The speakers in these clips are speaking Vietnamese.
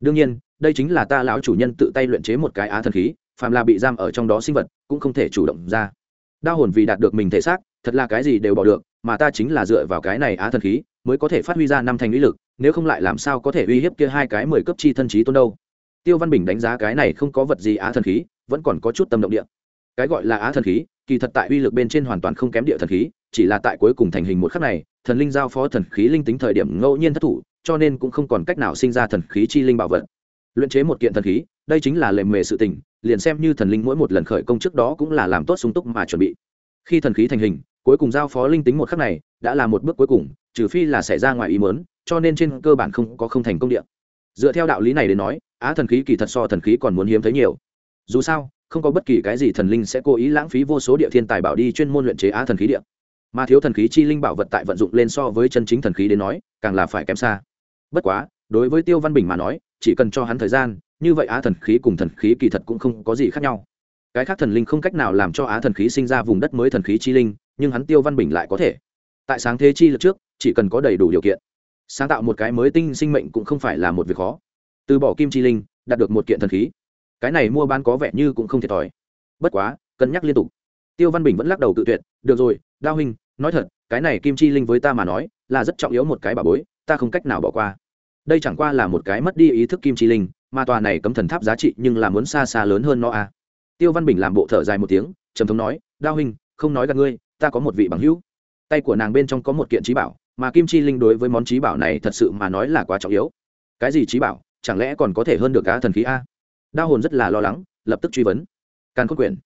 đương nhiên, đây chính là ta lão chủ nhân tự tay luyện chế một cái á thần khí, phàm là bị giam ở trong đó sinh vật, cũng không thể chủ động ra. Đa hồn vì đạt được mình thể xác, thật là cái gì đều bỏ được, mà ta chính là dựa vào cái này á thần khí, mới có thể phát huy ra năm thành uy lực, nếu không lại làm sao có thể uy hiếp kia hai cái mười cấp chi thân trí tôn đâu. Tiêu văn bình đánh giá cái này không có vật gì á thần khí, vẫn còn có chút tâm động địa. Cái gọi là á thần khí, kỳ thật tại uy lực bên trên hoàn toàn không kém địa thần khí, chỉ là tại cuối cùng thành hình một khắc này, thần linh giao phó thần khí linh tính thời điểm ngẫu nhiên thất thủ cho nên cũng không còn cách nào sinh ra thần khí chi linh bảo vật. Luyện chế một kiện thần khí, đây chính là lề mề sự tình, liền xem như thần linh mỗi một lần khởi công trước đó cũng là làm tốt sung túc mà chuẩn bị. Khi thần khí thành hình, cuối cùng giao phó linh tính một khắc này, đã là một bước cuối cùng, trừ phi là xảy ra ngoài ý mớn cho nên trên cơ bản không có không thành công điện dựa theo đạo lý này đến nói, á thần khí kỳ thật so thần khí còn muốn hiếm thấy nhiều. Dù sao, không có bất kỳ cái gì thần linh sẽ cố ý lãng phí vô số địa thiên tài bảo đi chuyên môn luyện chế á thần khí điện mà thiếu thần khí chi linh bảo vật tại vận dụng lên so với chân chính thần khí đến nói, càng là phải kém xa bất quá, đối với tiêu văn bình mà nói, chỉ cần cho hắn thời gian, như vậy á thần khí cùng thần khí kỳ thật cũng không có gì khác nhau. Cái khác thần linh không cách nào làm cho á thần khí sinh ra vùng đất mới thần khí chi linh, nhưng hắn tiêu văn bình lại có thể. Tại sáng thế chi lực trước, chỉ cần có đầy đủ điều kiện. Sáng tạo một cái mới tinh sinh mệnh cũng không phải là một việc khó. Từ bỏ kim chi linh, đạt được một kiện thần khí. Cái này mua bán có vẻ như cũng không thiệt thòi. Bất quá, cân nhắc liên tục. Tiêu văn bình vẫn lắc đầu tự tuyệt, được rồi, đao huynh, nói thật, cái này kim chi linh với ta mà nói, là rất trọng yếu một cái bà bối ta không cách nào bỏ qua. Đây chẳng qua là một cái mất đi ý thức kim chi linh, mà tòa này cấm thần tháp giá trị nhưng là muốn xa xa lớn hơn nó à. tiêu văn bình làm bộ thở dài một tiếng, trầm thống nói, đao huynh, không nói gặp ngươi, ta có một vị bằng hữu. Tay của nàng bên trong có một kiện trí bảo, mà kim chi linh đối với món trí bảo này thật sự mà nói là quá trọng yếu. Cái gì trí bảo? Chẳng lẽ còn có thể hơn được cá thần khí a? Đao hồn rất là lo lắng, lập tức truy vấn. Càn khôn quyển,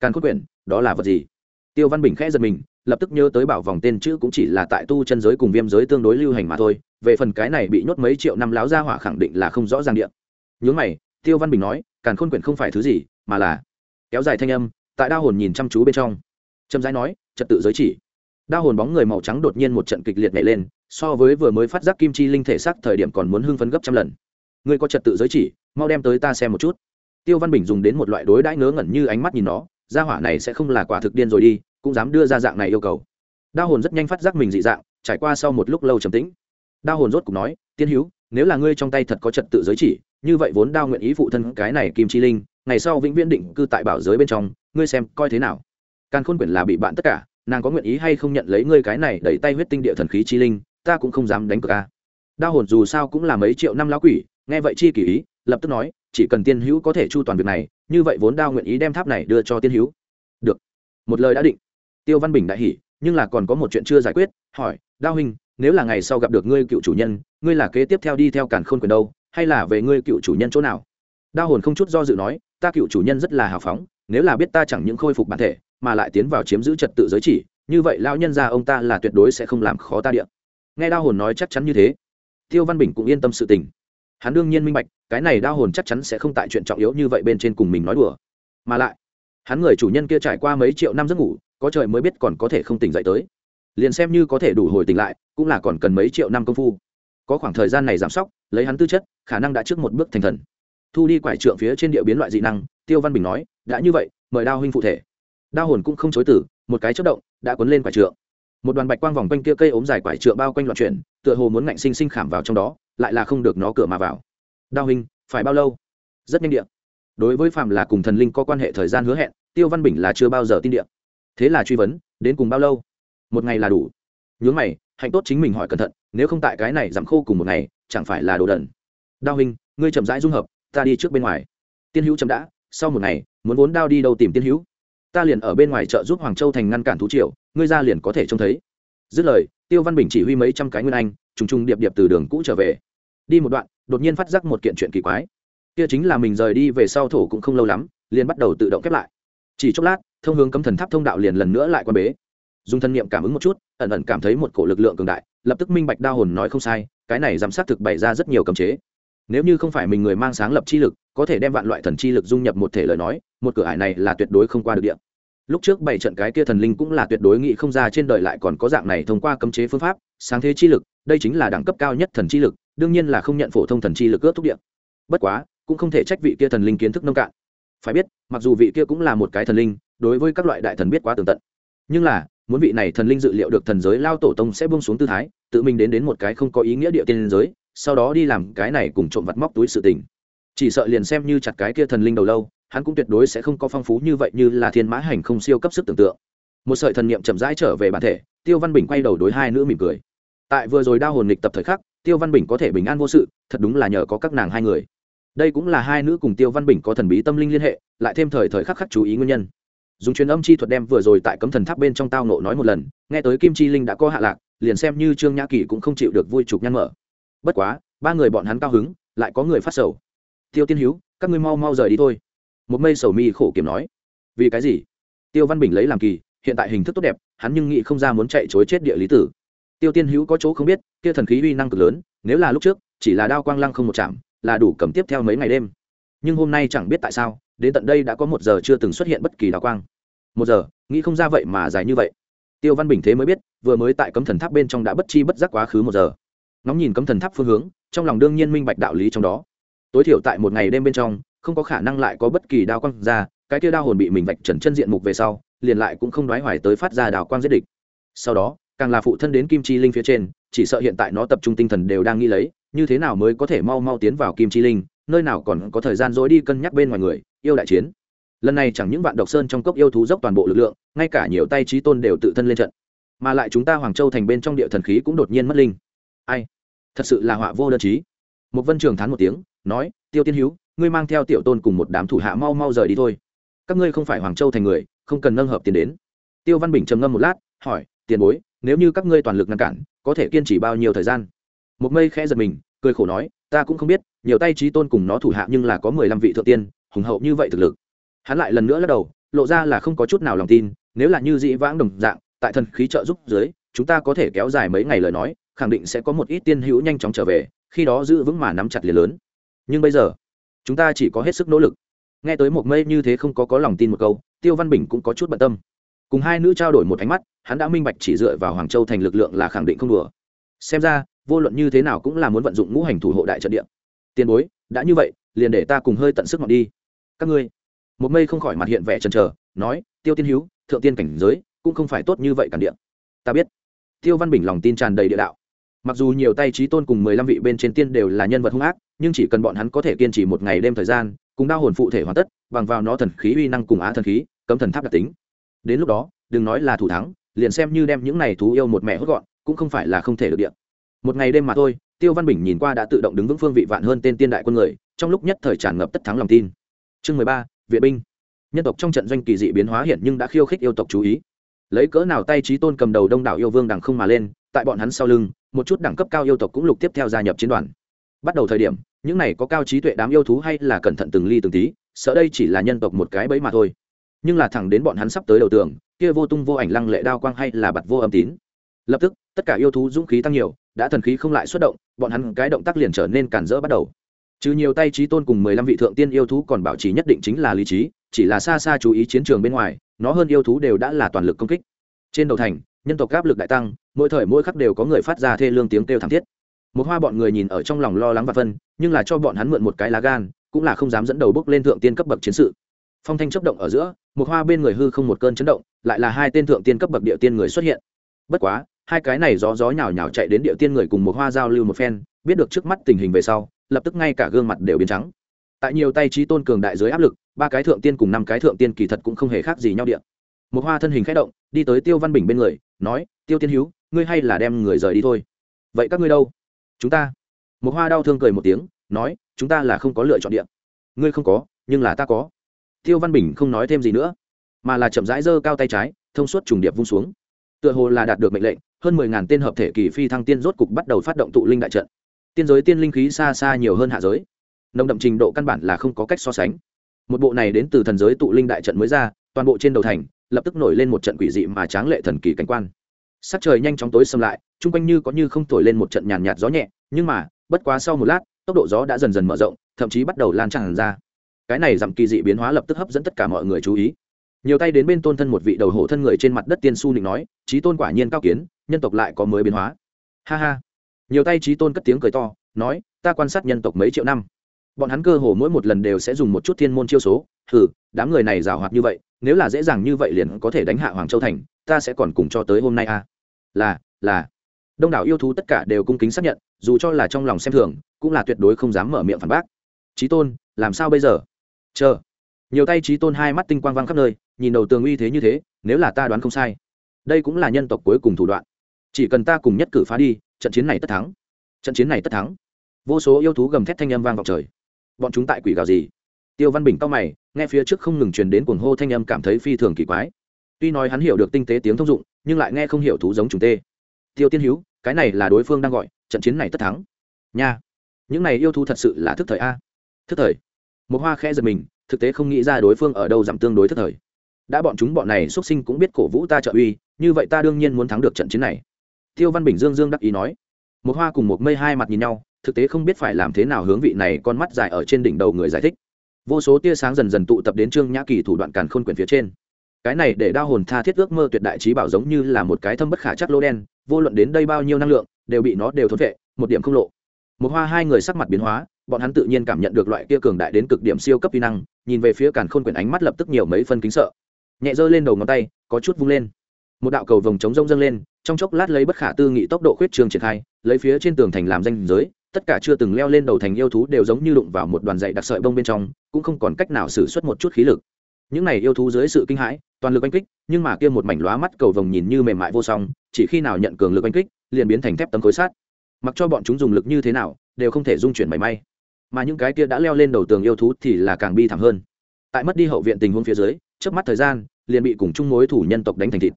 càn khôn quyển, đó là vật gì? Tiêu văn bình khẽ giật mình lập tức nhớ tới bảo vòng tên chữ cũng chỉ là tại tu chân giới cùng viêm giới tương đối lưu hành mà thôi, về phần cái này bị nhốt mấy triệu năm láo ra hỏa khẳng định là không rõ ràng điện nhớ mày, tiêu văn bình nói, càn khôn quyển không phải thứ gì, mà là kéo dài thanh âm, tại đa hồn nhìn chăm chú bên trong. Trâm giái nói, trật tự giới chỉ. Đa hồn bóng người màu trắng đột nhiên một trận kịch liệt nhảy lên, so với vừa mới phát giác kim chi linh thể sắc thời điểm còn muốn hưng phấn gấp trăm lần. Ngươi có trật tự giới chỉ, mau đem tới ta xem một chút. Tiêu văn bình dùng đến một loại đối đãi ngớ ngẩn như ánh mắt nhìn nó, gia hỏa này sẽ không là quả thực điên rồi đi cũng dám đưa ra dạng này yêu cầu. Đa hồn rất nhanh phát giác mình dị dạng, trải qua sau một lúc lâu trầm tĩnh. Đa hồn rốt cục nói, tiên hữu, nếu là ngươi trong tay thật có trật tự giới chỉ, như vậy vốn đao nguyện ý phụ thân cái này kim chi linh, ngày sau vĩnh viễn định cư tại bảo giới bên trong, ngươi xem coi thế nào? Càng khôn quyển là bị bạn tất cả, nàng có nguyện ý hay không nhận lấy ngươi cái này đẩy tay huyết tinh địa thần khí chi linh, ta cũng không dám đánh cược a. Đa hồn dù sao cũng là mấy triệu năm lão quỷ, nghe vậy chi kỳ ý, lập tức nói, chỉ cần tiên hữu có thể chu toàn việc này, như vậy vốn đao nguyện ý đem tháp này đưa cho tiên hữu. Được. Một lời đã định tiêu văn bình đại hỉ, nhưng là còn có một chuyện chưa giải quyết, hỏi, đao huynh, nếu là ngày sau gặp được ngươi cựu chủ nhân, ngươi là kế tiếp theo đi theo càn khôn quyền đâu, hay là về ngươi cựu chủ nhân chỗ nào? Đao hồn không chút do dự nói, ta cựu chủ nhân rất là hào phóng, nếu là biết ta chẳng những khôi phục bản thể, mà lại tiến vào chiếm giữ trật tự giới chỉ, như vậy lão nhân gia ông ta là tuyệt đối sẽ không làm khó ta điện nghe đao hồn nói chắc chắn như thế, tiêu văn bình cũng yên tâm sự tình. Hắn đương nhiên minh bạch, cái này đao hồn chắc chắn sẽ không tại chuyện trọng yếu như vậy bên trên cùng mình nói đùa. Mà lại, hắn người chủ nhân kia trải qua mấy triệu năm giấc ngủ có trời mới biết còn có thể không tỉnh dậy tới. Liền xem như có thể đủ hồi tỉnh lại, cũng là còn cần mấy triệu năm công phu. Có khoảng thời gian này giảm sóc, lấy hắn tư chất, khả năng đã trước một bước thành thần. Thu đi quải trượng phía trên địa biến loại dị năng, tiêu văn bình nói, đã như vậy, mời đao huynh phụ thể. Đao hồn cũng không chối tử một cái chất động, đã cuốn lên quải trượng. Một đoàn bạch quang vòng quanh kia cây ốm dài quải trượng bao quanh loạn chuyển, tựa hồ muốn ngạnh sinh sinh khảm vào trong đó, lại là không được nó cửa mà vào. Đao huynh, phải bao lâu? Rất nhanh điện đối với phạm là cùng thần linh có quan hệ thời gian hứa hẹn, tiêu văn bình là chưa bao giờ tin điện thế là truy vấn, đến cùng bao lâu? Một ngày là đủ. Nhớ mày, hạnh tốt chính mình hỏi cẩn thận, nếu không tại cái này giảm khô cùng một ngày, chẳng phải là đồ đần. Đao hình ngươi chậm rãi dung hợp, ta đi trước bên ngoài. Tiên hữu chậm đã, sau một ngày, muốn vốn đao đi đâu tìm tiên hữu? Ta liền ở bên ngoài chợ giúp hoàng châu thành ngăn cản thú triều, ngươi ra liền có thể trông thấy. Dứt lời, tiêu văn bình chỉ huy mấy trăm cái nguyên anh, trùng trùng điệp điệp từ đường cũ trở về. Đi một đoạn, đột nhiên phát giác một kiện chuyện kỳ quái. Kia chính là mình rời đi về sau thổ cũng không lâu lắm, liền bắt đầu tự động khép lại chỉ chốc lát, thông hướng cấm thần tháp thông đạo liền lần nữa lại quan bế. Dùng thân nhiệm cảm ứng một chút, ẩn ẩn cảm thấy một cổ lực lượng cường đại, lập tức minh bạch đa hồn nói không sai, cái này giám sát thực bày ra rất nhiều cấm chế. Nếu như không phải mình người mang sáng lập chi lực, có thể đem vạn loại thần chi lực dung nhập một thể lời nói, một cửa ải này là tuyệt đối không qua được điện lúc trước bảy trận cái kia thần linh cũng là tuyệt đối nghĩ không ra trên đời lại còn có dạng này thông qua cấm chế phương pháp, sáng thế chi lực, đây chính là đẳng cấp cao nhất thần chi lực, đương nhiên là không nhận phổ thông thần chi lực ước thúc điện bất quá, cũng không thể trách vị kia thần linh kiến thức nông cạn phải biết, mặc dù vị kia cũng là một cái thần linh, đối với các loại đại thần biết quá tường tận. Nhưng là, muốn vị này thần linh dự liệu được thần giới lao tổ tông sẽ buông xuống tư thái, tự mình đến đến một cái không có ý nghĩa địa tiên giới, sau đó đi làm cái này cùng trộm vặt móc túi sự tình. Chỉ sợ liền xem như chặt cái kia thần linh đầu lâu, hắn cũng tuyệt đối sẽ không có phong phú như vậy như là thiên mã hành không siêu cấp sức tưởng tượng. Một sợi thần niệm chậm rãi trở về bản thể, tiêu văn bình quay đầu đối hai nữ mỉm cười. Tại vừa rồi đa hồn nghịch tập thời khắc, tiêu văn bình có thể bình an vô sự, thật đúng là nhờ có các nàng hai người đây cũng là hai nữ cùng tiêu văn bình có thần bí tâm linh liên hệ, lại thêm thời thời khắc khắc chú ý nguyên nhân. Dùng truyền âm chi thuật đem vừa rồi tại cấm thần tháp bên trong tao nộ nói một lần, nghe tới kim chi linh đã có hạ lạc, liền xem như trương nhã kỳ cũng không chịu được vui trục nhăn mở. Bất quá, ba người bọn hắn cao hứng, lại có người phát sầu. Tiêu tiên hữu các ngươi mau mau rời đi thôi. Một mây sầu mi khổ kiểm nói. Vì cái gì? Tiêu văn bình lấy làm kỳ, hiện tại hình thức tốt đẹp, hắn nhưng nghĩ không ra muốn chạy chối chết địa lý tử. Tiêu tiên hữu có chỗ không biết, kia thần khí uy năng cực lớn, nếu là lúc trước, chỉ là đao quang lăng không một chạm là đủ cầm tiếp theo mấy ngày đêm. Nhưng hôm nay chẳng biết tại sao, đến tận đây đã có một giờ chưa từng xuất hiện bất kỳ đào quang. Một giờ, nghĩ không ra vậy mà dài như vậy. Tiêu văn bình thế mới biết, vừa mới tại cấm thần tháp bên trong đã bất chi bất giác quá khứ một giờ. Ngóng nhìn cấm thần tháp phương hướng, trong lòng đương nhiên minh bạch đạo lý trong đó. Tối thiểu tại một ngày đêm bên trong, không có khả năng lại có bất kỳ đao quang ra, cái kia đao hồn bị mình vạch trần chân diện mục về sau, liền lại cũng không đoái hoài tới phát ra đào quang giết địch. Sau đó, càng là phụ thân đến kim chi linh phía trên, chỉ sợ hiện tại nó tập trung tinh thần đều đang nghĩ lấy như thế nào mới có thể mau mau tiến vào kim chi linh, nơi nào còn có thời gian dối đi cân nhắc bên ngoài người, yêu đại chiến. Lần này chẳng những vạn độc sơn trong cốc yêu thú dốc toàn bộ lực lượng, ngay cả nhiều tay trí tôn đều tự thân lên trận. Mà lại chúng ta hoàng châu thành bên trong địa thần khí cũng đột nhiên mất linh. Ai? Thật sự là họa vô đơn trí. một vân trường thán một tiếng, nói, tiêu tiên hữu ngươi mang theo tiểu tôn cùng một đám thủ hạ mau mau rời đi thôi. Các ngươi không phải hoàng châu thành người, không cần nâng hợp tiền đến. Tiêu văn bình trầm ngâm một lát, hỏi, tiền bối, nếu như các ngươi toàn lực ngăn cản, có thể kiên trì bao nhiêu thời gian? Một mây khẽ giật mình, cười khổ nói, ta cũng không biết, nhiều tay trí tôn cùng nó thủ hạ nhưng là có mười lăm vị thượng tiên, hùng hậu như vậy thực lực. Hắn lại lần nữa lắc đầu, lộ ra là không có chút nào lòng tin, nếu là như dĩ vãng đồng dạng, tại thần khí trợ giúp dưới, chúng ta có thể kéo dài mấy ngày lời nói, khẳng định sẽ có một ít tiên hữu nhanh chóng trở về, khi đó giữ vững mà nắm chặt liền lớn. Nhưng bây giờ, chúng ta chỉ có hết sức nỗ lực. Nghe tới một mây như thế không có có lòng tin một câu, tiêu văn bình cũng có chút bận tâm. Cùng hai nữ trao đổi một ánh mắt, hắn đã minh bạch chỉ dựa vào hoàng châu thành lực lượng là khẳng định không đùa. Xem ra vô luận như thế nào cũng là muốn vận dụng ngũ hành thủ hộ đại trận địa. Tiền bối, đã như vậy, liền để ta cùng hơi tận sức ngọn đi. Các ngươi. Một mây không khỏi mặt hiện vẻ chần trờ nói, tiêu tiên hữu thượng tiên cảnh giới, cũng không phải tốt như vậy cản địa. Ta biết. Tiêu văn bình lòng tin tràn đầy địa đạo. Mặc dù nhiều tay trí tôn cùng mười lăm vị bên trên tiên đều là nhân vật hung ác, nhưng chỉ cần bọn hắn có thể kiên trì một ngày đêm thời gian, cùng đao hồn phụ thể hoàn tất, bằng vào nó thần khí uy năng cùng á thần khí, cấm thần tháp đặc tính. Đến lúc đó, đừng nói là thủ thắng, liền xem như đem những này thú yêu một mẹ hốt gọn, cũng không phải là không thể được điện một ngày đêm mà thôi, tiêu văn bình nhìn qua đã tự động đứng vững phương vị vạn hơn tên tiên đại quân người, trong lúc nhất thời tràn ngập tất thắng lòng tin. Chương mười ba, viện binh. Nhân tộc trong trận doanh kỳ dị biến hóa hiện nhưng đã khiêu khích yêu tộc chú ý. Lấy cỡ nào tay trí tôn cầm đầu đông đảo yêu vương đằng không mà lên, tại bọn hắn sau lưng, một chút đẳng cấp cao yêu tộc cũng lục tiếp theo gia nhập chiến đoàn. Bắt đầu thời điểm, những này có cao trí tuệ đám yêu thú hay là cẩn thận từng ly từng tí, sợ đây chỉ là nhân tộc một cái bẫy mà thôi. Nhưng là thẳng đến bọn hắn sắp tới đầu tường, kia vô tung vô ảnh lăng lệ đao quang hay là bặt vô âm tín. Lập tức, tất cả yêu thú dũng khí tăng nhiều đã thần khí không lại xuất động, bọn hắn cái động tác liền trở nên cản rỡ bắt đầu. Trừ nhiều tay trí tôn cùng mười lăm vị thượng tiên yêu thú còn bảo trì nhất định chính là lý trí, chỉ là xa xa chú ý chiến trường bên ngoài, nó hơn yêu thú đều đã là toàn lực công kích. Trên đầu thành, nhân tộc áp lực đại tăng, mỗi thời mỗi khắc đều có người phát ra thê lương tiếng kêu thảm thiết. Một hoa bọn người nhìn ở trong lòng lo lắng và phân, nhưng là cho bọn hắn mượn một cái lá gan, cũng là không dám dẫn đầu bước lên thượng tiên cấp bậc chiến sự. Phong thanh chấp động ở giữa, một hoa bên người hư không một cơn chấn động, lại là hai tên thượng tiên cấp bậc địa tiên người xuất hiện. Bất quá hai cái này gió gió nhào nhào chạy đến địa tiên người cùng một hoa giao lưu một phen, biết được trước mắt tình hình về sau, lập tức ngay cả gương mặt đều biến trắng. Tại nhiều tay trí tôn cường đại dưới áp lực, ba cái thượng tiên cùng năm cái thượng tiên kỳ thật cũng không hề khác gì nhau điện một hoa thân hình khẽ động, đi tới tiêu văn bình bên người, nói, tiêu tiên hữu ngươi hay là đem người rời đi thôi. Vậy các ngươi đâu? Chúng ta. Một hoa đau thương cười một tiếng, nói, chúng ta là không có lựa chọn điện ngươi không có, nhưng là ta có. Tiêu văn bình không nói thêm gì nữa, mà là chậm rãi giơ cao tay trái, thông suốt trùng điệp vung xuống. Tựa hồ là đạt được mệnh lệnh hơn mười ngàn tên hợp thể kỳ phi thăng tiên rốt cục bắt đầu phát động tụ linh đại trận. Tiên giới tiên linh khí xa xa nhiều hơn hạ giới. Nồng đậm trình độ căn bản là không có cách so sánh. Một bộ này đến từ thần giới tụ linh đại trận mới ra, toàn bộ trên đầu thành, lập tức nổi lên một trận quỷ dị mà tráng lệ thần kỳ cảnh quan. Sắc trời nhanh chóng tối xâm lại, chung quanh như có như không thổi lên một trận nhàn nhạt gió nhẹ, nhưng mà, bất quá sau một lát, tốc độ gió đã dần dần mở rộng, thậm chí bắt đầu lan tràn ra. Cái này giảm kỳ dị biến hóa lập tức hấp dẫn tất cả mọi người chú ý nhiều tay đến bên tôn thân một vị đầu hổ thân người trên mặt đất tiên su định nói trí tôn quả nhiên cao kiến, nhân tộc lại có mới biến hóa. Ha ha. Nhiều tay trí tôn cất tiếng cười to, nói, ta quan sát nhân tộc mấy triệu năm. Bọn hắn cơ hồ mỗi một lần đều sẽ dùng một chút thiên môn chiêu số. Thử đám người này rào hoạt như vậy, nếu là dễ dàng như vậy liền có thể đánh hạ hoàng châu thành, ta sẽ còn cùng cho tới hôm nay à là là. Đông đảo yêu thú tất cả đều cung kính xác nhận, dù cho là trong lòng xem thường, cũng là tuyệt đối không dám mở miệng phản bác. Trí tôn, làm sao bây giờ? Chờ nhiều tay trí tôn hai mắt tinh quang văng khắp nơi, nhìn đầu tường uy thế như thế, nếu là ta đoán không sai, đây cũng là nhân tộc cuối cùng thủ đoạn. Chỉ cần ta cùng nhất cử phá đi, trận chiến này tất thắng. Trận chiến này tất thắng. Vô số yêu thú gầm thét thanh âm vang vọng trời. Bọn chúng tại quỷ gào gì? Tiêu văn bình cao mày, nghe phía trước không ngừng truyền đến cuồng hô thanh âm cảm thấy phi thường kỳ quái. Tuy nói hắn hiểu được tinh tế tiếng thông dụng, nhưng lại nghe không hiểu thú giống chúng tê. Tiêu tiên hữu cái này là đối phương đang gọi, trận chiến này tất thắng. Nha, những này yêu thú thật sự là thức thời a. Thức thời. Một hoa khẽ giật mình thực tế không nghĩ ra đối phương ở đâu giảm tương đối thất thời. Đã bọn chúng bọn này xuất sinh cũng biết cổ vũ ta trợ uy, như vậy ta đương nhiên muốn thắng được trận chiến này. Tiêu văn bình dương dương đắc ý nói. Một hoa cùng một mây hai mặt nhìn nhau, thực tế không biết phải làm thế nào hướng vị này con mắt dài ở trên đỉnh đầu người giải thích. Vô số tia sáng dần dần tụ tập đến trương nhã kỳ thủ đoạn càn khôn quyển phía trên. Cái này để đao hồn tha thiết ước mơ tuyệt đại trí bảo giống như là một cái thâm bất khả chắc lô đen, vô luận đến đây bao nhiêu năng lượng, đều bị nó đều thốn vệ, một điểm không lộ. Một hoa hai người sắc mặt biến hóa bọn hắn tự nhiên cảm nhận được loại kia cường đại đến cực điểm siêu cấp vi năng, nhìn về phía càn khôn quyển ánh mắt lập tức nhiều mấy phân kính sợ. Nhẹ giơ lên đầu ngón tay, có chút vung lên. Một đạo cầu vồng chống rông dâng lên, trong chốc lát lấy bất khả tư nghị tốc độ khuyết trường triển khai, lấy phía trên tường thành làm danh giới, tất cả chưa từng leo lên đầu thành yêu thú đều giống như đụng vào một đoàn dậy đặc sợi bông bên trong, cũng không còn cách nào xử suất một chút khí lực. Những này yêu thú dưới sự kinh hãi, toàn lực oanh kích, nhưng mà kia một mảnh lóa mắt cầu vồng nhìn như mềm mại vô song, chỉ khi nào nhận cường lực oanh kích, liền biến thành thép tấm khối sát mặc cho bọn chúng dùng lực như thế nào, đều không thể dung chuyển mảy may mà những cái kia đã leo lên đầu tường yêu thú thì là càng bi thảm hơn. Tại mất đi hậu viện tình huống phía dưới trước mắt thời gian, liền bị cùng chung mối thủ nhân tộc đánh thành thịt.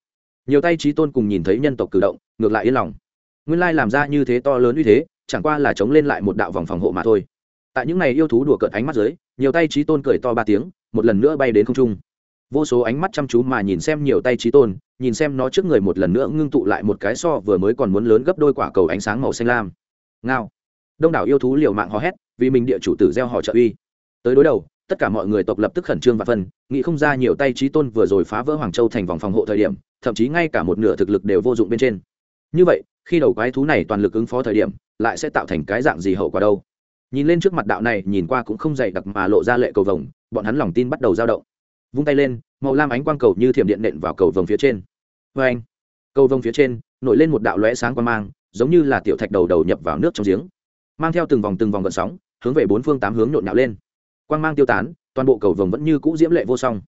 Nhiều tay trí tôn cùng nhìn thấy nhân tộc cử động, ngược lại yên lòng. Nguyên lai làm ra như thế to lớn uy thế, chẳng qua là chống lên lại một đạo vòng phòng hộ mà thôi. Tại những này yêu thú đùa cợt ánh mắt dưới, nhiều tay trí tôn cười to ba tiếng, một lần nữa bay đến không trung. Vô số ánh mắt chăm chú mà nhìn xem nhiều tay trí tôn, nhìn xem nó trước người một lần nữa ngưng tụ lại một cái so vừa mới còn muốn lớn gấp đôi quả cầu ánh sáng màu xanh lam. Ngao đông đảo yêu thú liều mạng hò hét, vì mình địa chủ tử gieo họ trợ uy. Tới đối đầu, tất cả mọi người tộc lập tức khẩn trương và phân, nghĩ không ra nhiều tay trí tôn vừa rồi phá vỡ hoàng châu thành vòng phòng hộ thời điểm, thậm chí ngay cả một nửa thực lực đều vô dụng bên trên. Như vậy, khi đầu quái thú này toàn lực ứng phó thời điểm, lại sẽ tạo thành cái dạng gì hậu quả đâu? Nhìn lên trước mặt đạo này, nhìn qua cũng không dày đặc mà lộ ra lệ cầu vồng, bọn hắn lòng tin bắt đầu dao động. Vung tay lên, màu lam ánh quang cầu như thiểm điện nện vào cầu vồng phía trên. Vê anh cầu vồng phía trên, nổi lên một đạo lóe sáng quang mang, giống như là tiểu thạch đầu đầu nhập vào nước trong giếng mang theo từng vòng từng vòng gợn sóng, hướng về bốn phương tám hướng nhộn nhạo lên. Quang mang tiêu tán, toàn bộ cầu vồng vẫn như cũ diễm lệ vô song.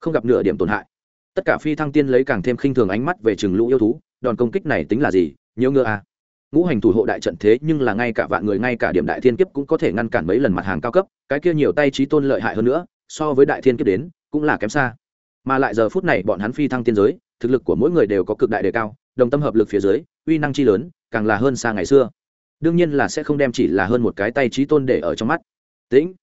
Không gặp nửa điểm tổn hại. Tất cả phi thăng tiên lấy càng thêm khinh thường ánh mắt về trường lũ yêu thú, đòn công kích này tính là gì, nhiều ngựa à? Ngũ hành thủ hộ đại trận thế nhưng là ngay cả vạn người, ngay cả điểm đại thiên kiếp cũng có thể ngăn cản mấy lần mặt hàng cao cấp, cái kia nhiều tay trí tôn lợi hại hơn nữa, so với đại thiên kiếp đến, cũng là kém xa. Mà lại giờ phút này bọn hắn phi thăng tiên giới, thực lực của mỗi người đều có cực đại đề cao, đồng tâm hợp lực phía dưới, uy năng chi lớn, càng là hơn xa ngày xưa đương nhiên là sẽ không đem chỉ là hơn một cái tay trí tôn để ở trong mắt. Tĩnh.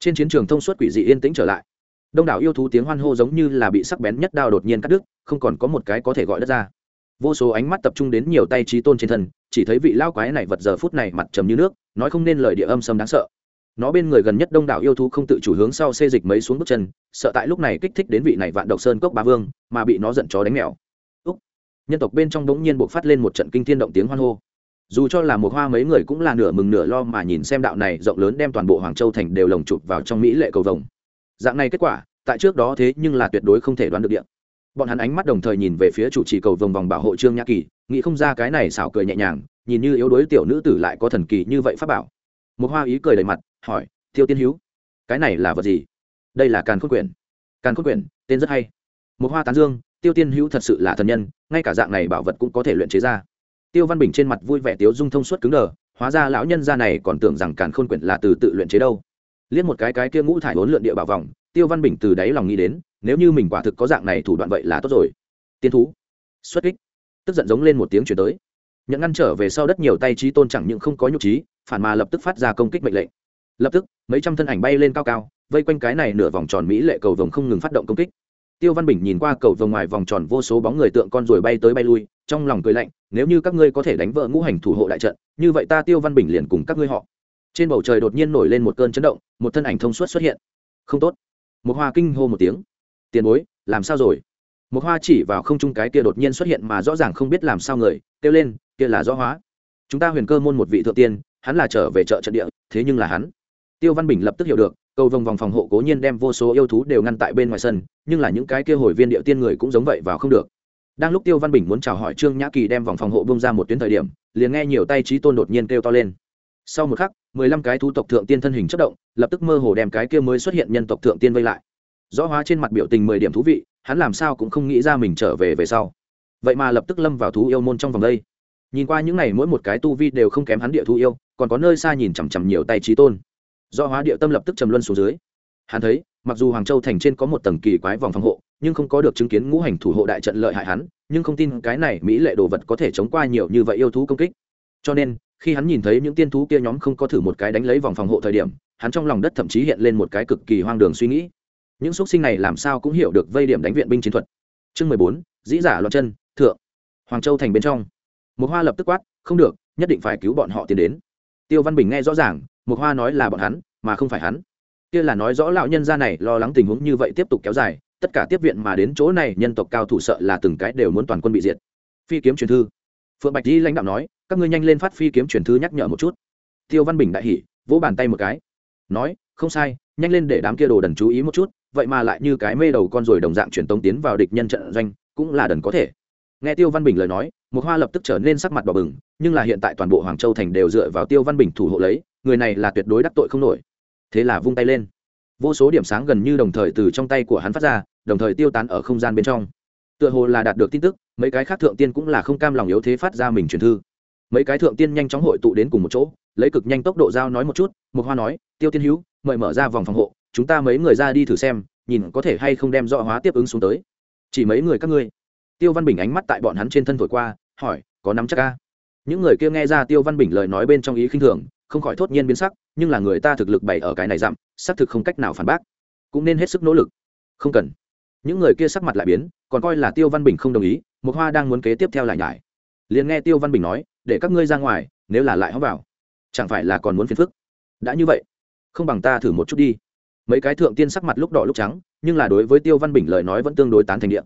Trên chiến trường thông suốt quỷ dị yên tĩnh trở lại. Đông đảo yêu thú tiếng hoan hô giống như là bị sắc bén nhất đao đột nhiên cắt đứt, không còn có một cái có thể gọi đất ra. Vô số ánh mắt tập trung đến nhiều tay trí tôn trên thân, chỉ thấy vị lao quái này vật giờ phút này mặt trầm như nước, nói không nên lời địa âm sâm đáng sợ. Nó bên người gần nhất đông đảo yêu thú không tự chủ hướng sau xê dịch mấy xuống bước chân, sợ tại lúc này kích thích đến vị này vạn độc sơn cốc ba vương, mà bị nó giận chó đánh mèo. Úc. Nhân tộc bên trong đống nhiên buộc phát lên một trận kinh thiên động tiếng hoan hô dù cho là một hoa mấy người cũng là nửa mừng nửa lo mà nhìn xem đạo này rộng lớn đem toàn bộ hoàng châu thành đều lồng chụp vào trong mỹ lệ cầu vồng. Dạng này kết quả, tại trước đó thế nhưng là tuyệt đối không thể đoán được điện bọn hắn ánh mắt đồng thời nhìn về phía chủ trì cầu vồng vòng bảo hộ trương nhã kỳ, nghĩ không ra cái này xảo cười nhẹ nhàng, nhìn như yếu đuối tiểu nữ tử lại có thần kỳ như vậy pháp bảo. Một hoa ý cười đầy mặt, hỏi tiêu tiên hữu cái này là vật gì? Đây là càn khôn quyển. Càn khôn quyển, tên rất hay. Một hoa tán dương, tiêu tiên hữu thật sự là thần nhân, ngay cả dạng này bảo vật cũng có thể luyện chế ra tiêu văn bình trên mặt vui vẻ tiếu dung thông suốt cứng đờ, hóa ra lão nhân gia này còn tưởng rằng càn khôn quyển là từ tự luyện chế đâu. Liếc một cái cái kia ngũ thải bốn lượn địa bảo vòng, tiêu văn bình từ đáy lòng nghĩ đến, nếu như mình quả thực có dạng này thủ đoạn vậy là tốt rồi. Tiên thú. Xuất kích. Tức giận giống lên một tiếng chuyển tới. Nhận ngăn trở về sau đất nhiều tay trí tôn chẳng những không có nhục trí, phản mà lập tức phát ra công kích mệnh lệnh. Lập tức, mấy trăm thân ảnh bay lên cao cao, vây quanh cái này nửa vòng tròn mỹ lệ cầu vồng không ngừng phát động công kích tiêu văn bình nhìn qua cầu vồng ngoài vòng tròn vô số bóng người tượng con rồi bay tới bay lui, trong lòng cười lạnh, nếu như các ngươi có thể đánh vỡ ngũ hành thủ hộ đại trận, như vậy ta tiêu văn bình liền cùng các ngươi họ. Trên bầu trời đột nhiên nổi lên một cơn chấn động, một thân ảnh thông suốt xuất hiện. Không tốt. Một hoa kinh hô một tiếng. Tiền bối, làm sao rồi? Một hoa chỉ vào không trung cái kia đột nhiên xuất hiện mà rõ ràng không biết làm sao người, kêu lên, kia là rõ hóa. Chúng ta huyền cơ môn một vị thượng tiên, hắn là trở về chợ trận địa, thế nhưng là hắn. Tiêu văn bình lập tức hiểu được cầu vòng vòng phòng hộ cố nhiên đem vô số yêu thú đều ngăn tại bên ngoài sân, nhưng là những cái kia hồi viên địa tiên người cũng giống vậy vào không được. Đang lúc tiêu văn bình muốn chào hỏi trương nhã kỳ đem vòng phòng hộ bông ra một tuyến thời điểm, liền nghe nhiều tay trí tôn đột nhiên kêu to lên. Sau một khắc, mười lăm cái thú tộc thượng tiên thân hình chất động, lập tức mơ hồ đem cái kia mới xuất hiện nhân tộc thượng tiên vây lại. Rõ hóa trên mặt biểu tình mười điểm thú vị, hắn làm sao cũng không nghĩ ra mình trở về về sau. Vậy mà lập tức lâm vào thú yêu môn trong vòng đây. Nhìn qua những n à y mỗi một cái tu vi đều không kém hắn địa thú yêu, còn có nơi xa nhìn chằm chằm nhiều tay trí tôn do hóa địa tâm lập tức trầm luân xuống dưới. Hắn thấy, mặc dù hoàng châu thành trên có một tầng kỳ quái vòng phòng hộ, nhưng không có được chứng kiến ngũ hành thủ hộ đại trận lợi hại hắn, nhưng không tin cái này mỹ lệ đồ vật có thể chống qua nhiều như vậy yêu thú công kích. Cho nên, khi hắn nhìn thấy những tiên thú kia nhóm không có thử một cái đánh lấy vòng phòng hộ thời điểm, hắn trong lòng đất thậm chí hiện lên một cái cực kỳ hoang đường suy nghĩ. Những x u ấ t sinh này làm sao cũng hiểu được vây điểm đánh viện binh chiến thuật. Chương mười bốn, dĩ giả loạn chân, thượng. Hoàng châu thành bên trong. Một hoa lập tức quát, không được, nhất định phải cứu bọn họ tiến đến. Tiêu văn bình nghe rõ ràng một hoa nói là bọn hắn, mà không phải hắn. Kia là nói rõ lão nhân gia này lo lắng tình huống như vậy tiếp tục kéo dài, tất cả tiếp viện mà đến chỗ này nhân tộc cao thủ sợ là từng cái đều muốn toàn quân bị diệt. Phi kiếm truyền thư. Phượng bạch di lãnh đạo nói, các ngươi nhanh lên phát phi kiếm truyền thư nhắc nhở một chút. Tiêu văn bình đại hỉ, vỗ bàn tay một cái. Nói, không sai, nhanh lên để đám kia đồ đần chú ý một chút, vậy mà lại như cái mê đầu con rồi đồng dạng truyền tống tiến vào địch nhân trận doanh, cũng là đần có thể. Nghe tiêu văn bình lời nói một hoa lập tức trở nên sắc mặt đỏ bừng, nhưng là hiện tại toàn bộ hoàng châu thành đều dựa vào tiêu văn bình thủ hộ lấy người này là tuyệt đối đắc tội không nổi. Thế là vung tay lên. Vô số điểm sáng gần như đồng thời từ trong tay của hắn phát ra, đồng thời tiêu tán ở không gian bên trong. Tựa hồ là đạt được tin tức, mấy cái khác thượng tiên cũng là không cam lòng yếu thế phát ra mình truyền thư. Mấy cái thượng tiên nhanh chóng hội tụ đến cùng một chỗ, lấy cực nhanh tốc độ giao nói một chút một hoa nói, tiêu tiên hữu mời mở ra vòng phòng hộ, chúng ta mấy người ra đi thử xem, nhìn có thể hay không đem dọ hóa tiếp ứng xuống tới. Chỉ mấy người các ngươi? Tiêu văn bình ánh mắt tại bọn hắn trên thân thổi qua, hỏi, có nắm chắc ca những người kia nghe ra tiêu văn bình lời nói bên trong ý khinh thường không khỏi thốt nhiên biến sắc, nhưng là người ta thực lực bày ở cái này dặm xác thực không cách nào phản bác. Cũng nên hết sức nỗ lực. Không cần. Những người kia sắc mặt lại biến, còn coi là tiêu văn bình không đồng ý một hoa đang muốn kế tiếp theo lại nhải. Liền nghe tiêu văn bình nói, để các ngươi ra ngoài, nếu là lại hóng vào, chẳng phải là còn muốn phiền phức? Đã như vậy, không bằng ta thử một chút đi. Mấy cái thượng tiên sắc mặt lúc đỏ lúc trắng, nhưng là đối với tiêu văn bình lời nói vẫn tương đối tán thành điện.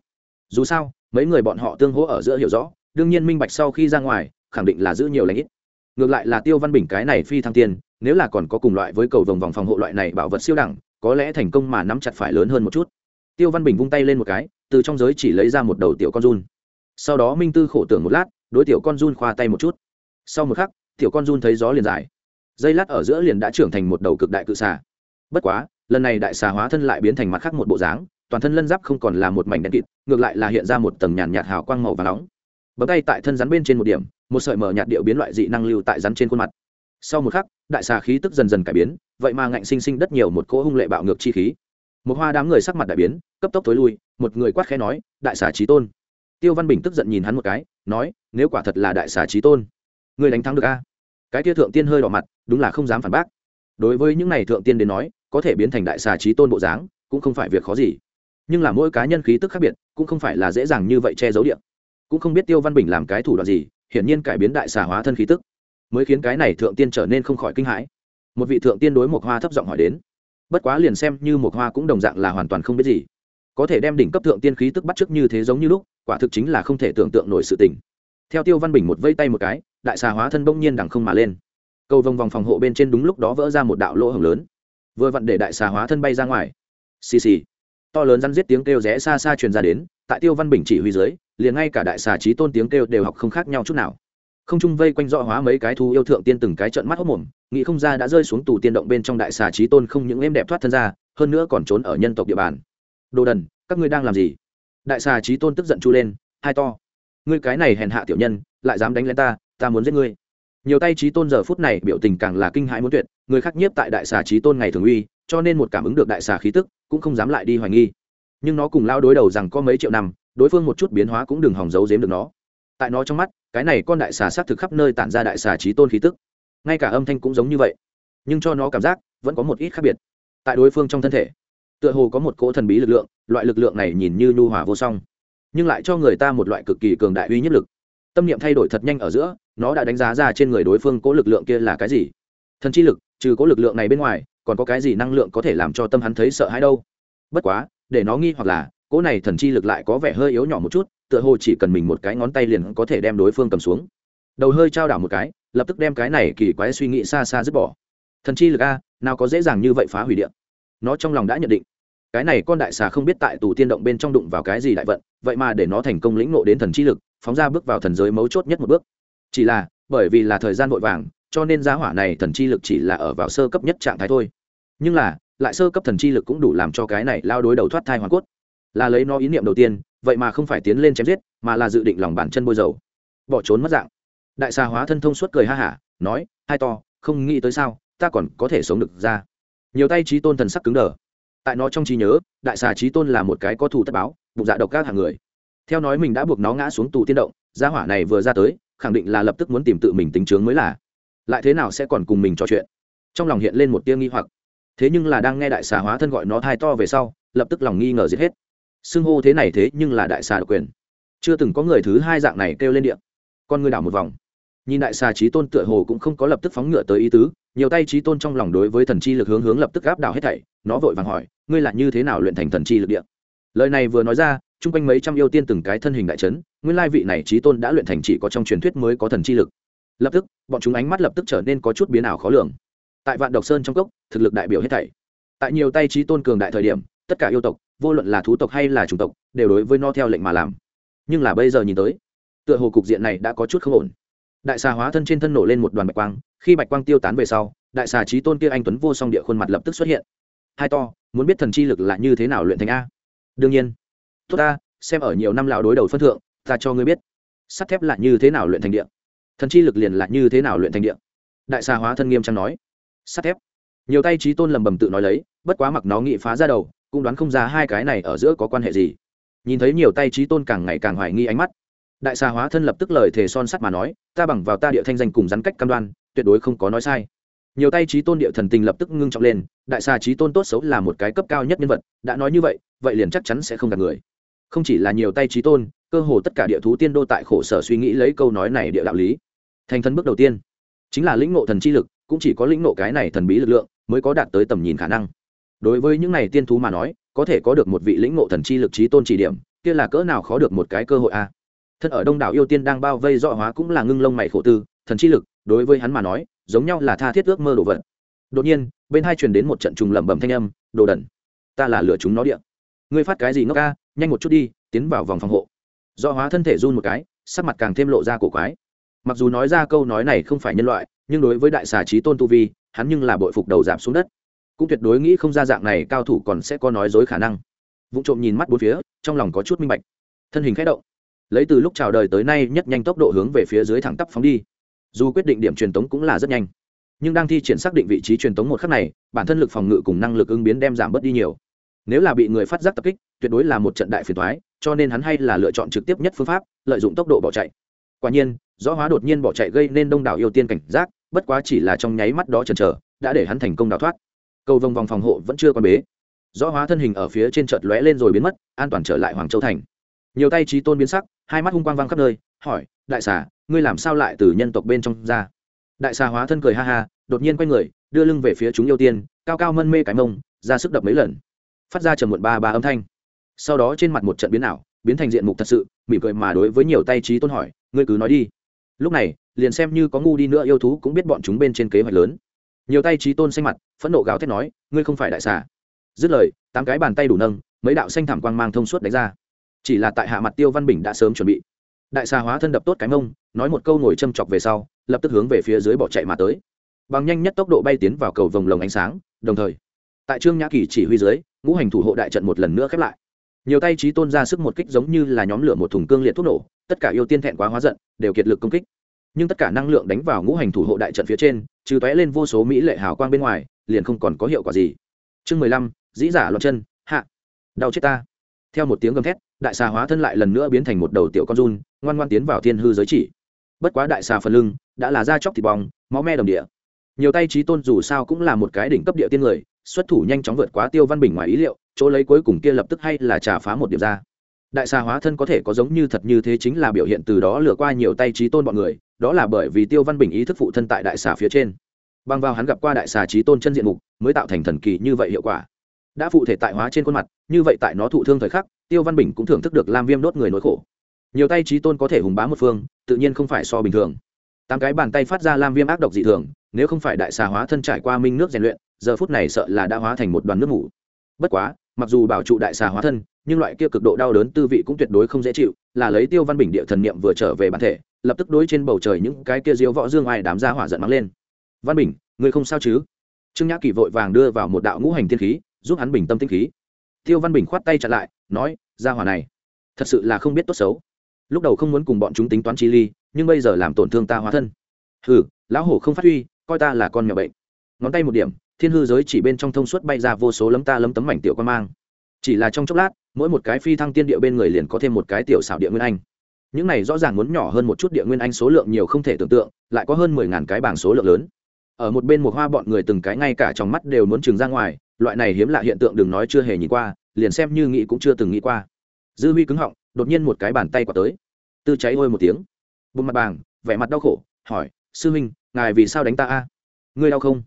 Dù sao, mấy người bọn họ tương hỗ ở giữa hiểu rõ, đương nhiên minh bạch sau khi ra ngoài, khẳng định là giữ nhiều lãnh ít ngược lại là tiêu văn bình cái này phi thăng tiên, nếu là còn có cùng loại với cầu vòng vòng phòng hộ loại này bảo vật siêu đẳng, có lẽ thành công mà nắm chặt phải lớn hơn một chút. Tiêu văn bình vung tay lên một cái, từ trong giới chỉ lấy ra một đầu tiểu con run. Sau đó minh tư khổ tưởng một lát, đối tiểu con run khoa tay một chút. Sau một khắc, tiểu con run thấy gió liền dài. Dây lát ở giữa liền đã trưởng thành một đầu cực đại cự xà. Bất quá, lần này đại xà hóa thân lại biến thành mặt khác một bộ dáng, toàn thân lân giáp không còn là một mảnh đen kịt, ngược lại là hiện ra một tầng nhàn nhạt hào quang màu và nóng. Bấm tay tại thân rắn bên trên một điểm một sợi mở nhạt điệu biến loại dị năng lưu tại rắn trên khuôn mặt. Sau một khắc, đại xà khí tức dần dần cải biến, vậy mà ngạnh sinh sinh đất nhiều một cỗ hung lệ bạo ngược chi khí. Một hoa đám người sắc mặt đại biến, cấp tốc tối lui, một người quát khẽ nói, đại xà trí tôn. Tiêu văn bình tức giận nhìn hắn một cái, nói, nếu quả thật là đại xà trí tôn người đánh thắng được a? Cái tia thượng tiên hơi đỏ mặt, đúng là không dám phản bác. Đối với những này thượng tiên đến nói, có thể biến thành đại xà trí tôn bộ dáng, cũng không phải việc khó gì. Nhưng là mỗi cá nhân khí tức khác biệt, cũng không phải là dễ dàng như vậy che giấu điện cũng không biết tiêu văn bình làm cái thủ đoạn gì hiển nhiên cải biến đại xà hóa thân khí tức, mới khiến cái này thượng tiên trở nên không khỏi kinh hãi. Một vị thượng tiên đối một hoa thấp giọng hỏi đến, bất quá liền xem như một hoa cũng đồng dạng là hoàn toàn không biết gì. Có thể đem đỉnh cấp thượng tiên khí tức bắt chước như thế giống như lúc, quả thực chính là không thể tưởng tượng nổi sự tình. Theo tiêu văn bình một vây tay một cái, đại xà hóa thân bỗng nhiên đằng không mà lên. Cầu vòng vòng phòng hộ bên trên đúng lúc đó vỡ ra một đạo lỗ hồng lớn. Vừa vặn để đại xà hóa thân bay ra ngoài. Xì xì. To lớn răn giết tiếng kêu rẽ xa xa truyền ra đến tại tiêu văn bình chỉ huy dưới, liền ngay cả đại xà trí tôn tiếng kêu đều học không khác nhau chút nào. Không trung vây quanh dọ hóa mấy cái thú yêu thượng tiên từng cái trận mắt hốc mồm, nghĩ không ra đã rơi xuống tù tiên động bên trong đại xà trí tôn không những êm đẹp thoát thân ra, hơn nữa còn trốn ở nhân tộc địa bàn. Đồ đần, các ngươi đang làm gì? Đại xà trí tôn tức giận chu lên, hai to. Ngươi cái này hèn hạ tiểu nhân, lại dám đánh lên ta ta muốn giết ngươi. Nhiều tay trí tôn giờ phút này biểu tình càng là kinh hãi muốn tuyệt, người khác nhiếp tại đại xà trí tôn ngày thường uy, cho nên một cảm ứng được đại xà khí tức, cũng không dám lại đi hoài nghi nhưng nó cùng lao đối đầu rằng có mấy triệu năm, đối phương một chút biến hóa cũng đừng hòng giấu giếm được nó. Tại nó trong mắt, cái này con đại xà s á t thực khắp nơi tản ra đại xà trí tôn khí tức. Ngay cả âm thanh cũng giống như vậy, nhưng cho nó cảm giác, vẫn có một ít khác biệt. Tại đối phương trong thân thể, tựa hồ có một cỗ thần bí lực lượng, loại lực lượng này nhìn như nhu hòa vô song, nhưng lại cho người ta một loại cực kỳ cường đại uy nhất lực. Tâm niệm thay đổi thật nhanh ở giữa, nó đã đánh giá ra trên người đối phương cỗ lực lượng kia là cái gì. Thần chi lực, trừ cỗ lực lượng này bên ngoài, còn có cái gì năng lượng có thể làm cho tâm hắn thấy sợ hãi đâu? Bất quá để nó nghi hoặc là, cỗ này thần chi lực lại có vẻ hơi yếu nhỏ một chút, tựa hồ chỉ cần mình một cái ngón tay liền có thể đem đối phương cầm xuống. Đầu hơi trao đảo một cái, lập tức đem cái này kỳ quái suy nghĩ xa xa dứt bỏ. Thần chi lực a, nào có dễ dàng như vậy phá hủy điện nó trong lòng đã nhận định, cái này con đại xà không biết tại tù tiên động bên trong đụng vào cái gì đại vận, vậy mà để nó thành công lĩnh nộ đến thần chi lực, phóng ra bước vào thần giới mấu chốt nhất một bước. Chỉ là, bởi vì là thời gian vội vàng, cho nên giá hỏa này thần chi lực chỉ là ở vào sơ cấp nhất trạng thái thôi. Nhưng là lại sơ cấp thần chi lực cũng đủ làm cho cái này lao đối đầu thoát thai hoàn cốt. Là lấy nó ý niệm đầu tiên, vậy mà không phải tiến lên chém giết, mà là dự định lòng bản chân bôi dầu. Bỏ trốn mất dạng. Đại xà hóa thân thông suốt cười ha hả, nói, hai to, không nghĩ tới sao, ta còn có thể sống được ra. Nhiều tay trí tôn thần sắc cứng đờ. Tại nó trong trí nhớ, đại xà trí tôn là một cái có thù tất báo, bụng dạ độc các hàng người. Theo nói mình đã buộc nó ngã xuống tù tiên động, gia hỏa này vừa ra tới, khẳng định là lập tức muốn tìm tự mình tính chướng mới là. Lại thế nào sẽ còn cùng mình trò chuyện? Trong lòng hiện lên một tia nghi hoặc thế nhưng là đang nghe đại xà hóa thân gọi nó thai to về sau, lập tức lòng nghi ngờ giết hết. Xưng hô thế này thế nhưng là đại xà độc quyền. Chưa từng có người thứ hai dạng này kêu lên điện. Con người đảo một vòng. Nhìn đại xà trí tôn tựa hồ cũng không có lập tức phóng ngựa tới ý tứ, nhiều tay trí tôn trong lòng đối với thần chi lực hướng hướng lập tức áp đảo hết thảy, nó vội vàng hỏi, ngươi là như thế nào luyện thành thần chi lực điện? Lời này vừa nói ra, chung quanh mấy trăm yêu tiên từng cái thân hình đại trấn nguyên lai vị này trí tôn đã luyện thành chỉ có trong truyền thuyết mới có thần chi lực. Lập tức, bọn chúng ánh mắt lập tức trở nên có chút biến ảo khó lường tại vạn độc sơn trong cốc, thực lực đại biểu hết thảy. Tại nhiều tay trí tôn cường đại thời điểm, tất cả yêu tộc, vô luận là thú tộc hay là chủng tộc, đều đối với nó theo lệnh mà làm. Nhưng là bây giờ nhìn tới, tựa hồ cục diện này đã có chút không ổn. Đại xà hóa thân trên thân nổ lên một đoàn bạch quang, khi bạch quang tiêu tán về sau, đại xà trí tôn kia anh tuấn vô song địa khuôn mặt lập tức xuất hiện. Hai to, muốn biết thần chi lực là như thế nào luyện thành a? Đương nhiên. Tốt ta, xem ở nhiều năm lão đối đầu phân thượng, ta cho ngươi biết. Sắt thép là như thế nào luyện thành địa? Thần chi lực liền là như thế nào luyện thành địa? Đại xà hóa thân nghiêm trang nói sắt thép. Nhiều tay trí tôn lầm bầm tự nói lấy, bất quá mặc nó nghị phá ra đầu, cũng đoán không ra hai cái này ở giữa có quan hệ gì. Nhìn thấy nhiều tay trí tôn càng ngày càng hoài nghi ánh mắt, đại xà hóa thân lập tức lời thề son sắt mà nói, ta bằng vào ta địa thanh danh cùng rắn cách cam đoan, tuyệt đối không có nói sai. Nhiều tay trí tôn địa thần tình lập tức ngưng trọng lên, đại xà trí tôn tốt xấu là một cái cấp cao nhất nhân vật, đã nói như vậy vậy liền chắc chắn sẽ không gặp người. Không chỉ là nhiều tay trí tôn, cơ hồ tất cả địa thú tiên đô tại khổ sở suy nghĩ lấy câu nói này địa đạo lý. Thành thân bước đầu tiên, chính là lĩnh ngộ thần chi lực cũng chỉ có lĩnh ngộ cái này thần bí lực lượng mới có đạt tới tầm nhìn khả năng. Đối với những này tiên thú mà nói, có thể có được một vị lĩnh ngộ thần chi lực trí tôn chỉ điểm, kia là cỡ nào khó được một cái cơ hội a. Thân ở đông đảo yêu tiên đang bao vây dọ hóa cũng là ngưng lông mày khổ tư, thần chi lực, đối với hắn mà nói, giống nhau là tha thiết ước mơ đồ vật. Đột nhiên, bên hai truyền đến một trận trùng lẩm bẩm thanh âm, đồ đần, ta là lửa chúng nó điện ngươi phát cái gì ngốc ca nhanh một chút đi, tiến vào vòng phòng hộ. Do hóa thân thể run một cái, sắc mặt càng thêm lộ ra cổ quái. Mặc dù nói ra câu nói này không phải nhân loại nhưng đối với đại xà trí tôn tu vi, hắn nhưng là bội phục đầu giảm xuống đất. Cũng tuyệt đối nghĩ không ra dạng này cao thủ còn sẽ có nói dối khả năng. Vụ trộm nhìn mắt bốn phía, trong lòng có chút minh bạch. Thân hình k h ẽ động. Lấy từ lúc chào đời tới nay nhất nhanh tốc độ hướng về phía dưới thẳng tắp phóng đi. Dù quyết định điểm truyền tống cũng là rất nhanh. Nhưng đang thi triển xác định vị trí truyền tống một khắc này, bản thân lực phòng ngự cùng năng lực ứng biến đem giảm bớt đi nhiều. Nếu là bị người phát giác tập kích, tuyệt đối là một trận đại phiền thoái cho nên hắn hay là lựa chọn trực tiếp nhất phương pháp, lợi dụng tốc độ bỏ chạy. Quả nhiên do hóa đột nhiên bỏ chạy gây nên đông đảo yêu tiên cảnh giác bất quá chỉ là trong nháy mắt đó chần chờ, đã để hắn thành công đào thoát. Cầu vòng vòng phòng hộ vẫn chưa quan bế. Rõ hóa thân hình ở phía trên chợt lóe lên rồi biến mất, an toàn trở lại hoàng châu thành. Nhiều tay trí tôn biến sắc, hai mắt hung quang vang khắp nơi, hỏi, đại xà, ngươi làm sao lại từ nhân tộc bên trong ra? Đại xà hóa thân cười ha ha, đột nhiên quay người, đưa lưng về phía chúng yêu tiên, cao cao mân mê cái mông, ra sức đập mấy lần. Phát ra trầm muộn ba ba âm thanh. Sau đó trên mặt một trận biến ảo, biến thành diện mục thật sự, mỉm cười mà đối với nhiều tay trí tôn hỏi, ngươi cứ nói đi. Lúc này liền xem như có ngu đi nữa yêu thú cũng biết bọn chúng bên trên kế hoạch lớn. Nhiều tay trí tôn xanh mặt, phẫn nộ gào thét nói, ngươi không phải đại xà. Dứt lời, tám cái bàn tay đủ nâng, mấy đạo xanh thảm quang mang thông suốt đánh ra. Chỉ là tại hạ mặt tiêu văn bình đã sớm chuẩn bị. Đại xà hóa thân đập tốt cái mông, nói một câu ngồi châm chọc về sau, lập tức hướng về phía dưới bỏ chạy mà tới. Bằng nhanh nhất tốc độ bay tiến vào cầu vồng lồng ánh sáng, đồng thời, tại trương nhã kỳ chỉ huy dưới, ngũ hành thủ hộ đại trận một lần nữa khép lại. Nhiều tay trí tôn ra sức một kích giống như là nhóm lửa một thùng cương liệt thuốc nổ, tất cả yêu tiên thẹn quá hóa giận, đều kiệt lực công kích nhưng tất cả năng lượng đánh vào ngũ hành thủ hộ đại trận phía trên, trừ tóe lên vô số mỹ lệ hào quang bên ngoài, liền không còn có hiệu quả gì. Chương mười lăm, dĩ giả loạn chân, hạ. Đau chết ta. Theo một tiếng gầm thét, đại xà hóa thân lại lần nữa biến thành một đầu tiểu con run, ngoan ngoan tiến vào thiên hư giới chỉ. Bất quá đại xà phần lưng đã là da chóc thịt bong, máu me đồng địa. Nhiều tay trí tôn dù sao cũng là một cái đỉnh cấp địa tiên người, xuất thủ nhanh chóng vượt quá tiêu văn bình ngoài ý liệu, chỗ lấy cuối cùng kia lập tức hay là trả phá một điểm ra đại xà hóa thân có thể có giống như thật như thế chính là biểu hiện từ đó lừa qua nhiều tay trí tôn bọn người, đó là bởi vì tiêu văn bình ý thức phụ thân tại đại xà phía trên. Băng vào hắn gặp qua đại xà trí tôn chân diện mục, mới tạo thành thần kỳ như vậy hiệu quả. Đã phụ thể tại hóa trên khuôn mặt, như vậy tại nó thụ thương thời khắc, tiêu văn bình cũng thưởng thức được lam viêm đốt người nỗi khổ. Nhiều tay trí tôn có thể hùng bá một phương, tự nhiên không phải so bình thường. Tám cái bàn tay phát ra lam viêm ác độc dị thường, nếu không phải đại xà hóa thân trải qua minh nước rèn luyện, giờ phút này sợ là đã hóa thành một đoàn nước ngủ bất quá mặc dù bảo trụ đại xà hóa thân, nhưng loại kia cực độ đau đớn tư vị cũng tuyệt đối không dễ chịu, là lấy tiêu văn bình địa thần niệm vừa trở về bản thể, lập tức đối trên bầu trời những cái kia diếu võ dương ai đám ra hỏa giận mắng lên. Văn bình người không sao chứ? Trương nhã kỳ vội vàng đưa vào một đạo ngũ hành thiên khí, giúp hắn bình tâm tinh khí. Tiêu văn bình khoát tay chặn lại, nói ra hỏa này, thật sự là không biết tốt xấu. Lúc đầu không muốn cùng bọn chúng tính toán chi ly, nhưng bây giờ làm tổn thương ta hóa thân. Hừ, lão hổ không phát huy, coi ta là con nhỏ bệnh. Ngón tay một điểm thiên hư giới chỉ bên trong thông suốt bay ra vô số lấm ta lấm tấm mảnh tiểu quan mang. Chỉ là trong chốc lát, mỗi một cái phi thăng tiên địa bên người liền có thêm một cái tiểu xảo địa nguyên anh. Những này rõ ràng muốn nhỏ hơn một chút địa nguyên anh số lượng nhiều không thể tưởng tượng, lại có hơn mười ngàn cái bảng số lượng lớn. Ở một bên một hoa bọn người từng cái ngay cả trong mắt đều muốn trừng ra ngoài, loại này hiếm lạ hiện tượng đừng nói chưa hề nhìn qua, liền xem như nghĩ cũng chưa từng nghĩ qua. Dư huy cứng họng, đột nhiên một cái bàn tay quả tới. Tư cháy ôi một tiếng. Bùn mặt bàng, vẻ mặt đau khổ, hỏi, sư huynh ngài vì sao đánh ta a? Ngươi đau không?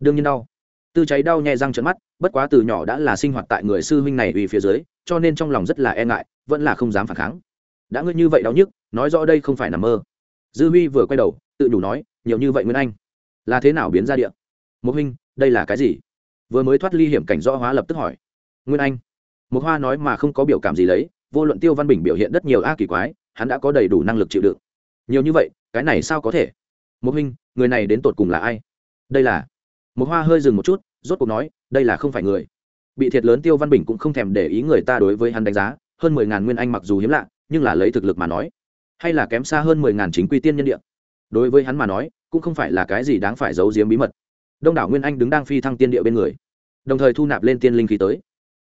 Đương nhiên đau tư cháy đau nhẹ răng trợn mắt, bất quá từ nhỏ đã là sinh hoạt tại người sư huynh này ủy phía dưới, cho nên trong lòng rất là e ngại, vẫn là không dám phản kháng. Đã ngươi như vậy đau nhức, nói rõ đây không phải nằm mơ. Dư huy vừa quay đầu, tự nhủ nói, nhiều như vậy nguyên anh, là thế nào biến ra địa? Một huynh, đây là cái gì? Vừa mới thoát ly hiểm cảnh rõ hóa lập tức hỏi. Nguyên anh. Một hoa nói mà không có biểu cảm gì lấy, vô luận tiêu văn bình biểu hiện rất nhiều a kỳ quái, hắn đã có đầy đủ năng lực chịu đựng. Nhiều như vậy, cái này sao có thể? Một huynh, người này đến tột cùng là ai? Đây là một hoa hơi dừng một chút, rốt cuộc nói, đây là không phải người. Bị thiệt lớn tiêu văn bình cũng không thèm để ý người ta đối với hắn đánh giá, hơn mười ngàn nguyên anh mặc dù hiếm lạ, nhưng là lấy thực lực mà nói, hay là kém xa hơn mười ngàn chính quy tiên nhân địa. Đối với hắn mà nói, cũng không phải là cái gì đáng phải giấu giếm bí mật. Đông đảo nguyên anh đứng đang phi thăng tiên địa bên người, đồng thời thu nạp lên tiên linh khí tới.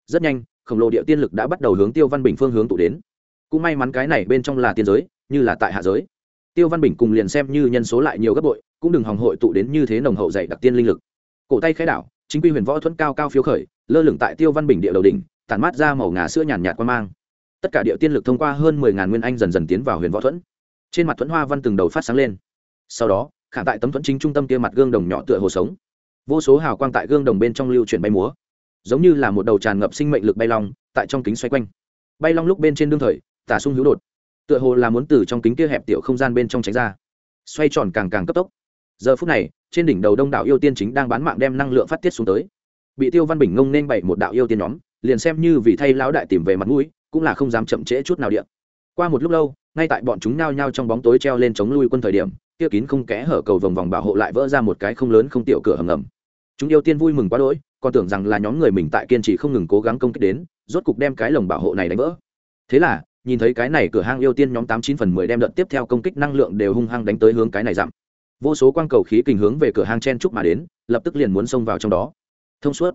Rất nhanh, khổng lồ địa tiên lực đã bắt đầu hướng tiêu văn bình phương hướng tụ đến. Cũng may mắn cái này bên trong là tiên giới, như là tại hạ giới. Tiêu văn bình cùng liền xem như nhân số lại nhiều gấp bội, cũng đừng hòng hội tụ đến như thế nồng hậu dày đặc tiên linh lực cổ tay khẽ đảo, chính quy huyền võ thuẫn cao cao phiếu khởi, lơ lửng tại tiêu văn bình địa đầu đỉnh, tản mát ra màu ngà sữa nhàn nhạt qua mang. Tất cả địa tiên lực thông qua hơn mười ngàn nguyên anh dần dần tiến vào huyền võ thuẫn. Trên mặt thuẫn hoa văn từng đầu phát sáng lên. Sau đó khả tại tấm thuẫn chính trung tâm kia mặt gương đồng nhỏ tựa hồ sống. Vô số hào quang tại gương đồng bên trong lưu chuyển bay múa. Giống như là một đầu tràn ngập sinh mệnh lực bay long, tại trong kính xoay quanh. Bay long lúc bên trên đương thời, tả sung hữu đột, tựa hồ là muốn từ trong kính kia hẹp tiểu không gian bên trong tránh ra. Xoay tròn càng càng cấp tốc giờ phút này, trên đỉnh đầu đông đảo yêu tiên chính đang bán mạng đem năng lượng phát tiết xuống tới. Bị tiêu văn bình ngông nên bày một đạo yêu tiên nhóm, liền xem như vì thay lão đại tìm về mặt mũi, cũng là không dám chậm trễ chút nào điện qua một lúc lâu, ngay tại bọn chúng nao nhao trong bóng tối treo lên chống lui quân thời điểm, kia kín không kẽ hở cầu vòng vòng bảo hộ lại vỡ ra một cái không lớn không tiểu cửa hầm ngầm. Chúng yêu tiên vui mừng quá đỗi, còn tưởng rằng là nhóm người mình tại kiên trì không ngừng cố gắng công kích đến, rốt cục đem cái lồng bảo hộ này đánh vỡ. Thế là, nhìn thấy cái này cửa hang yêu tiên nhóm tám chín phần mười đem đợt tiếp theo công kích năng lượng đều hung hăng đánh tới hướng cái này giảm vô số quang cầu khí kình hướng về cửa hang chen trúc mà đến, lập tức liền muốn xông vào trong đó. Thông suốt,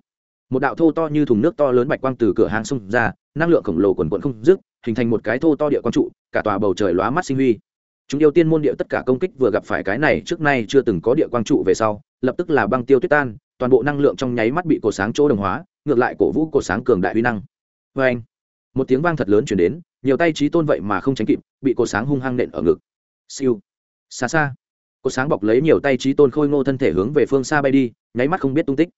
một đạo thô to như thùng nước to lớn bạch quang từ cửa hang xông ra, năng lượng khổng lồ quần quận không dứt, hình thành một cái thô to địa quang trụ, cả tòa bầu trời lóa mắt sinh huy. Chúng yêu tiên môn địa tất cả công kích vừa gặp phải cái này trước nay chưa từng có địa quang trụ về sau, lập tức là băng tiêu tuyết tan, toàn bộ năng lượng trong nháy mắt bị cổ sáng chỗ đồng hóa, ngược lại cổ vũ cổ sáng cường đại huy năng. Vê anh, một tiếng vang thật lớn chuyển đến, nhiều tay trí tôn vậy mà không tránh kịp, bị cổ sáng hung hăng nện ở ngực. Siêu, xa xa cổ sáng bọc lấy nhiều tay trí tôn khôi ngô thân thể hướng về phương xa bay đi, nháy mắt không biết tung tích.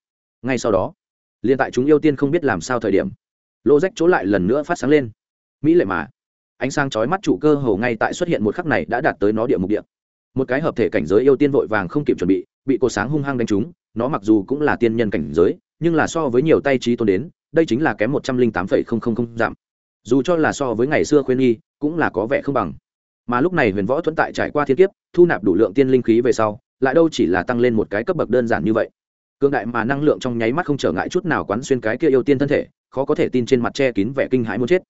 Ngay sau đó, liền tại chúng yêu tiên không biết làm sao thời điểm, lô rách chỗ lại lần nữa phát sáng lên. Mỹ lệ mà. Ánh sáng chói mắt trụ cơ hồ ngay tại xuất hiện một khắc này đã đạt tới nó địa mục địa. Một cái hợp thể cảnh giới yêu tiên vội vàng không kịp chuẩn bị bị cột sáng hung hăng đánh trúng, nó mặc dù cũng là tiên nhân cảnh giới, nhưng là so với nhiều tay trí tôn đến, đây chính là kém một trăm linh tám phẩy không không không giảm. Dù cho là so với ngày xưa khuyên nghi, cũng là có vẻ không bằng mà lúc này huyền võ thuẫn tại trải qua thiên kiếp, thu nạp đủ lượng tiên linh khí về sau, lại đâu chỉ là tăng lên một cái cấp bậc đơn giản như vậy. Cương đại mà năng lượng trong nháy mắt không trở ngại chút nào quán xuyên cái kia yêu tiên thân thể, khó có thể tin trên mặt che kín vẻ kinh hãi muốn chết.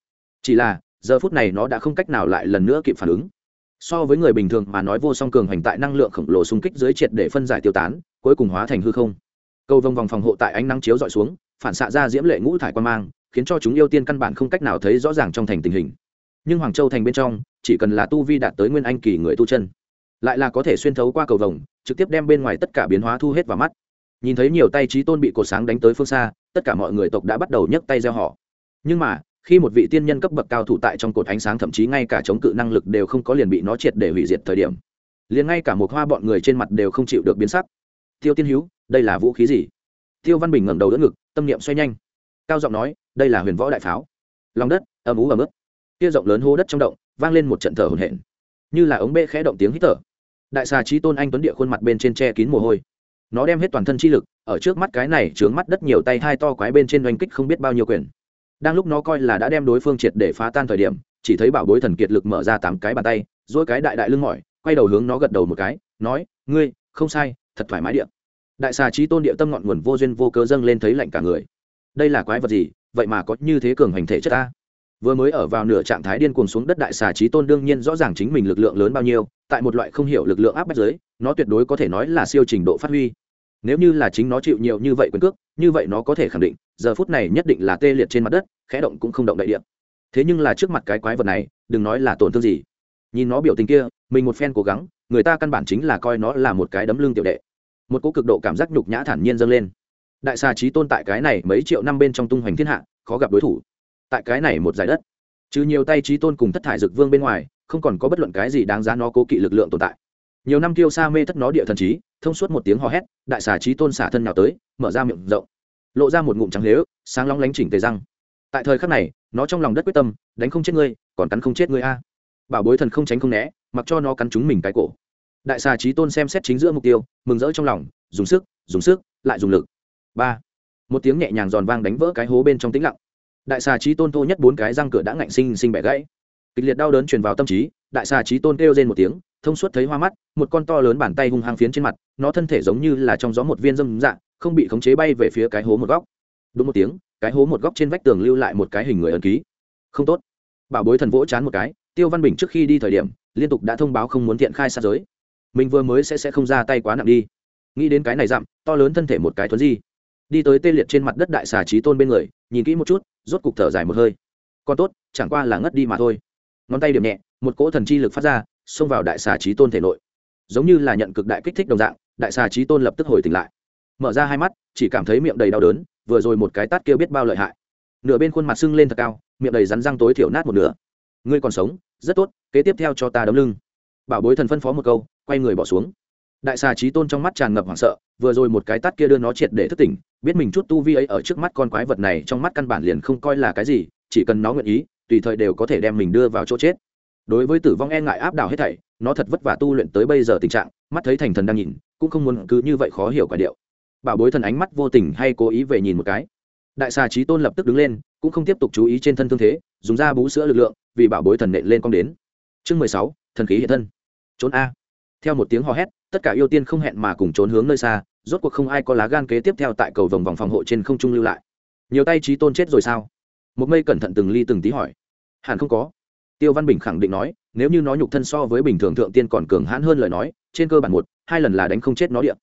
Chỉ là, giờ phút này nó đã không cách nào lại lần nữa kịp phản ứng. So với người bình thường mà nói vô song cường hành tại năng lượng khổng lồ xung kích dưới triệt để phân giải tiêu tán, cuối cùng hóa thành hư không. Cầu vòng vòng phòng hộ tại ánh nắng chiếu dọi xuống, phản xạ ra diễm lệ ngũ thải quan mang, khiến cho chúng yêu tiên căn bản không cách nào thấy rõ ràng trong thành tình hình. Nhưng hoàng châu thành bên trong chỉ cần là tu vi đạt tới nguyên anh kỳ người tu chân, lại là có thể xuyên thấu qua cầu vồng, trực tiếp đem bên ngoài tất cả biến hóa thu hết vào mắt. Nhìn thấy nhiều tay trí tôn bị cột sáng đánh tới phương xa, tất cả mọi người tộc đã bắt đầu nhấc tay gieo họ. Nhưng mà, khi một vị tiên nhân cấp bậc cao thủ tại trong cột ánh sáng thậm chí ngay cả chống cự năng lực đều không có liền bị nó triệt để hủy diệt thời điểm, liền ngay cả một hoa bọn người trên mặt đều không chịu được biến sắc. Tiêu tiên hữu đây là vũ khí gì? Tiêu văn bình ngẩng đầu đỡ ngực, tâm niệm xoay nhanh. Cao giọng nói, đây là huyền võ đại pháo. Lòng đất, âm ú và ướt. Kia rộng lớn hô đất trong động vang lên một trận thở hổn hển. Như là ống bê khẽ động tiếng hít thở. Đại xà trí tôn anh tuấn địa khuôn mặt bên trên che kín mồ hôi. Nó đem hết toàn thân chi lực, ở trước mắt cái này trướng mắt đất nhiều tay hai to quái bên trên oanh kích không biết bao nhiêu quyền. Đang lúc nó coi là đã đem đối phương triệt để phá tan thời điểm, chỉ thấy bảo bối thần kiệt lực mở ra tám cái bàn tay dỗi cái đại đại lưng mỏi, quay đầu hướng nó gật đầu một cái, nói, ngươi, không sai, thật thoải mái địa. Đại xà trí tôn địa tâm ngọn nguồn vô duyên vô cớ dâng lên thấy lạnh cả người. Đây là quái vật gì? Vậy mà có như thế cường hành thể chất ta? Vừa mới ở vào nửa trạng thái điên cuồng xuống đất đại xà trí tôn đương nhiên rõ ràng chính mình lực lượng lớn bao nhiêu, tại một loại không hiểu lực lượng áp bách giới nó tuyệt đối có thể nói là siêu trình độ phát huy. Nếu như là chính nó chịu nhiều như vậy quyền cước, như vậy nó có thể khẳng định, giờ phút này nhất định là tê liệt trên mặt đất, khẽ động cũng không động đại điện. Thế nhưng là trước mặt cái quái vật này, đừng nói là tổn thương gì. Nhìn nó biểu tình kia, mình một phen cố gắng, người ta căn bản chính là coi nó là một cái đấm lưng tiểu đệ. Một cỗ cực độ cảm giác nhục nhã thản nhiên dâng lên. Đại xà trí tôn tại cái này mấy triệu năm bên trong tung hoành thiên hạ, khó gặp đối thủ tại cái này một giải đất. Trừ nhiều tay trí tôn cùng thất thải dực vương bên ngoài, không còn có bất luận cái gì đáng giá nó cố kỵ lực lượng tồn tại. Nhiều năm tiêu xa mê thất nó địa thần trí, thông suốt một tiếng hò hét, đại xà trí tôn xả thân nào tới, mở ra miệng rộng. Lộ ra một ngụm trắng lếu, sáng long lánh chỉnh tề răng. Tại thời khắc này, nó trong lòng đất quyết tâm, đánh không chết ngươi, còn cắn không chết ngươi a. Bảo bối thần không tránh không né, mặc cho nó cắn chúng mình cái cổ. Đại xà trí tôn xem xét chính giữa mục tiêu, mừng rỡ trong lòng, dùng sức dùng sức, lại dùng lực. Ba. Một tiếng nhẹ nhàng giòn vang đánh vỡ cái hố bên trong tĩnh lặng đại xà trí tôn thô nhất bốn cái răng cửa đã ngạnh sinh sinh bẻ gãy. Kịch liệt đau đớn truyền vào tâm trí, đại xà trí tôn kêu rên một tiếng, thông suốt thấy hoa mắt, một con to lớn bàn tay hung hăng phiến trên mặt, nó thân thể giống như là trong gió một viên dâm dạng không bị khống chế bay về phía cái hố một góc. Đúng một tiếng, cái hố một góc trên vách tường lưu lại một cái hình người ẩn ký. Không tốt. Bảo bối thần vỗ chán một cái, tiêu văn bình trước khi đi thời điểm, liên tục đã thông báo không muốn thiện khai sát giới. Mình vừa mới sẽ sẽ không ra tay quá nặng đi. Nghĩ đến cái này dặm, to lớn thân thể một cái thuấn di. Đi tới tê liệt trên mặt đất đại xà trí tôn bên người, nhìn kỹ một chút rốt cục thở dài một hơi. Còn tốt, chẳng qua là ngất đi mà thôi. Ngón tay điểm nhẹ, một cỗ thần chi lực phát ra, xông vào đại xà trí tôn thể nội. Giống như là nhận cực đại kích thích đồng dạng, đại xà trí tôn lập tức hồi tỉnh lại. Mở ra hai mắt, chỉ cảm thấy miệng đầy đau đớn, vừa rồi một cái tát kêu biết bao lợi hại. Nửa bên khuôn mặt sưng lên thật cao, miệng đầy rắn răng tối thiểu nát một nửa. Ngươi còn sống, rất tốt, kế tiếp theo cho ta đấm lưng. Bảo bối thần phân phó một câu, quay người bỏ xuống. Đại xà trí tôn trong mắt tràn ngập hoảng sợ, vừa rồi một cái tát kia đưa nó triệt để thức tỉnh biết mình chút tu vi ấy ở trước mắt con quái vật này trong mắt căn bản liền không coi là cái gì, chỉ cần nó nguyện ý, tùy thời đều có thể đem mình đưa vào chỗ chết. Đối với tử vong e ngại áp đảo hết thảy, nó thật vất vả tu luyện tới bây giờ tình trạng, mắt thấy thành thần đang nhìn, cũng không muốn cứ như vậy khó hiểu quả điệu. Bảo bối thần ánh mắt vô tình hay cố ý về nhìn một cái. Đại xà trí tôn lập tức đứng lên, cũng không tiếp tục chú ý trên thân thương thế, dùng da bú sữa lực lượng, vì bảo bối thần nện lên cong đến. Chương mười sáu, thần khí hiện thân. Trốn a. Theo một tiếng hò hét, tất cả yêu tiên không hẹn mà cùng trốn hướng nơi xa rốt cuộc không ai có lá gan kế tiếp theo tại cầu vòng vòng phòng hộ trên không trung lưu lại. Nhiều tay trí tôn chết rồi sao? Một mây cẩn thận từng ly từng tí hỏi. Hẳn không có. Tiêu văn bình khẳng định nói, nếu như nó nhục thân so với bình thường thượng tiên còn cường hãn hơn lời nói, trên cơ bản một, hai lần là đánh không chết nó điện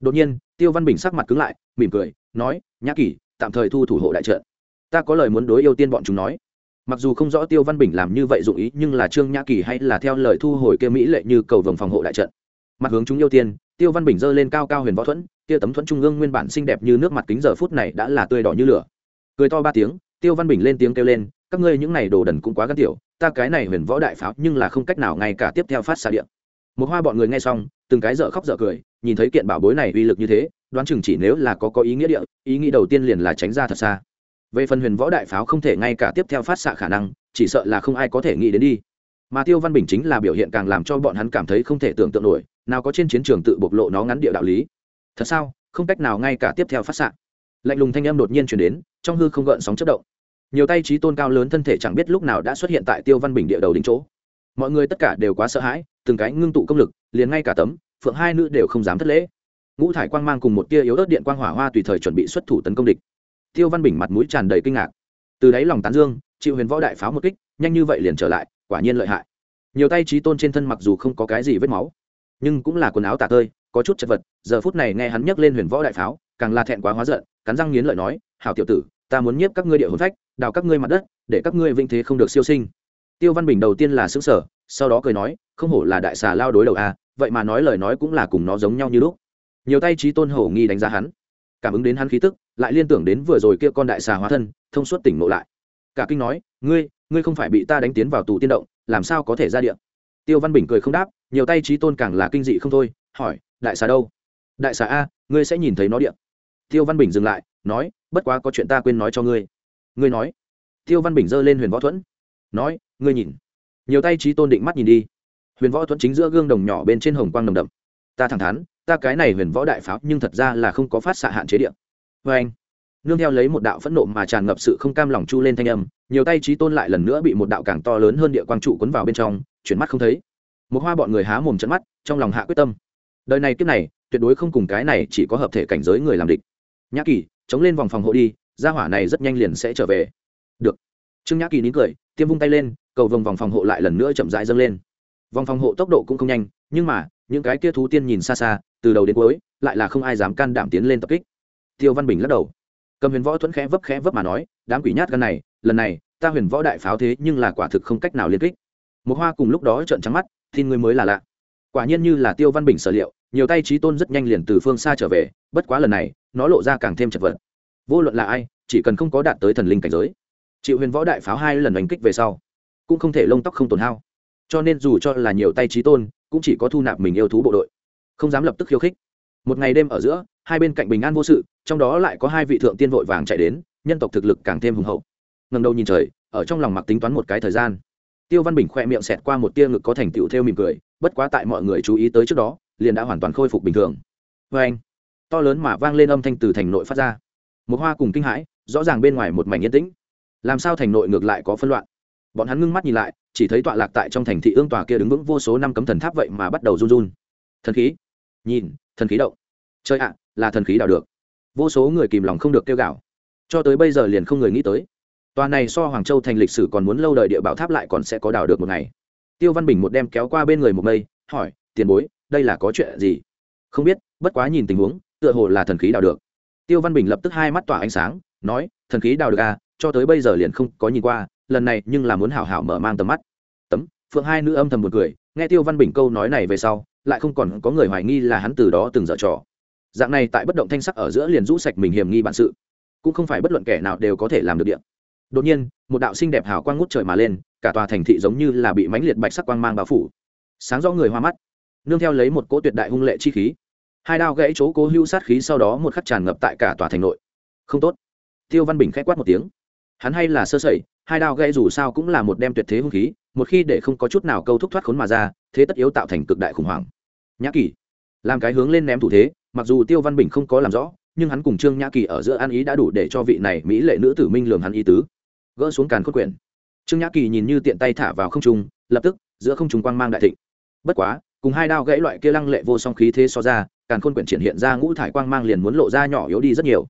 đột nhiên, tiêu văn bình sắc mặt cứng lại, mỉm cười, nói, nhã kỳ tạm thời thu thủ hộ đại trận. Ta có lời muốn đối yêu tiên bọn chúng nói. Mặc dù không rõ tiêu văn bình làm như vậy dụng ý, nhưng là trương nhã kỳ hay là theo lời thu hồi kia mỹ lệ như cầu vồng phòng hộ đại trận. Mặt hướng chúng yêu tiên tiêu văn bình giơ lên cao cao huyền võ thuẫn, tia tấm thuẫn trung ương nguyên bản xinh đẹp như nước mặt kính giờ phút này đã là tươi đỏ như lửa. Cười to ba tiếng, tiêu văn bình lên tiếng kêu lên, các ngươi những này đồ đần cũng quá gắt tiểu, ta cái này huyền võ đại pháo nhưng là không cách nào ngay cả tiếp theo phát xạ điện. Một hoa bọn người nghe xong, từng cái dở khóc dở cười, nhìn thấy kiện bảo bối này uy lực như thế, đoán chừng chỉ nếu là có có ý nghĩa địa, ý nghĩ đầu tiên liền là tránh ra thật xa. Về phần huyền võ đại pháo không thể ngay cả tiếp theo phát xạ khả năng, chỉ sợ là không ai có thể nghĩ đến đi. Mà tiêu văn bình chính là biểu hiện càng làm cho bọn hắn cảm thấy không thể tưởng tượng nổi nào có trên chiến trường tự bộc lộ nó ngắn địa đạo lý. Thật sao? Không cách nào ngay cả tiếp theo phát xạ. Lạnh lùng thanh âm đột nhiên chuyển đến, trong hư không gợn sóng chất động. Nhiều tay trí tôn cao lớn thân thể chẳng biết lúc nào đã xuất hiện tại tiêu văn bình địa đầu đỉnh chỗ. Mọi người tất cả đều quá sợ hãi, từng cái ngưng tụ công lực, liền ngay cả tấm, phượng hai nữ đều không dám thất lễ. Ngũ thải quang mang cùng một tia yếu ớt điện quang hỏa hoa tùy thời chuẩn bị xuất thủ tấn công địch. Tiêu văn bình mặt mũi tràn đầy kinh ngạc. Từ đáy lòng tán dương chịu huyền võ đại pháo một kích, nhanh như vậy liền trở lại, quả nhiên lợi hại. Nhiều tay trí tôn trên thân mặc dù không có cái gì vết máu nhưng cũng là quần áo tả tơi, có chút chật vật, giờ phút này nghe hắn nhấc lên huyền võ đại pháo, càng là thẹn quá hóa giận, cắn răng nghiến lợi nói, hảo tiểu tử, ta muốn nhiếp các ngươi địa hồn phách, đào các ngươi mặt đất, để các ngươi vinh thế không được siêu sinh. Tiêu văn bình đầu tiên là xứng sở sau đó cười nói, không hổ là đại xà lao đối đầu à? vậy mà nói lời nói cũng là cùng nó giống nhau như lúc. Nhiều tay trí tôn hổ nghi đánh giá hắn, cảm ứng đến hắn khí tức, lại liên tưởng đến vừa rồi kia con đại xà hóa thân, thông suốt tỉnh ngộ lại. Cả kinh nói, ngươi ngươi không phải bị ta đánh tiến vào tù tiên động, làm sao có thể ra điện tiêu văn bình cười không đáp, nhiều tay trí tôn càng là kinh dị không thôi, hỏi, đại xà đâu? Đại xà a, ngươi sẽ nhìn thấy nó điện. Tiêu văn bình dừng lại, nói, bất quá có chuyện ta quên nói cho ngươi. Ngươi nói? Tiêu văn bình giơ lên huyền võ thuẫn, nói, ngươi nhìn. Nhiều tay trí tôn định mắt nhìn đi. Huyền võ thuẫn chính giữa gương đồng nhỏ bên trên hồng quang nồng đậm. Ta thẳng thắn, ta cái này huyền võ đại pháo nhưng thật ra là không có phát xạ hạn chế điện. Vê anh, nương theo lấy một đạo phẫn nộ mà tràn ngập sự không cam lòng chu lên thanh âm, nhiều tay trí tôn lại lần nữa bị một đạo càng to lớn hơn địa quang trụ cuốn vào bên trong chuyển mắt không thấy. Một hoa bọn người há mồm trận mắt, trong lòng hạ quyết tâm. Đời này kiếp này, tuyệt đối không cùng cái này chỉ có hợp thể cảnh giới người làm địch. Nhã kỳ, chống lên vòng phòng hộ đi, gia hỏa này rất nhanh liền sẽ trở về. Được. Trương nhã kỳ nín cười, tiêm vung tay lên, cầu vòng vòng phòng hộ lại lần nữa chậm rãi dâng lên. Vòng phòng hộ tốc độ cũng không nhanh, nhưng mà, những cái kia thú tiên nhìn xa xa, từ đầu đến cuối, lại là không ai dám can đảm tiến lên tập kích. Tiêu văn bình lắc đầu. Cầm huyền võ thuẫn khẽ vấp khẽ vấp mà nói, đám quỷ nhát gan này, lần này, ta huyền võ đại pháo thế nhưng là quả thực không cách nào liên kích một hoa cùng lúc đó trợn trắng mắt, tin người mới là lạ. Quả nhiên như là tiêu văn bình sở liệu, nhiều tay trí tôn rất nhanh liền từ phương xa trở về, bất quá lần này, nó lộ ra càng thêm chật vật. Vô luận là ai, chỉ cần không có đạt tới thần linh cảnh giới chịu huyền võ đại pháo hai lần đánh kích về sau, cũng không thể lông tóc không tổn hao. Cho nên dù cho là nhiều tay trí tôn, cũng chỉ có thu nạp mình yêu thú bộ đội, không dám lập tức khiêu khích. Một ngày đêm ở giữa, hai bên cạnh bình an vô sự, trong đó lại có hai vị thượng tiên vội vàng chạy đến, nhân tộc thực lực càng thêm hùng hậu. Ngẩng đầu nhìn trời, ở trong lòng mặc tính toán một cái thời gian tiêu văn bình khoe miệng xẹt qua một tia ngực có thành tựu theo mỉm cười, bất quá tại mọi người chú ý tới trước đó, liền đã hoàn toàn khôi phục bình thường. Vê anh, to lớn mà vang lên âm thanh từ thành nội phát ra. Một hoa cùng kinh hãi, rõ ràng bên ngoài một mảnh yên tĩnh. Làm sao thành nội ngược lại có phân loạn? Bọn hắn ngưng mắt nhìn lại, chỉ thấy tọa lạc tại trong thành thị ương tòa kia đứng vững vô số năm cấm thần tháp vậy mà bắt đầu run run. Thần khí. Nhìn, thần khí động. Chơi ạ, là thần khí đào được. Vô số người kìm lòng không được kêu gào. Cho tới bây giờ liền không người nghĩ tới tòa này so hoàng châu thành lịch sử còn muốn lâu đời địa bảo tháp lại còn sẽ có đào được một ngày. Tiêu văn bình một đem kéo qua bên người một mây, hỏi, tiền bối, đây là có chuyện gì? Không biết, bất quá nhìn tình huống, tựa hồ là thần khí đào được. Tiêu văn bình lập tức hai mắt tỏa ánh sáng, nói, thần khí đào được à cho tới bây giờ liền không có nhìn qua, lần này nhưng là muốn hảo hảo mở mang tầm mắt. Tấm, phượng hai nữ âm thầm một cười, nghe tiêu văn bình câu nói này về sau, lại không còn có người hoài nghi là hắn từ đó từng dở trò. Dạng này tại bất động thanh sắc ở giữa liền rũ sạch mình hiểm nghi bản sự, cũng không phải bất luận kẻ nào đều có thể làm được điện đột nhiên, một đạo xinh đẹp hào quang ngút trời mà lên, cả tòa thành thị giống như là bị mãnh liệt bạch sắc quang mang bao phủ. Sáng rõ người hoa mắt, nương theo lấy một cỗ tuyệt đại hung lệ chi khí. Hai đao gãy chỗ cố hữu sát khí sau đó một khắc tràn ngập tại cả tòa thành nội. Không tốt. Tiêu văn bình k h á c quát một tiếng. Hắn hay là sơ sẩy, hai đao gãy dù sao cũng là một đem tuyệt thế hung khí, một khi để không có chút nào câu thúc thoát khốn mà ra, thế tất yếu tạo thành cực đại khủng hoảng. Nhã kỳ, làm cái hướng lên ném thủ thế, mặc dù tiêu văn bình không có làm rõ, nhưng hắn cùng trương nhã kỳ ở giữa an ý đã đủ để cho vị này mỹ lệ nữ tử minh lường hắn ý tứ gỡ xuống càn khôn quyển. Trương nhã kỳ nhìn như tiện tay thả vào không trung, lập tức, giữa không trung quang mang đại thịnh. Bất quá, cùng hai đao gãy loại kia lăng lệ vô song khí thế so ra, càn khôn quyển triển hiện ra ngũ thải quang mang liền muốn lộ ra nhỏ yếu đi rất nhiều.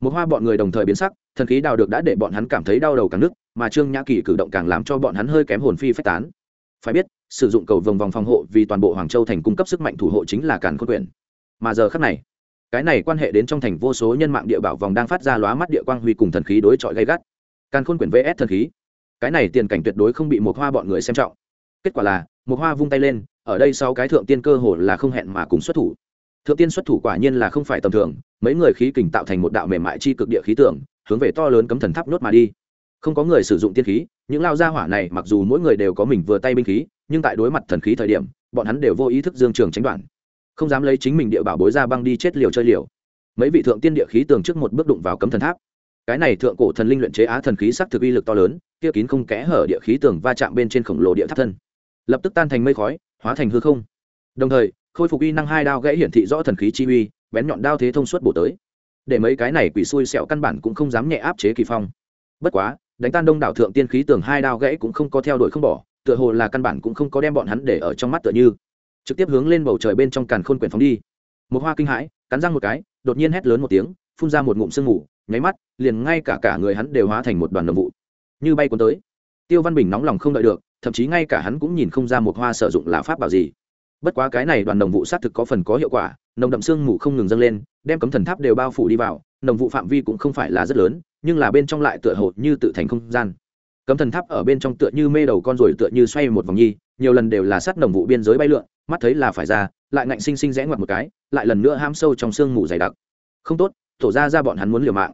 Một hoa bọn người đồng thời biến sắc, thần khí đào được đã để bọn hắn cảm thấy đau đầu càng nức, mà trương nhã kỳ cử động càng làm cho bọn hắn hơi kém hồn phi phách tán. Phải biết, sử dụng cầu vòng vòng phòng hộ vì toàn bộ hoàng châu thành cung cấp sức mạnh thủ hộ chính là càn khôn quyển. Mà giờ khác này, cái này quan hệ đến trong thành vô số nhân mạng địa bảo vòng đang phát ra lóa mắt địa quang huy cùng thần khí đối chọi gây gắt càn khôn quyển vs thần khí. Cái này tiền cảnh tuyệt đối không bị một hoa bọn người xem trọng. Kết quả là một hoa vung tay lên, ở đây sau cái thượng tiên cơ hồ là không hẹn mà cùng xuất thủ. Thượng tiên xuất thủ quả nhiên là không phải tầm thường, mấy người khí kình tạo thành một đạo mềm mại chi cực địa khí tưởng hướng về to lớn cấm thần tháp nốt mà đi. Không có người sử dụng tiên khí, những lao gia hỏa này mặc dù mỗi người đều có mình vừa tay binh khí, nhưng tại đối mặt thần khí thời điểm, bọn hắn đều vô ý thức dương trường tránh đoạn. Không dám lấy chính mình địa bảo bối ra băng đi chết liều chơi liều. Mấy vị thượng tiên địa khí tường trước một bước đụng vào cấm thần tháp cái này thượng cổ thần linh luyện chế á thần khí sắc thực uy lực to lớn, kia kín không kẽ hở địa khí tường va chạm bên trên khổng lồ địa tháp thân. Lập tức tan thành mây khói, hóa thành hư không. Đồng thời, khôi phục uy năng hai đao gãy hiển thị rõ thần khí chi uy, bén nhọn đao thế thông suốt bổ tới. Để mấy cái này quỷ xui xẹo căn bản cũng không dám nhẹ áp chế kỳ phong. Bất quá, đánh tan đông đảo thượng tiên khí tường hai đao gãy cũng không có theo đuổi không bỏ, tựa hồ là căn bản cũng không có đem bọn hắn để ở trong mắt tựa như. Trực tiếp hướng lên bầu trời bên trong càn khôn quyển phóng đi. Một hoa kinh hãi, cắn răng một cái, đột nhiên hét lớn một tiếng, phun ra một ngụm sương mù nháy mắt, liền ngay cả cả người hắn đều hóa thành một đoàn đồng vụ. Như bay cuốn tới. Tiêu văn bình nóng lòng không đợi được, thậm chí ngay cả hắn cũng nhìn không ra một hoa sử dụng là pháp bảo gì. Bất quá cái này đoàn đồng vụ xác thực có phần có hiệu quả, nồng đậm sương mù không ngừng dâng lên, đem cấm thần tháp đều bao phủ đi vào, nồng vụ phạm vi cũng không phải là rất lớn, nhưng là bên trong lại tựa hồ như tự thành không gian. Cấm thần tháp ở bên trong tựa như mê đầu con rồi tựa như xoay một vòng nhi, nhiều lần đều là sát nồng vụ biên giới bay lượn, mắt thấy là phải ra, lại ngạnh sinh sinh rẽ ngoặt một cái, lại lần nữa ham sâu trong sương mù dày đặc. Không tốt tổ ra ra bọn hắn muốn liều mạng.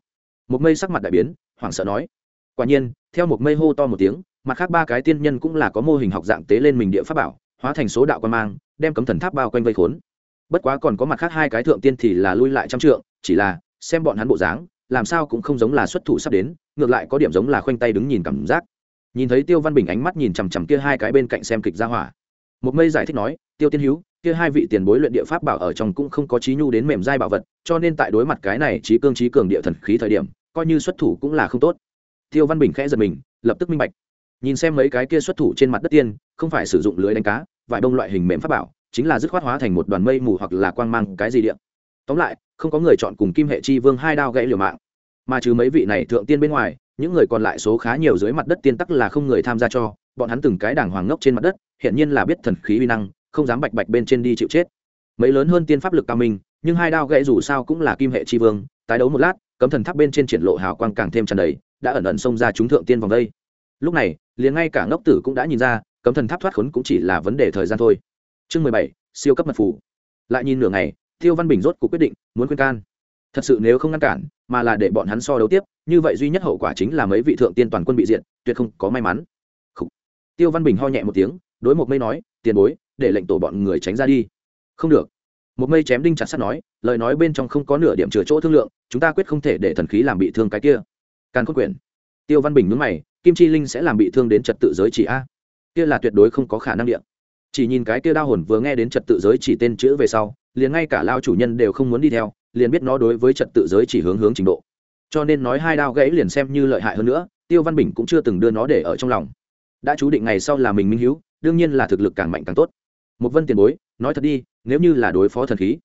Một mây sắc mặt đại biến, hoảng sợ nói, quả nhiên, theo một mây hô to một tiếng, mặt khác ba cái tiên nhân cũng là có mô hình học dạng tế lên mình địa pháp bảo, hóa thành số đạo quan mang, đem cấm thần tháp bao quanh vây khốn. Bất quá còn có mặt khác hai cái thượng tiên thì là lui lại trăm trượng, chỉ là, xem bọn hắn bộ dáng, làm sao cũng không giống là xuất thủ sắp đến, ngược lại có điểm giống là khoanh tay đứng nhìn cảm giác. Nhìn thấy tiêu văn bình ánh mắt nhìn chằm chằm kia hai cái bên cạnh xem kịch ra hỏa. Một mây giải thích nói, tiêu tiên hữu kia hai vị tiền bối luyện địa pháp bảo ở trong cũng không có trí nhu đến mềm dai bảo vật, cho nên tại đối mặt cái này trí cương trí cường địa thần khí thời điểm, coi như xuất thủ cũng là không tốt. Tiêu văn bình khẽ giật mình, lập tức minh bạch. Nhìn xem mấy cái kia xuất thủ trên mặt đất tiên, không phải sử dụng lưới đánh cá, vải bông loại hình mềm pháp bảo, chính là dứt khoát hóa thành một đoàn mây mù hoặc là quang mang cái gì điện tóm lại, không có người chọn cùng kim hệ chi vương hai đao gãy liều mạng. Mà trừ mấy vị này thượng tiên bên ngoài, những người còn lại số khá nhiều dưới mặt đất tiên tắc là không người tham gia cho, bọn hắn từng cái đảng hoàng ngốc trên mặt đất hiện nhiên là biết thần khí uy năng không dám bạch bạch bên trên đi chịu chết. Mấy lớn hơn tiên pháp lực cao minh, nhưng hai đao gãy dù sao cũng là kim hệ chi vương, tái đấu một lát, cấm thần tháp bên trên triển lộ hào quang càng thêm tràn đầy, đã ẩn ẩn xông ra trúng thượng tiên vòng đây. Lúc này, liền ngay cả ngốc tử cũng đã nhìn ra, cấm thần tháp thoát khốn cũng chỉ là vấn đề thời gian thôi. Chương mười bảy, siêu cấp mật phủ lại nhìn nửa ngày, tiêu văn bình rốt cuộc quyết định, muốn khuyên can. Thật sự nếu không ngăn cản, mà là để bọn hắn so đấu tiếp, như vậy duy nhất hậu quả chính là mấy vị thượng tiên toàn quân bị diện tuyệt không có may mắn. Khủ. tiêu văn bình ho nhẹ một tiếng, đối một mây nói, tiền bối để lệnh tổ bọn người tránh ra đi. Không được. Một mây chém đinh chặt sắt nói, lời nói bên trong không có nửa điểm chừa chỗ thương lượng, chúng ta quyết không thể để thần khí làm bị thương cái kia. Càn khôn quyển. Tiêu văn bình nhúng mày, kim chi linh sẽ làm bị thương đến trật tự giới chỉ a. Kia là tuyệt đối không có khả năng điện chỉ nhìn cái kia đa hồn vừa nghe đến trật tự giới chỉ tên chữ về sau, liền ngay cả lao chủ nhân đều không muốn đi theo, liền biết nó đối với trật tự giới chỉ hướng hướng trình độ. Cho nên nói hai đao gãy liền xem như lợi hại hơn nữa, tiêu văn bình cũng chưa từng đưa nó để ở trong lòng. Đã chú định ngày sau là mình minh hữu đương nhiên là thực lực càng mạnh càng tốt một vân tiền bối, nói thật đi, nếu như là đối phó thần khí,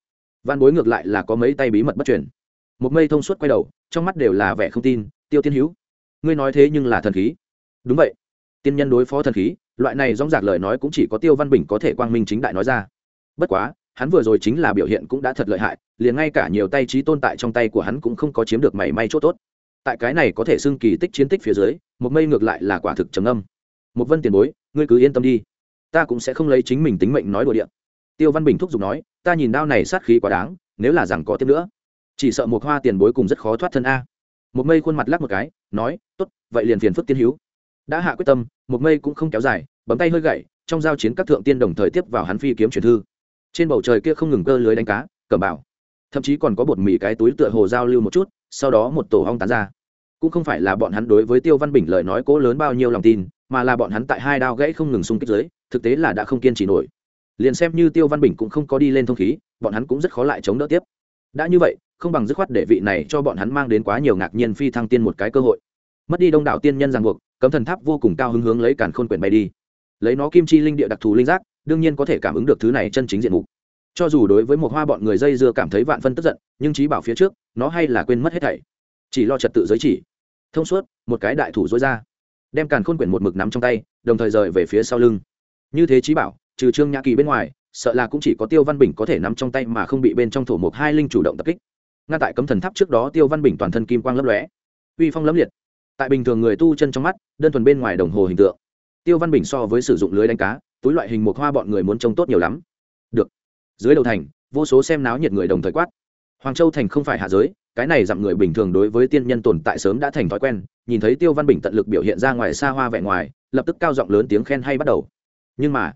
văn bối ngược lại là có mấy tay bí mật bất truyền. Một mây thông suốt quay đầu, trong mắt đều là vẻ không tin, tiêu tiên hữu ngươi nói thế nhưng là thần khí? Đúng vậy. Tiên nhân đối phó thần khí, loại này rong dạc lời nói cũng chỉ có tiêu văn bình có thể quang minh chính đại nói ra. Bất quá, hắn vừa rồi chính là biểu hiện cũng đã thật lợi hại, liền ngay cả nhiều tay trí tôn tại trong tay của hắn cũng không có chiếm được mảy may chỗ tốt. Tại cái này có thể xưng kỳ tích chiến tích phía dưới một mây ngược lại là quả thực trầm âm một vân tiền bối, ngươi cứ yên tâm đi ta cũng sẽ không lấy chính mình tính mệnh nói đùa điện. Tiêu văn bình thúc giục nói, ta nhìn đao này sát khí quá đáng, nếu là rằng có tiếp nữa. Chỉ sợ một hoa tiền bối cùng rất khó thoát thân a. Một mây khuôn mặt lắc một cái, nói, tốt, vậy liền phiền phức tiên hữu đã hạ quyết tâm, một mây cũng không kéo dài, bấm tay hơi gậy, trong giao chiến các thượng tiên đồng thời tiếp vào hắn phi kiếm truyền thư. Trên bầu trời kia không ngừng cơ lưới đánh cá, cẩm bảo thậm chí còn có bột mì cái túi tựa hồ giao lưu một chút, sau đó một tổ hong tán ra. Cũng không phải là bọn hắn đối với tiêu văn bình lời nói cố lớn bao nhiêu lòng tin, mà là bọn hắn tại hai đao gãy không ngừng xung kích dưới thực tế là đã không kiên trì nổi. Liền xem như tiêu văn bình cũng không có đi lên thông khí, bọn hắn cũng rất khó lại chống đỡ tiếp. Đã như vậy, không bằng dứt khoát để vị này cho bọn hắn mang đến quá nhiều ngạc nhiên phi thăng tiên một cái cơ hội. Mất đi đông đảo tiên nhân ràng buộc, cấm thần tháp vô cùng cao hứng hướng lấy cản khôn quyển bay đi. Lấy nó kim chi linh địa đặc thù linh giác, đương nhiên có thể cảm ứng được thứ này chân chính diện mục. Cho dù đối với một hoa bọn người dây dưa cảm thấy vạn phân tức giận, nhưng trí bảo phía trước, nó hay là quên mất hết thảy. Chỉ lo trật tự giới chỉ. Thông suốt, một cái đại thủ dối ra. Đem càn khôn quyển một mực nắm trong tay, đồng thời rời về phía sau lưng như thế trí bảo, trừ trương nhã kỳ bên ngoài, sợ là cũng chỉ có tiêu văn bình có thể nắm trong tay mà không bị bên trong thổ mục hai linh chủ động tập kích. Ngay tại cấm thần tháp trước đó tiêu văn bình toàn thân kim quang lấp lóe, uy phong lấm liệt. Tại bình thường người tu chân trong mắt, đơn thuần bên ngoài đồng hồ hình tượng. Tiêu văn bình so với sử dụng lưới đánh cá, túi loại hình một hoa bọn người muốn trông tốt nhiều lắm. Được. Dưới đầu thành, vô số xem náo nhiệt người đồng thời quát. Hoàng châu thành không phải hạ giới, cái này dặm người bình thường đối với tiên nhân tồn tại sớm đã thành thói quen, nhìn thấy tiêu văn bình tận lực biểu hiện ra ngoài xa hoa vẻ ngoài, lập tức cao giọng lớn tiếng khen hay bắt đầu nhưng mà,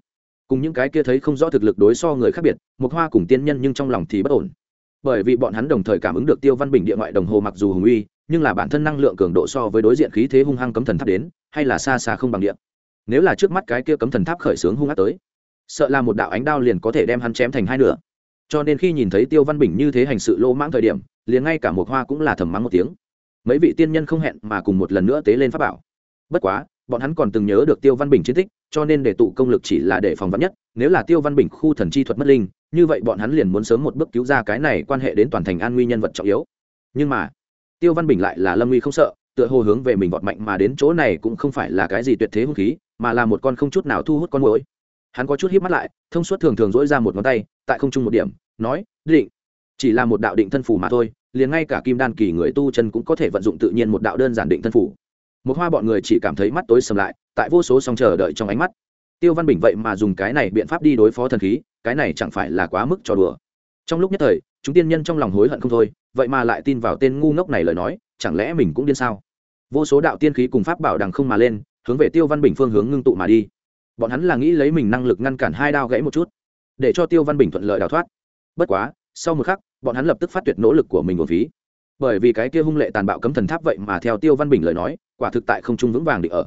cùng những cái kia thấy không rõ thực lực đối so người khác biệt một hoa cùng tiên nhân nhưng trong lòng thì bất ổn. Bởi vì bọn hắn đồng thời cảm ứng được tiêu văn bình địa ngoại đồng hồ mặc dù hùng uy, nhưng là bản thân năng lượng cường độ so với đối diện khí thế hung hăng cấm thần tháp đến, hay là xa xa không bằng điện nếu là trước mắt cái kia cấm thần tháp khởi xướng hung ác tới, sợ là một đạo ánh đao liền có thể đem hắn chém thành hai nửa. Cho nên khi nhìn thấy tiêu văn bình như thế hành sự lô mãng thời điểm, liền ngay cả một hoa cũng là thầm mắng một tiếng. Mấy vị tiên nhân không hẹn mà cùng một lần nữa tế lên pháp bảo. Bất quá bọn hắn còn từng nhớ được tiêu văn bình chiến tích, cho nên để tụ công lực chỉ là để phòng vắn nhất, nếu là tiêu văn bình khu thần chi thuật mất linh, như vậy bọn hắn liền muốn sớm một bước cứu ra cái này quan hệ đến toàn thành an nguy nhân vật trọng yếu. Nhưng mà, tiêu văn bình lại là lâm nguy không sợ, tựa hồ hướng về mình vọt mạnh mà đến chỗ này cũng không phải là cái gì tuyệt thế hung khí, mà là một con không chút nào thu hút con mồi hắn có chút hít mắt lại, thông suốt thường thường dỗi ra một ngón tay, tại không trung một điểm, nói, định. Chỉ là một đạo định thân phủ mà thôi, liền ngay cả kim đan kỳ người tu chân cũng có thể vận dụng tự nhiên một đạo đơn giản định thân phủ một hoa bọn người chỉ cảm thấy mắt tối sầm lại, tại vô số song chờ đợi trong ánh mắt. Tiêu văn bình vậy mà dùng cái này biện pháp đi đối phó thần khí, cái này chẳng phải là quá mức trò đùa. Trong lúc nhất thời, chúng tiên nhân trong lòng hối hận không thôi, vậy mà lại tin vào tên ngu ngốc này lời nói, chẳng lẽ mình cũng điên sao? Vô số đạo tiên khí cùng pháp bảo đằng không mà lên, hướng về tiêu văn bình phương hướng ngưng tụ mà đi. Bọn hắn là nghĩ lấy mình năng lực ngăn cản hai đao gãy một chút, để cho tiêu văn bình thuận lợi đào thoát. Bất quá, sau một khắc, bọn hắn lập tức phát tuyệt nỗ lực của mình một phí bởi vì cái kia hung lệ tàn bạo cấm thần tháp vậy mà theo tiêu văn bình lời nói, quả thực tại không trung vững vàng để ở.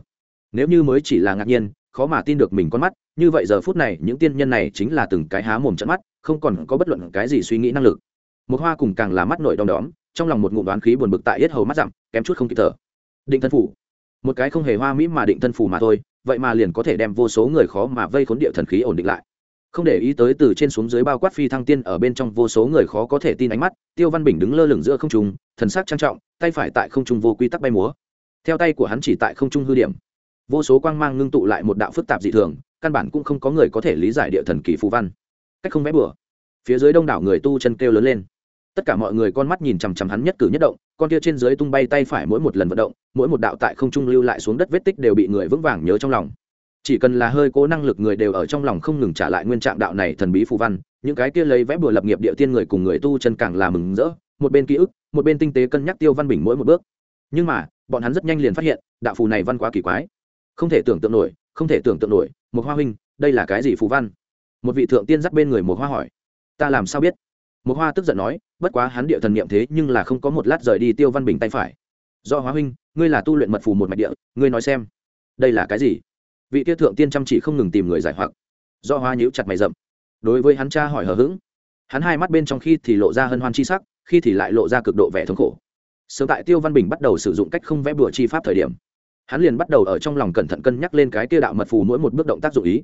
Nếu như mới chỉ là ngạc nhiên, khó mà tin được mình con mắt, như vậy giờ phút này, những tiên nhân này chính là từng cái há mồm trận mắt, không còn có bất luận cái gì suy nghĩ năng lực. Một hoa cùng càng là mắt nổi đom đóm, trong lòng một ngụm đoán khí buồn bực tại yết hầu mắt dặm kém chút không kịp thở. Định thân phủ. Một cái không hề hoa mỹ mà định thân phủ mà thôi, vậy mà liền có thể đem vô số người khó mà vây khốn địa thần khí ổn định lại không để ý tới từ trên xuống dưới bao quát phi thăng tiên, ở bên trong vô số người khó có thể tin ánh mắt, tiêu văn bình đứng lơ lửng giữa không trung, thần sắc trang trọng, tay phải tại không trung vô quy tắc bay múa. Theo tay của hắn chỉ tại không trung hư điểm. Vô số quang mang ngưng tụ lại một đạo phức tạp dị thường, căn bản cũng không có người có thể lý giải địa thần kỳ phù văn. Cách không vẽ bừa. Phía dưới đông đảo người tu chân kêu lớn lên. Tất cả mọi người con mắt nhìn chằm chằm hắn nhất cử nhất động, con kia trên dưới tung bay tay phải mỗi một lần vận động, mỗi một đạo tại không trung lưu lại xuống đất vết tích đều bị người vững vàng nhớ trong lòng chỉ cần là hơi cố năng lực người đều ở trong lòng không ngừng trả lại nguyên trạng đạo này thần bí phù văn, những cái kia lấy vẽ bừa lập nghiệp địa tiên người cùng người tu chân càng là mừng rỡ, một bên ký ức, một bên tinh tế cân nhắc tiêu văn bình mỗi một bước. Nhưng mà, bọn hắn rất nhanh liền phát hiện, đạo phù này văn quá kỳ quái. Không thể tưởng tượng nổi, không thể tưởng tượng nổi một hoa huynh, đây là cái gì phù văn? Một vị thượng tiên dắt bên người một hoa hỏi. Ta làm sao biết? Một hoa tức giận nói, bất quá hắn địa thần niệm thế nhưng là không có một lát rời đi tiêu văn bình tay phải. Do hóa huynh, ngươi là tu luyện mật phù một mạch địa, ngươi nói xem, đây là cái gì? Vị kia thượng tiên chăm chỉ không ngừng tìm người giải hoặc. Do hoa nhíu chặt mày rậm. Đối với hắn cha hỏi hờ hững, hắn hai mắt bên trong khi thì lộ ra hân hoan chi sắc, khi thì lại lộ ra cực độ vẻ thống khổ. Sớm tại tiêu văn bình bắt đầu sử dụng cách không vẽ bùa chi pháp thời điểm, hắn liền bắt đầu ở trong lòng cẩn thận cân nhắc lên cái kia đạo mật phù mỗi một bước động tác dụng ý.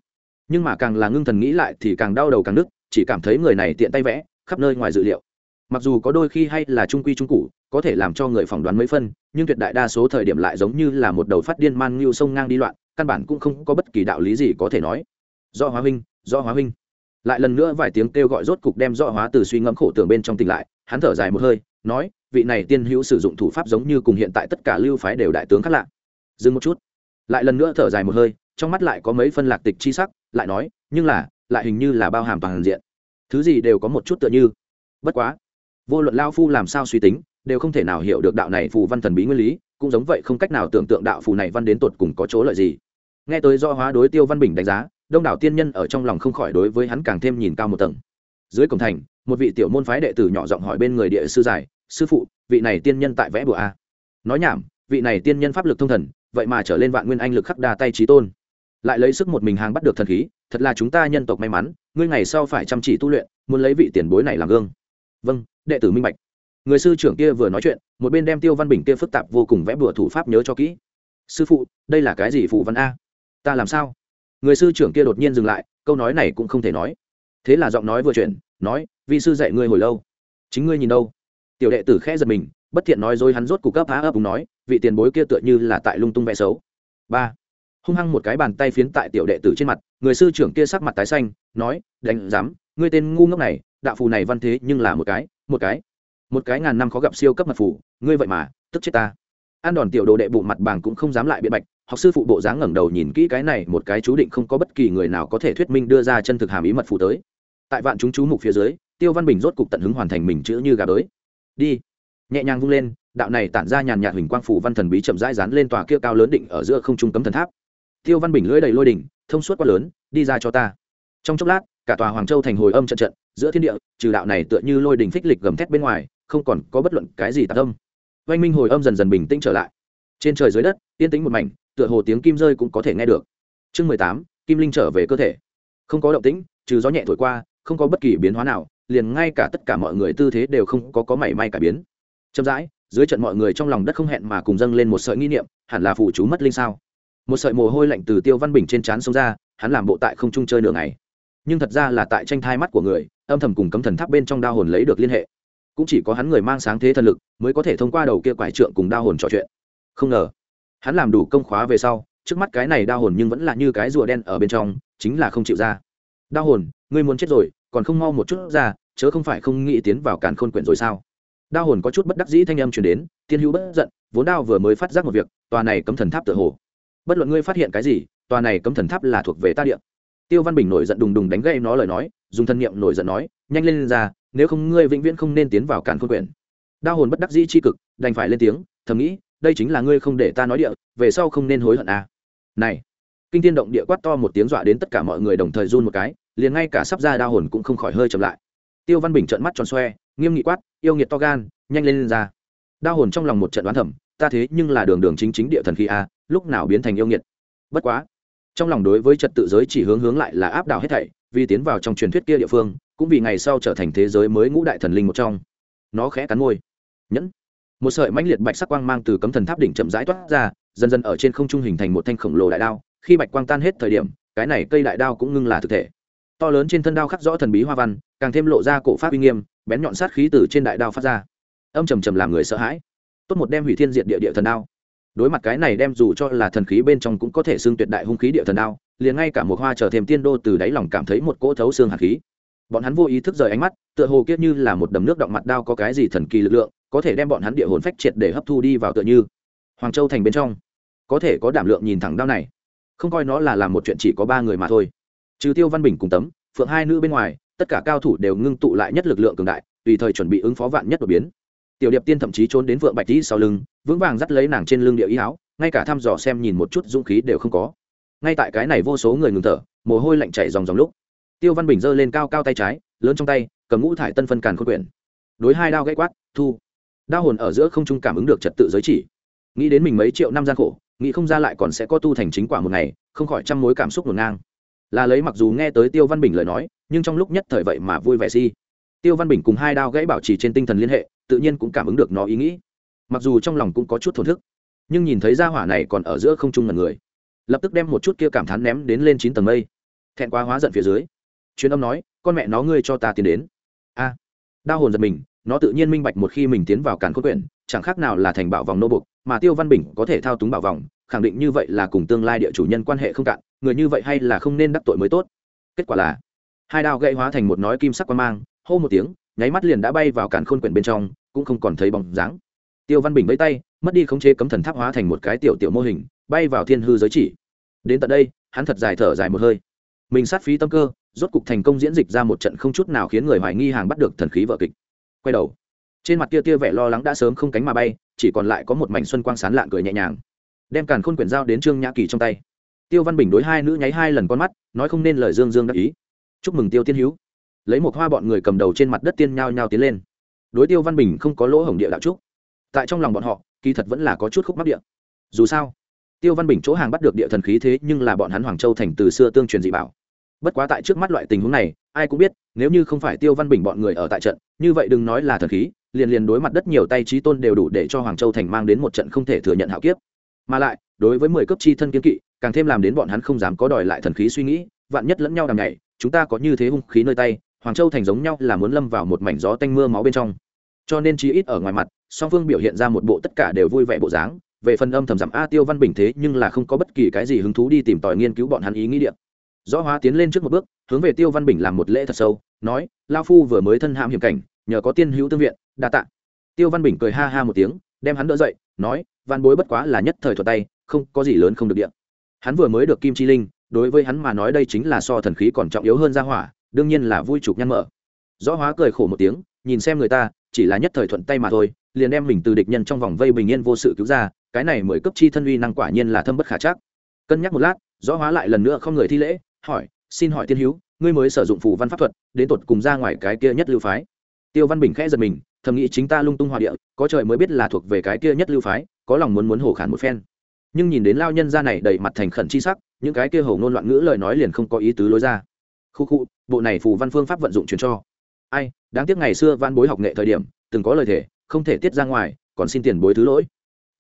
Nhưng mà càng là ngưng thần nghĩ lại thì càng đau đầu càng nức, chỉ cảm thấy người này tiện tay vẽ, khắp nơi ngoài dự liệu. Mặc dù có đôi khi hay là trung quy trung cụ có thể làm cho người phỏng đoán mấy phân, nhưng tuyệt đại đa số thời điểm lại giống như là một đầu phát điên man ngưu sông ngang đi loạn căn bản cũng không có bất kỳ đạo lý gì có thể nói. Do hóa huynh, do hóa huynh. Lại lần nữa vài tiếng kêu gọi rốt cục đem do hóa từ suy ngẫm khổ tưởng bên trong tỉnh lại, hắn thở dài một hơi, nói, vị này tiên hữu sử dụng thủ pháp giống như cùng hiện tại tất cả lưu phái đều đại tướng khác lạ. Dừng một chút. Lại lần nữa thở dài một hơi, trong mắt lại có mấy phân lạc tịch chi sắc, lại nói, nhưng là, lại hình như là bao hàm toàn diện. Thứ gì đều có một chút tựa như. Bất quá, vô luận lao phu làm sao suy tính, đều không thể nào hiểu được đạo này phù văn thần bí nguyên lý, cũng giống vậy không cách nào tưởng tượng đạo phù này văn đến tột cùng có chỗ lợi gì nghe tới do hóa đối tiêu văn bình đánh giá, đông đảo tiên nhân ở trong lòng không khỏi đối với hắn càng thêm nhìn cao một tầng. Dưới cổng thành, một vị tiểu môn phái đệ tử nhỏ giọng hỏi bên người địa sư giải, sư phụ, vị này tiên nhân tại vẽ bùa a? Nói nhảm, vị này tiên nhân pháp lực thông thần, vậy mà trở lên vạn nguyên anh lực khắc đa tay trí tôn. Lại lấy sức một mình hàng bắt được thần khí, thật là chúng ta nhân tộc may mắn, ngươi ngày sau phải chăm chỉ tu luyện, muốn lấy vị tiền bối này làm gương. Vâng đệ tử minh bạch. Người sư trưởng kia vừa nói chuyện, một bên đem tiêu văn bình kia phức tạp vô cùng vẽ bùa thủ pháp nhớ cho kỹ. Sư phụ, đây là cái gì phụ văn a? Ta làm sao? Người sư trưởng kia đột nhiên dừng lại, câu nói này cũng không thể nói. Thế là giọng nói vừa chuyển, nói vì sư dạy ngươi hồi lâu. Chính ngươi nhìn đâu? Tiểu đệ tử khẽ giật mình, bất thiện nói dối hắn rốt cục cấp há ấp cùng nói, vị tiền bối kia tựa như là tại lung tung vẽ xấu. Ba. Hung hăng một cái bàn tay phiến tại tiểu đệ tử trên mặt, người sư trưởng kia sắc mặt tái xanh, nói, đánh dám ngươi tên ngu ngốc này, đạo phù này văn thế nhưng là một cái một cái một cái ngàn năm khó gặp siêu cấp mật phù, ngươi vậy mà, tức chết ta an đòn tiểu đồ đệ bụng mặt bàng cũng không dám lại biện bạch, học sư phụ bộ dáng ngẩng đầu nhìn kỹ cái này, một cái chú định không có bất kỳ người nào có thể thuyết minh đưa ra chân thực hàm ý mật phụ tới. Tại vạn chúng chú mục phía dưới, tiêu văn bình rốt cục tận hứng hoàn thành mình chữ như gà đới. Đi. Nhẹ nhàng vung lên, đạo này tản ra nhàn nhạt hình quang phủ văn thần bí chậm rãi dán lên tòa kia cao lớn định ở giữa không trung cấm thần tháp. Tiêu văn bình lưỡi đầy lôi đỉnh, thông suốt quá lớn, đi ra cho ta. Trong chốc lát, cả tòa hoàng châu thành hồi âm trận trận, giữa thiên địa, trừ đạo này tựa như lôi đỉnh phích lịch gầm thét bên ngoài, không còn có bất luận cái gì tạc âm oanh minh hồi âm dần dần bình tĩnh trở lại. Trên trời dưới đất, yên tĩnh một mảnh, tựa hồ tiếng kim rơi cũng có thể nghe được. Chương mười tám, kim linh trở về cơ thể. Không có động tĩnh, trừ gió nhẹ thổi qua, không có bất kỳ biến hóa nào, liền ngay cả tất cả mọi người tư thế đều không có có mảy may cả biến. Chậm rãi, dưới trận mọi người trong lòng đất không hẹn mà cùng dâng lên một sợi nghi niệm, hẳn là phụ chú mất linh sao? Một sợi mồ hôi lạnh từ tiêu văn bình trên trán xông ra, hắn làm bộ tại không trung chơi nửa ngày. Nhưng thật ra là tại tranh thai mắt của người, âm thầm cùng cấm thần tháp bên trong đa hồn lấy được liên hệ cũng chỉ có hắn người mang sáng thế thần lực mới có thể thông qua đầu kia quải trượng cùng đao hồn trò chuyện. Không ngờ hắn làm đủ công khóa về sau trước mắt cái này đao hồn nhưng vẫn là như cái rùa đen ở bên trong chính là không chịu ra. Đao hồn ngươi muốn chết rồi còn không mau một chút ra chớ không phải không nghĩ tiến vào càn khôn quyển rồi sao? Đao hồn có chút bất đắc dĩ thanh âm chuyển đến tiên hữu bất giận vốn đao vừa mới phát giác một việc tòa này cấm thần tháp tự hồ. Bất luận ngươi phát hiện cái gì tòa này cấm thần tháp là thuộc về ta điện tiêu văn bình nổi giận đùng đùng đánh gây nó lời nói dùng thân nhiệm nổi giận nói nhanh lên, lên ra nếu không ngươi vĩnh viễn không nên tiến vào càn khôn quyển đao hồn bất đắc dĩ chi cực đành phải lên tiếng thầm nghĩ đây chính là ngươi không để ta nói địa về sau không nên hối hận à. này kinh tiên động địa quát to một tiếng dọa đến tất cả mọi người đồng thời run một cái liền ngay cả sắp ra đao hồn cũng không khỏi hơi chậm lại. Tiêu văn bình trợn mắt tròn xoe nghiêm nghị quát yêu nghiệt to gan nhanh lên, lên ra. Đao hồn trong lòng một trận đoán thẩm ta thế nhưng là đường đường chính chính địa thần khí a lúc nào biến thành yêu nghiệt. Bất quá trong lòng đối với trật tự giới chỉ hướng hướng lại là áp đảo hết thảy vì tiến vào trong truyền thuyết kia địa phương cũng vì ngày sau trở thành thế giới mới ngũ đại thần linh một trong. Nó khẽ cắn môi. Nhẫn. Một sợi mãnh liệt bạch sắc quang mang từ cấm thần tháp đỉnh chậm rãi toát ra, dần dần ở trên không trung hình thành một thanh khổng lồ đại đao. Khi bạch quang tan hết thời điểm, cái này cây đại đao cũng ngưng là thực thể. To lớn trên thân đao khắc rõ thần bí hoa văn, càng thêm lộ ra cổ pháp uy nghiêm, bén nhọn sát khí từ trên đại đao phát ra. Âm trầm trầm làm người sợ hãi. Tốt một đem hủy thiên diện địa địa thần đao. Đối mặt cái này đem dù cho là thần khí bên trong cũng có thể xương tuyệt đại hung khí địa thần đao, liền ngay cả một hoa trở thêm tiên đô từ đáy lòng cảm thấy một cỗ thấu xương hạt khí bọn hắn vô ý thức rời ánh mắt, tựa hồ kiết như là một đầm nước động mặt đao có cái gì thần kỳ lực lượng, có thể đem bọn hắn địa hồn phách triệt để hấp thu đi vào tựa như hoàng châu thành bên trong. Có thể có đảm lượng nhìn thẳng đao này. Không coi nó là làm một chuyện chỉ có ba người mà thôi. Trừ tiêu văn bình cùng tấm, phượng hai nữ bên ngoài, tất cả cao thủ đều ngưng tụ lại nhất lực lượng cường đại, tùy thời chuẩn bị ứng phó vạn nhất đột biến. Tiểu điệp tiên thậm chí trốn đến vượng bạch tý sau lưng, vững vàng dắt lấy nàng trên lưng địa ý áo, ngay cả thăm dò xem nhìn một chút dũng khí đều không có. Ngay tại cái này vô số người ngừng thở, mồ hôi lạnh chảy dòng dòng lúc tiêu văn bình giơ lên cao cao tay trái, lớn trong tay, cầm ngũ thải tân phân càn khôn quyển. Đối hai đao gãy quát, thu. Đao hồn ở giữa không trung cảm ứng được trật tự giới chỉ. Nghĩ đến mình mấy triệu năm gian khổ, nghĩ không ra lại còn sẽ có tu thành chính quả một ngày, không khỏi trăm mối cảm xúc ngổn ngang. Là lấy mặc dù nghe tới tiêu văn bình lời nói, nhưng trong lúc nhất thời vậy mà vui vẻ si. Tiêu văn bình cùng hai đao gãy bảo trì trên tinh thần liên hệ, tự nhiên cũng cảm ứng được nó ý nghĩ. Mặc dù trong lòng cũng có chút thổn thức, nhưng nhìn thấy gia hỏa này còn ở giữa không trung ngần người, lập tức đem một chút kia cảm thán ném đến lên chín tầng mây. Thẹn quá hóa giận phía dưới truyền âm nói, con mẹ nó ngươi cho ta tiến đến. A. Đao hồn giật mình, nó tự nhiên minh bạch một khi mình tiến vào càn khôn quyển, chẳng khác nào là thành bảo vòng nô bục mà tiêu văn bình có thể thao túng bảo vòng, khẳng định như vậy là cùng tương lai địa chủ nhân quan hệ không cạn, người như vậy hay là không nên đắc tội mới tốt. Kết quả là, hai đao gãy hóa thành một nói kim sắc quan mang, hô một tiếng, nháy mắt liền đã bay vào càn khôn quyển bên trong, cũng không còn thấy bóng dáng. Tiêu văn bình vẫy tay, mất đi khống chế cấm thần tháp hóa thành một cái tiểu tiểu mô hình, bay vào thiên hư giới chỉ. Đến tận đây, hắn thật dài thở dài một hơi. Mình sát phí tâm cơ rốt cục thành công diễn dịch ra một trận không chút nào khiến người hoài nghi hàng bắt được thần khí vợ kịch. Quay đầu, trên mặt kia tia vẻ lo lắng đã sớm không cánh mà bay, chỉ còn lại có một mảnh xuân quang sán lạn cười nhẹ nhàng. Đem càn khôn quyển giao đến trương nhã kỳ trong tay. Tiêu văn bình đối hai nữ nháy hai lần con mắt, nói không nên lời dương dương đắc ý. Chúc mừng tiêu tiên hữu lấy một hoa bọn người cầm đầu trên mặt đất tiên nhao nhao tiến lên. Đối tiêu văn bình không có lỗ hổng địa đạo trúc tại trong lòng bọn họ, kỳ thật vẫn là có chút khúc mắc địa. Dù sao, tiêu văn bình chỗ hàng bắt được địa thần khí thế nhưng là bọn hắn hoàng châu thành từ xưa tương truyền dị bảo bất quá tại trước mắt loại tình huống này, ai cũng biết, nếu như không phải tiêu văn bình bọn người ở tại trận, như vậy đừng nói là thần khí, liền liền đối mặt đất nhiều tay trí tôn đều đủ để cho hoàng châu thành mang đến một trận không thể thừa nhận hạo kiếp. Mà lại, đối với mười cấp chi thân kiên kỵ, càng thêm làm đến bọn hắn không dám có đòi lại thần khí suy nghĩ, vạn nhất lẫn nhau đằng ngày chúng ta có như thế hung khí nơi tay, hoàng châu thành giống nhau là muốn lâm vào một mảnh gió tanh mưa máu bên trong. Cho nên chí ít ở ngoài mặt, song phương biểu hiện ra một bộ tất cả đều vui vẻ bộ dáng, về phần âm thầm giảm, a, tiêu văn bình thế nhưng là không có bất kỳ cái gì hứng thú đi tìm tòi nghiên cứu bọn hắn ý nghĩ điện rõ hóa tiến lên trước một bước, hướng về tiêu văn bình làm một lễ thật sâu, nói Lão phu vừa mới thân hãm hiểm cảnh, nhờ có tiên hữu tương viện, đa tạ. Tiêu văn bình cười ha ha một tiếng, đem hắn đỡ dậy, nói, văn bối bất quá là nhất thời thuận tay, không có gì lớn không được địa. hắn vừa mới được kim chi linh, đối với hắn mà nói đây chính là so thần khí còn trọng yếu hơn ra hỏa, đương nhiên là vui trục nhăn mở. Rõ hóa cười khổ một tiếng, nhìn xem người ta, chỉ là nhất thời thuận tay mà thôi, liền đem mình từ địch nhân trong vòng vây bình yên vô sự cứu ra, cái này mới cấp chi thân uy năng quả nhiên là thâm bất khả chắc. Cân nhắc một lát, rõ hóa lại lần nữa không người thi lễ hỏi, xin hỏi tiên hữu, ngươi mới sử dụng phù văn pháp thuật, đến tột cùng ra ngoài cái kia nhất lưu phái? Tiêu văn bình khẽ giật mình, thầm nghĩ chính ta lung tung hòa địa, có trời mới biết là thuộc về cái kia nhất lưu phái, có lòng muốn muốn hổ khản một phen. Nhưng nhìn đến lao nhân ra này đầy mặt thành khẩn chi sắc, những cái kia hầu ngôn loạn ngữ lời nói liền không có ý tứ lối ra. Khu khu, bộ này phù văn phương pháp vận dụng truyền cho. Ai, đáng tiếc ngày xưa văn bối học nghệ thời điểm, từng có lời thể không thể tiết ra ngoài, còn xin tiền bối thứ lỗi.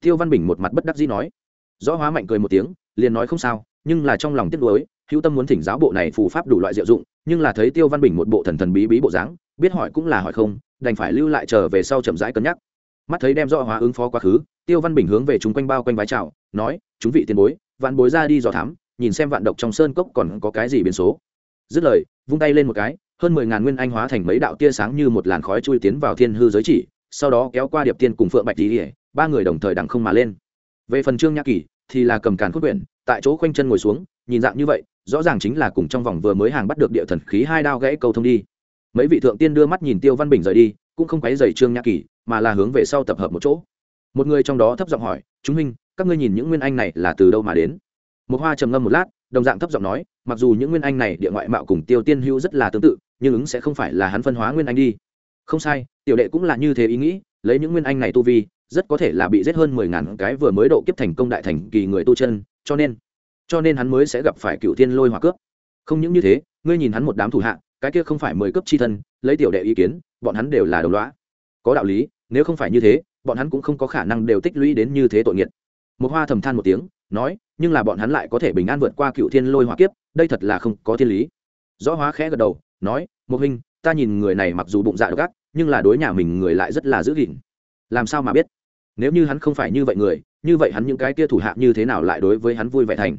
Tiêu văn bình một mặt bất đắc dĩ nói. Rõ hóa mạnh cười một tiếng, liền nói không sao, nhưng là trong lòng tiếc nuối hữu tâm muốn thỉnh giáo bộ này phù pháp đủ loại diệu dụng, nhưng là thấy tiêu văn bình một bộ thần thần bí bí bộ dáng, biết hỏi cũng là hỏi không, đành phải lưu lại chờ về sau chậm rãi cân nhắc. Mắt thấy đem rõ hóa ứng phó quá khứ, tiêu văn bình hướng về chúng quanh bao quanh vái chào, nói, chúng vị tiền bối, vạn bối ra đi dò thám, nhìn xem vạn độc trong sơn cốc còn có cái gì biến số. Dứt lời, vung tay lên một cái, hơn mười ngàn nguyên anh hóa thành mấy đạo tia sáng như một làn khói chui tiến vào thiên hư giới chỉ, sau đó kéo qua điệp tiên cùng phượng bạch tỉ ba người đồng thời đằng không mà lên. Về phần trương nhã kỳ, thì là cầm càn cốt quyển tại chỗ khoanh chân ngồi xuống, nhìn dạng như vậy, rõ ràng chính là cùng trong vòng vừa mới hàng bắt được địa thần khí hai đao gãy cầu thông đi. Mấy vị thượng tiên đưa mắt nhìn tiêu văn bình rời đi, cũng không quấy dày trương nhã kỳ, mà là hướng về sau tập hợp một chỗ. Một người trong đó thấp giọng hỏi, chúng minh các ngươi nhìn những nguyên anh này là từ đâu mà đến? Một hoa trầm ngâm một lát, đồng dạng thấp giọng nói, mặc dù những nguyên anh này địa ngoại mạo cùng tiêu tiên hưu rất là tương tự, nhưng ứng sẽ không phải là hắn phân hóa nguyên anh đi. Không sai, tiểu đệ cũng là như thế ý nghĩ, lấy những nguyên anh này tu vi, rất có thể là bị giết hơn mười ngàn cái vừa mới độ kiếp thành công đại thành kỳ người tu chân cho nên cho nên hắn mới sẽ gặp phải cựu thiên lôi hòa cướp. Không những như thế ngươi nhìn hắn một đám thủ hạ cái kia không phải mười cấp chi thân lấy tiểu đệ ý kiến bọn hắn đều là đồng loá có đạo lý nếu không phải như thế bọn hắn cũng không có khả năng đều tích lũy đến như thế tội nghiệt. Một hoa thầm than một tiếng nói nhưng là bọn hắn lại có thể bình an vượt qua cựu thiên lôi hòa kiếp đây thật là không có thiên lý. Rõ hóa khẽ gật đầu nói một hình ta nhìn người này mặc dù bụng dạ gắt, nhưng là đối nhà mình người lại rất là giữ gìn. Làm sao mà biết? Nếu như hắn không phải như vậy người như vậy hắn những cái kia thủ hạ như thế nào lại đối với hắn vui vẻ thành?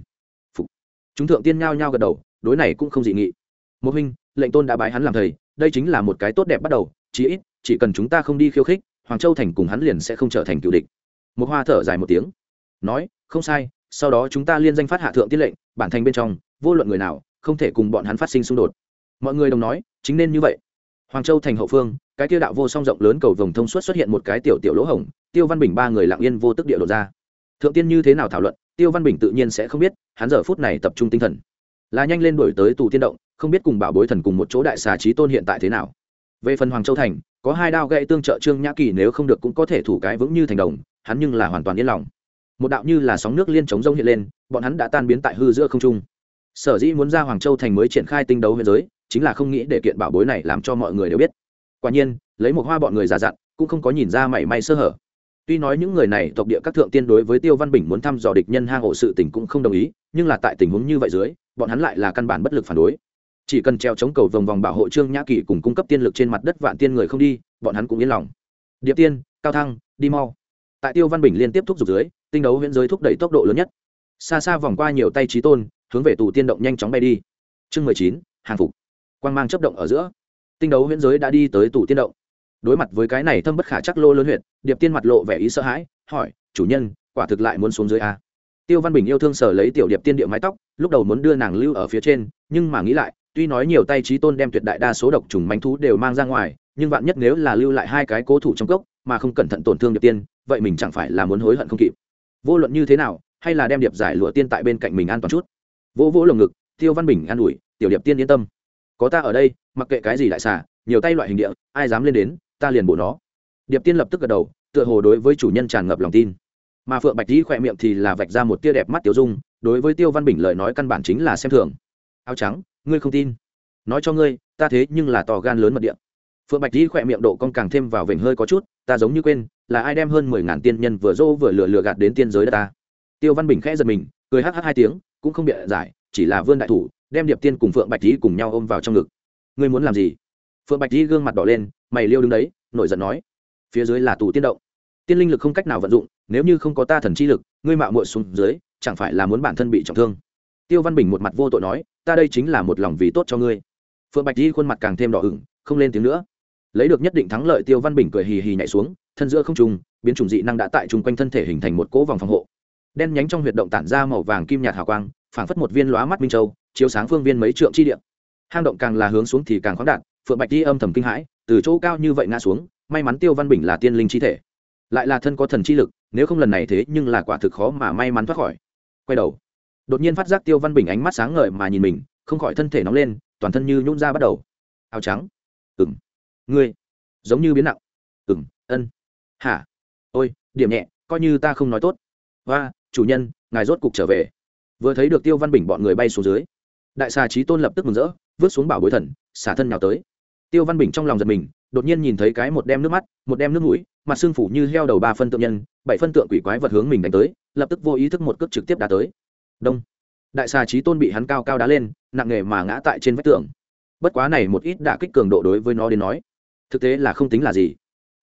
Phục. chúng thượng tiên nhao nhao gật đầu đối này cũng không dị nghị. Một huynh, lệnh tôn đã bái hắn làm thầy đây chính là một cái tốt đẹp bắt đầu chí ít chỉ cần chúng ta không đi khiêu khích hoàng châu thành cùng hắn liền sẽ không trở thành cựu địch. Một hoa thở dài một tiếng. Nói không sai sau đó chúng ta liên danh phát hạ thượng tiết lệnh bản thành bên trong vô luận người nào không thể cùng bọn hắn phát sinh xung đột. Mọi người đồng nói chính nên như vậy. Hoàng châu thành hậu phương cái tiêu đạo vô song rộng lớn cầu vồng thông suốt xuất hiện một cái tiểu tiểu lỗ hổng, tiêu văn bình ba người lặng yên vô tức địa đột ra. Thượng tiên như thế nào thảo luận, tiêu văn bình tự nhiên sẽ không biết, hắn giờ phút này tập trung tinh thần. Là nhanh lên đổi tới tù tiên động, không biết cùng bảo bối thần cùng một chỗ đại xà trí tôn hiện tại thế nào. Về phần hoàng châu thành, có hai đao gậy tương trợ trương nhã kỳ nếu không được cũng có thể thủ cái vững như thành đồng, hắn nhưng là hoàn toàn yên lòng. Một đạo như là sóng nước liên chống rông hiện lên, bọn hắn đã tan biến tại hư giữa không trung. Sở dĩ muốn ra hoàng châu thành mới triển khai tinh đấu biên giới, chính là không nghĩ để kiện bảo bối này làm cho mọi người đều biết quả nhiên, lấy một hoa bọn người giả dặn cũng không có nhìn ra mảy may sơ hở. Tuy nói những người này tộc địa các thượng tiên đối với tiêu văn bình muốn thăm dò địch nhân hang ổ sự tình cũng không đồng ý, nhưng là tại tình huống như vậy dưới, bọn hắn lại là căn bản bất lực phản đối. Chỉ cần treo chống cầu vòng vòng bảo hộ trương nhã kỳ cùng cung cấp tiên lực trên mặt đất vạn tiên người không đi, bọn hắn cũng yên lòng. Điệp tiên, cao thăng, đi mau. Tại tiêu văn bình liên tiếp thúc giục dưới, tinh đấu huyễn giới thúc đẩy tốc độ lớn nhất. Xa xa vòng qua nhiều tay trí tôn, hướng về tù tiên động nhanh chóng bay đi. Chương mười chín, hàng phục. Quang mang chấp động ở giữa tinh đấu huyễn giới đã đi tới tủ tiên động. Đối mặt với cái này thâm bất khả chắc lô lớn huyện điệp tiên mặt lộ vẻ ý sợ hãi, hỏi, chủ nhân, quả thực lại muốn xuống dưới a tiêu văn bình yêu thương sở lấy tiểu điệp tiên địa mái tóc, lúc đầu muốn đưa nàng lưu ở phía trên, nhưng mà nghĩ lại, tuy nói nhiều tay trí tôn đem tuyệt đại đa số độc trùng manh thú đều mang ra ngoài, nhưng vạn nhất nếu là lưu lại hai cái cố thủ trong cốc, mà không cẩn thận tổn thương điệp tiên, vậy mình chẳng phải là muốn hối hận không kịp. Vô luận như thế nào, hay là đem điệp giải lụa tiên tại bên cạnh mình an toàn chút. Vỗ vỗ lồng ngực, tiêu văn bình an ủi, tiểu điệp tiên yên tâm. Có ta ở đây mặc kệ cái gì đại xả nhiều tay loại hình địa, ai dám lên đến, ta liền bổ nó. Điệp tiên lập tức gật đầu, tựa hồ đối với chủ nhân tràn ngập lòng tin. Mà phượng bạch dĩ khỏe miệng thì là vạch ra một tia đẹp mắt tiêu dung, đối với tiêu văn bình lời nói căn bản chính là xem thường. Áo trắng, ngươi không tin. Nói cho ngươi, ta thế nhưng là tò gan lớn mật địa. Phượng bạch dĩ khỏe miệng độ con càng thêm vào vểnh hơi có chút, ta giống như quên, là ai đem hơn mười ngàn tiên nhân vừa dô vừa lừa lừa gạt đến tiên giới đất ta? Tiêu văn bình khẽ giật mình, cười hh hai tiếng, cũng không bịa giải, chỉ là vươn đại thủ, đem điệp tiên cùng phượng bạch dĩ cùng nhau ôm vào trong ngực ngươi muốn làm gì? Phượng bạch di gương mặt đỏ lên, mày liêu đứng đấy, nổi giận nói. Phía dưới là tù tiên động. Tiên linh lực không cách nào vận dụng, nếu như không có ta thần chi lực, ngươi mạo muội xuống dưới, chẳng phải là muốn bản thân bị trọng thương? Tiêu văn bình một mặt vô tội nói, ta đây chính là một lòng vì tốt cho ngươi. Phượng bạch di khuôn mặt càng thêm đỏ ửng, không lên tiếng nữa. Lấy được nhất định thắng lợi, tiêu văn bình cười hì hì nhảy xuống, thân giữa không trùng biến chủng dị năng đã tại chung quanh thân thể hình thành một cỗ vòng phòng hộ. Đen nhánh trong huyệt động tản ra màu vàng kim nhạt hào quang, phảng phất một viên lóa mắt minh châu, chiếu sáng phương viên mấy trượng chi điện hang động càng là hướng xuống thì càng khoáng đạt, phượng bạch di âm thầm kinh hãi, từ chỗ cao như vậy ngã xuống, may mắn tiêu văn bình là tiên linh chi thể. Lại là thân có thần chi lực, nếu không lần này thế nhưng là quả thực khó mà may mắn thoát khỏi. Quay đầu, đột nhiên phát giác tiêu văn bình ánh mắt sáng ngời mà nhìn mình, không khỏi thân thể nóng lên, toàn thân như nhún ra bắt đầu. Áo trắng. Ừng ngươi, giống như biến nặng. Ừng ân. Hả? Ôi, điểm nhẹ, coi như ta không nói tốt. Và chủ nhân, ngài rốt cục trở về. Vừa thấy được tiêu văn bình bọn người bay xuống dưới. Đại xà trí tôn lập tức mừng rỡ vứt xuống bảo bối thần, xả thân nhào tới. Tiêu văn bình trong lòng giật mình, đột nhiên nhìn thấy cái một đem nước mắt, một đem nước mũi mặt xương phủ như heo đầu ba phân tượng nhân, bảy phân tượng quỷ quái vật hướng mình đánh tới, lập tức vô ý thức một cước trực tiếp đá tới. Đông. Đại xà trí tôn bị hắn cao cao đá lên, nặng nề mà ngã tại trên vách tường. Bất quá này một ít đã kích cường độ đối với nó đến nói, thực tế là không tính là gì.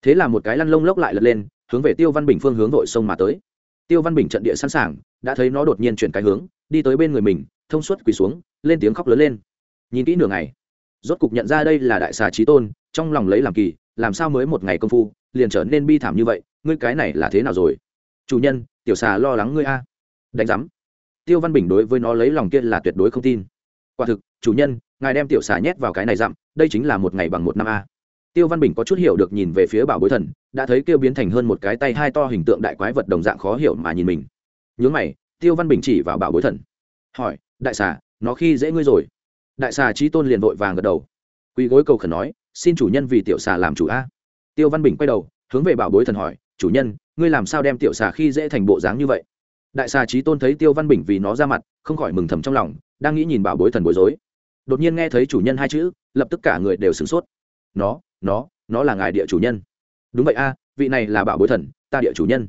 Thế là một cái lăn lông lốc lại lật lên, hướng về tiêu văn bình phương hướng vội sông mà tới. Tiêu văn bình trận địa sẵn sàng, đã thấy nó đột nhiên chuyển cái hướng, đi tới bên người mình, thông suốt quỳ xuống, lên tiếng khóc lớn lên nhìn kỹ nửa ngày, rốt cục nhận ra đây là đại xà trí tôn, trong lòng lấy làm kỳ, làm sao mới một ngày công phu, liền trở nên bi thảm như vậy, ngươi cái này là thế nào rồi? Chủ nhân, tiểu xà lo lắng ngươi a. Đánh giám. Tiêu văn bình đối với nó lấy lòng kia là tuyệt đối không tin. Quả thực, chủ nhân, ngài đem tiểu xà nhét vào cái này dặm, đây chính là một ngày bằng một năm a. Tiêu văn bình có chút hiểu được nhìn về phía bảo bối thần, đã thấy kêu biến thành hơn một cái tay hai to hình tượng đại quái vật đồng dạng khó hiểu mà nhìn mình. Nhớ mày, tiêu văn bình chỉ vào bảo bối thần. Hỏi, đại xà, nó khi dễ ngươi rồi? Đại xà trí tôn liền vội vàng gật đầu. Quỳ gối cầu khẩn nói, xin chủ nhân vì tiểu xà làm chủ a. Tiêu văn bình quay đầu, hướng về bảo bối thần hỏi, chủ nhân, ngươi làm sao đem tiểu xà khi dễ thành bộ dáng như vậy? Đại xà trí tôn thấy tiêu văn bình vì nó ra mặt, không khỏi mừng thầm trong lòng, đang nghĩ nhìn bảo bối thần bối rối. Đột nhiên nghe thấy chủ nhân hai chữ, lập tức cả người đều sửng sốt. Nó nó nó là ngài địa chủ nhân. Đúng vậy a, vị này là bảo bối thần, ta địa chủ nhân.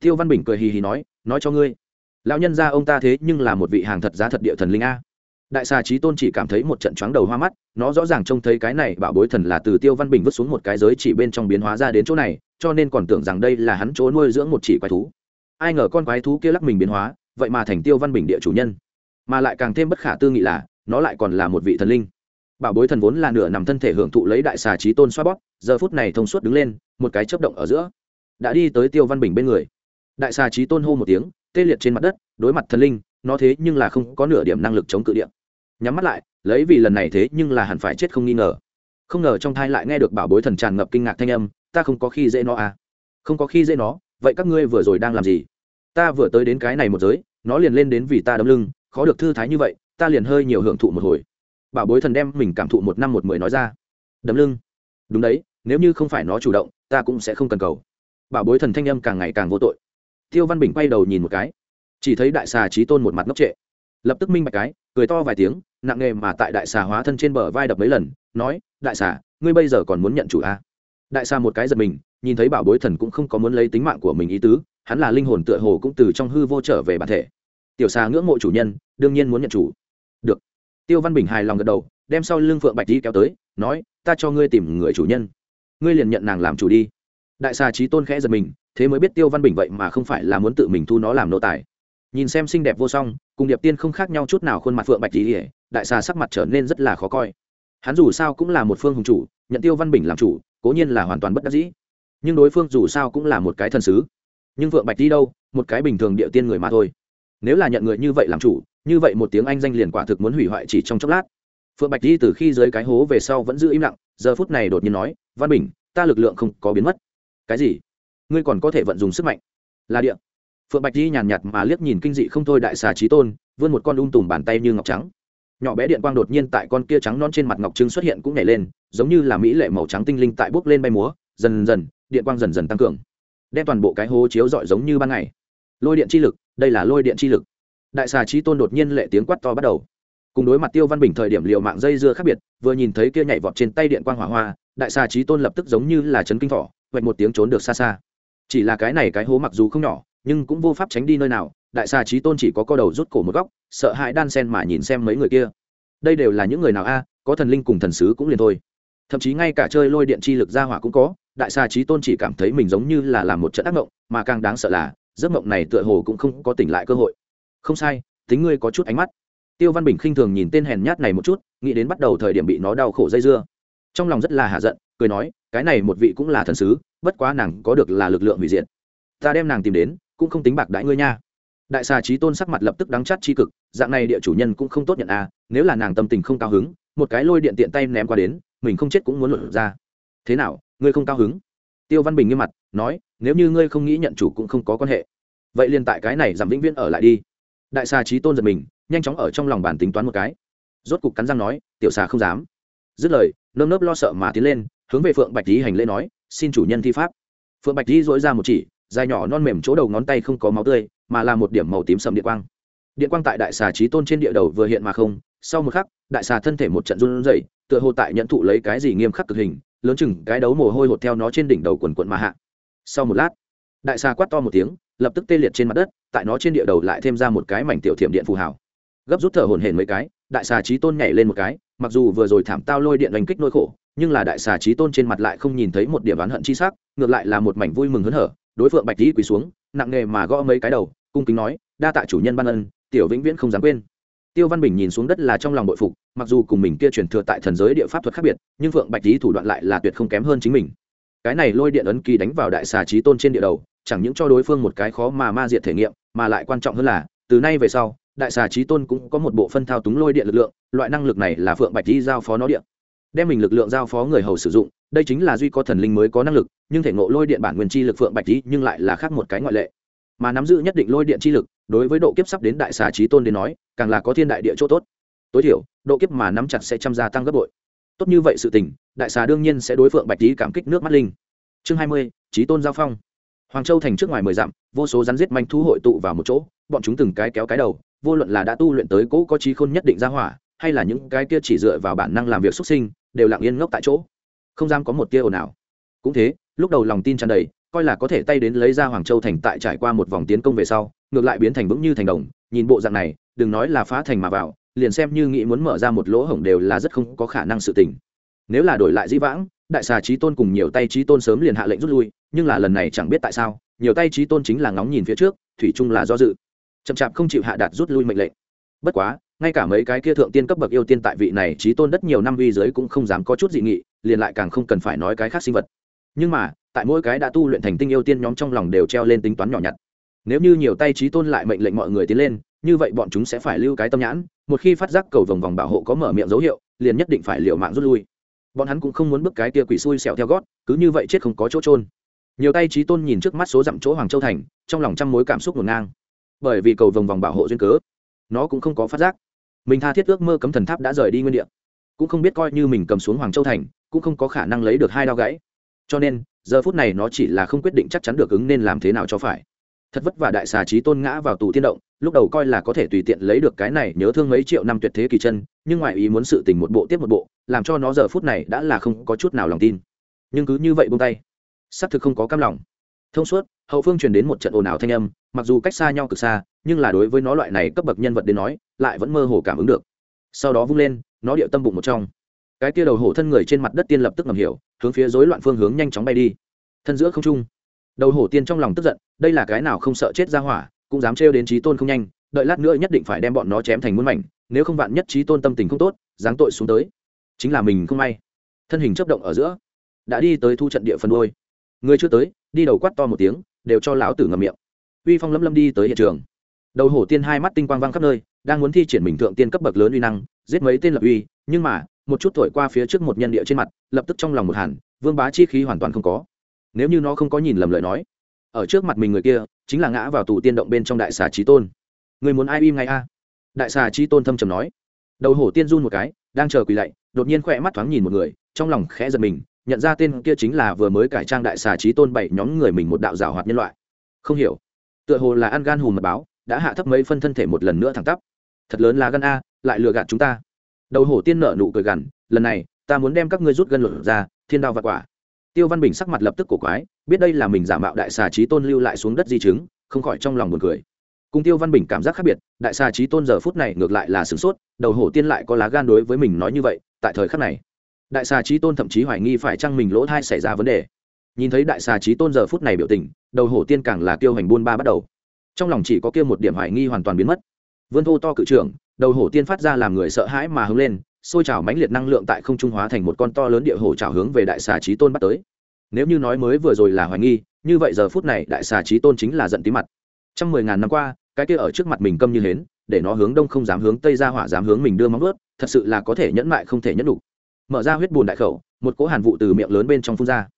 Tiêu văn bình cười hì hì nói nói cho ngươi, lão nhân gia ông ta thế nhưng là một vị hàng thật giá thật địa thần linh a đại xà trí tôn chỉ cảm thấy một trận chóng đầu hoa mắt, nó rõ ràng trông thấy cái này bảo bối thần là từ tiêu văn bình vứt xuống một cái giới chỉ bên trong biến hóa ra đến chỗ này, cho nên còn tưởng rằng đây là hắn chỗ nuôi dưỡng một chỉ quái thú. Ai ngờ con quái thú kia lắc mình biến hóa, vậy mà thành tiêu văn bình địa chủ nhân. Mà lại càng thêm bất khả tư nghị là, nó lại còn là một vị thần linh. Bảo bối thần vốn là nửa nằm thân thể hưởng thụ lấy đại xà trí tôn xoa bóp, giờ phút này thông suốt đứng lên, một cái chớp động ở giữa. Đã đi tới tiêu văn bình bên người. Đại xà trí tôn hô một tiếng, tê liệt trên mặt đất, đối mặt thần linh, nó thế nhưng là không có nửa điểm năng lực chống cự điện nhắm mắt lại, lấy vì lần này thế nhưng là hẳn phải chết không nghi ngờ. Không ngờ trong thai lại nghe được bảo bối thần tràn ngập kinh ngạc thanh âm, ta không có khi dễ nó à? Không có khi dễ nó, vậy các ngươi vừa rồi đang làm gì? Ta vừa tới đến cái này một giới, nó liền lên đến vì ta đấm lưng, khó được thư thái như vậy, ta liền hơi nhiều hưởng thụ một hồi. Bảo bối thần đem mình cảm thụ một năm một mười nói ra. Đấm lưng. Đúng đấy, nếu như không phải nó chủ động, ta cũng sẽ không cần cầu. Bảo bối thần thanh âm càng ngày càng vô tội. Tiêu văn bình quay đầu nhìn một cái. Chỉ thấy đại xà trí tôn một mặt ngốc trệ. Lập tức minh bạch cái, cười to vài tiếng nặng nghề mà tại đại xà hóa thân trên bờ vai đập mấy lần, nói, đại xà, ngươi bây giờ còn muốn nhận chủ a à? đại xà một cái giật mình, nhìn thấy bảo bối thần cũng không có muốn lấy tính mạng của mình ý tứ, hắn là linh hồn tựa hồ cũng từ trong hư vô trở về bản thể. Tiểu xà ngưỡng mộ chủ nhân, đương nhiên muốn nhận chủ. Được. Tiêu văn bình hài lòng gật đầu, đem sau lưng phượng bạch đi kéo tới, nói, ta cho ngươi tìm người chủ nhân. Ngươi liền nhận nàng làm chủ đi. Đại xà trí tôn khẽ giật mình, thế mới biết tiêu văn bình vậy mà không phải là muốn tự mình thu nó làm nô tài. Nhìn xem xinh đẹp vô song, cùng điệp tiên không khác nhau chút nào khuôn mặt phượng bạch tỉ đại xà sắc mặt trở nên rất là khó coi. Hắn dù sao cũng là một phương hùng chủ, nhận tiêu văn bình làm chủ, cố nhiên là hoàn toàn bất đắc dĩ. Nhưng đối phương dù sao cũng là một cái thần sứ. Nhưng Vượng bạch đi đâu, một cái bình thường địa tiên người mà thôi. Nếu là nhận người như vậy làm chủ, như vậy một tiếng anh danh liền quả thực muốn hủy hoại chỉ trong chốc lát. Phượng bạch đi từ khi dưới cái hố về sau vẫn giữ im lặng, giờ phút này đột nhiên nói, văn bình, ta lực lượng không có biến mất. Cái gì? Ngươi còn có thể vận dụng sức mạnh? Là địa. Phượng bạch di nhàn nhạt mà liếc nhìn kinh dị không thôi đại xà trí tôn, vươn một con ung tùm bàn tay như ngọc trắng nhỏ bé điện quang đột nhiên tại con kia trắng non trên mặt ngọc trứng xuất hiện cũng nhảy lên, giống như là mỹ lệ màu trắng tinh linh tại bốc lên bay múa, dần dần, điện quang dần dần tăng cường, đem toàn bộ cái hố chiếu rọi giống như ban ngày. Lôi điện chi lực, đây là lôi điện chi lực. Đại xà trí tôn đột nhiên lệ tiếng quát to bắt đầu. Cùng đối mặt tiêu văn bình thời điểm liệu mạng dây dưa khác biệt, vừa nhìn thấy kia nhảy vọt trên tay điện quang hỏa hoa, đại xà trí tôn lập tức giống như là chấn kinh thỏ vạch một tiếng trốn được xa xa. Chỉ là cái này cái hố mặc dù không nhỏ, nhưng cũng vô pháp tránh đi nơi nào đại xà trí tôn chỉ có co đầu rút cổ một góc, sợ hãi đan sen mà nhìn xem mấy người kia. Đây đều là những người nào a, có thần linh cùng thần sứ cũng liền thôi. Thậm chí ngay cả chơi lôi điện chi lực ra hỏa cũng có, đại xà trí tôn chỉ cảm thấy mình giống như là làm một trận ác mộng, mà càng đáng sợ là, giấc mộng này tựa hồ cũng không có tỉnh lại cơ hội. Không sai, tính ngươi có chút ánh mắt. Tiêu văn bình khinh thường nhìn tên hèn nhát này một chút, nghĩ đến bắt đầu thời điểm bị nó đau khổ dây dưa. Trong lòng rất là hạ giận, cười nói, cái này một vị cũng là thần sứ, bất quá nàng có được là lực lượng hủy diệt. Ta đem nàng tìm đến, cũng không tính bạc đãi ngươi nha đại xà trí tôn sắc mặt lập tức đắng chắt tri cực, dạng này địa chủ nhân cũng không tốt nhận à nếu là nàng tâm tình không cao hứng, một cái lôi điện tiện tay ném qua đến, mình không chết cũng muốn luận ra. Thế nào, ngươi không cao hứng? Tiêu văn bình nghiêm mặt, nói, nếu như ngươi không nghĩ nhận chủ cũng không có quan hệ. Vậy liền tại cái này giảm vĩnh viễn ở lại đi. Đại xà trí tôn giật mình, nhanh chóng ở trong lòng bàn tính toán một cái. Rốt cục cắn răng nói, tiểu xà không dám. Dứt lời, nơm nớp lo sợ mà tiến lên, hướng về phượng bạch tý hành lễ nói, xin chủ nhân thi pháp. Phượng bạch tý dỗi ra một chỉ, dài nhỏ non mềm chỗ đầu ngón tay không có máu tươi mà là một điểm màu tím sầm điện quang. Điện quang tại đại xà trí tôn trên địa đầu vừa hiện mà không, sau một khắc, đại xà thân thể một trận run rẩy, tựa hồ tại nhận thụ lấy cái gì nghiêm khắc cực hình, lớn chừng cái đấu mồ hôi hột theo nó trên đỉnh đầu quần quận mà hạ. Sau một lát, đại xà quát to một tiếng, lập tức tê liệt trên mặt đất, tại nó trên địa đầu lại thêm ra một cái mảnh tiểu thiểm điện phù hảo gấp rút thở hổn hển mấy cái, đại xà trí tôn nhảy lên một cái, mặc dù vừa rồi thảm tao lôi điện đánh kích nỗi khổ, nhưng là đại xà trí tôn trên mặt lại không nhìn thấy một điểm oán hận chi sắc, ngược lại là một mảnh vui mừng hớn hở, đối phượng bạch tý quỳ xuống, nặng nề mà gõ mấy cái đầu cung kính nói, đa tạ chủ nhân ban ân, tiểu vĩnh viễn không dám quên. Tiêu văn bình nhìn xuống đất là trong lòng bội phục, mặc dù cùng mình kia truyền thừa tại thần giới địa pháp thuật khác biệt, nhưng phượng bạch lý thủ đoạn lại là tuyệt không kém hơn chính mình. Cái này lôi điện ấn kỳ đánh vào đại xà trí tôn trên địa đầu, chẳng những cho đối phương một cái khó mà ma diệt thể nghiệm, mà lại quan trọng hơn là, từ nay về sau, đại xà trí tôn cũng có một bộ phân thao túng lôi điện lực lượng, loại năng lực này là phượng bạch lý giao phó nó điện. Đem mình lực lượng giao phó người hầu sử dụng, đây chính là duy có thần linh mới có năng lực, nhưng thể ngộ lôi điện bản nguyên chi lực phượng bạch lý nhưng lại là khác một cái ngoại lệ mà nắm giữ nhất định lôi điện chi lực, đối với độ kiếp sắp đến đại xà trí tôn đến nói, càng là có thiên đại địa chỗ tốt. Tối thiểu, độ kiếp mà nắm chặt sẽ chăm gia tăng gấp bội. Tốt như vậy sự tình, đại xà đương nhiên sẽ đối phượng bạch tý cảm kích nước mắt linh. Chương hai mươi, trí tôn giao phong. Hoàng châu thành trước ngoài mười dặm, vô số rắn giết manh thu hội tụ vào một chỗ, bọn chúng từng cái kéo cái đầu, vô luận là đã tu luyện tới cỗ có trí khôn nhất định ra hỏa, hay là những cái kia chỉ dựa vào bản năng làm việc xuất sinh, đều lặng yên ngốc tại chỗ. Không dám có một tia ồn ào. Cũng thế, lúc đầu lòng tin tràn đầy coi là có thể tay đến lấy ra hoàng châu thành tại trải qua một vòng tiến công về sau, ngược lại biến thành vững như thành đồng, nhìn bộ dạng này, đừng nói là phá thành mà vào, liền xem như nghĩ muốn mở ra một lỗ hổng đều là rất không có khả năng sự tình. Nếu là đổi lại dĩ vãng, đại xà trí tôn cùng nhiều tay trí tôn sớm liền hạ lệnh rút lui, nhưng là lần này chẳng biết tại sao, nhiều tay trí tôn chính là ngóng nhìn phía trước, thủy chung là do dự. Chậm chạp không chịu hạ đạt rút lui mệnh lệnh. Bất quá, ngay cả mấy cái kia thượng tiên cấp bậc yêu tiên tại vị này trí tôn đất nhiều năm uy giới cũng không dám có chút dị nghị, liền lại càng không cần phải nói cái khác sinh vật nhưng mà, tại mỗi cái đã tu luyện thành tinh yêu tiên nhóm trong lòng đều treo lên tính toán nhỏ nhặt. Nếu như nhiều tay trí tôn lại mệnh lệnh mọi người tiến lên, như vậy bọn chúng sẽ phải lưu cái tâm nhãn, một khi phát giác cầu vòng vòng bảo hộ có mở miệng dấu hiệu, liền nhất định phải liều mạng rút lui. Bọn hắn cũng không muốn bước cái tia quỷ xui xẹo theo gót, cứ như vậy chết không có chỗ trôn nhiều tay trí tôn nhìn trước mắt số dặm chỗ hoàng châu thành, trong lòng trăm mối cảm xúc ngổn ngang. Bởi vì cầu vòng vòng bảo hộ duyên cớ, nó cũng không có phát giác. Mình tha thiết ước mơ cấm thần tháp đã rời đi nguyên địa, cũng không biết coi như mình cầm xuống hoàng châu thành, cũng không có khả năng lấy được hai đao gãy cho nên, giờ phút này nó chỉ là không quyết định chắc chắn được ứng nên làm thế nào cho phải. Thật vất vả đại xà trí tôn ngã vào tù tiên động, lúc đầu coi là có thể tùy tiện lấy được cái này nhớ thương mấy triệu năm tuyệt thế kỳ chân, nhưng ngoại ý muốn sự tình một bộ tiếp một bộ, làm cho nó giờ phút này đã là không có chút nào lòng tin. Nhưng cứ như vậy buông tay, xác thực không có cam lòng. Thông suốt, hậu phương truyền đến một trận ồn ào thanh âm, mặc dù cách xa nhau cực xa, nhưng là đối với nó loại này cấp bậc nhân vật đến nói, lại vẫn mơ hồ cảm ứng được. Sau đó vung lên, nó điệu tâm bụng một trong. Cái tia đầu hổ thân người trên mặt đất tiên lập tức ngầm hiểu hướng phía rối loạn phương hướng nhanh chóng bay đi. Thân giữa không trung, đầu hổ tiên trong lòng tức giận, đây là cái nào không sợ chết ra hỏa, cũng dám trêu đến trí tôn không nhanh, đợi lát nữa nhất định phải đem bọn nó chém thành muôn mảnh, nếu không vạn nhất trí tôn tâm tình không tốt, giáng tội xuống tới. Chính là mình không may. Thân hình chấp động ở giữa, đã đi tới thu trận địa phần đôi người chưa tới, đi đầu quát to một tiếng, đều cho lão tử ngầm miệng. Uy phong lâm lâm đi tới hiện trường. Đầu hổ tiên hai mắt tinh quang vang khắp nơi, đang muốn thi triển mình thượng tiên cấp bậc lớn uy năng, giết mấy tên lập uy, nhưng mà một chút thổi qua phía trước một nhân địa trên mặt, lập tức trong lòng một hàn, vương bá chi khí hoàn toàn không có. Nếu như nó không có nhìn lầm lời nói, ở trước mặt mình người kia, chính là ngã vào tù tiên động bên trong đại xà trí tôn. Người muốn ai im ngay a? Đại xà trí tôn thâm trầm nói. Đầu hổ tiên run một cái, đang chờ quỳ lạy, đột nhiên khỏe mắt thoáng nhìn một người, trong lòng khẽ giật mình, nhận ra tên kia chính là vừa mới cải trang đại xà trí tôn bảy nhóm người mình một đạo rào hoạt nhân loại. Không hiểu. Tựa hồ là ăn gan hùm mật báo, đã hạ thấp mấy phân thân thể một lần nữa thẳng tắp. Thật lớn là gan a, lại lừa gạt chúng ta đầu hổ tiên nợ nụ cười gằn, lần này, ta muốn đem các ngươi rút gân luật ra, thiên đao và quả. Tiêu văn bình sắc mặt lập tức cổ quái, biết đây là mình giả mạo đại xà trí tôn lưu lại xuống đất di chứng, không khỏi trong lòng buồn cười. Cùng tiêu văn bình cảm giác khác biệt, đại xà trí tôn giờ phút này ngược lại là sửng sốt, đầu hổ tiên lại có lá gan đối với mình nói như vậy, tại thời khắc này, đại xà trí tôn thậm chí hoài nghi phải chăng mình lỗ thai xảy ra vấn đề. Nhìn thấy đại xà trí tôn giờ phút này biểu tình, đầu hổ tiên càng là tiêu hành buôn ba bắt đầu. Trong lòng chỉ có kia một điểm hoài nghi hoàn toàn biến mất. Vươn thô to cự trưởng đầu hổ tiên phát ra làm người sợ hãi mà hướng lên, xôi trào mãnh liệt năng lượng tại không trung hóa thành một con to lớn địa hổ trào hướng về đại xà trí tôn bắt tới. Nếu như nói mới vừa rồi là hoài nghi, như vậy giờ phút này đại xà trí tôn chính là giận tí mặt. Trăm mười ngàn năm qua, cái kia ở trước mặt mình câm như hến, để nó hướng đông không dám hướng, tây ra hỏa dám hướng mình đưa móng ướt thật sự là có thể nhẫn mại không thể nhẫn đủ. Mở ra huyết bùn đại khẩu, một cỗ hàn vụ từ miệng lớn bên trong phun ra.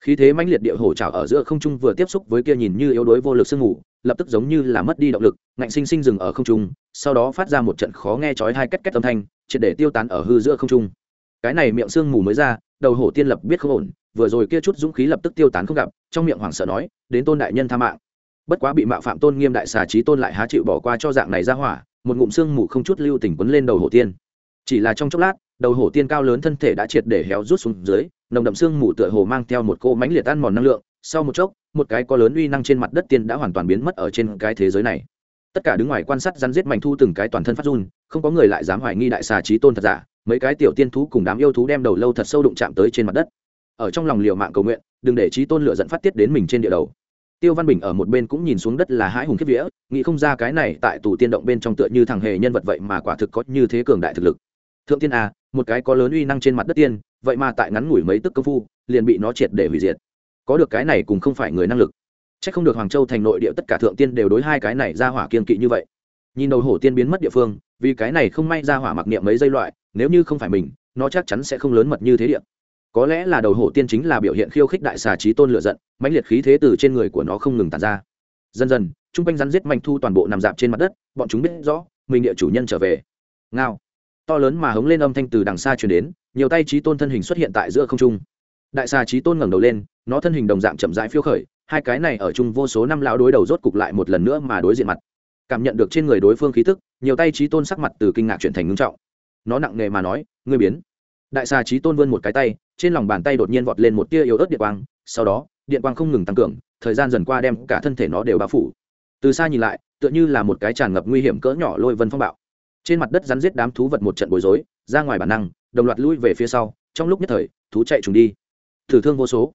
Khí thế mãnh liệt địa hổ trào ở giữa không trung vừa tiếp xúc với kia nhìn như yếu đuối vô lực sương ngủ lập tức giống như là mất đi động lực, ngạnh sinh sinh dừng ở không trung, sau đó phát ra một trận khó nghe chói hai két két âm thanh, triệt để tiêu tán ở hư giữa không trung. Cái này miệng sương mù mới ra, đầu hổ tiên lập biết không ổn, vừa rồi kia chút dũng khí lập tức tiêu tán không gặp, trong miệng hoảng sợ nói, đến tôn đại nhân tha mạng. Bất quá bị mạo phạm tôn nghiêm đại xà trí tôn lại há chịu bỏ qua cho dạng này ra hỏa, một ngụm sương mù không chút lưu tình quấn lên đầu hổ tiên. Chỉ là trong chốc lát, đầu hổ tiên cao lớn thân thể đã triệt để héo rút xuống dưới nồng đậm xương mù tựa hồ mang theo một cô mánh liệt ăn mòn năng lượng, sau một chốc, một cái có lớn uy năng trên mặt đất tiên đã hoàn toàn biến mất ở trên cái thế giới này. Tất cả đứng ngoài quan sát rắn giết mảnh thu từng cái toàn thân phát run, không có người lại dám hoài nghi đại xà trí tôn thật giả, mấy cái tiểu tiên thú cùng đám yêu thú đem đầu lâu thật sâu đụng chạm tới trên mặt đất. Ở trong lòng liều mạng cầu nguyện, đừng để trí tôn lựa dẫn phát tiết đến mình trên địa đầu. Tiêu văn bình ở một bên cũng nhìn xuống đất là hãi hùng kiếp vĩa nghĩ không ra cái này tại tù tiên động bên trong tựa như thằng hề nhân vật vậy mà quả thực có như thế cường đại thực lực. Thượng tiên a một cái có lớn uy năng trên mặt đất tiên vậy mà tại ngắn ngủi mấy tức công phu, liền bị nó triệt để hủy diệt. Có được cái này cũng không phải người năng lực. C h ắ c không được hoàng châu thành nội địa tất cả thượng tiên đều đối hai cái này ra hỏa kiên kỵ như vậy. Nhìn đầu hổ tiên biến mất địa phương, vì cái này không may ra hỏa mặc niệm mấy giây loại, nếu như không phải mình, nó chắc chắn sẽ không lớn mật như thế điện có lẽ là đầu hổ tiên chính là biểu hiện khiêu khích đại xà trí tôn lựa giận, mãnh liệt khí thế từ trên người của nó không ngừng tàn ra. Dần dần t r u n g quanh rắn giết manh thu toàn bộ nằm dạp trên mặt đất, bọn chúng biết rõ, mình địa chủ nhân trở về. Ngao. To lớn mà hống lên âm thanh từ đằng xa chuyển đến nhiều tay trí tôn thân hình xuất hiện tại giữa không trung. Đại xà trí tôn ngẩng đầu lên, nó thân hình đồng dạng chậm rãi phiêu khởi, hai cái này ở chung vô số năm lão đối đầu rốt cục lại một lần nữa mà đối diện mặt. Cảm nhận được trên người đối phương khí tức, nhiều tay trí tôn sắc mặt từ kinh ngạc chuyển thành ngưng trọng. Nó nặng nề mà nói, ngươi biến. Đại xà trí tôn vươn một cái tay, trên lòng bàn tay đột nhiên vọt lên một tia yếu ớt điện quang, sau đó, điện quang không ngừng tăng cường, thời gian dần qua đem cả thân thể nó đều bao phủ. Từ xa nhìn lại, tựa như là một cái tràn ngập nguy hiểm cỡ nhỏ lôi vân phong bạo. Trên mặt đất rắn giết đám thú vật một trận bối rối, ra ngoài bản năng đồng loạt lui về phía sau, trong lúc nhất thời, thú chạy trùng đi. Thử thương vô số.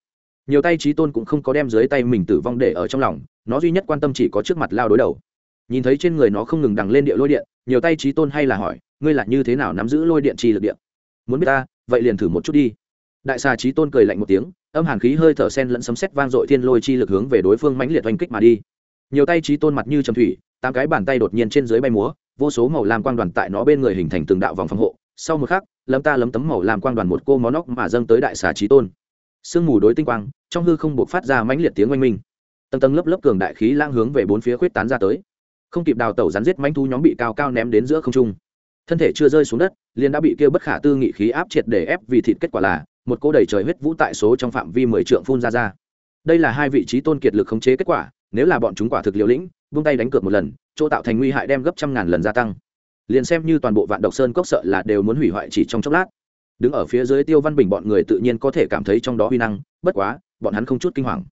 Nhiều tay trí tôn cũng không có đem dưới tay mình tử vong để ở trong lòng, nó duy nhất quan tâm chỉ có trước mặt lao đối đầu. Nhìn thấy trên người nó không ngừng đằng lên địa lôi điện, nhiều tay trí tôn hay là hỏi, ngươi là như thế nào nắm giữ lôi điện trì lực điện muốn biết ta, vậy liền thử một chút đi. Đại xà trí tôn cười lạnh một tiếng, âm hàn khí hơi thở sen lẫn sấm sét vang dội thiên lôi chi lực hướng về đối phương mãnh liệt oanh kích mà đi. Nhiều tay trí tôn mặt như trầm thủy, tám cái bàn tay đột nhiên trên dưới bay múa, vô số màu lam quang đoàn tại nó bên người hình thành từng đạo vòng phòng hộ. Sau một khắc lấm ta lấm tấm màu làm quang đoàn một cô món nóc mà dâng tới đại xà trí tôn. Sương mù đối tinh quang, trong hư không buộc phát ra mãnh liệt tiếng oanh minh. Tầng tầng lớp lớp cường đại khí lang hướng về bốn phía khuyết tán ra tới. Không kịp đào tẩu rắn giết manh thu nhóm bị cao cao ném đến giữa không trung. Thân thể chưa rơi xuống đất, liền đã bị kêu bất khả tư nghị khí áp triệt để ép vì thịt kết quả là, một cô đầy trời huyết vũ tại số trong phạm vi mười trượng phun ra ra. Đây là hai vị trí tôn kiệt lực khống chế kết quả, nếu là bọn chúng quả thực liều lĩnh, vung tay đánh cược một lần, chỗ tạo thành nguy hại đem gấp trăm ngàn lần gia tăng liền xem như toàn bộ vạn độc sơn cốc sợ là đều muốn hủy hoại chỉ trong chốc lát. Đứng ở phía dưới tiêu văn bình bọn người tự nhiên có thể cảm thấy trong đó huy năng, bất quá, bọn hắn không chút kinh hoàng.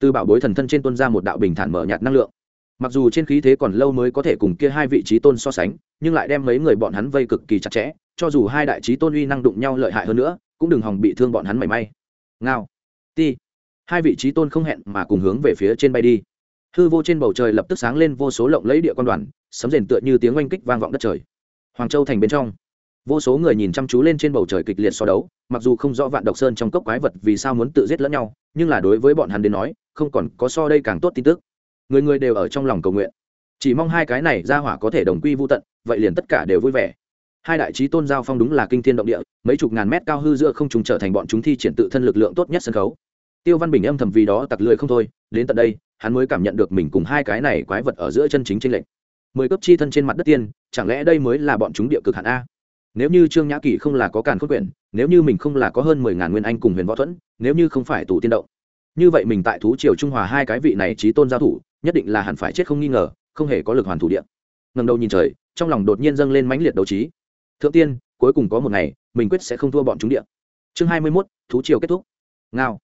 Từ bảo bối thần thân trên tuân ra một đạo bình thản mở nhạt năng lượng. Mặc dù trên khí thế còn lâu mới có thể cùng kia hai vị trí tôn so sánh, nhưng lại đem mấy người bọn hắn vây cực kỳ chặt chẽ, cho dù hai đại trí tôn uy năng đụng nhau lợi hại hơn nữa, cũng đừng hòng bị thương bọn hắn mảy may. Ngao, ti. Hai vị trí tôn không hẹn mà cùng hướng về phía trên bay đi. Hư vô trên bầu trời lập tức sáng lên vô số lộng lấy địa quan đoàn sấm rền tựa như tiếng oanh kích vang vọng đất trời. Hoàng châu thành bên trong, vô số người nhìn chăm chú lên trên bầu trời kịch liệt so đấu, mặc dù không rõ vạn độc sơn trong cốc quái vật vì sao muốn tự giết lẫn nhau, nhưng là đối với bọn hắn đến nói, không còn có so đây càng tốt tin tức. Người người đều ở trong lòng cầu nguyện. Chỉ mong hai cái này ra hỏa có thể đồng quy vô tận, vậy liền tất cả đều vui vẻ. Hai đại trí tôn giao phong đúng là kinh thiên động địa, mấy chục ngàn mét cao hư giữa không trùng trở thành bọn chúng thi triển tự thân lực lượng tốt nhất sân khấu. Tiêu văn bình âm thầm vì đó tặc lười không thôi, đến tận đây, hắn mới cảm nhận được mình cùng hai cái này quái vật ở giữa chân chính tranh lệch mười cấp chi thân trên mặt đất tiên, chẳng lẽ đây mới là bọn chúng địa cực hạn a? Nếu như trương nhã kỳ không là có càn khôn quyển nếu như mình không là có hơn mười ngàn nguyên anh cùng huyền võ thuẫn, nếu như không phải tù tiên động, như vậy mình tại thú triều trung hòa hai cái vị này trí tôn giao thủ, nhất định là hẳn phải chết không nghi ngờ, không hề có lực hoàn thủ điện ngầm đầu nhìn trời, trong lòng đột nhiên dâng lên mãnh liệt đấu trí. Thượng tiên, cuối cùng có một ngày, mình quyết sẽ không thua bọn chúng điện chương hai mươi mốt, thú triều kết thúc. Ngao.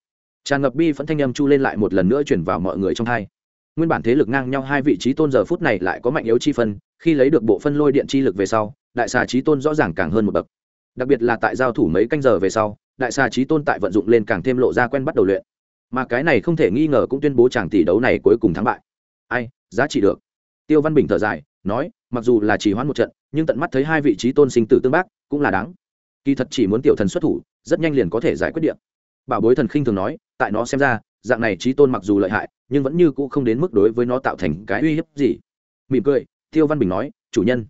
Tràn ngập bi phẫn thanh âm chu lên lại một lần nữa chuyển vào mọi người trong hai nguyên bản thế lực ngang nhau hai vị trí tôn giờ phút này lại có mạnh yếu chi phân, khi lấy được bộ phân lôi điện chi lực về sau, đại xà trí tôn rõ ràng càng hơn một bậc. Đặc biệt là tại giao thủ mấy canh giờ về sau, đại xà trí tôn tại vận dụng lên càng thêm lộ ra quen bắt đầu luyện. Mà cái này không thể nghi ngờ cũng tuyên bố chàng tỷ đấu này cuối cùng thắng bại. Ai, giá trị được. Tiêu văn bình thở dài, nói, mặc dù là chỉ hoãn một trận, nhưng tận mắt thấy hai vị trí tôn sinh tử tương bác, cũng là đáng. Kỳ thật chỉ muốn tiểu thần xuất thủ, rất nhanh liền có thể giải quyết điện. Bảo bối thần khinh thường nói, tại nó xem ra dạng này trí tôn mặc dù lợi hại, nhưng vẫn như cũ không đến mức đối với nó tạo thành cái uy hiếp gì. Mỉm cười, tiêu văn bình nói, chủ nhân,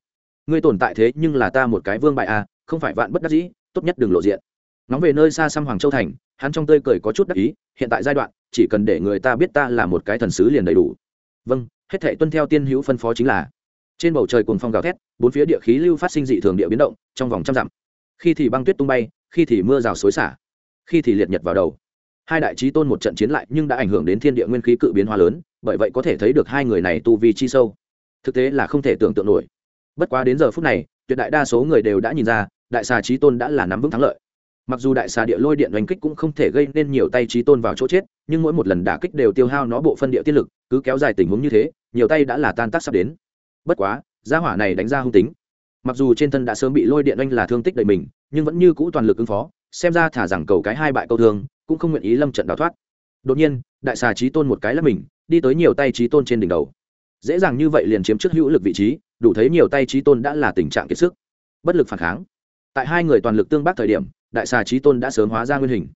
ngươi tồn tại thế nhưng là ta một cái vương bại à không phải vạn bất đắc dĩ, tốt nhất đừng lộ diện. Nóng về nơi xa xăm hoàng châu thành, hắn trong tươi cười có chút đắc ý, hiện tại giai đoạn, chỉ cần để người ta biết ta là một cái thần sứ liền đầy đủ. Vâng hết thể tuân theo tiên hữu phân phó chính là. Trên bầu trời cuồng phong gào thét, bốn phía địa khí lưu phát sinh dị thường địa biến động, trong vòng trăm dặm. Khi thì băng tuyết tung bay, khi thì mưa rào xối xả, khi thì liệt nhật vào đầu hai đại trí tôn một trận chiến lại nhưng đã ảnh hưởng đến thiên địa nguyên khí cự biến hóa lớn, bởi vậy có thể thấy được hai người này tu vi chi sâu. Thực tế là không thể tưởng tượng nổi. Bất quá đến giờ phút này, tuyệt đại đa số người đều đã nhìn ra, đại xà trí tôn đã là nắm vững thắng lợi. Mặc dù đại xà địa lôi điện đánh kích cũng không thể gây nên nhiều tay trí tôn vào chỗ chết, nhưng mỗi một lần đả kích đều tiêu hao nó bộ phân địa tiết lực, cứ kéo dài tình huống như thế, nhiều tay đã là tan tác sắp đến. Bất quá, gia hỏa này đánh ra hung tính. Mặc dù trên thân đã sớm bị lôi điện oanh là thương tích đầy mình, nhưng vẫn như cũ toàn lực ứng phó xem ra thả rằng cầu cái hai bại câu thương, cũng không nguyện ý lâm trận đào thoát. Đột nhiên, đại xà trí tôn một cái là mình, đi tới nhiều tay trí tôn trên đỉnh đầu. Dễ dàng như vậy liền chiếm trước hữu lực vị trí, đủ thấy nhiều tay trí tôn đã là tình trạng kiệt sức. Bất lực phản kháng. Tại hai người toàn lực tương bác thời điểm, đại xà trí tôn đã sớm hóa ra nguyên hình.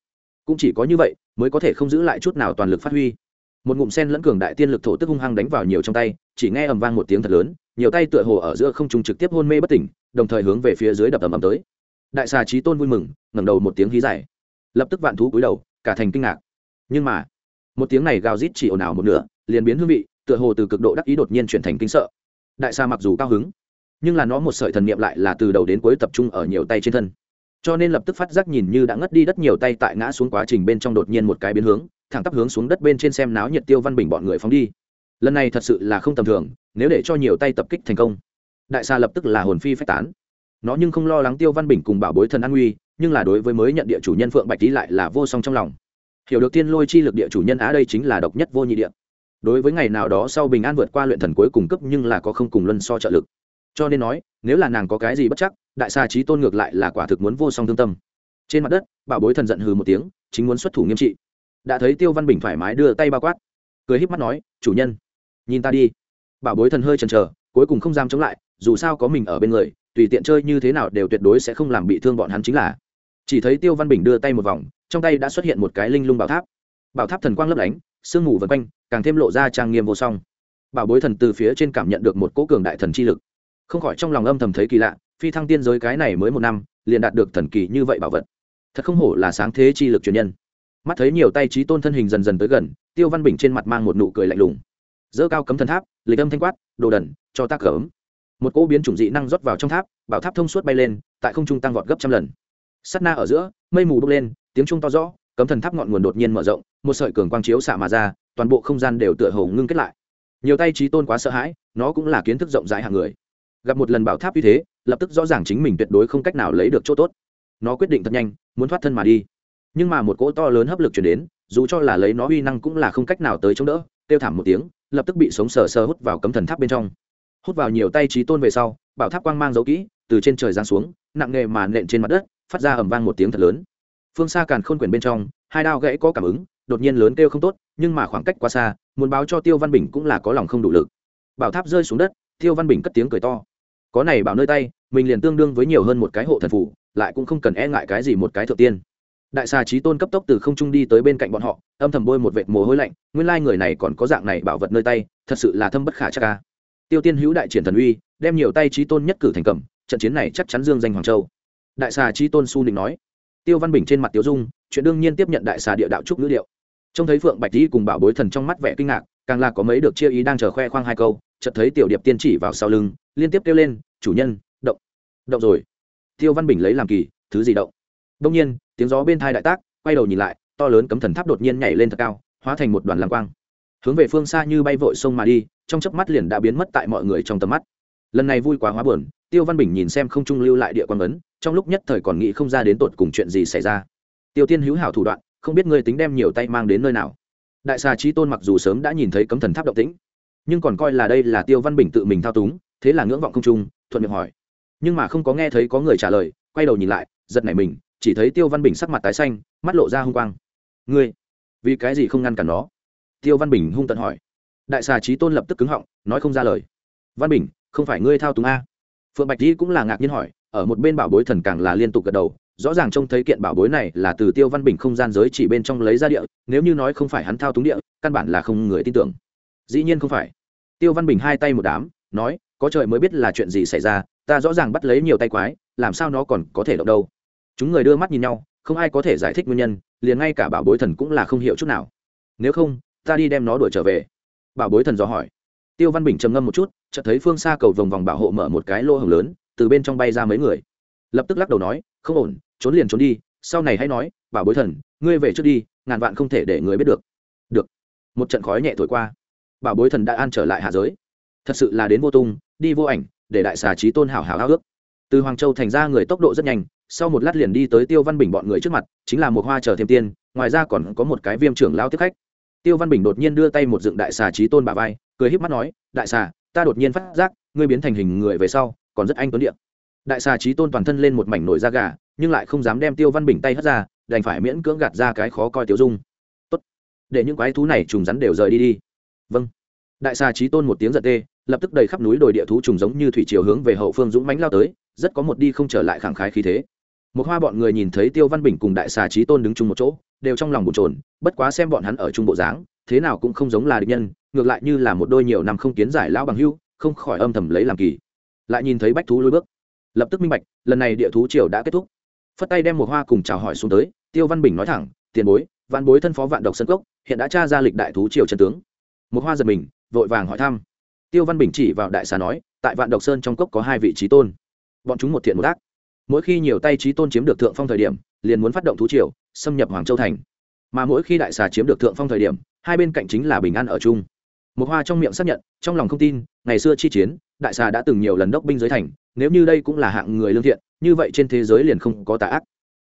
Cũng chỉ có như vậy, mới có thể không giữ lại chút nào toàn lực phát huy. Một ngụm sen lẫn cường đại tiên lực thổ tức hung hăng đánh vào nhiều trong tay, chỉ nghe ầm vang một tiếng thật lớn, nhiều tay tựa hồ ở giữa không trung trực tiếp hôn mê bất tỉnh, đồng thời hướng về phía dưới đập ầm ầm tới đại xà trí tôn vui mừng, ngẩng đầu một tiếng hí dài. Lập tức vạn thú cúi đầu, cả thành kinh ngạc. Nhưng mà, một tiếng này gào rít chỉ ồn ào một nửa, liền biến hương vị, tựa hồ từ cực độ đắc ý đột nhiên chuyển thành kinh sợ. Đại xà mặc dù cao hứng, nhưng là nó một sợi thần niệm lại là từ đầu đến cuối tập trung ở nhiều tay trên thân. Cho nên lập tức phát giác nhìn như đã ngất đi đất nhiều tay tại ngã xuống quá trình bên trong đột nhiên một cái biến hướng, thẳng tắp hướng xuống đất bên trên xem náo nhiệt tiêu văn bình bọn người phóng đi. Lần này thật sự là không tầm thường, nếu để cho nhiều tay tập kích thành công, đại xà lập tức là hồn phi phách tán nó nhưng không lo lắng tiêu văn bình cùng bảo bối thần an nguy, nhưng là đối với mới nhận địa chủ nhân phượng bạch tý lại là vô song trong lòng. Hiểu được tiên lôi chi lực địa chủ nhân á đây chính là độc nhất vô nhị địa. Đối với ngày nào đó sau bình an vượt qua luyện thần cuối cùng cấp nhưng là có không cùng luân so trợ lực. Cho nên nói, nếu là nàng có cái gì bất chắc, đại xa trí tôn ngược lại là quả thực muốn vô song thương tâm. Trên mặt đất, bảo bối thần giận hừ một tiếng, chính muốn xuất thủ nghiêm trị. Đã thấy tiêu văn bình thoải mái đưa tay bao quát. Cười híp mắt nói, chủ nhân, nhìn ta đi. Bảo bối thần hơi chần chờ, cuối cùng không dám chống lại dù sao có mình ở bên người, tùy tiện chơi như thế nào đều tuyệt đối sẽ không làm bị thương bọn hắn chính là. Chỉ thấy tiêu văn bình đưa tay một vòng, trong tay đã xuất hiện một cái linh lung bảo tháp. Bảo tháp thần quang lấp lánh, sương mù vân quanh, càng thêm lộ ra trang nghiêm vô song. Bảo bối thần từ phía trên cảm nhận được một cỗ cường đại thần chi lực. Không khỏi trong lòng âm thầm thấy kỳ lạ, phi thăng tiên giới cái này mới một năm, liền đạt được thần kỳ như vậy bảo vật. Thật không hổ là sáng thế chi lực truyền nhân. Mắt thấy nhiều tay trí tôn thân hình dần dần tới gần, tiêu văn bình trên mặt mang một nụ cười lạnh lùng. Dỡ cao cấm thần tháp, lịch âm thanh quát, đồ đần, cho ta cấm một cỗ biến chủng dị năng rót vào trong tháp, bảo tháp thông suốt bay lên, tại không trung tăng vọt gấp trăm lần. Sắt na ở giữa, mây mù bốc lên, tiếng trung to rõ, cấm thần tháp ngọn nguồn đột nhiên mở rộng, một sợi cường quang chiếu xạ mà ra, toàn bộ không gian đều tựa hồ ngưng kết lại. Nhiều tay trí tôn quá sợ hãi, nó cũng là kiến thức rộng rãi hàng người. Gặp một lần bảo tháp như thế, lập tức rõ ràng chính mình tuyệt đối không cách nào lấy được chỗ tốt. Nó quyết định thật nhanh, muốn thoát thân mà đi. Nhưng mà một cỗ to lớn hấp lực chuyển đến, dù cho là lấy nó uy năng cũng là không cách nào tới chống đỡ, kêu thảm một tiếng, lập tức bị sống sờ sờ hút vào cấm thần tháp bên trong hút vào nhiều tay trí tôn về sau, bảo tháp quang mang dấu kỹ, từ trên trời giáng xuống, nặng nề mà nện trên mặt đất, phát ra ầm vang một tiếng thật lớn. Phương xa càn khôn quyển bên trong, hai đao gãy có cảm ứng, đột nhiên lớn kêu không tốt, nhưng mà khoảng cách quá xa, muốn báo cho tiêu văn bình cũng là có lòng không đủ lực. Bảo tháp rơi xuống đất, tiêu văn bình cất tiếng cười to. Có này bảo nơi tay, mình liền tương đương với nhiều hơn một cái hộ thần phủ, lại cũng không cần e ngại cái gì một cái thượng tiên. Đại xà trí tôn cấp tốc từ không trung đi tới bên cạnh bọn họ, âm thầm bôi một vệt mồ hôi lạnh, nguyên lai người này còn có dạng này bảo vật nơi tay, thật sự là thâm bất khả chắc ca tiêu tiên hữu đại triển thần uy, đem nhiều tay trí tôn nhất cử thành cầm, trận chiến này chắc chắn dương danh hoàng châu. Đại xà trí tôn su nịnh nói. Tiêu văn bình trên mặt tiêu dung, chuyện đương nhiên tiếp nhận đại xà địa đạo trúc ngữ điệu. Trông thấy phượng bạch di cùng bảo bối thần trong mắt vẻ kinh ngạc, càng là có mấy được chia ý đang chờ khoe khoang hai câu, chợt thấy tiểu điệp tiên chỉ vào sau lưng, liên tiếp kêu lên, chủ nhân, động. Động rồi. Tiêu văn bình lấy làm kỳ, thứ gì động? Đông nhiên, tiếng gió bên thai đại tác, quay đầu nhìn lại, to lớn cấm thần tháp đột nhiên nhảy lên thật cao, hóa thành một đoàn lăng quang. Hướng về phương xa như bay vội sông mà đi trong chớp mắt liền đã biến mất tại mọi người trong tầm mắt. Lần này vui quá hóa buồn, tiêu văn bình nhìn xem không trung lưu lại địa quan ấn, trong lúc nhất thời còn nghĩ không ra đến tột cùng chuyện gì xảy ra. Tiêu tiên hữu hảo thủ đoạn, không biết ngươi tính đem nhiều tay mang đến nơi nào. Đại xà trí tôn mặc dù sớm đã nhìn thấy cấm thần tháp động tĩnh, nhưng còn coi là đây là tiêu văn bình tự mình thao túng, thế là ngưỡng vọng không trung, thuận miệng hỏi. Nhưng mà không có nghe thấy có người trả lời, quay đầu nhìn lại, giật nảy mình, chỉ thấy tiêu văn bình sắc mặt tái xanh, mắt lộ ra hung quang. Ngươi, vì cái gì không ngăn cản nó? Tiêu văn bình hung tận hỏi đại xà trí tôn lập tức cứng họng, nói không ra lời. Văn bình, không phải ngươi thao túng a? Phượng bạch dĩ cũng là ngạc nhiên hỏi, ở một bên bảo bối thần càng là liên tục gật đầu, rõ ràng trông thấy kiện bảo bối này là từ tiêu văn bình không gian giới chỉ bên trong lấy ra địa, nếu như nói không phải hắn thao túng địa, căn bản là không người tin tưởng. Dĩ nhiên không phải. Tiêu văn bình hai tay một đám, nói, có trời mới biết là chuyện gì xảy ra, ta rõ ràng bắt lấy nhiều tay quái, làm sao nó còn có thể động đâu? Chúng người đưa mắt nhìn nhau, không ai có thể giải thích nguyên nhân, liền ngay cả bảo bối thần cũng là không hiểu chút nào. Nếu không, ta đi đem nó đuổi trở về bảo bối thần dò hỏi. Tiêu văn bình trầm ngâm một chút, chợt thấy phương xa cầu vòng vòng bảo hộ mở một cái lô hồng lớn, từ bên trong bay ra mấy người. Lập tức lắc đầu nói, không ổn, trốn liền trốn đi, sau này hãy nói, bảo bối thần, ngươi về trước đi, ngàn vạn không thể để người biết được. Được. Một trận khói nhẹ thổi qua. Bảo bối thần đã an trở lại hạ giới. Thật sự là đến vô tung, đi vô ảnh, để đại xà trí tôn hảo hảo háo ước. Từ hoàng châu thành ra người tốc độ rất nhanh, sau một lát liền đi tới tiêu văn bình bọn người trước mặt, chính là một hoa chờ thêm tiên, ngoài ra còn có một cái viêm trưởng lao tiếp khách tiêu văn bình đột nhiên đưa tay một dựng đại xà trí tôn bà vai, cười híp mắt nói, đại xà, ta đột nhiên phát giác, ngươi biến thành hình người về sau, còn rất anh tuấn điện đại xà trí tôn toàn thân lên một mảnh nổi da gà, nhưng lại không dám đem tiêu văn bình tay hất ra, đành phải miễn cưỡng gạt ra cái khó coi tiêu dung. Tốt, để những quái thú này trùng rắn đều rời đi đi. Vâng. Đại xà trí tôn một tiếng giật tê, lập tức đầy khắp núi đồi địa thú trùng giống như thủy chiều hướng về hậu phương dũng mãnh lao tới, rất có một đi không trở lại khẳng khái khí thế một hoa bọn người nhìn thấy tiêu văn bình cùng đại xà trí tôn đứng chung một chỗ, đều trong lòng bồn trồn bất quá xem bọn hắn ở chung bộ dáng, thế nào cũng không giống là địch nhân, ngược lại như là một đôi nhiều năm không kiến giải lão bằng hưu không khỏi âm thầm lấy làm kỳ. Lại nhìn thấy bách thú lôi bước. Lập tức minh bạch, lần này địa thú triều đã kết thúc. Phất tay đem một hoa cùng chào hỏi xuống tới, tiêu văn bình nói thẳng, tiền bối văn bối thân phó vạn độc sân cốc, hiện đã tra ra lịch đại thú triều chân tướng. Một hoa giật mình, vội vàng hỏi thăm. Tiêu văn bình chỉ vào đại xà nói, tại vạn độc sơn trong cốc có hai vị trí tôn. Bọn chúng một thiện một ác mỗi khi nhiều tay trí tôn chiếm được thượng phong thời điểm, liền muốn phát động thú triều, xâm nhập hoàng châu thành. Mà mỗi khi đại xà chiếm được thượng phong thời điểm, hai bên cạnh chính là bình an ở chung. Một hoa trong miệng xác nhận, trong lòng không tin, ngày xưa chi chiến, đại xà đã từng nhiều lần đốc binh giới thành, nếu như đây cũng là hạng người lương thiện, như vậy trên thế giới liền không có tà ác.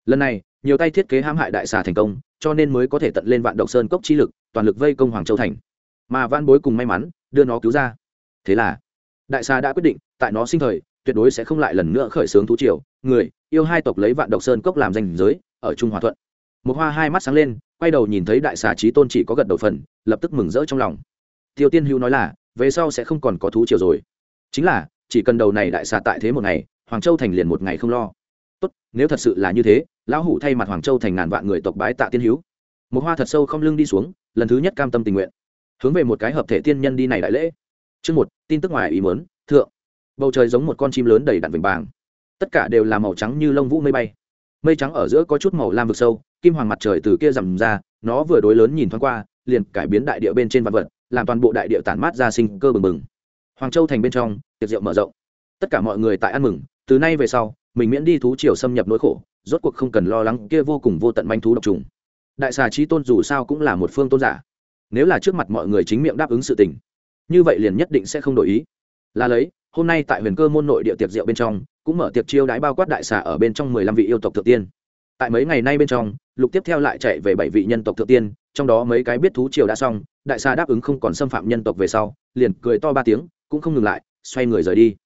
Lần này, nhiều tay thiết kế hãm hại đại xà thành công, cho nên mới có thể tận lên vạn độc sơn cốc chi lực, toàn lực vây công hoàng châu thành. Mà van bối cùng may mắn, đưa nó cứu ra. Thế là, đại xà đã quyết định, tại nó sinh thời, tuyệt đối sẽ không lại lần nữa khởi xướng thú triều người, yêu hai tộc lấy vạn độc sơn cốc làm danh giới, ở trung hòa thuận. Một hoa hai mắt sáng lên, quay đầu nhìn thấy đại xà trí tôn chỉ có gật đầu phần, lập tức mừng rỡ trong lòng. Tiêu tiên hữu nói là, về sau sẽ không còn có thú triều rồi. Chính là, chỉ cần đầu này đại xà tại thế một ngày, hoàng châu thành liền một ngày không lo. Tốt, nếu thật sự là như thế, lão hủ thay mặt hoàng châu thành ngàn vạn người tộc bái tạ tiên hữu. Một hoa thật sâu không lưng đi xuống, lần thứ nhất cam tâm tình nguyện. Hướng về một cái hợp thể tiên nhân đi này đại lễ. Chương một, tin tức ngoài ý mớn thượng. Bầu trời giống một con chim lớn đầy đặn vành bàng tất cả đều là màu trắng như lông vũ mây bay. Mây trắng ở giữa có chút màu lam vực sâu, kim hoàng mặt trời từ kia rằm ra, nó vừa đối lớn nhìn thoáng qua, liền cải biến đại địa bên trên vạn vật, làm toàn bộ đại địa tản mát ra sinh cơ bừng bừng. Hoàng châu thành bên trong, tiệc rượu mở rộng. Tất cả mọi người tại ăn mừng, từ nay về sau, mình miễn đi thú triều xâm nhập nỗi khổ, rốt cuộc không cần lo lắng kia vô cùng vô tận manh thú độc trùng. Đại xà trí tôn dù sao cũng là một phương tôn giả. Nếu là trước mặt mọi người chính miệng đáp ứng sự tình, như vậy liền nhất định sẽ không đổi ý. Là lấy hôm nay tại huyền cơ môn nội địa tiệc rượu bên trong, cũng mở tiệc chiêu đãi bao quát đại xà ở bên trong mười lăm vị yêu tộc thượng tiên. Tại mấy ngày nay bên trong, lục tiếp theo lại chạy về bảy vị nhân tộc thượng tiên, trong đó mấy cái biết thú triều đã xong, đại xà đáp ứng không còn xâm phạm nhân tộc về sau, liền cười to ba tiếng, cũng không ngừng lại, xoay người rời đi.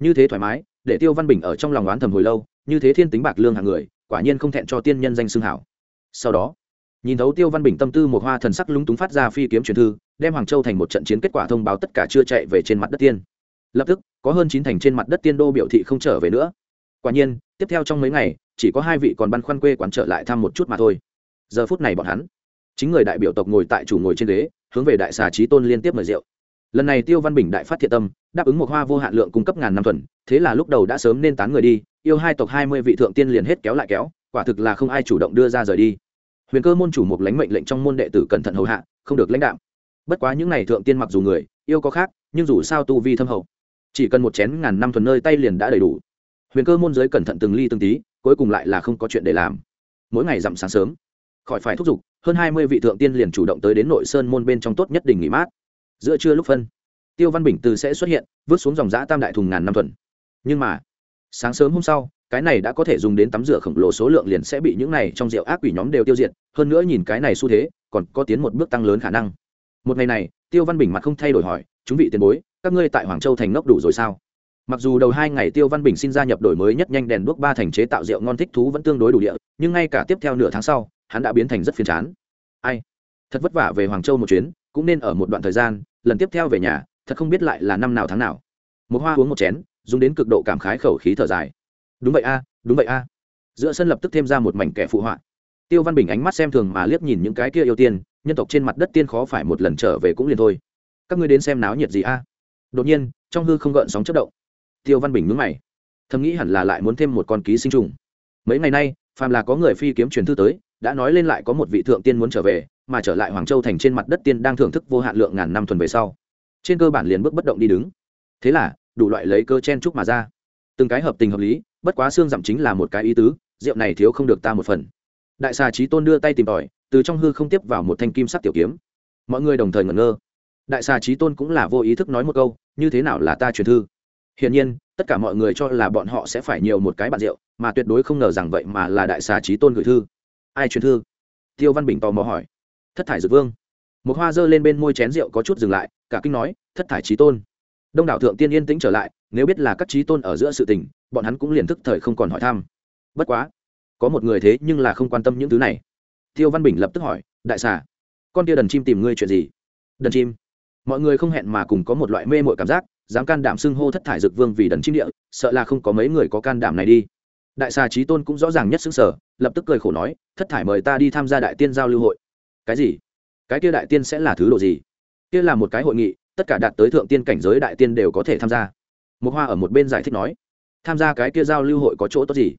Như thế thoải mái, để tiêu văn bình ở trong lòng oán thầm hồi lâu, như thế thiên tính bạc lương hàng người, quả nhiên không thẹn cho tiên nhân danh xưng hảo. Sau đó, nhìn thấu tiêu văn bình tâm tư một hoa thần sắc lúng túng phát ra phi kiếm truyền thư, đem hoàng châu thành một trận chiến kết quả thông báo tất cả chưa chạy về trên mặt đất tiên lập tức, có hơn chín thành trên mặt đất tiên đô biểu thị không trở về nữa. Quả nhiên, tiếp theo trong mấy ngày, chỉ có hai vị còn băn khoăn quê quán trở lại thăm một chút mà thôi. Giờ phút này bọn hắn, chính người đại biểu tộc ngồi tại chủ ngồi trên ghế, hướng về đại xà trí tôn liên tiếp mời rượu. Lần này tiêu văn bình đại phát thiện tâm, đáp ứng một hoa vô hạn lượng cung cấp ngàn năm tuần thế là lúc đầu đã sớm nên tán người đi, yêu hai tộc hai mươi vị thượng tiên liền hết kéo lại kéo, quả thực là không ai chủ động đưa ra rời đi. Huyền cơ môn chủ một lãnh mệnh lệnh trong môn đệ tử cẩn thận hầu hạ, không được lãnh đạo bất quá những n à y thượng tiên mặc dù người, yêu có khác, nhưng dù sao tu vi thâm hậu chỉ cần một chén ngàn năm thuần nơi tay liền đã đầy đủ. Huyền cơ môn giới cẩn thận từng ly từng tí, cuối cùng lại là không có chuyện để làm. Mỗi ngày dặm sáng sớm, khỏi phải thúc giục, hơn hai mươi vị thượng tiên liền chủ động tới đến nội sơn môn bên trong tốt nhất đình nghỉ mát. Giữa trưa lúc phân, tiêu văn bình từ sẽ xuất hiện, vứt xuống dòng giã tam đại thùng ngàn năm thuần. Nhưng mà, sáng sớm hôm sau, cái này đã có thể dùng đến tắm rửa khổng lồ số lượng liền sẽ bị những này trong rượu ác quỷ nhóm đều tiêu diệt, hơn nữa nhìn cái này xu thế, còn có tiến một bước tăng lớn khả năng. Một ngày này, tiêu văn bình mặt không thay đổi hỏi, chúng vị tiền bối các ngươi tại hoàng châu thành ngốc đủ rồi sao? Mặc dù đầu hai ngày tiêu văn bình xin gia nhập đổi mới nhất nhanh đèn đuốc ba thành chế tạo rượu ngon thích thú vẫn tương đối đủ địa, nhưng ngay cả tiếp theo nửa tháng sau, hắn đã biến thành rất phiền chán. Ai? Thật vất vả về hoàng châu một chuyến, cũng nên ở một đoạn thời gian, lần tiếp theo về nhà, thật không biết lại là năm nào tháng nào. Một hoa uống một chén, dùng đến cực độ cảm khái khẩu khí thở dài. Đúng vậy a, đúng vậy a. Giữa sân lập tức thêm ra một mảnh kẻ phụ họa. Tiêu văn bình ánh mắt xem thường mà liếc nhìn những cái kia yêu tiên, nhân tộc trên mặt đất tiên khó phải một lần trở về cũng liền thôi. Các ngươi đến xem náo nhiệt gì a? Đột nhiên, trong hư không gợn sóng chất động. Tiêu văn bình mướn mày. Thầm nghĩ hẳn là lại muốn thêm một con ký sinh trùng. Mấy ngày nay, phàm là có người phi kiếm truyền thư tới, đã nói lên lại có một vị thượng tiên muốn trở về, mà trở lại hoàng châu thành trên mặt đất tiên đang thưởng thức vô hạn lượng ngàn năm thuần về sau. Trên cơ bản liền bước bất động đi đứng. Thế là, đủ loại lấy cơ chen chúc mà ra. Từng cái hợp tình hợp lý, bất quá xương dặm chính là một cái ý tứ, rượu này thiếu không được ta một phần. Đại xà trí tôn đưa tay tìm tòi, từ trong hư không tiếp vào một thanh kim sắc tiểu kiếm. Mọi người đồng thời ngẩn ngơ đại xà trí tôn cũng là vô ý thức nói một câu, như thế nào là ta truyền thư? Hiển nhiên, tất cả mọi người cho là bọn họ sẽ phải nhiều một cái bàn rượu, mà tuyệt đối không ngờ rằng vậy mà là đại xà trí tôn gửi thư. Ai truyền thư? Tiêu văn bình tò mò hỏi. Thất thải dược vương. Một hoa dơ lên bên môi chén rượu có chút dừng lại, cả kinh nói, thất thải trí tôn. Đông đảo thượng tiên yên tĩnh trở lại, nếu biết là các trí tôn ở giữa sự tình, bọn hắn cũng liền thức thời không còn hỏi thăm. Bất quá, có một người thế nhưng là không quan tâm những thứ này. Tiêu văn bình lập tức hỏi, đại xà, con tia đần chim tìm ngươi chuyện gì? Đần chim? Mọi người không hẹn mà cùng có một loại mê mội cảm giác, dám can đảm xưng hô thất thải dược vương vì đần chim địa, sợ là không có mấy người có can đảm này đi. Đại xà trí tôn cũng rõ ràng nhất xứng sở lập tức cười khổ nói, thất thải mời ta đi tham gia đại tiên giao lưu hội. Cái gì? Cái kia đại tiên sẽ là thứ độ gì? Kia là một cái hội nghị, tất cả đạt tới thượng tiên cảnh giới đại tiên đều có thể tham gia. Một hoa ở một bên giải thích nói, tham gia cái kia giao lưu hội có chỗ tốt gì?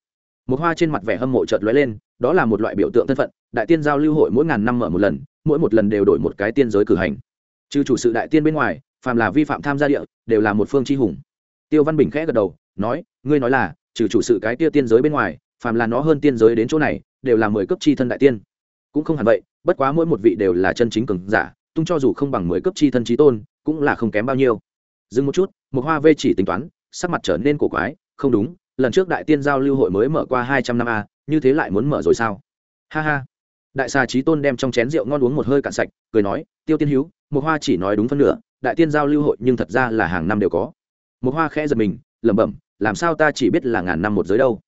Một hoa trên mặt vẻ hâm mộ chợt lóe lên, đó là một loại biểu tượng thân phận, đại tiên giao lưu hội mỗi ngàn năm mở một lần, mỗi một lần đều đổi một cái tiên giới cử hành trừ chủ sự đại tiên bên ngoài, phàm là vi phạm tham gia địa, đều là một phương chi hùng. Tiêu văn bình khẽ gật đầu, nói, ngươi nói là, trừ chủ sự cái tia tiên giới bên ngoài, phàm là nó hơn tiên giới đến chỗ này, đều là mười cấp chi thân đại tiên. Cũng không hẳn vậy, bất quá mỗi một vị đều là chân chính cường giả, tung cho dù không bằng mười cấp chi thân trí tôn, cũng là không kém bao nhiêu. Dừng một chút một hoa vê chỉ tính toán, sắc mặt trở nên cổ quái, không đúng, lần trước đại tiên giao lưu hội mới mở qua hai trăm năm a, như thế lại muốn mở rồi sao? Ha ha. Đại xà trí tôn đem trong chén rượu ngon uống một hơi cạn sạch, cười nói, tiêu tiên hữu một hoa chỉ nói đúng phân nửa, đại tiên giao lưu hội nhưng thật ra là hàng năm đều có. Một hoa khẽ giật mình, lẩm bẩm, làm sao ta chỉ biết là ngàn năm một giới đâu.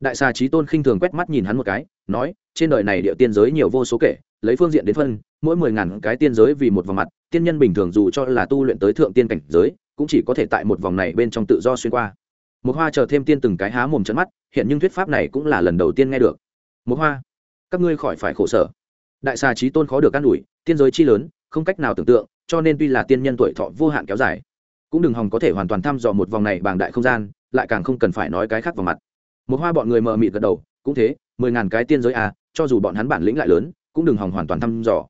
Đại xà trí tôn khinh thường quét mắt nhìn hắn một cái, nói, trên đời này địa tiên giới nhiều vô số kể, lấy phương diện đến phân, mỗi mười ngàn cái tiên giới vì một vòng mặt, tiên nhân bình thường dù cho là tu luyện tới thượng tiên cảnh giới, cũng chỉ có thể tại một vòng này bên trong tự do xuyên qua. Một hoa chờ thêm tiên từng cái há mồm trận mắt, hiện nhưng thuyết pháp này cũng là lần đầu tiên nghe được. Một hoa, các ngươi khỏi phải khổ sở. Đại xà trí tôn khó được can ủi, tiên giới chi lớn không cách nào tưởng tượng, cho nên tuy là tiên nhân tuổi thọ vô hạn kéo dài, cũng đừng hòng có thể hoàn toàn thăm dò một vòng này bằng đại không gian, lại càng không cần phải nói cái khác vào mặt. Một hoa bọn người mờ mịt gật đầu, cũng thế, mười ngàn cái tiên giới à cho dù bọn hắn bản lĩnh lại lớn, cũng đừng hòng hoàn toàn thăm dò.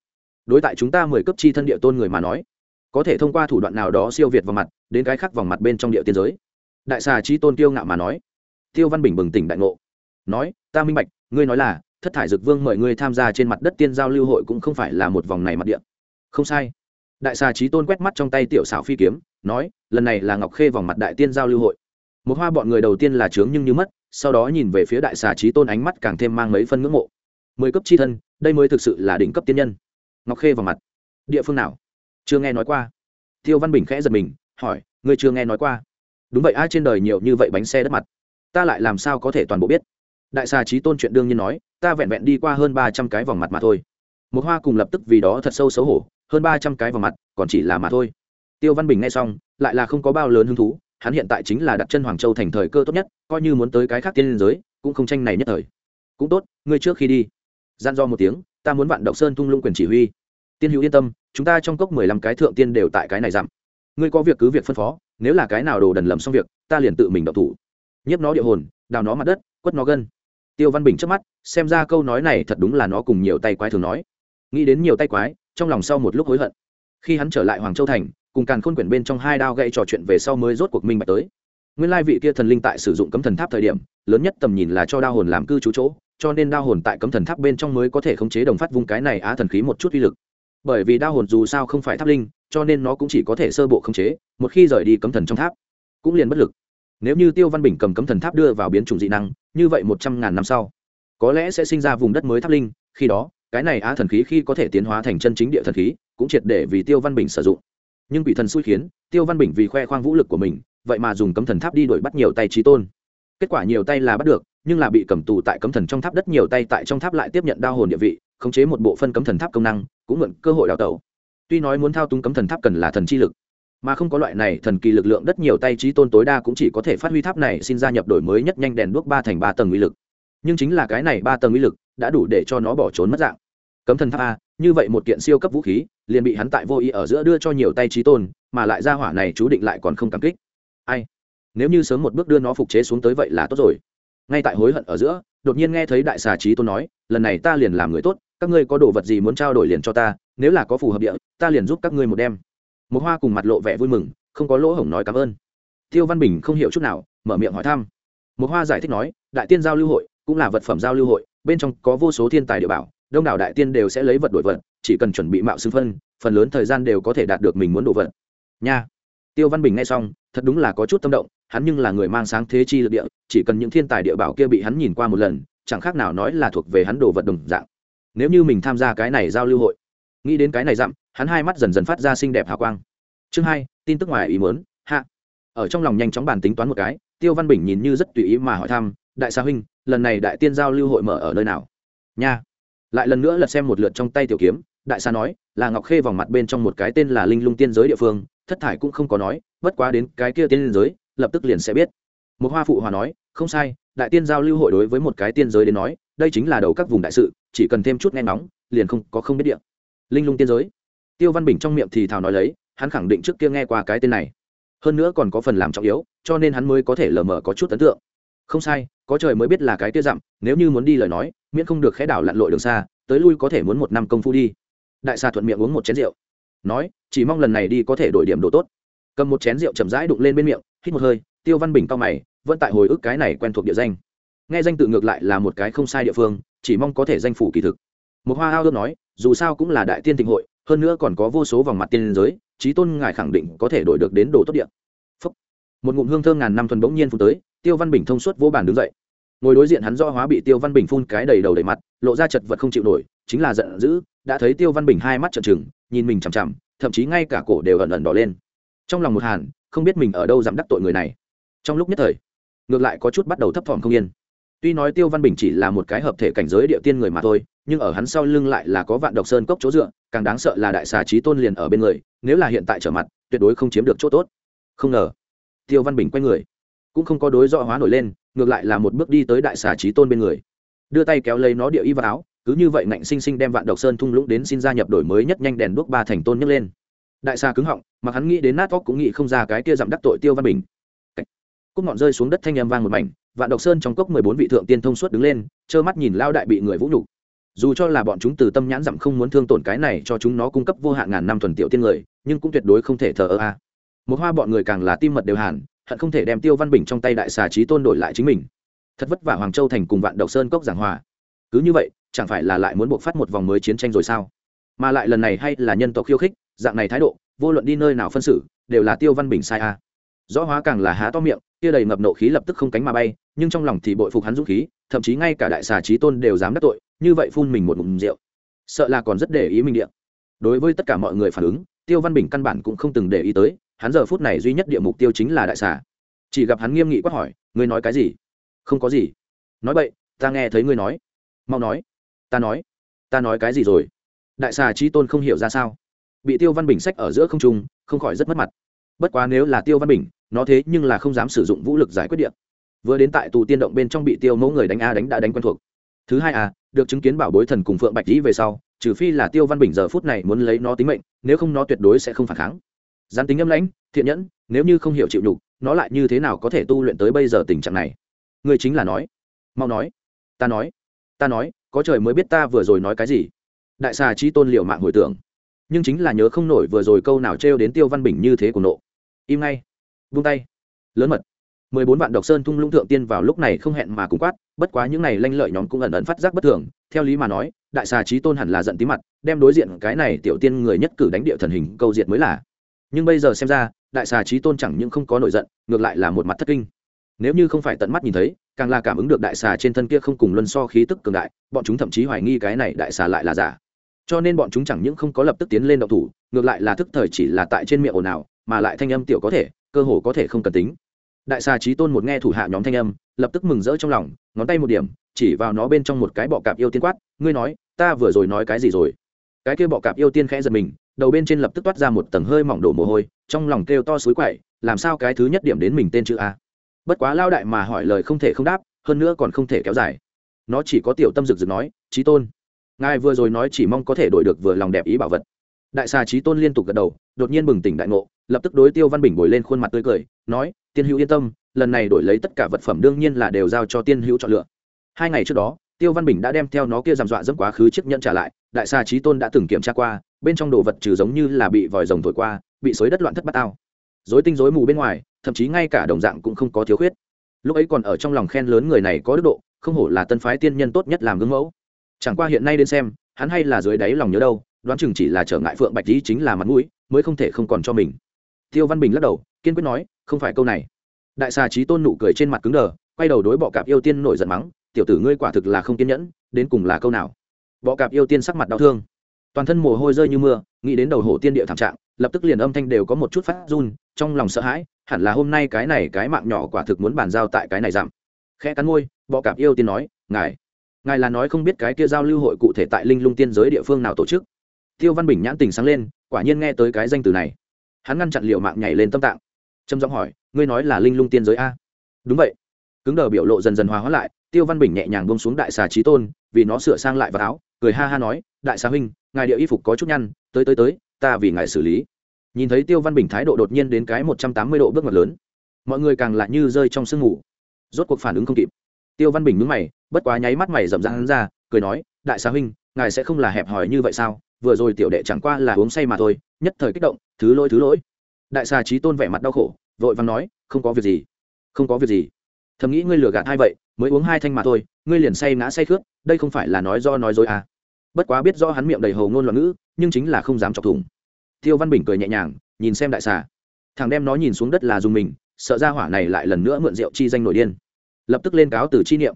Đối tại chúng ta mười cấp chi thân địa tôn người mà nói, có thể thông qua thủ đoạn nào đó siêu việt vào mặt, đến cái khác vòng mặt bên trong địa tiên giới. Đại xà chi tôn tiêu ngạo mà nói, tiêu văn bình bừng tỉnh đại ngộ, nói, ta minh bạch, ngươi nói là, thất thải dực vương mời ngươi tham gia trên mặt đất tiên giao lưu hội cũng không phải là một vòng này mặt địa không sai. Đại xà trí tôn quét mắt trong tay tiểu xảo phi kiếm, nói, lần này là ngọc khê vòng mặt đại tiên giao lưu hội. Một hoa bọn người đầu tiên là trướng nhưng như mất, sau đó nhìn về phía đại xà trí tôn ánh mắt càng thêm mang mấy phân ngưỡng mộ. Mười cấp c h i thân, đây mới thực sự là đỉnh cấp tiên nhân. Ngọc khê vào mặt. Địa phương nào? Chưa nghe nói qua. Tiêu văn bình khẽ giật mình, hỏi, ngươi chưa nghe nói qua. Đúng vậy, ai trên đời nhiều như vậy bánh xe đất mặt? Ta lại làm sao có thể toàn bộ biết? Đại xà trí tôn chuyện đương nhiên nói, ta vẹn vẹn đi qua hơn ba trăm cái vòng mặt mà thôi. Một hoa cùng lập tức vì đó thật sâu xấu hổ hơn ba trăm cái vào mặt, còn chỉ là mà thôi. Tiêu văn bình nghe xong, lại là không có bao lớn hứng thú, hắn hiện tại chính là đặt chân hoàng châu thành thời cơ tốt nhất, coi như muốn tới cái khác tiên liên giới, cũng không tranh này nhất thời. Cũng tốt, ngươi trước khi đi. Gian do một tiếng, ta muốn vạn độc sơn tung lũng quyền chỉ huy. Tiên hữu yên tâm, chúng ta trong cốc mười lăm cái thượng tiên đều tại cái này dặm. Ngươi có việc cứ việc phân phó, nếu là cái nào đồ đần lầm xong việc, ta liền tự mình độc thủ. Nhiếp nó địa hồn, đào nó mặt đất, quất nó gân. Tiêu văn bình trước mắt, xem ra câu nói này thật đúng là nó cùng nhiều tay quái thường nói nghĩ đến nhiều tay quái, trong lòng sau một lúc hối hận. Khi hắn trở lại hoàng châu thành, cùng càn khôn quyển bên trong hai đao gậy trò chuyện về sau mới rốt cuộc minh bạch tới. Nguyên lai vị kia thần linh tại sử dụng cấm thần tháp thời điểm, lớn nhất tầm nhìn là cho đao hồn làm cư trú chỗ, cho nên đao hồn tại cấm thần tháp bên trong mới có thể khống chế đồng phát vung cái này á thần khí một chút uy lực. Bởi vì đao hồn dù sao không phải tháp linh, cho nên nó cũng chỉ có thể sơ bộ khống chế, một khi rời đi cấm thần trong tháp, cũng liền bất lực. Nếu như tiêu văn bình cầm cấm thần tháp đưa vào biến chủng dị năng, như vậy một trăm ngàn năm sau, có lẽ sẽ sinh ra vùng đất mới tháp linh, khi đó cái này á thần khí khi có thể tiến hóa thành chân chính địa thần khí, cũng triệt để vì tiêu văn bình sử dụng. Nhưng quỷ thần xui khiến, tiêu văn bình vì khoe khoang vũ lực của mình, vậy mà dùng cấm thần tháp đi đuổi bắt nhiều tay trí tôn. Kết quả nhiều tay là bắt được, nhưng là bị cầm tù tại cấm thần trong tháp đất, nhiều tay tại trong tháp lại tiếp nhận đao hồn địa vị, khống chế một bộ phân cấm thần tháp công năng, cũng mượn cơ hội đào tẩu. Tuy nói muốn thao túng cấm thần tháp cần là thần chi lực, mà không có loại này thần kỳ lực lượng đất nhiều tay trí tôn tối đa cũng chỉ có thể phát huy tháp này xin gia nhập đổi mới nhất nhanh đèn đuốc ba thành ba tầng uy lực. Nhưng chính là cái này ba tầng uy lực đã đủ để cho nó bỏ trốn mất dạng. Cấm thần tháp a, như vậy một kiện siêu cấp vũ khí, liền bị hắn tại vô ý ở giữa đưa cho nhiều tay trí tôn, mà lại ra hỏa này chú định lại còn không cảm kích. Ai? Nếu như sớm một bước đưa nó phục chế xuống tới vậy là tốt rồi. Ngay tại hối hận ở giữa, đột nhiên nghe thấy đại xà trí tôn nói, lần này ta liền làm người tốt, các ngươi có đồ vật gì muốn trao đổi liền cho ta, nếu là có phù hợp địa, ta liền giúp các ngươi một đem. Một hoa cùng mặt lộ vẻ vui mừng, không có lỗ hổng nói cảm ơn. Tiêu văn bình không hiểu chút nào, mở miệng hỏi thăm. Một hoa giải thích nói, đại tiên giao lưu hội cũng là vật phẩm giao lưu hội bên trong có vô số thiên tài địa bảo, đông đảo đại tiên đều sẽ lấy vật đổi vật, chỉ cần chuẩn bị mạo xưng phân, phần lớn thời gian đều có thể đạt được mình muốn đồ vật. Nha. Tiêu văn bình nghe xong, thật đúng là có chút tâm động, hắn nhưng là người mang sáng thế chi lực địa, chỉ cần những thiên tài địa bảo kia bị hắn nhìn qua một lần, chẳng khác nào nói là thuộc về hắn đồ vật đồng dạng. Nếu như mình tham gia cái này giao lưu hội, nghĩ đến cái này dặm, hắn hai mắt dần dần phát ra xinh đẹp hào quang. Chương hai, tin tức ngoài ý muốn, hạ. Ở trong lòng nhanh chóng bàn tính toán một cái, tiêu văn bình nhìn như rất tùy ý mà hỏi thăm đại sa huynh, lần này đại tiên giao lưu hội mở ở nơi nào? Nha. Lại lần nữa lật xem một lượt trong tay tiểu kiếm, đại sa nói, là ngọc khê vòng mặt bên trong một cái tên là linh lung tiên giới địa phương, thất thải cũng không có nói, bất quá đến cái kia tiên giới, lập tức liền sẽ biết. Một hoa phụ hòa nói, không sai, đại tiên giao lưu hội đối với một cái tiên giới đến nói, đây chính là đầu các vùng đại sự, chỉ cần thêm chút nghe nóng liền không, có không biết địa. Linh lung tiên giới. Tiêu văn bình trong miệng thì thào nói lấy, hắn khẳng định trước kia nghe qua cái tên này. Hơn nữa còn có phần làm trọng yếu, cho nên hắn mới có thể lờ mờ có chút ấn tượng không sai, có trời mới biết là cái tia dặm, nếu như muốn đi lời nói, miễn không được khẽ đảo lặn lội đường xa, tới lui có thể muốn một năm công phu đi. Đại xà thuận miệng uống một chén rượu. Nói, chỉ mong lần này đi có thể đổi điểm đồ tốt. Cầm một chén rượu chậm rãi đụng lên bên miệng, hít một hơi, tiêu văn bình cao mày, vẫn tại hồi ức cái này quen thuộc địa danh. Nghe danh tự ngược lại là một cái không sai địa phương, chỉ mong có thể danh phủ kỳ thực. Một hoa ao ước nói, dù sao cũng là đại tiên thịnh hội, hơn nữa còn có vô số vòng mặt tiên giới trí tôn ngài khẳng định có thể đổi được đến đồ tốt địa. Phúc. một ngụm hương thơm ngàn năm thuần bỗng nhiên phun tới tiêu văn bình thông suốt vô bàn đứng dậy. Ngồi đối diện hắn do hóa bị tiêu văn bình phun cái đầy đầu đầy mặt, lộ ra chật vật không chịu nổi, chính là giận dữ, đã thấy tiêu văn bình hai mắt trợn trừng, nhìn mình chằm chằm, thậm chí ngay cả cổ đều ẩn ẩn đỏ lên. Trong lòng một hàn, không biết mình ở đâu dám đắc tội người này. Trong lúc nhất thời, ngược lại có chút bắt đầu thấp thỏm không yên. Tuy nói tiêu văn bình chỉ là một cái hợp thể cảnh giới địa tiên người mà thôi, nhưng ở hắn sau lưng lại là có vạn độc sơn cốc chỗ dựa, càng đáng sợ là đại xà trí tôn liền ở bên người, nếu là hiện tại trở mặt, tuyệt đối không chiếm được chỗ tốt. Không ngờ, tiêu văn bình quay người cũng không có đối rõ hóa nổi lên, ngược lại là một bước đi tới đại xà trí tôn bên người. Đưa tay kéo lấy nó địa y vào áo, cứ như vậy ngạnh sinh sinh đem vạn độc sơn thung lũng đến xin gia nhập đổi mới nhất nhanh đèn đuốc ba thành tôn nhấc lên. Đại xà cứng họng, mà hắn nghĩ đến nát óc cũng nghĩ không ra cái kia giảm đắc tội tiêu văn bình. Cúc ngọn rơi xuống đất thanh âm vang một mảnh, vạn độc sơn trong cốc mười bốn vị thượng tiên thông suốt đứng lên, trơ mắt nhìn lao đại bị người vũ nhục. Dù cho là bọn chúng từ tâm nhãn dặm không muốn thương tổn cái này cho chúng nó cung cấp vô hạn ngàn năm thuần tiểu tiên người, nhưng cũng tuyệt đối không thể thờ ơ a. Một hoa bọn người càng là tim mật đều hàn hận không thể đem tiêu văn bình trong tay đại xà trí tôn đổi lại chính mình. Thật vất vả hoàng châu thành cùng vạn độc sơn cốc giảng hòa. Cứ như vậy, chẳng phải là lại muốn buộc phát một vòng mới chiến tranh rồi sao? Mà lại lần này hay là nhân tộc khiêu khích, dạng này thái độ, vô luận đi nơi nào phân xử, đều là tiêu văn bình sai a. Rõ hóa càng là há to miệng, kia đầy ngập nộ khí lập tức không cánh mà bay, nhưng trong lòng thì bội phục hắn dũng khí, thậm chí ngay cả đại xà trí tôn đều dám đắc tội, như vậy phun mình một ngụm rượu. Sợ là còn rất để ý mình điện đối với tất cả mọi người phản ứng, tiêu văn bình căn bản cũng không từng để ý tới hắn giờ phút này duy nhất địa mục tiêu chính là đại xà. Chỉ gặp hắn nghiêm nghị quát hỏi, ngươi nói cái gì? Không có gì. Nói vậy ta nghe thấy ngươi nói. Mau nói. Ta nói. Ta nói cái gì rồi? Đại xà trí tôn không hiểu ra sao. Bị tiêu văn bình sách ở giữa không trung, không khỏi rất mất mặt. Bất quá nếu là tiêu văn bình, nó thế nhưng là không dám sử dụng vũ lực giải quyết điện. Vừa đến tại tù tiên động bên trong bị tiêu mẫu người đánh a đánh đã đánh quen thuộc. Thứ hai a được chứng kiến bảo bối thần cùng phượng bạch dĩ về sau, trừ phi là tiêu văn bình giờ phút này muốn lấy nó tính mệnh, nếu không nó tuyệt đối sẽ không phản kháng gián tính âm lãnh, thiện nhẫn, nếu như không hiểu chịu nhục, nó lại như thế nào có thể tu luyện tới bây giờ tình trạng này? Người chính là nói. Mau nói. Ta nói. Ta nói, có trời mới biết ta vừa rồi nói cái gì. Đại xà chi tôn liệu mạng hồi tưởng. Nhưng chính là nhớ không nổi vừa rồi câu nào trêu đến tiêu văn bình như thế của nộ. Im ngay. Vung tay. Lớn mật. Mười bốn vạn độc sơn thung lũng thượng tiên vào lúc này không hẹn mà cùng quát, bất quá những này lanh lợi nhóm cũng ẩn ẩn phát giác bất thường. Theo lý mà nói, đại xà trí tôn hẳn là giận tí mặt, đem đối diện cái này tiểu tiên người nhất cử đánh địa thần hình câu diệt mới là nhưng bây giờ xem ra, đại xà trí tôn chẳng những không có nổi giận, ngược lại là một mặt thất kinh. Nếu như không phải tận mắt nhìn thấy, càng là cảm ứng được đại xà trên thân kia không cùng luân so khí tức cường đại, bọn chúng thậm chí hoài nghi cái này đại xà lại là giả. Cho nên bọn chúng chẳng những không có lập tức tiến lên động thủ, ngược lại là thức thời chỉ là tại trên miệng ồn ào, mà lại thanh âm tiểu có thể, cơ hồ có thể không cần tính. Đại xà trí tôn một nghe thủ hạ nhóm thanh âm, lập tức mừng rỡ trong lòng, ngón tay một điểm, chỉ vào nó bên trong một cái bọ cạp yêu tiên quát, ngươi nói, ta vừa rồi nói cái gì rồi? Cái kia bọ cạp yêu tiên khẽ giật mình đầu bên trên lập tức toát ra một tầng hơi mỏng đổ mồ hôi, trong lòng kêu to suối quậy, làm sao cái thứ nhất điểm đến mình tên chữ a? Bất quá lao đại mà hỏi lời không thể không đáp, hơn nữa còn không thể kéo dài. Nó chỉ có tiểu tâm rực rực nói trí tôn, ngài vừa rồi nói chỉ mong có thể đổi được vừa lòng đẹp ý bảo vật. Đại xà trí tôn liên tục gật đầu, đột nhiên bừng tỉnh đại ngộ, lập tức đối tiêu văn bình bồi lên khuôn mặt tươi cười, nói, tiên hữu yên tâm, lần này đổi lấy tất cả vật phẩm đương nhiên là đều giao cho tiên hữu chọn lựa. Hai ngày trước đó, tiêu văn bình đã đem theo nó kia giảm dọa dẫm quá khứ chiếc nhẫn trả lại đại xà trí tôn đã từng kiểm tra qua bên trong đồ vật trừ giống như là bị vòi rồng thổi qua bị xối đất loạn thất bát ao, dối tinh dối mù bên ngoài thậm chí ngay cả đồng dạng cũng không có thiếu khuyết. Lúc ấy còn ở trong lòng khen lớn người này có đức độ không hổ là tân phái tiên nhân tốt nhất làm gương mẫu. Chẳng qua hiện nay đến xem hắn hay là dưới đáy lòng nhớ đâu đoán chừng chỉ là trở ngại phượng bạch lý chính là mặt mũi mới không thể không còn cho mình. Tiêu văn bình lắc đầu kiên quyết nói không phải câu này. Đại xà trí tôn nụ cười trên mặt cứng đờ quay đầu đối bọ cạp yêu tiên nổi giận mắng tiểu tử ngươi quả thực là không kiên nhẫn đến cùng là câu nào? Bọ cạp yêu tiên sắc mặt đau thương. Toàn thân mồ hôi rơi như mưa, nghĩ đến đầu hổ tiên địa thảm trạng, lập tức liền âm thanh đều có một chút phát run, trong lòng sợ hãi, hẳn là hôm nay cái này cái mạng nhỏ quả thực muốn bàn giao tại cái này giảm. Khẽ cắn môi, bọ cạp yêu tiên nói, ngài ngài là nói không biết cái kia giao lưu hội cụ thể tại linh lung tiên giới địa phương nào tổ chức. Tiêu văn bình nhãn tình sáng lên, quả nhiên nghe tới cái danh từ này. Hắn ngăn chặn liệu mạng nhảy lên tâm tạng. Trầm giọng hỏi, ngươi nói là linh lung tiên giới a? Đúng vậy. Cứng đờ biểu lộ dần dần hòa hóa lại, tiêu văn bình nhẹ nhàng bông xuống đại xà trí tôn, vì nó sửa sang lại vào áo cười ha ha nói, đại xá huynh, ngài địa y phục có chút nhăn, tới tới tới, ta vì ngài xử lý. Nhìn thấy tiêu văn bình thái độ đột nhiên đến cái một trăm tám mươi độ bước ngoặt lớn, mọi người càng lại như rơi trong sương ngủ rốt cuộc phản ứng không kịp. Tiêu văn bình nhúng mày, bất quá nháy mắt mày rậm hắn ra, cười nói, đại xá huynh, ngài sẽ không là hẹp hòi như vậy sao? Vừa rồi tiểu đệ chẳng qua là uống say mà thôi, nhất thời kích động, thứ lỗi thứ lỗi. Đại xà trí tôn vẻ mặt đau khổ, vội vàng nói, không có việc gì, không có việc gì. Thầm nghĩ ngươi lừa gạt hai vậy, mới uống hai thanh mà thôi, ngươi liền say ngã say khướt đây không phải là nói do nói dối à? Bất quá biết rõ hắn miệng đầy hầu ngôn loạn ngữ, nhưng chính là không dám chọc thủng. Tiêu văn bình cười nhẹ nhàng, nhìn xem đại xà. Thằng đem nó nhìn xuống đất là dùng mình, sợ ra hỏa này lại lần nữa mượn rượu chi danh nổi điên. Lập tức lên cáo từ chi niệm.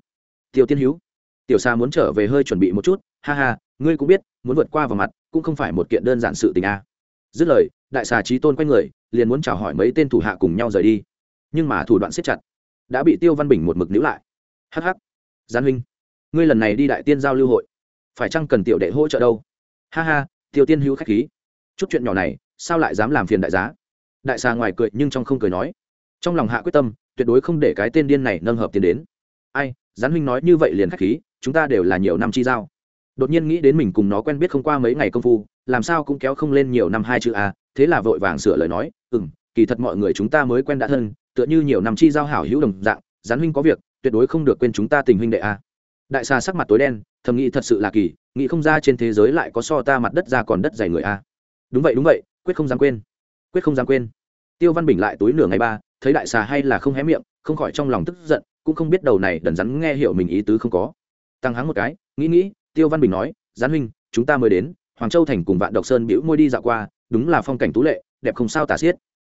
Tiêu tiên hữu tiểu xà muốn trở về hơi chuẩn bị một chút, ha ha, ngươi cũng biết, muốn vượt qua vào mặt, cũng không phải một kiện đơn giản sự tình a. Dứt lời, đại xà trí tôn quay người, liền muốn chào hỏi mấy tên thủ hạ cùng nhau rời đi. Nhưng mà thủ đoạn siết chặt, đã bị tiêu văn bình một mực níu lại. Hh gián huynh, ngươi lần này đi đại tiên giao lưu hội phải chăng cần tiểu đệ hỗ trợ đâu? Ha ha, tiêu tiên hữu khách khí. Chút chuyện nhỏ này, sao lại dám làm phiền đại giá? Đại xà ngoài cười nhưng trong không cười nói. Trong lòng hạ quyết tâm, tuyệt đối không để cái tên điên này nâng hợp tiền đến. Ai, gián huynh nói như vậy liền khách khí, chúng ta đều là nhiều năm chi giao. Đột nhiên nghĩ đến mình cùng nó quen biết không qua mấy ngày công phu, làm sao cũng kéo không lên nhiều năm hai chữ a, thế là vội vàng sửa lời nói ừ m kỳ thật mọi người chúng ta mới quen đã thân, tựa như nhiều năm chi giao hảo hữu đồng dạng, gián huynh có việc, tuyệt đối không được quên chúng ta tình huynh đệ a đại xà sắc mặt tối đen, thầm nghĩ thật sự là kỳ, nghĩ không ra trên thế giới lại có so ta mặt đất ra còn đất dày người a. Đúng vậy đúng vậy, quyết không dám quên, quyết không dám quên. Tiêu văn bình lại túi nửa ngày ba, thấy đại xà hay là không hé miệng, không khỏi trong lòng tức giận, cũng không biết đầu này đần rắn nghe hiểu mình ý tứ không có. Tăng hắng một cái, nghĩ nghĩ, tiêu văn bình nói, gián huynh, chúng ta mới đến, hoàng châu thành cùng vạn độc sơn bĩu môi đi dạo qua, đúng là phong cảnh tú lệ, đẹp không sao tả xiết.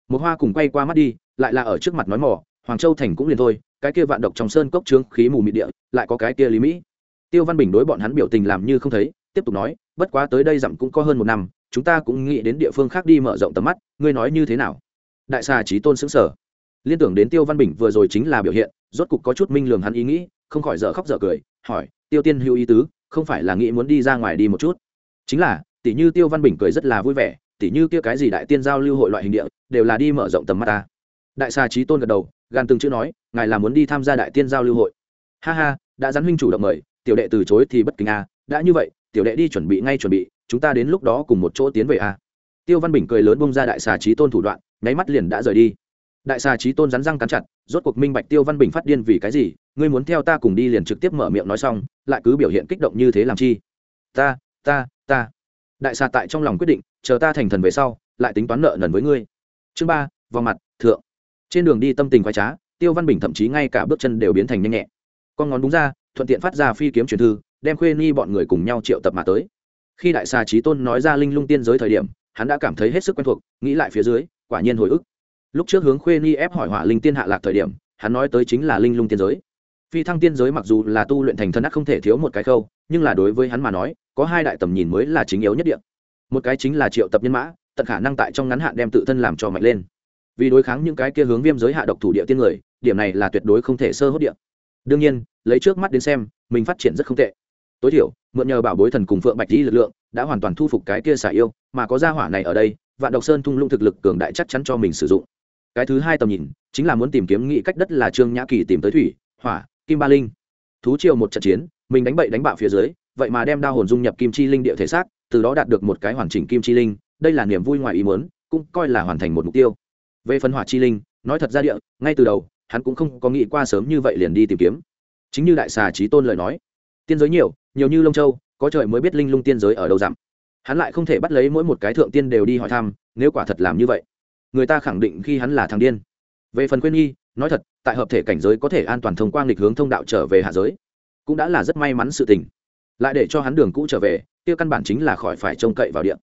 Một hoa cùng quay qua mắt đi, lại là ở trước mặt nói mỏ, hoàng châu thành cũng liền thôi cái kia vạn độc trong sơn cốc trướng khí mù mịt địa, lại có cái kia lý mỹ. Tiêu văn bình đối bọn hắn biểu tình làm như không thấy, tiếp tục nói, bất quá tới đây dặm cũng có hơn một năm, chúng ta cũng nghĩ đến địa phương khác đi mở rộng tầm mắt, ngươi nói như thế nào? Đại xà trí tôn xứng sở liên tưởng đến tiêu văn bình vừa rồi chính là biểu hiện, rốt cục có chút minh lường hắn ý nghĩ, không khỏi dở khóc dở cười, hỏi, tiêu tiên hữu ý tứ, không phải là nghĩ muốn đi ra ngoài đi một chút? Chính là tỷ như tiêu văn bình cười rất là vui vẻ tỷ như kia cái gì đại tiên giao lưu hội loại hình địa, đều là đi mở rộng tầm mắt ta. Đại xà trí tôn gật đầu gan từng chữ nói, ngài là muốn đi tham gia đại tiên giao lưu hội. Ha ha, đã dán huynh chủ động mời, tiểu đệ từ chối thì bất kính a, đã như vậy, tiểu đệ đi chuẩn bị ngay chuẩn bị, chúng ta đến lúc đó cùng một chỗ tiến về a. Tiêu văn bình cười lớn bông ra đại xà trí tôn thủ đoạn, nháy mắt liền đã rời đi. Đại xà trí tôn rắn răng cắn chặt, rốt cuộc minh bạch tiêu văn bình phát điên vì cái gì, ngươi muốn theo ta cùng đi liền trực tiếp mở miệng nói xong, lại cứ biểu hiện kích động như thế làm chi? Ta ta ta. Đại xà tại trong lòng quyết định, chờ ta thành thần về sau, lại tính toán nợ nần với ngươi. Chương ba vòng mặt, thượng trên đường đi tâm tình khoái trá, tiêu văn bình thậm chí ngay cả bước chân đều biến thành nhanh nhẹ. Con ngón đúng ra, thuận tiện phát ra phi kiếm truyền thư, đem khuê ni bọn người cùng nhau triệu tập mà tới. Khi đại xà trí tôn nói ra linh lung tiên giới thời điểm, hắn đã cảm thấy hết sức quen thuộc, nghĩ lại phía dưới, quả nhiên hồi ức. Lúc trước hướng khuê ni ép hỏi hỏa linh tiên hạ lạc thời điểm, hắn nói tới chính là linh lung tiên giới. Phi thăng tiên giới mặc dù là tu luyện thành thân ác không thể thiếu một cái khâu, nhưng là đối với hắn mà nói, có hai đại tầm nhìn mới là chính yếu nhất điện một cái chính là triệu tập nhân mã, tận khả năng tại trong ngắn hạn đem tự thân làm cho mạnh lên vì đối kháng những cái kia hướng viêm giới hạ độc thủ địa tiên người, điểm này là tuyệt đối không thể sơ hốt điện đương nhiên, lấy trước mắt đến xem, mình phát triển rất không tệ. Tối thiểu, mượn nhờ bảo bối thần cùng phượng bạch di lực lượng, đã hoàn toàn thu phục cái kia xả yêu, mà có gia hỏa này ở đây, vạn độc sơn thung lũng thực lực cường đại chắc chắn cho mình sử dụng. Cái thứ hai tầm nhìn, chính là muốn tìm kiếm nghị cách đất là trương nhã kỳ tìm tới thủy, hỏa, kim ba linh. Thú triều một trận chiến, mình đánh bậy đánh bạo phía dưới, vậy mà đem đa hồn dung nhập kim chi linh địa thể xác, từ đó đạt được một cái hoàn chỉnh kim chi linh, đây là niềm vui ngoài ý muốn, cũng coi là hoàn thành một mục tiêu về phần hỏa chi linh, nói thật ra địa, ngay từ đầu, hắn cũng không có nghĩ qua sớm như vậy liền đi tìm kiếm. Chính như đại xà trí tôn lời nói, tiên giới nhiều nhiều như lông châu, có trời mới biết linh lung tiên giới ở đâu dặm. Hắn lại không thể bắt lấy mỗi một cái thượng tiên đều đi hỏi thăm, nếu quả thật làm như vậy, người ta khẳng định khi hắn là thằng điên. Về phần quên nhi nói thật, tại hợp thể cảnh giới có thể an toàn thông qua nghịch hướng thông đạo trở về hạ giới, cũng đã là rất may mắn sự tình. Lại để cho hắn đường cũ trở về, kia căn bản chính là khỏi phải trông cậy vào điện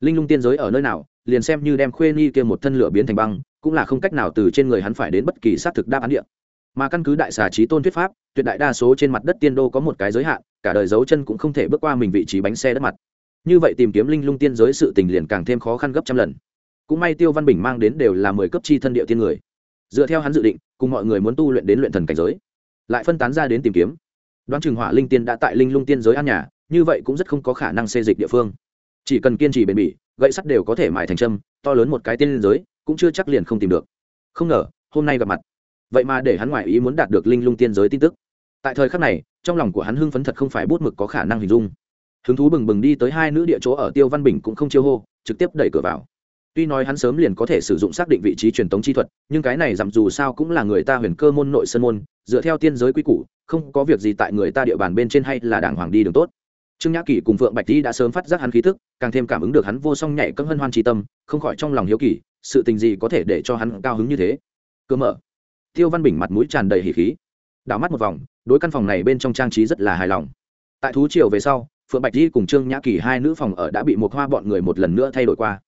linh lung tiên giới ở nơi nào, liền xem như đem khuê nhi kia một thân lửa biến thành băng cũng là không cách nào từ trên người hắn phải đến bất kỳ xác thực đáp án địa, mà căn cứ đại xà trí tôn thuyết pháp tuyệt đại đa số trên mặt đất tiên đô có một cái giới hạn cả đời dấu chân cũng không thể bước qua mình vị trí bánh xe đất mặt. Như vậy tìm kiếm linh lung tiên giới sự tình liền càng thêm khó khăn gấp trăm lần. Cũng may tiêu văn bình mang đến đều là mười cấp chi thân địa tiên người. Dựa theo hắn dự định cùng mọi người muốn tu luyện đến luyện thần cảnh giới lại phân tán ra đến tìm kiếm. Đoán chừng hỏa linh tiên đã tại linh lung tiên giới an nhà như vậy cũng rất không có khả năng xê dịch địa phương. Chỉ cần kiên trì bền bỉ gậy sắt đều có thể mài thành trâm to lớn một cái tiên giới cũng chưa chắc liền không tìm được. Không ngờ, hôm nay gặp mặt. Vậy mà để hắn ngoại ý muốn đạt được linh lung tiên giới tin tức. Tại thời khắc này, trong lòng của hắn hưng phấn thật không phải bút mực có khả năng hình dung. Hứng thú bừng bừng đi tới hai nữ địa chỗ ở tiêu văn bình cũng không chiêu hô, trực tiếp đẩy cửa vào. Tuy nói hắn sớm liền có thể sử dụng xác định vị trí truyền tống chi thuật, nhưng cái này dặm dù sao cũng là người ta huyền cơ môn nội sân môn, dựa theo tiên giới quy củ, không có việc gì tại người ta địa bàn bên trên hay là đảng hoàng đi đường tốt. Trương nhã kỷ cùng phượng bạch di đã sớm phát giác hắn khí thức càng thêm cảm ứng được hắn vô song nhảy cấm hân hoan tri tâm, không khỏi trong lòng hiếu kỳ sự tình gì có thể để cho hắn cao hứng như thế? Cơ mở. Tiêu văn bình mặt mũi tràn đầy hỉ khí. Đảo mắt một vòng, đối căn phòng này bên trong trang trí rất là hài lòng. Tại thú triều về sau, phượng bạch di cùng trương nhã kỳ hai nữ phòng ở đã bị một hoa bọn người một lần nữa thay đổi qua.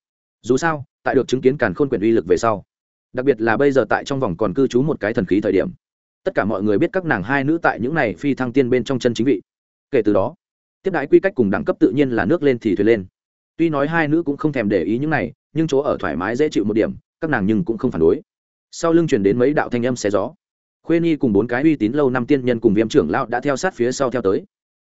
Dù sao, tại được chứng kiến càn khôn quyền uy lực về sau, đặc biệt là bây giờ tại trong vòng còn cư trú một cái thần khí thời điểm, tất cả mọi người biết các nàng hai nữ tại những này phi thăng tiên bên trong chân chính vị. Kể từ đó, tiếp đãi quy cách cùng đẳng cấp tự nhiên là nước lên thì thuyền lên. Tuy nói hai nữ cũng không thèm để ý những này nhưng chỗ ở thoải mái dễ chịu một điểm, các nàng nhưng cũng không phản đối. Sau lưng chuyển đến mấy đạo thanh âm xé gió. Khuê nhi cùng bốn cái uy tín lâu năm tiên nhân cùng viêm trưởng lão đã theo sát phía sau theo tới.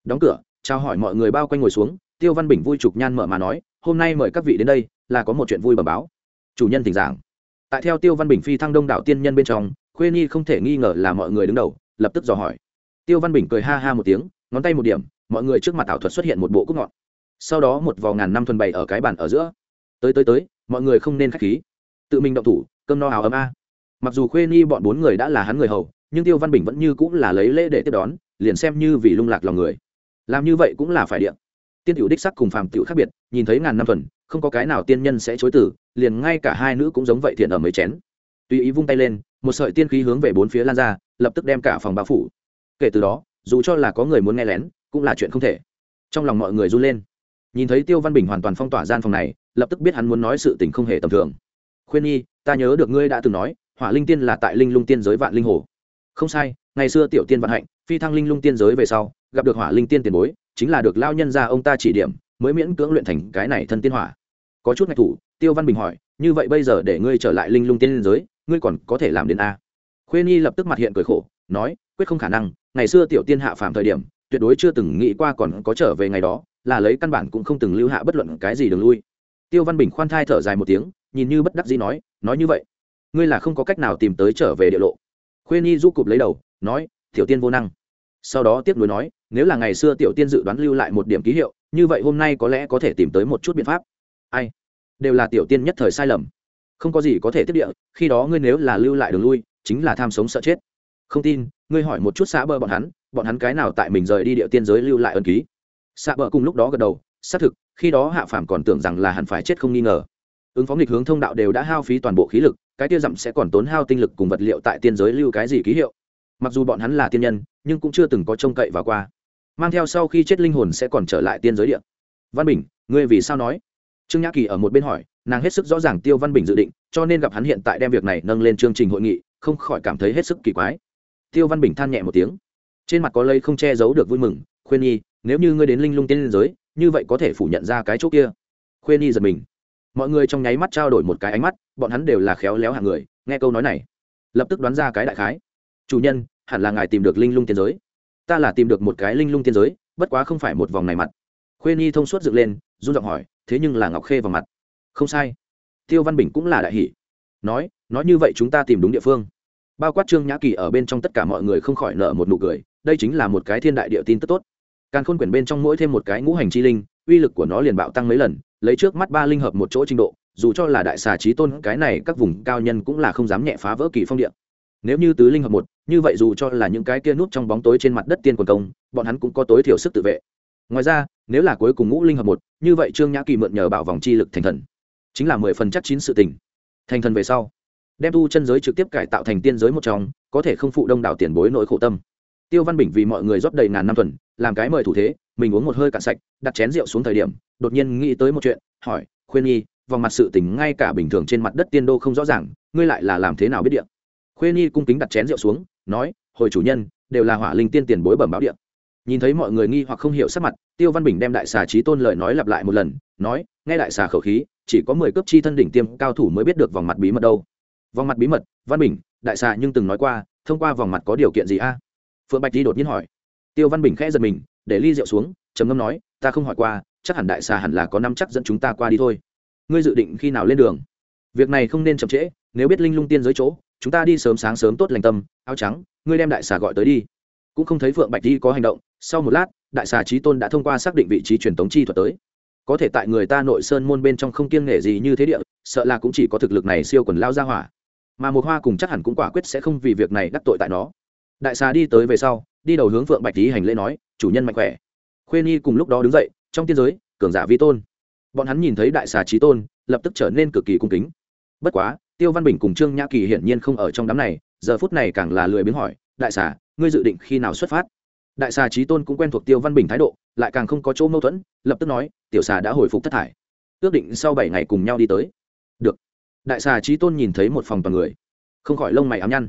Đóng cửa trao hỏi mọi người bao quanh ngồi xuống, tiêu văn bình vui trục nhan mở mà nói, hôm nay mời các vị đến đây, là có một chuyện vui bẩm báo. Chủ nhân thỉnh giảng. Tại theo tiêu văn bình phi thăng đông đảo tiên nhân bên trong, khuê nhi không thể nghi ngờ là mọi người đứng đầu, lập tức dò hỏi. Tiêu văn bình cười ha ha một tiếng, ngón tay một điểm, mọi người trước mặt ảo thuật xuất hiện một bộ cúc ngọn. Sau đó một vò ngàn năm thuần bày ở cái bàn ở giữa tới tới tới, mọi người không nên k h á c h khí. Tự mình động thủ, cơm no áo ấm a. Mặc dù khuê nhi bọn bốn người đã là hắn người hầu, nhưng tiêu văn bình vẫn như cũng là lấy lễ để tiếp đón, liền xem như vì lung lạc lòng người. Làm như vậy cũng là phải điện. Tiên tiểu đích sắc cùng phàm tiểu khác biệt, nhìn thấy ngàn năm tuần không có cái nào tiên nhân sẽ chối tử liền ngay cả hai nữ cũng giống vậy thiện ở mấy chén. Tùy ý vung tay lên, một sợi tiên khí hướng về bốn phía lan ra, lập tức đem cả phòng bao phủ. Kể từ đó, dù cho là có người muốn nghe lén, cũng là chuyện không thể. Trong lòng mọi người run lên. Nhìn thấy tiêu văn bình hoàn toàn phong tỏa gian phòng này lập tức biết hắn muốn nói sự tình không hề tầm thường. Khuyên nhi, ta nhớ được ngươi đã từng nói, hỏa linh tiên là tại linh lung tiên giới vạn linh hồ. Không sai, ngày xưa tiểu tiên vạn hạnh, phi thăng linh lung tiên giới về sau, gặp được hỏa linh tiên tiền bối, chính là được lao nhân ra ông ta chỉ điểm, mới miễn cưỡng luyện thành cái này thân tiên hỏa. Có chút ngạch thủ, tiêu văn bình hỏi, như vậy bây giờ để ngươi trở lại linh lung tiên giới, ngươi còn có thể làm đến a? Khuê nhi lập tức mặt hiện cười khổ, nói, quyết không khả năng, ngày xưa tiểu tiên hạ phàm thời điểm, tuyệt đối chưa từng nghĩ qua còn có trở về ngày đó, là lấy căn bản cũng không từng lưu hạ bất luận cái gì đường lui tiêu văn bình khoan thai thở dài một tiếng, nhìn như bất đắc dĩ nói nói như vậy, ngươi là không có cách nào tìm tới trở về địa lộ. Khuê nhi du cụp lấy đầu, nói, tiểu tiên vô năng. Sau đó tiếp nối nói, nếu là ngày xưa tiểu tiên dự đoán lưu lại một điểm ký hiệu, như vậy hôm nay có lẽ có thể tìm tới một chút biện pháp. Ai? Đều là tiểu tiên nhất thời sai lầm. Không có gì có thể tiếp địa, khi đó ngươi nếu là lưu lại đường lui, chính là tham sống sợ chết. Không tin, ngươi hỏi một chút xã bờ bọn hắn bọn hắn cái nào tại mình rời đi địa tiên giới lưu lại ân ký? Xã bờ cùng lúc đó gật đầu xác thực, khi đó hạ phàm còn tưởng rằng là hẳn phải chết không nghi ngờ. Ứng phó nghịch hướng thông đạo đều đã hao phí toàn bộ khí lực, cái tia dặm sẽ còn tốn hao tinh lực cùng vật liệu tại tiên giới lưu cái gì ký hiệu. Mặc dù bọn hắn là tiên nhân, nhưng cũng chưa từng có trông cậy vào qua. Mang theo sau khi chết linh hồn sẽ còn trở lại tiên giới địa. Văn bình, ngươi vì sao nói? Trương nhã kỳ ở một bên hỏi, nàng hết sức rõ ràng tiêu văn bình dự định, cho nên gặp hắn hiện tại đem việc này nâng lên chương trình hội nghị, không khỏi cảm thấy hết sức kỳ quái. Tiêu văn bình than nhẹ một tiếng. Trên mặt có lây không che giấu được vui mừng, khuyên nhi, nếu như ngươi đến linh lung tiên giới như vậy có thể phủ nhận ra cái chỗ kia. Khuyên ni giật mình. Mọi người trong nháy mắt trao đổi một cái ánh mắt, bọn hắn đều là khéo léo hạng người, nghe câu nói này, lập tức đoán ra cái đại khái. Chủ nhân, hẳn là ngài tìm được linh lung tiên giới. Ta là tìm được một cái linh lung tiên giới, bất quá không phải một vòng này mặt. Khuê ni thông suốt dựng lên, run giọng hỏi, thế nhưng là ngọc khê vào mặt. Không sai. Tiêu văn bình cũng là đại hỷ nói nói như vậy chúng ta tìm đúng địa phương. Bao quát trương nhã kỳ ở bên trong tất cả mọi người không khỏi nợ một nụ cười, đây chính là một cái thiên đại địa tin tức tốt càn khôn quyển bên trong mỗi thêm một cái ngũ hành chi linh, uy lực của nó liền bạo tăng mấy lần, lấy trước mắt ba linh hợp một chỗ trình độ, dù cho là đại xà trí tôn, cái này các vùng cao nhân cũng là không dám nhẹ phá vỡ kỳ phong điện nếu như tứ linh hợp một, như vậy dù cho là những cái kia nút trong bóng tối trên mặt đất tiên quần công, bọn hắn cũng có tối thiểu sức tự vệ. Ngoài ra, nếu là cuối cùng ngũ linh hợp một, như vậy trương nhã kỳ mượn nhờ bảo vòng chi lực thành thần. Chính là mười phần chắc chín sự tình. Thành thần về sau, đem tu chân giới trực tiếp cải tạo thành tiên giới một trong, có thể không phụ đông đảo tiền bối nỗi khổ tâm. Tiêu văn bình vì mọi người rót đầy ngàn năm tuần làm cái mời thủ thế, mình uống một hơi cạn sạch, đặt chén rượu xuống thời điểm, đột nhiên nghĩ tới một chuyện, hỏi, khuyên nhi, vòng mặt sự tình ngay cả bình thường trên mặt đất tiên đô không rõ ràng, ngươi lại là làm thế nào biết điện khuyên nhi cung kính đặt chén rượu xuống, nói, hồi chủ nhân, đều là hỏa linh tiên tiền bối bẩm báo điện nhìn thấy mọi người nghi hoặc không hiểu sắc mặt, tiêu văn bình đem đại xà trí tôn lời nói lặp lại một lần, nói, nghe đại xà khẩu khí, chỉ có mười cấp chi thân đỉnh tiêm cao thủ mới biết được vòng mặt bí mật đâu. Vòng mặt bí mật? Văn bình, đại xà nhưng từng nói qua, thông qua vòng mặt có điều kiện gì a? Phượng bạch đi đột nhiên hỏi tiêu văn bình khẽ giật mình, để ly rượu xuống, trầm ngâm nói, ta không hỏi qua, chắc hẳn đại xà hẳn là có năm chắc dẫn chúng ta qua đi thôi. Ngươi dự định khi nào lên đường? Việc này không nên chậm trễ, nếu biết linh lung tiên giới chỗ, chúng ta đi sớm sáng sớm tốt lành tâm, áo trắng, ngươi đem đại xà gọi tới đi. Cũng không thấy phượng bạch đi có hành động, sau một lát, đại xà trí tôn đã thông qua xác định vị trí truyền tống chi thuật tới. Có thể tại người ta nội sơn môn bên trong không kiêng nể gì như thế địa, sợ là cũng chỉ có thực lực này siêu quần lao ra hỏa. Mà một hoa cùng chắc hẳn cũng quả quyết sẽ không vì việc này đắc tội tại nó đại xà đi tới về sau, đi đầu hướng phượng bạch lý hành lễ nói, chủ nhân mạnh khỏe. Khuê nhi cùng lúc đó đứng dậy, trong tiên giới, cường giả vi tôn. Bọn hắn nhìn thấy đại xà trí tôn, lập tức trở nên cực kỳ cung kính. Bất quá, tiêu văn bình cùng trương nhã kỳ hiển nhiên không ở trong đám này, giờ phút này càng là lười biếng hỏi, đại xà, ngươi dự định khi nào xuất phát? Đại xà trí tôn cũng quen thuộc tiêu văn bình thái độ, lại càng không có chỗ mâu thuẫn, lập tức nói, tiểu xà đã hồi phục thất thải. Ước định sau bảy ngày cùng nhau đi tới. Được. Đại xà trí tôn nhìn thấy một phòng toàn người, không khỏi lông mày ám nhăn,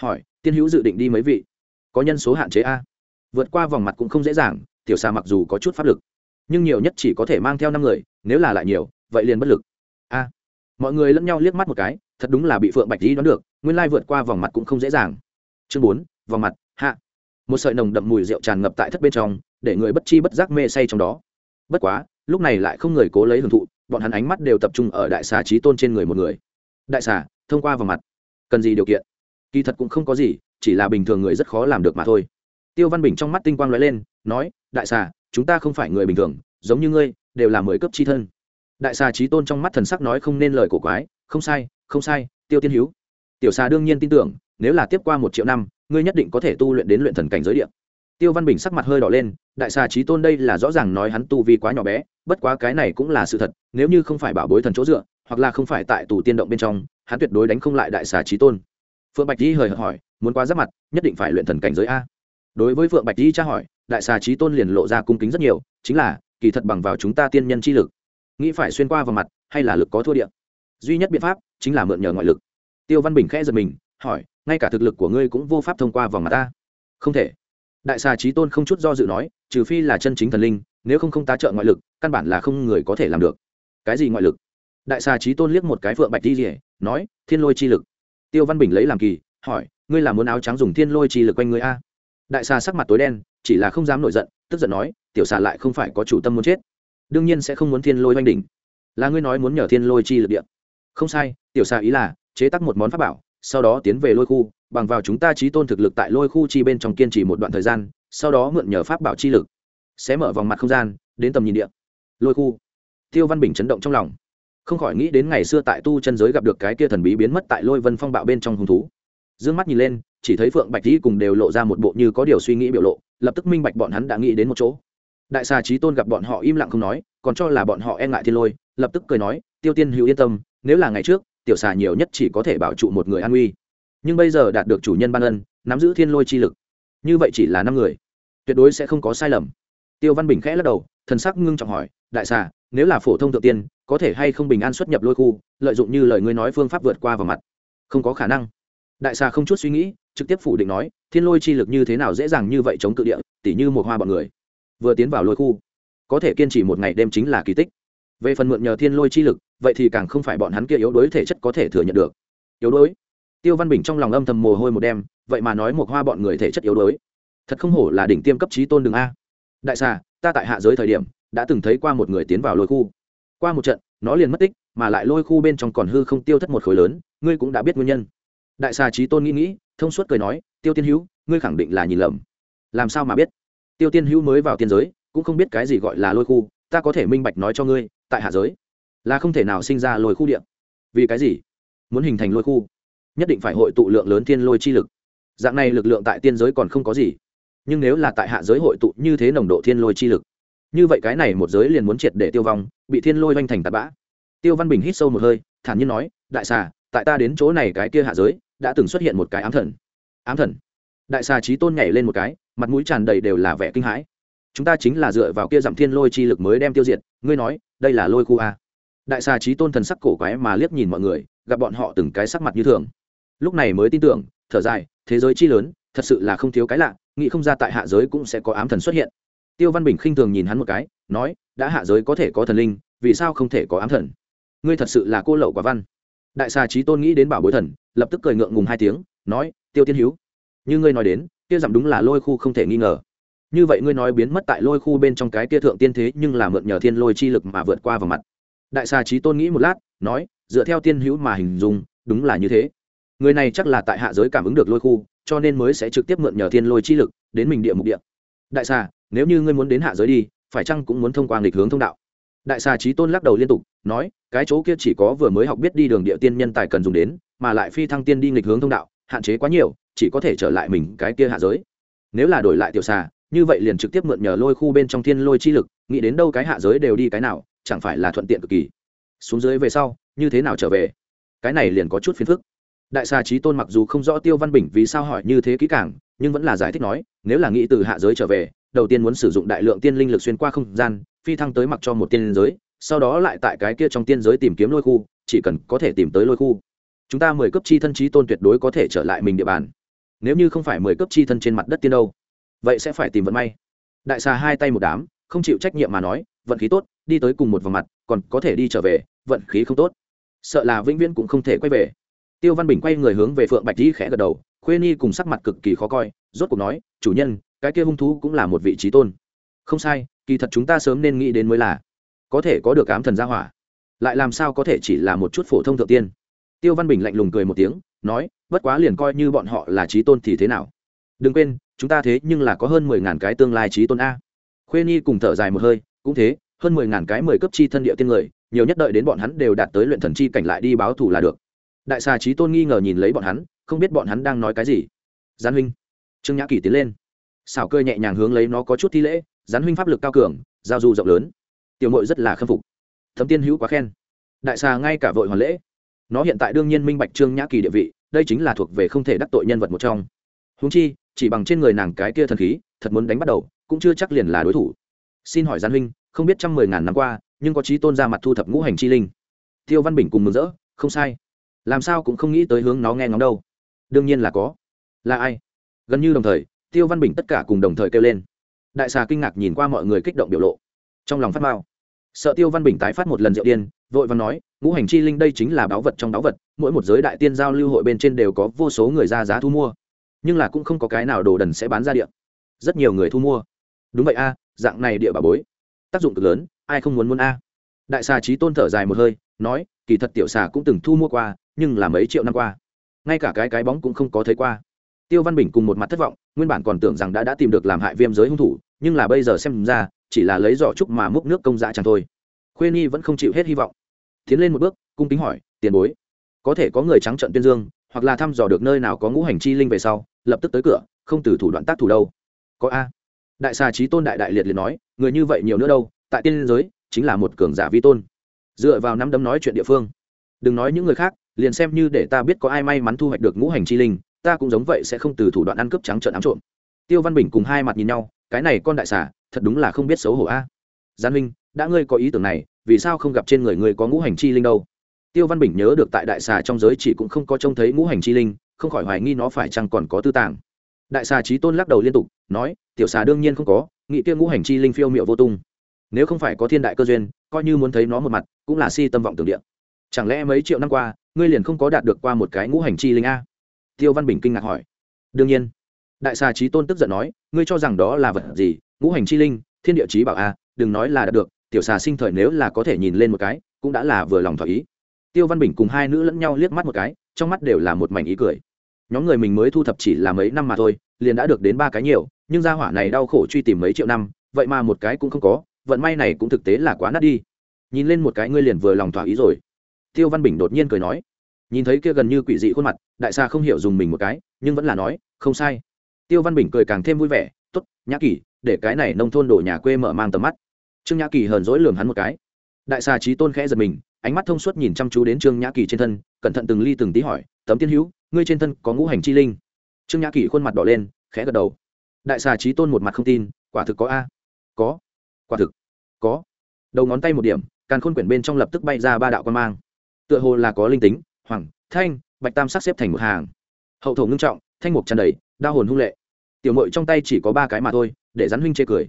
hỏi tiên hữu dự định đi mấy vị? Có nhân số hạn chế a? Vượt qua vòng mặt cũng không dễ dàng, tiểu xà mặc dù có chút pháp lực, nhưng nhiều nhất chỉ có thể mang theo năm người, nếu là lại nhiều, vậy liền bất lực. A. Mọi người lẫn nhau liếc mắt một cái, thật đúng là bị phượng bạch di đoán được, nguyên lai vượt qua vòng mặt cũng không dễ dàng. Chương bốn, vòng mặt, hạ. Một sợi nồng đậm mùi rượu tràn ngập tại thất bên trong, để người bất chi bất giác mê say trong đó. Bất quá, lúc này lại không người cố lấy hưởng thụ, bọn hắn ánh mắt đều tập trung ở đại xà trí tôn trên người một người. Đại xà, thông qua vòng mặt. Cần gì điều kiện? Kỳ thật cũng không có gì, chỉ là bình thường người rất khó làm được mà thôi. Tiêu văn bình trong mắt tinh quang lóe lên, nói, đại xà, chúng ta không phải người bình thường, giống như ngươi, đều là mười cấp c h i thân. Đại xà trí tôn trong mắt thần sắc nói không nên lời cổ quái, không sai không sai, tiêu tiên hữu tiểu xà đương nhiên tin tưởng, nếu là tiếp qua một triệu năm, ngươi nhất định có thể tu luyện đến luyện thần cảnh giới điện tiêu văn bình sắc mặt hơi đỏ lên, đại xà trí tôn đây là rõ ràng nói hắn tu vi quá nhỏ bé, bất quá cái này cũng là sự thật, nếu như không phải bảo bối thần chỗ dựa, hoặc là không phải tại tù tiên động bên trong, hắn tuyệt đối đánh không lại đại xà trí tôn phượng bạch di hời hợt hỏi, muốn qua giáp mặt, nhất định phải luyện thần cảnh giới a? Đối với phượng bạch di tra hỏi, đại xà trí tôn liền lộ ra cung kính rất nhiều, chính là, kỳ thật bằng vào chúng ta tiên nhân chi lực, nghĩ phải xuyên qua vào mặt, hay là lực có thua điện duy nhất biện pháp, chính là mượn nhờ ngoại lực. Tiêu văn bình khẽ giật mình, hỏi, ngay cả thực lực của ngươi cũng vô pháp thông qua vòng mặt ta? Không thể. Đại xà trí tôn không chút do dự nói, trừ phi là chân chính thần linh, nếu không không tá trợ ngoại lực, căn bản là không người có thể làm được. Cái gì ngoại lực? Đại xà trí tôn liếc một cái phượng bạch đi rỉa nói, thiên lôi chi lực tiêu văn bình lấy làm kỳ, hỏi, ngươi là muốn áo trắng dùng thiên lôi chi lực quanh ngươi a? Đại xà sắc mặt tối đen, chỉ là không dám nổi giận, tức giận nói, tiểu xà lại không phải có chủ tâm muốn chết. Đương nhiên sẽ không muốn thiên lôi oanh đỉnh. Là ngươi nói muốn nhờ thiên lôi chi lực điện không sai, tiểu xà ý là, chế tác một món pháp bảo, sau đó tiến về lôi khu, bằng vào chúng ta trí tôn thực lực tại lôi khu chi bên trong kiên trì một đoạn thời gian, sau đó mượn nhờ pháp bảo chi lực, sẽ mở vòng mặt không gian, đến tầm nhìn điện lôi khu. Tiêu văn bình chấn động trong lòng không khỏi nghĩ đến ngày xưa tại tu chân giới gặp được cái kia thần bí biến mất tại lôi vân phong bạo bên trong hung thú. D ư ơ n g mắt nhìn lên, chỉ thấy phượng bạch dĩ cùng đều lộ ra một bộ như có điều suy nghĩ biểu lộ, lập tức minh bạch bọn hắn đã nghĩ đến một chỗ. Đại xà trí tôn gặp bọn họ im lặng không nói, còn cho là bọn họ e ngại thiên lôi, lập tức cười nói, tiêu tiên hữu yên tâm, nếu là ngày trước, tiểu xà nhiều nhất chỉ có thể bảo trụ một người an uy. Nhưng bây giờ đạt được chủ nhân ban ân, nắm giữ thiên lôi chi lực, như vậy chỉ là năm người, tuyệt đối sẽ không có sai lầm. Tiêu văn bình khẽ lắc đầu, thần sắc ngưng trọng hỏi, đại xà, nếu là phổ thông thượng tiên có thể hay không bình an xuất nhập lôi khu, lợi dụng như lời ngươi nói phương pháp vượt qua vào mặt. Không có khả năng. Đại xà không chút suy nghĩ, trực tiếp phủ định nói, thiên lôi chi lực như thế nào dễ dàng như vậy chống cự địa, tỉ như một hoa bọn người. Vừa tiến vào lôi khu, có thể kiên trì một ngày đêm chính là kỳ tích. Về phần mượn nhờ thiên lôi chi lực, vậy thì càng không phải bọn hắn kia yếu đuối thể chất có thể thừa nhận được. Yếu đuối? Tiêu văn bình trong lòng âm thầm mồ hôi một đêm, vậy mà nói một hoa bọn người thể chất yếu đuối. Thật không hổ là đỉnh tiêm cấp trí tôn đường a. Đại xà, ta tại hạ giới thời điểm, đã từng thấy qua một người tiến vào lôi khu qua một trận, nó liền mất tích, mà lại lôi khu bên trong còn hư không tiêu thất một khối lớn, ngươi cũng đã biết nguyên nhân. Đại xà trí tôn nghĩ nghĩ, thông suốt cười nói, tiêu tiên hữu, ngươi khẳng định là nhìn lầm. Làm sao mà biết? Tiêu tiên hữu mới vào tiên giới, cũng không biết cái gì gọi là lôi khu, ta có thể minh bạch nói cho ngươi, tại hạ giới, là không thể nào sinh ra lôi khu điện vì cái gì? Muốn hình thành lôi khu? Nhất định phải hội tụ lượng lớn thiên lôi chi lực. Dạng này lực lượng tại tiên giới còn không có gì. Nhưng nếu là tại hạ giới hội tụ như thế nồng độ thiên lôi chi lực như vậy cái này một giới liền muốn triệt để tiêu vong, bị thiên lôi oanh thành tạt bã. Tiêu văn bình hít sâu một hơi, thản nhiên nói, đại xà, tại ta đến chỗ này cái kia hạ giới, đã từng xuất hiện một cái ám thần. Ám thần? Đại xà trí tôn nhảy lên một cái, mặt mũi tràn đầy đều là vẻ kinh hãi. Chúng ta chính là dựa vào kia giảm thiên lôi chi lực mới đem tiêu diệt, ngươi nói, đây là lôi khu a? Đại xà trí tôn thần sắc cổ quái mà liếc nhìn mọi người, gặp bọn họ từng cái sắc mặt như thường. Lúc này mới tin tưởng, thở dài, thế giới chi lớn, thật sự là không thiếu cái lạ, nghĩ không ra tại hạ giới cũng sẽ có ám thần xuất hiện tiêu văn bình khinh thường nhìn hắn một cái, nói, đã hạ giới có thể có thần linh, vì sao không thể có ám thần? Ngươi thật sự là cô lậu quả văn. Đại xà trí tôn nghĩ đến bảo bối thần, lập tức cười ngượng ngùng hai tiếng, nói, tiêu tiên hữu như ngươi nói đến, kia giảm đúng là lôi khu không thể nghi ngờ. Như vậy ngươi nói biến mất tại lôi khu bên trong cái kia thượng tiên thế nhưng là mượn nhờ thiên lôi chi lực mà vượt qua vào mặt. Đại xà trí tôn nghĩ một lát, nói, dựa theo tiên hữu mà hình dung, đúng là như thế. Người này chắc là tại hạ giới cảm ứng được lôi khu, cho nên mới sẽ trực tiếp mượn nhờ thiên lôi chi lực đến mình địa mục địa. Đại xà nếu như ngươi muốn đến hạ giới đi, phải chăng cũng muốn thông qua nghịch hướng thông đạo? Đại xà trí tôn lắc đầu liên tục, nói, cái chỗ kia chỉ có vừa mới học biết đi đường địa tiên nhân tài cần dùng đến, mà lại phi thăng tiên đi nghịch hướng thông đạo, hạn chế quá nhiều, chỉ có thể trở lại mình cái kia hạ giới. Nếu là đổi lại tiểu xà, như vậy liền trực tiếp mượn nhờ lôi khu bên trong thiên lôi chi lực, nghĩ đến đâu cái hạ giới đều đi cái nào, chẳng phải là thuận tiện cực kỳ. Xuống dưới về sau, như thế nào trở về? Cái này liền có chút phiền phức. Đại xà trí tôn mặc dù không rõ tiêu văn bình vì sao hỏi như thế kỹ càng, nhưng vẫn là giải thích nói, nếu là nghĩ từ hạ giới trở về đầu tiên muốn sử dụng đại lượng tiên linh lực xuyên qua không gian, phi thăng tới mặc cho một tiên giới, sau đó lại tại cái kia trong tiên giới tìm kiếm lôi khu, chỉ cần có thể tìm tới lôi khu. Chúng ta mười cấp chi thân trí tôn tuyệt đối có thể trở lại mình địa bàn. Nếu như không phải mười cấp chi thân trên mặt đất tiên đâu, vậy sẽ phải tìm vận may. Đại xà hai tay một đám, không chịu trách nhiệm mà nói, vận khí tốt, đi tới cùng một vòng mặt, còn có thể đi trở về, vận khí không tốt. Sợ là vĩnh viễn cũng không thể quay về. Tiêu văn bình quay người hướng về phượng bạch di khẽ gật đầu, khuê nhi cùng sắc mặt cực kỳ khó coi, rốt cuộc nói, chủ nhân cái kia hung thú cũng là một vị trí tôn. Không sai, kỳ thật chúng ta sớm nên nghĩ đến mới là. Có thể có được ám thần gia hỏa. Lại làm sao có thể chỉ là một chút phổ thông thượng tiên? Tiêu văn bình lạnh lùng cười một tiếng, nói, bất quá liền coi như bọn họ là trí tôn thì thế nào? Đừng quên, chúng ta thế nhưng là có hơn mười ngàn cái tương lai trí tôn a. Khuê nhi cùng thở dài một hơi, cũng thế, hơn mười ngàn cái mười cấp chi thân địa tiên người, nhiều nhất đợi đến bọn hắn đều đạt tới luyện thần chi cảnh lại đi báo thù là được. Đại xà trí tôn nghi ngờ nhìn lấy bọn hắn, không biết bọn hắn đang nói cái gì. Gián huynh. Trương nhã kỳ tiến lên xảo cơ nhẹ nhàng hướng lấy nó có chút thi lễ, gián huynh pháp lực cao cường, giao du rộng lớn. Tiểu mội rất là khâm phục. Thấm tiên hữu quá khen. Đại xà ngay cả vội hoàn lễ. Nó hiện tại đương nhiên minh bạch trương nhã kỳ địa vị, đây chính là thuộc về không thể đắc tội nhân vật một trong. Húng chi, chỉ bằng trên người nàng cái kia thần khí, thật muốn đánh bắt đầu, cũng chưa chắc liền là đối thủ. Xin hỏi gián huynh, không biết trăm mười ngàn năm qua, nhưng có trí tôn ra mặt thu thập ngũ hành chi linh. Tiêu văn bình cùng mừng rỡ, không sai. Làm sao cũng không nghĩ tới hướng nó nghe ngóng đâu. Đương nhiên là có. Là ai? Gần như đồng thời tiêu văn bình tất cả cùng đồng thời kêu lên. Đại xà kinh ngạc nhìn qua mọi người kích động biểu lộ. Trong lòng phát mao sợ tiêu văn bình tái phát một lần rượu điên, vội và nói, ngũ hành chi linh đây chính là báu vật trong báu vật, mỗi một giới đại tiên giao lưu hội bên trên đều có vô số người ra giá thu mua. Nhưng là cũng không có cái nào đồ đần sẽ bán ra địa. rất nhiều người thu mua. Đúng vậy a, dạng này địa bà bối. Tác dụng cực lớn, ai không muốn muốn a? Đại xà trí tôn thở dài một hơi, nói, kỳ thật tiểu xà cũng từng thu mua qua, nhưng là mấy triệu năm qua. Ngay cả cái cái bóng cũng không có thấy qua tiêu văn bình cùng một mặt thất vọng, nguyên bản còn tưởng rằng đã đã tìm được làm hại viêm giới hung thủ, nhưng là bây giờ xem ra, chỉ là lấy giỏ trúc mà múc nước công dã chẳng thôi. Khuê nhi vẫn không chịu hết hy vọng. Tiến lên một bước, cung kính hỏi, tiền bối, có thể có người trắng trận tuyên dương, hoặc là thăm dò được nơi nào có ngũ hành chi linh về sau, lập tức tới cửa, không từ thủ đoạn tác thủ đâu? Có a. Đại xà trí tôn đại đại liệt liệt nói, người như vậy nhiều nữa đâu, tại tiên giới, chính là một cường giả vi tôn. Dựa vào năm đấm nói chuyện địa phương. Đừng nói những người khác, liền xem như để ta biết có ai may mắn thu hoạch được ngũ hành chi linh ta cũng giống vậy sẽ không từ thủ đoạn ăn cướp trắng trợn ám trộm. Tiêu văn bình cùng hai mặt nhìn nhau, cái này con đại xà, thật đúng là không biết xấu hổ a. À. gián minh đã ngươi có ý tưởng này, vì sao không gặp trên người ngươi có ngũ hành chi linh đâu? Tiêu văn bình nhớ được tại đại xà trong giới chỉ cũng không có trông thấy ngũ hành chi linh, không khỏi hoài nghi nó phải chăng còn có tư tàng. Đại xà trí tôn lắc đầu liên tục, nói, tiểu xà đương nhiên không có, nghị kia ngũ hành chi linh phiêu m vô tung. Nếu không phải có thiên đại cơ duyên, coi như muốn thấy nó một mặt, cũng là si tâm vọng tưởng điện chẳng lẽ mấy triệu năm qua, ngươi liền không có đạt được qua một cái ngũ hành chi linh a? Tiêu văn bình kinh ngạc hỏi. Đương nhiên. Đại xà trí tôn tức giận nói, ngươi cho rằng đó là vật gì? Ngũ hành chi linh, thiên địa chí bảo a đừng nói là đạt được, tiểu xà sinh thời nếu là có thể nhìn lên một cái, cũng đã là vừa lòng thỏa ý. Tiêu văn bình cùng hai nữ lẫn nhau liếc mắt một cái, trong mắt đều là một mảnh ý cười. Nhóm người mình mới thu thập chỉ là mấy năm mà thôi, liền đã được đến ba cái nhiều, nhưng gia hỏa này đau khổ truy tìm mấy triệu năm, vậy mà một cái cũng không có, vận may này cũng thực tế là quá nát đi. Nhìn lên một cái ngươi liền vừa lòng thỏa ý rồi. Tiêu văn bình đột nhiên cười nói nhìn thấy kia gần như quỷ dị khuôn mặt, đại xa không hiểu dùng mình một cái, nhưng vẫn là nói, không sai. Tiêu văn bình cười càng thêm vui vẻ t ố t nhã kỳ, để cái này nông thôn đổ nhà quê mở mang tầm mắt. Trương nhã kỳ hờn dỗi lường hắn một cái. Đại xa trí tôn khẽ giật mình, ánh mắt thông suốt nhìn chăm chú đến trương nhã kỳ trên thân, cẩn thận từng ly từng tí hỏi, tấm tiên hữu, ngươi trên thân có ngũ hành chi linh? Trương nhã kỳ khuôn mặt đỏ lên, khẽ gật đầu. Đại xà trí tôn một mặt không tin, quả thực có a. Có. Quả thực. Có. Đầu ngón tay một điểm, càn khôn quyển bên trong lập tức bay ra ba đạo quan mang. Tựa hồ là có linh tính hoàng, thanh, bạch tam sắc xếp thành một hàng. Hậu thổ ngưng trọng, thanh mục tràn đầy đa hồn hung lệ. Tiểu mội trong tay chỉ có ba cái mà thôi, để rắn huynh chê cười.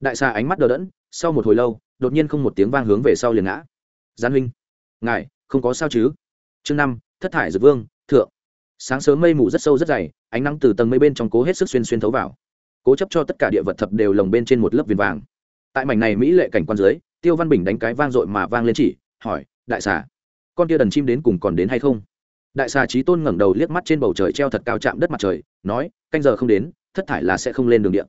Đại xà ánh mắt đờ đẫn, sau một hồi lâu, đột nhiên không một tiếng vang hướng về sau liền ngã. Gián huynh, ngài, không có sao chứ? Chương năm, thất thải dược vương, thượng. Sáng sớm mây mù rất sâu rất dày, ánh nắng từ tầng mây bên trong cố hết sức xuyên xuyên thấu vào. Cố chấp cho tất cả địa vật thập đều lồng bên trên một lớp viền vàng. Tại mảnh này mỹ lệ cảnh quan dưới, tiêu văn bình đánh cái vang dội mà vang lên chỉ, hỏi, đại xà con kia đần chim đến cùng còn đến hay không? Đại xà trí tôn ngẩng đầu liếc mắt trên bầu trời treo thật cao chạm đất mặt trời, nói, canh giờ không đến, thất thải là sẽ không lên đường điện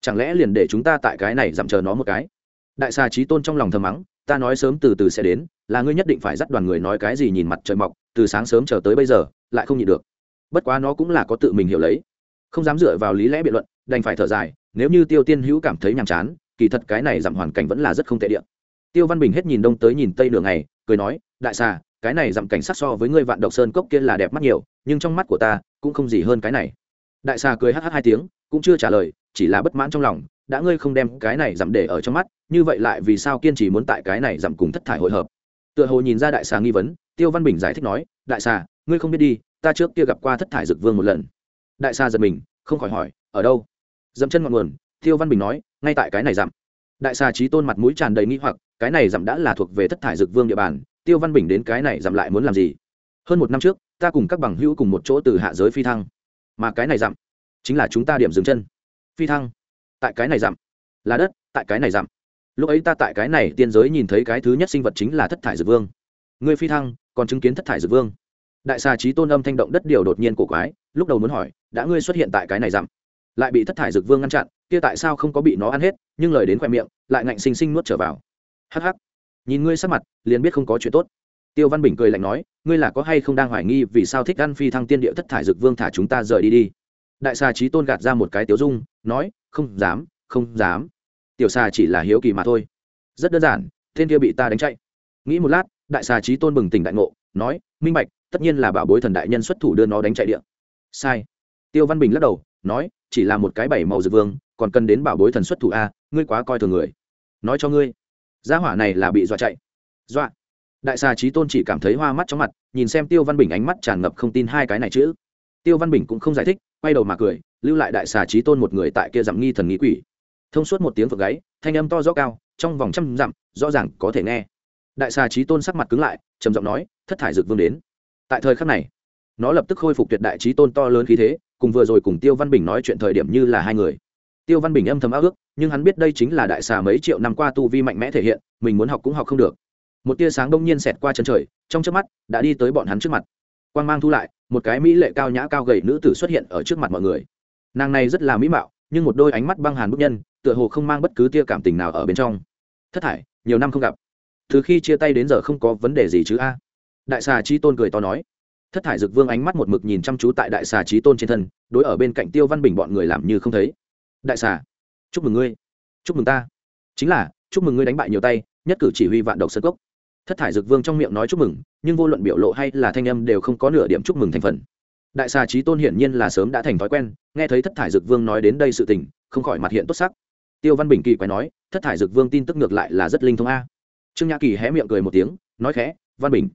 chẳng lẽ liền để chúng ta tại cái này dặm chờ nó một cái? Đại xà trí tôn trong lòng thầm mắng, ta nói sớm từ từ sẽ đến, là ngươi nhất định phải dắt đoàn người nói cái gì nhìn mặt trời mọc, từ sáng sớm chờ tới bây giờ, lại không nhịn được. Bất quá nó cũng là có tự mình hiểu lấy. Không dám dựa vào lý lẽ biện luận, đành phải thở dài, nếu như tiêu tiên hữu cảm thấy nhàm chán, kỳ thật cái này giảm hoàn cảnh vẫn là rất không tệ điện tiêu văn bình hết nhìn đông tới nhìn tây đường này cười nói, đại xà cái này dặm cảnh sát so với ngươi vạn độc sơn cốc kia là đẹp mắt nhiều, nhưng trong mắt của ta cũng không gì hơn cái này. Đại xà cười hh hai tiếng, cũng chưa trả lời, chỉ là bất mãn trong lòng, đã ngươi không đem cái này dặm để ở trong mắt, như vậy lại vì sao kiên trì muốn tại cái này dặm cùng thất thải hội hợp? Tựa hồ nhìn ra đại xà nghi vấn, tiêu văn bình giải thích nói, đại xà, ngươi không biết đi, ta trước kia gặp qua thất thải dực vương một lần. Đại xà giật mình, không khỏi hỏi, ở đâu? Dẫm chân ngọn nguồn, tiêu văn bình nói, ngay tại cái này dặm. Đại xà trí tôn mặt mũi tràn đầy nghi hoặc, cái này dặm đã là thuộc về thất thải dực vương địa bàn tiêu văn bình đến cái này giảm lại muốn làm gì? Hơn một năm trước, ta cùng các bằng hữu cùng một chỗ từ hạ giới phi thăng. Mà cái này giảm, chính là chúng ta điểm dừng chân. Phi thăng, tại cái này giảm. Là đất, tại cái này giảm. Lúc ấy ta tại cái này tiên giới nhìn thấy cái thứ nhất sinh vật chính là thất thải dược vương. Ngươi phi thăng, còn chứng kiến thất thải dược vương. Đại xà trí tôn âm thanh động đất điều đột nhiên cổ quái, lúc đầu muốn hỏi, đã ngươi xuất hiện tại cái này giảm? Lại bị thất thải dược vương ngăn chặn, kia tại sao không có bị nó ăn hết, nhưng lời đến khoe miệng, lại ngạnh xinh xinh nuốt trở vào. Hh nhìn ngươi sắc mặt, liền biết không có chuyện tốt. Tiêu văn bình cười lạnh nói, ngươi là có hay không đang hoài nghi vì sao thích ăn phi thăng tiên địa thất thải dực vương thả chúng ta rời đi đi. Đại xà trí tôn gạt ra một cái tiếu dung, nói, không dám không dám. Tiểu xà chỉ là hiếu kỳ mà thôi. Rất đơn giản tên kia bị ta đánh chạy. Nghĩ một lát, đại xà trí tôn bừng tỉnh đại ngộ, nói, minh bạch, tất nhiên là bảo bối thần đại nhân xuất thủ đưa nó đánh chạy địa. sai. Tiêu văn bình lắc đầu, nói, chỉ là một cái bảy màu dược vương, còn cần đến bảo bối thần xuất thủ a, ngươi quá coi thường người. Nói cho ngươi gia hỏa này là bị dọa chạy. Dọa. Đại xà trí tôn chỉ cảm thấy hoa mắt chóng mặt, nhìn xem tiêu văn bình ánh mắt tràn ngập không tin hai cái này chữ. Tiêu văn bình cũng không giải thích, quay đầu mà cười, lưu lại đại xà trí tôn một người tại kia dặm nghi thần nghĩ quỷ. Thông suốt một tiếng vực gáy, thanh âm to rõ cao, trong vòng trăm dặm, rõ ràng có thể nghe. Đại xà trí tôn sắc mặt cứng lại, trầm giọng nói, thất thải dược vương đến. Tại thời khắc này, nó lập tức khôi phục tuyệt đại trí tôn to lớn khí thế, cùng vừa rồi cùng tiêu văn bình nói chuyện thời điểm như là hai người tiêu văn bình âm thầm ao ước, nhưng hắn biết đây chính là đại xà mấy triệu năm qua tu vi mạnh mẽ thể hiện, mình muốn học cũng học không được. Một tia sáng đông nhiên xẹt qua chân trời, trong trước mắt, đã đi tới bọn hắn trước mặt. Quan g mang thu lại, một cái mỹ lệ cao nhã cao gầy nữ tử xuất hiện ở trước mặt mọi người. Nàng này rất là mỹ mạo, nhưng một đôi ánh mắt băng hàn bức nhân, tựa hồ không mang bất cứ tia cảm tình nào ở bên trong. Thất thải nhiều năm không gặp. Từ khi chia tay đến giờ không có vấn đề gì chứ a? Đại xà chi tôn cười to nói. Thất thải dực vương ánh mắt một mực nhìn chăm chú tại đại xà trí tôn trên thân, đối ở bên cạnh tiêu văn bình bọn người làm như không thấy đại xà, chúc mừng ngươi. Chúc mừng ta. Chính là, chúc mừng ngươi đánh bại nhiều tay, nhất cử chỉ huy vạn độc sân cốc. Thất thải dực vương trong miệng nói chúc mừng, nhưng vô luận biểu lộ hay là thanh âm đều không có nửa điểm chúc mừng thành phần. Đại xà trí tôn hiển nhiên là sớm đã thành thói quen, nghe thấy thất thải dực vương nói đến đây sự tình, không khỏi mặt hiện tốt sắc. Tiêu văn bình kỳ quái nói, thất thải dực vương tin tức ngược lại là rất linh thông a. Trương nhã kỳ hé miệng cười một tiếng, nói khẽ, văn bình,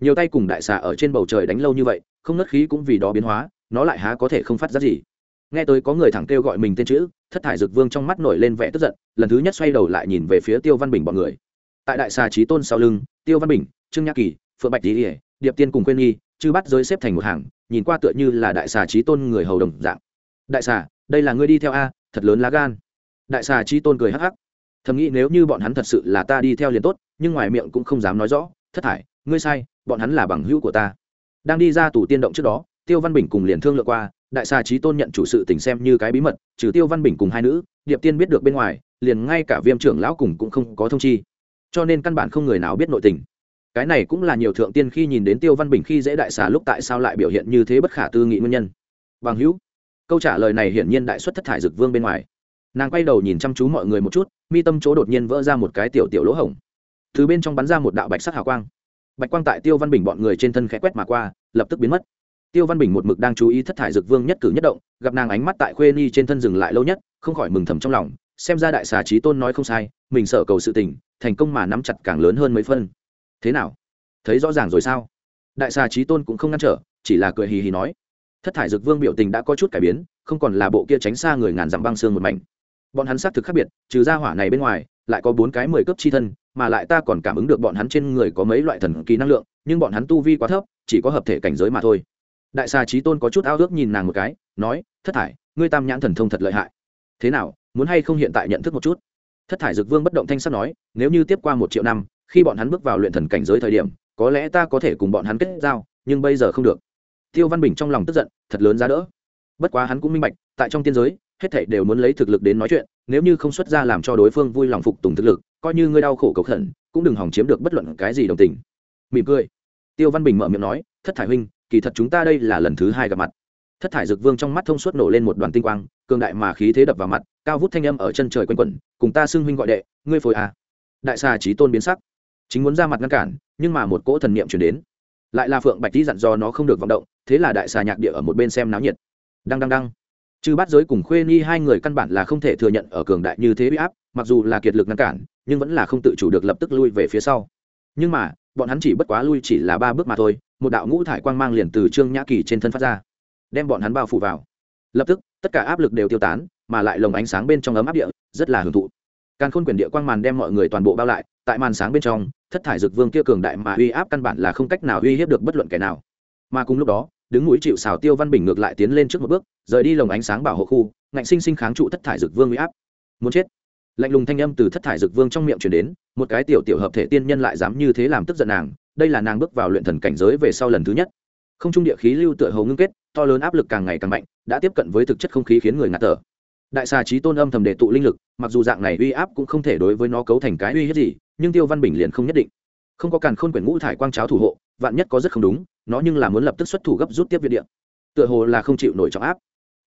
nhiều tay cùng đại xà ở trên bầu trời đánh lâu như vậy, không nất khí cũng vì đó biến hóa, nó lại há có thể không phát ra gì? Nghe tới có người thẳng kêu gọi mình tên chữ, thất thải dực vương trong mắt nổi lên vẻ tức giận, lần thứ nhất xoay đầu lại nhìn về phía tiêu văn bình bọn người. Tại đại xà trí tôn sau lưng, tiêu văn bình, trương nhã kỳ, phượng bạch tỉ ỉa điệp tiên cùng quên nhi chư bắt giới xếp thành một hàng, nhìn qua tựa như là đại xà trí tôn người hầu đồng dạng. Đại xà, đây là ngươi đi theo a, thật lớn lá gan. Đại xà trí tôn cười hắc hắc. Thầm nghĩ nếu như bọn hắn thật sự là ta đi theo liền tốt, nhưng ngoài miệng cũng không dám nói rõ, thất thải, ngươi sai, bọn hắn là bằng hữu của ta. Đang đi ra tủ tiên động trước đó, tiêu văn bình cùng liền thương lượng qua đại xà trí tôn nhận chủ sự tình xem như cái bí mật, trừ tiêu văn bình cùng hai nữ, điệp tiên biết được bên ngoài, liền ngay cả viêm trưởng lão cùng cũng không có thông chi. Cho nên căn bản không người nào biết nội tình. Cái này cũng là nhiều thượng tiên khi nhìn đến tiêu văn bình khi dễ đại xà lúc tại sao lại biểu hiện như thế bất khả tư nghị nguyên nhân. Bằng hữu, câu trả lời này hiển nhiên đại xuất thất thải dực vương bên ngoài. Nàng quay đầu nhìn chăm chú mọi người một chút, mi tâm chỗ đột nhiên vỡ ra một cái tiểu tiểu lỗ hổng. Từ bên trong bắn ra một đạo bạch sắc hào quang. Bạch quang tại tiêu văn bình bọn người trên thân khẽ quét mà qua, lập tức biến mất tiêu văn bình một mực đang chú ý thất thải dược vương nhất cử nhất động, gặp nàng ánh mắt tại khuê ni trên thân dừng lại lâu nhất, không khỏi mừng thầm trong lòng, xem ra đại xà trí tôn nói không sai, mình sợ cầu sự tình, thành công mà nắm chặt càng lớn hơn mấy phân. Thế nào? Thấy rõ ràng rồi sao? Đại xà trí tôn cũng không ngăn trở, chỉ là cười hì hì nói. Thất thải dược vương biểu tình đã có chút cải biến, không còn là bộ kia tránh xa người ngàn dặm băng xương một mảnh. Bọn hắn xác thực khác biệt, trừ ra hỏa này bên ngoài, lại có bốn cái mười cấp chi thân, mà lại ta còn cảm ứng được bọn hắn trên người có mấy loại thần kỳ năng lượng, nhưng bọn hắn tu vi quá thấp, chỉ có hợp thể cảnh giới mà thôi đại xà trí tôn có chút ao ước nhìn nàng một cái, nói, thất thải, ngươi tam nhãn thần thông thật lợi hại. Thế nào, muốn hay không hiện tại nhận thức một chút? Thất thải dực vương bất động thanh sắt nói, nếu như tiếp qua một triệu năm, khi bọn hắn bước vào luyện thần cảnh giới thời điểm, có lẽ ta có thể cùng bọn hắn kết giao, nhưng bây giờ không được. Tiêu văn bình trong lòng tức giận, thật lớn ra đỡ. Bất quá hắn cũng minh bạch, tại trong tiên giới, hết thảy đều muốn lấy thực lực đến nói chuyện, nếu như không xuất ra làm cho đối phương vui lòng phục tùng thực lực, coi như ngươi đau khổ cầu khẩn, cũng đừng hỏng chiếm được bất luận cái gì đồng tình. Mỉm cười. Tiêu văn bình mở miệng nói, thất thải huynh kỳ thật chúng ta đây là lần thứ hai gặp mặt. Thất thải dực vương trong mắt thông suốt nổ lên một đoàn tinh quang, cường đại mà khí thế đập vào mặt, cao vút thanh âm ở chân trời quanh quẩn, cùng ta xưng huynh gọi đệ, ngươi phổi à. đại xà trí tôn biến sắc. Chính muốn ra mặt ngăn cản, nhưng mà một cỗ thần niệm chuyển đến. Lại là phượng bạch tý dặn do nó không được vọng động, thế là đại xà nhạc địa ở một bên xem náo nhiệt. Đăng đăng đăng. Chư bát giới cùng khuê ni hai người căn bản là không thể thừa nhận ở cường đại như thế bị áp, mặc dù là kiệt lực ngăn cản, nhưng vẫn là không tự chủ được lập tức lui về phía sau. Nhưng mà, bọn hắn chỉ bất quá lui chỉ là ba bước mà thôi một đạo ngũ thải quang mang liền từ trương nhã kỳ trên thân phát ra, đem bọn hắn bao phủ vào. Lập tức, tất cả áp lực đều tiêu tán, mà lại lồng ánh sáng bên trong ấm áp địa, rất là hưởng thụ. Càn khôn quyển địa quang màn đem mọi người toàn bộ bao lại, tại màn sáng bên trong, thất thải dực vương kia cường đại mà uy áp căn bản là không cách nào uy hiếp được bất luận kẻ nào. Mà cùng lúc đó, đứng mũi chịu xào tiêu văn bình ngược lại tiến lên trước một bước, rời đi lồng ánh sáng bảo hộ khu, ngạnh sinh sinh kháng trụ thất thải dực vương uy áp. Muốn chết lạnh lùng thanh âm từ thất thải dực vương trong miệng truyền đến, một cái tiểu tiểu hợp thể tiên nhân lại dám như thế làm tức giận nàng, đây là nàng bước vào luyện thần cảnh giới về sau lần thứ nhất. Không trung địa khí lưu tựa hầu ngưng kết, to lớn áp lực càng ngày càng mạnh, đã tiếp cận với thực chất không khí khiến người ngạt thở. Đại xà trí tôn âm thầm để tụ linh lực, mặc dù dạng này uy áp cũng không thể đối với nó cấu thành cái uy hiếp gì, nhưng tiêu văn bình liền không nhất định. Không có càn khôn quyển ngũ thải quang cháo thủ hộ, vạn nhất có rất không đúng, nó nhưng là muốn lập tức xuất thủ gấp rút tiếp viện địa. Tựa hồ là không chịu nổi trọng áp.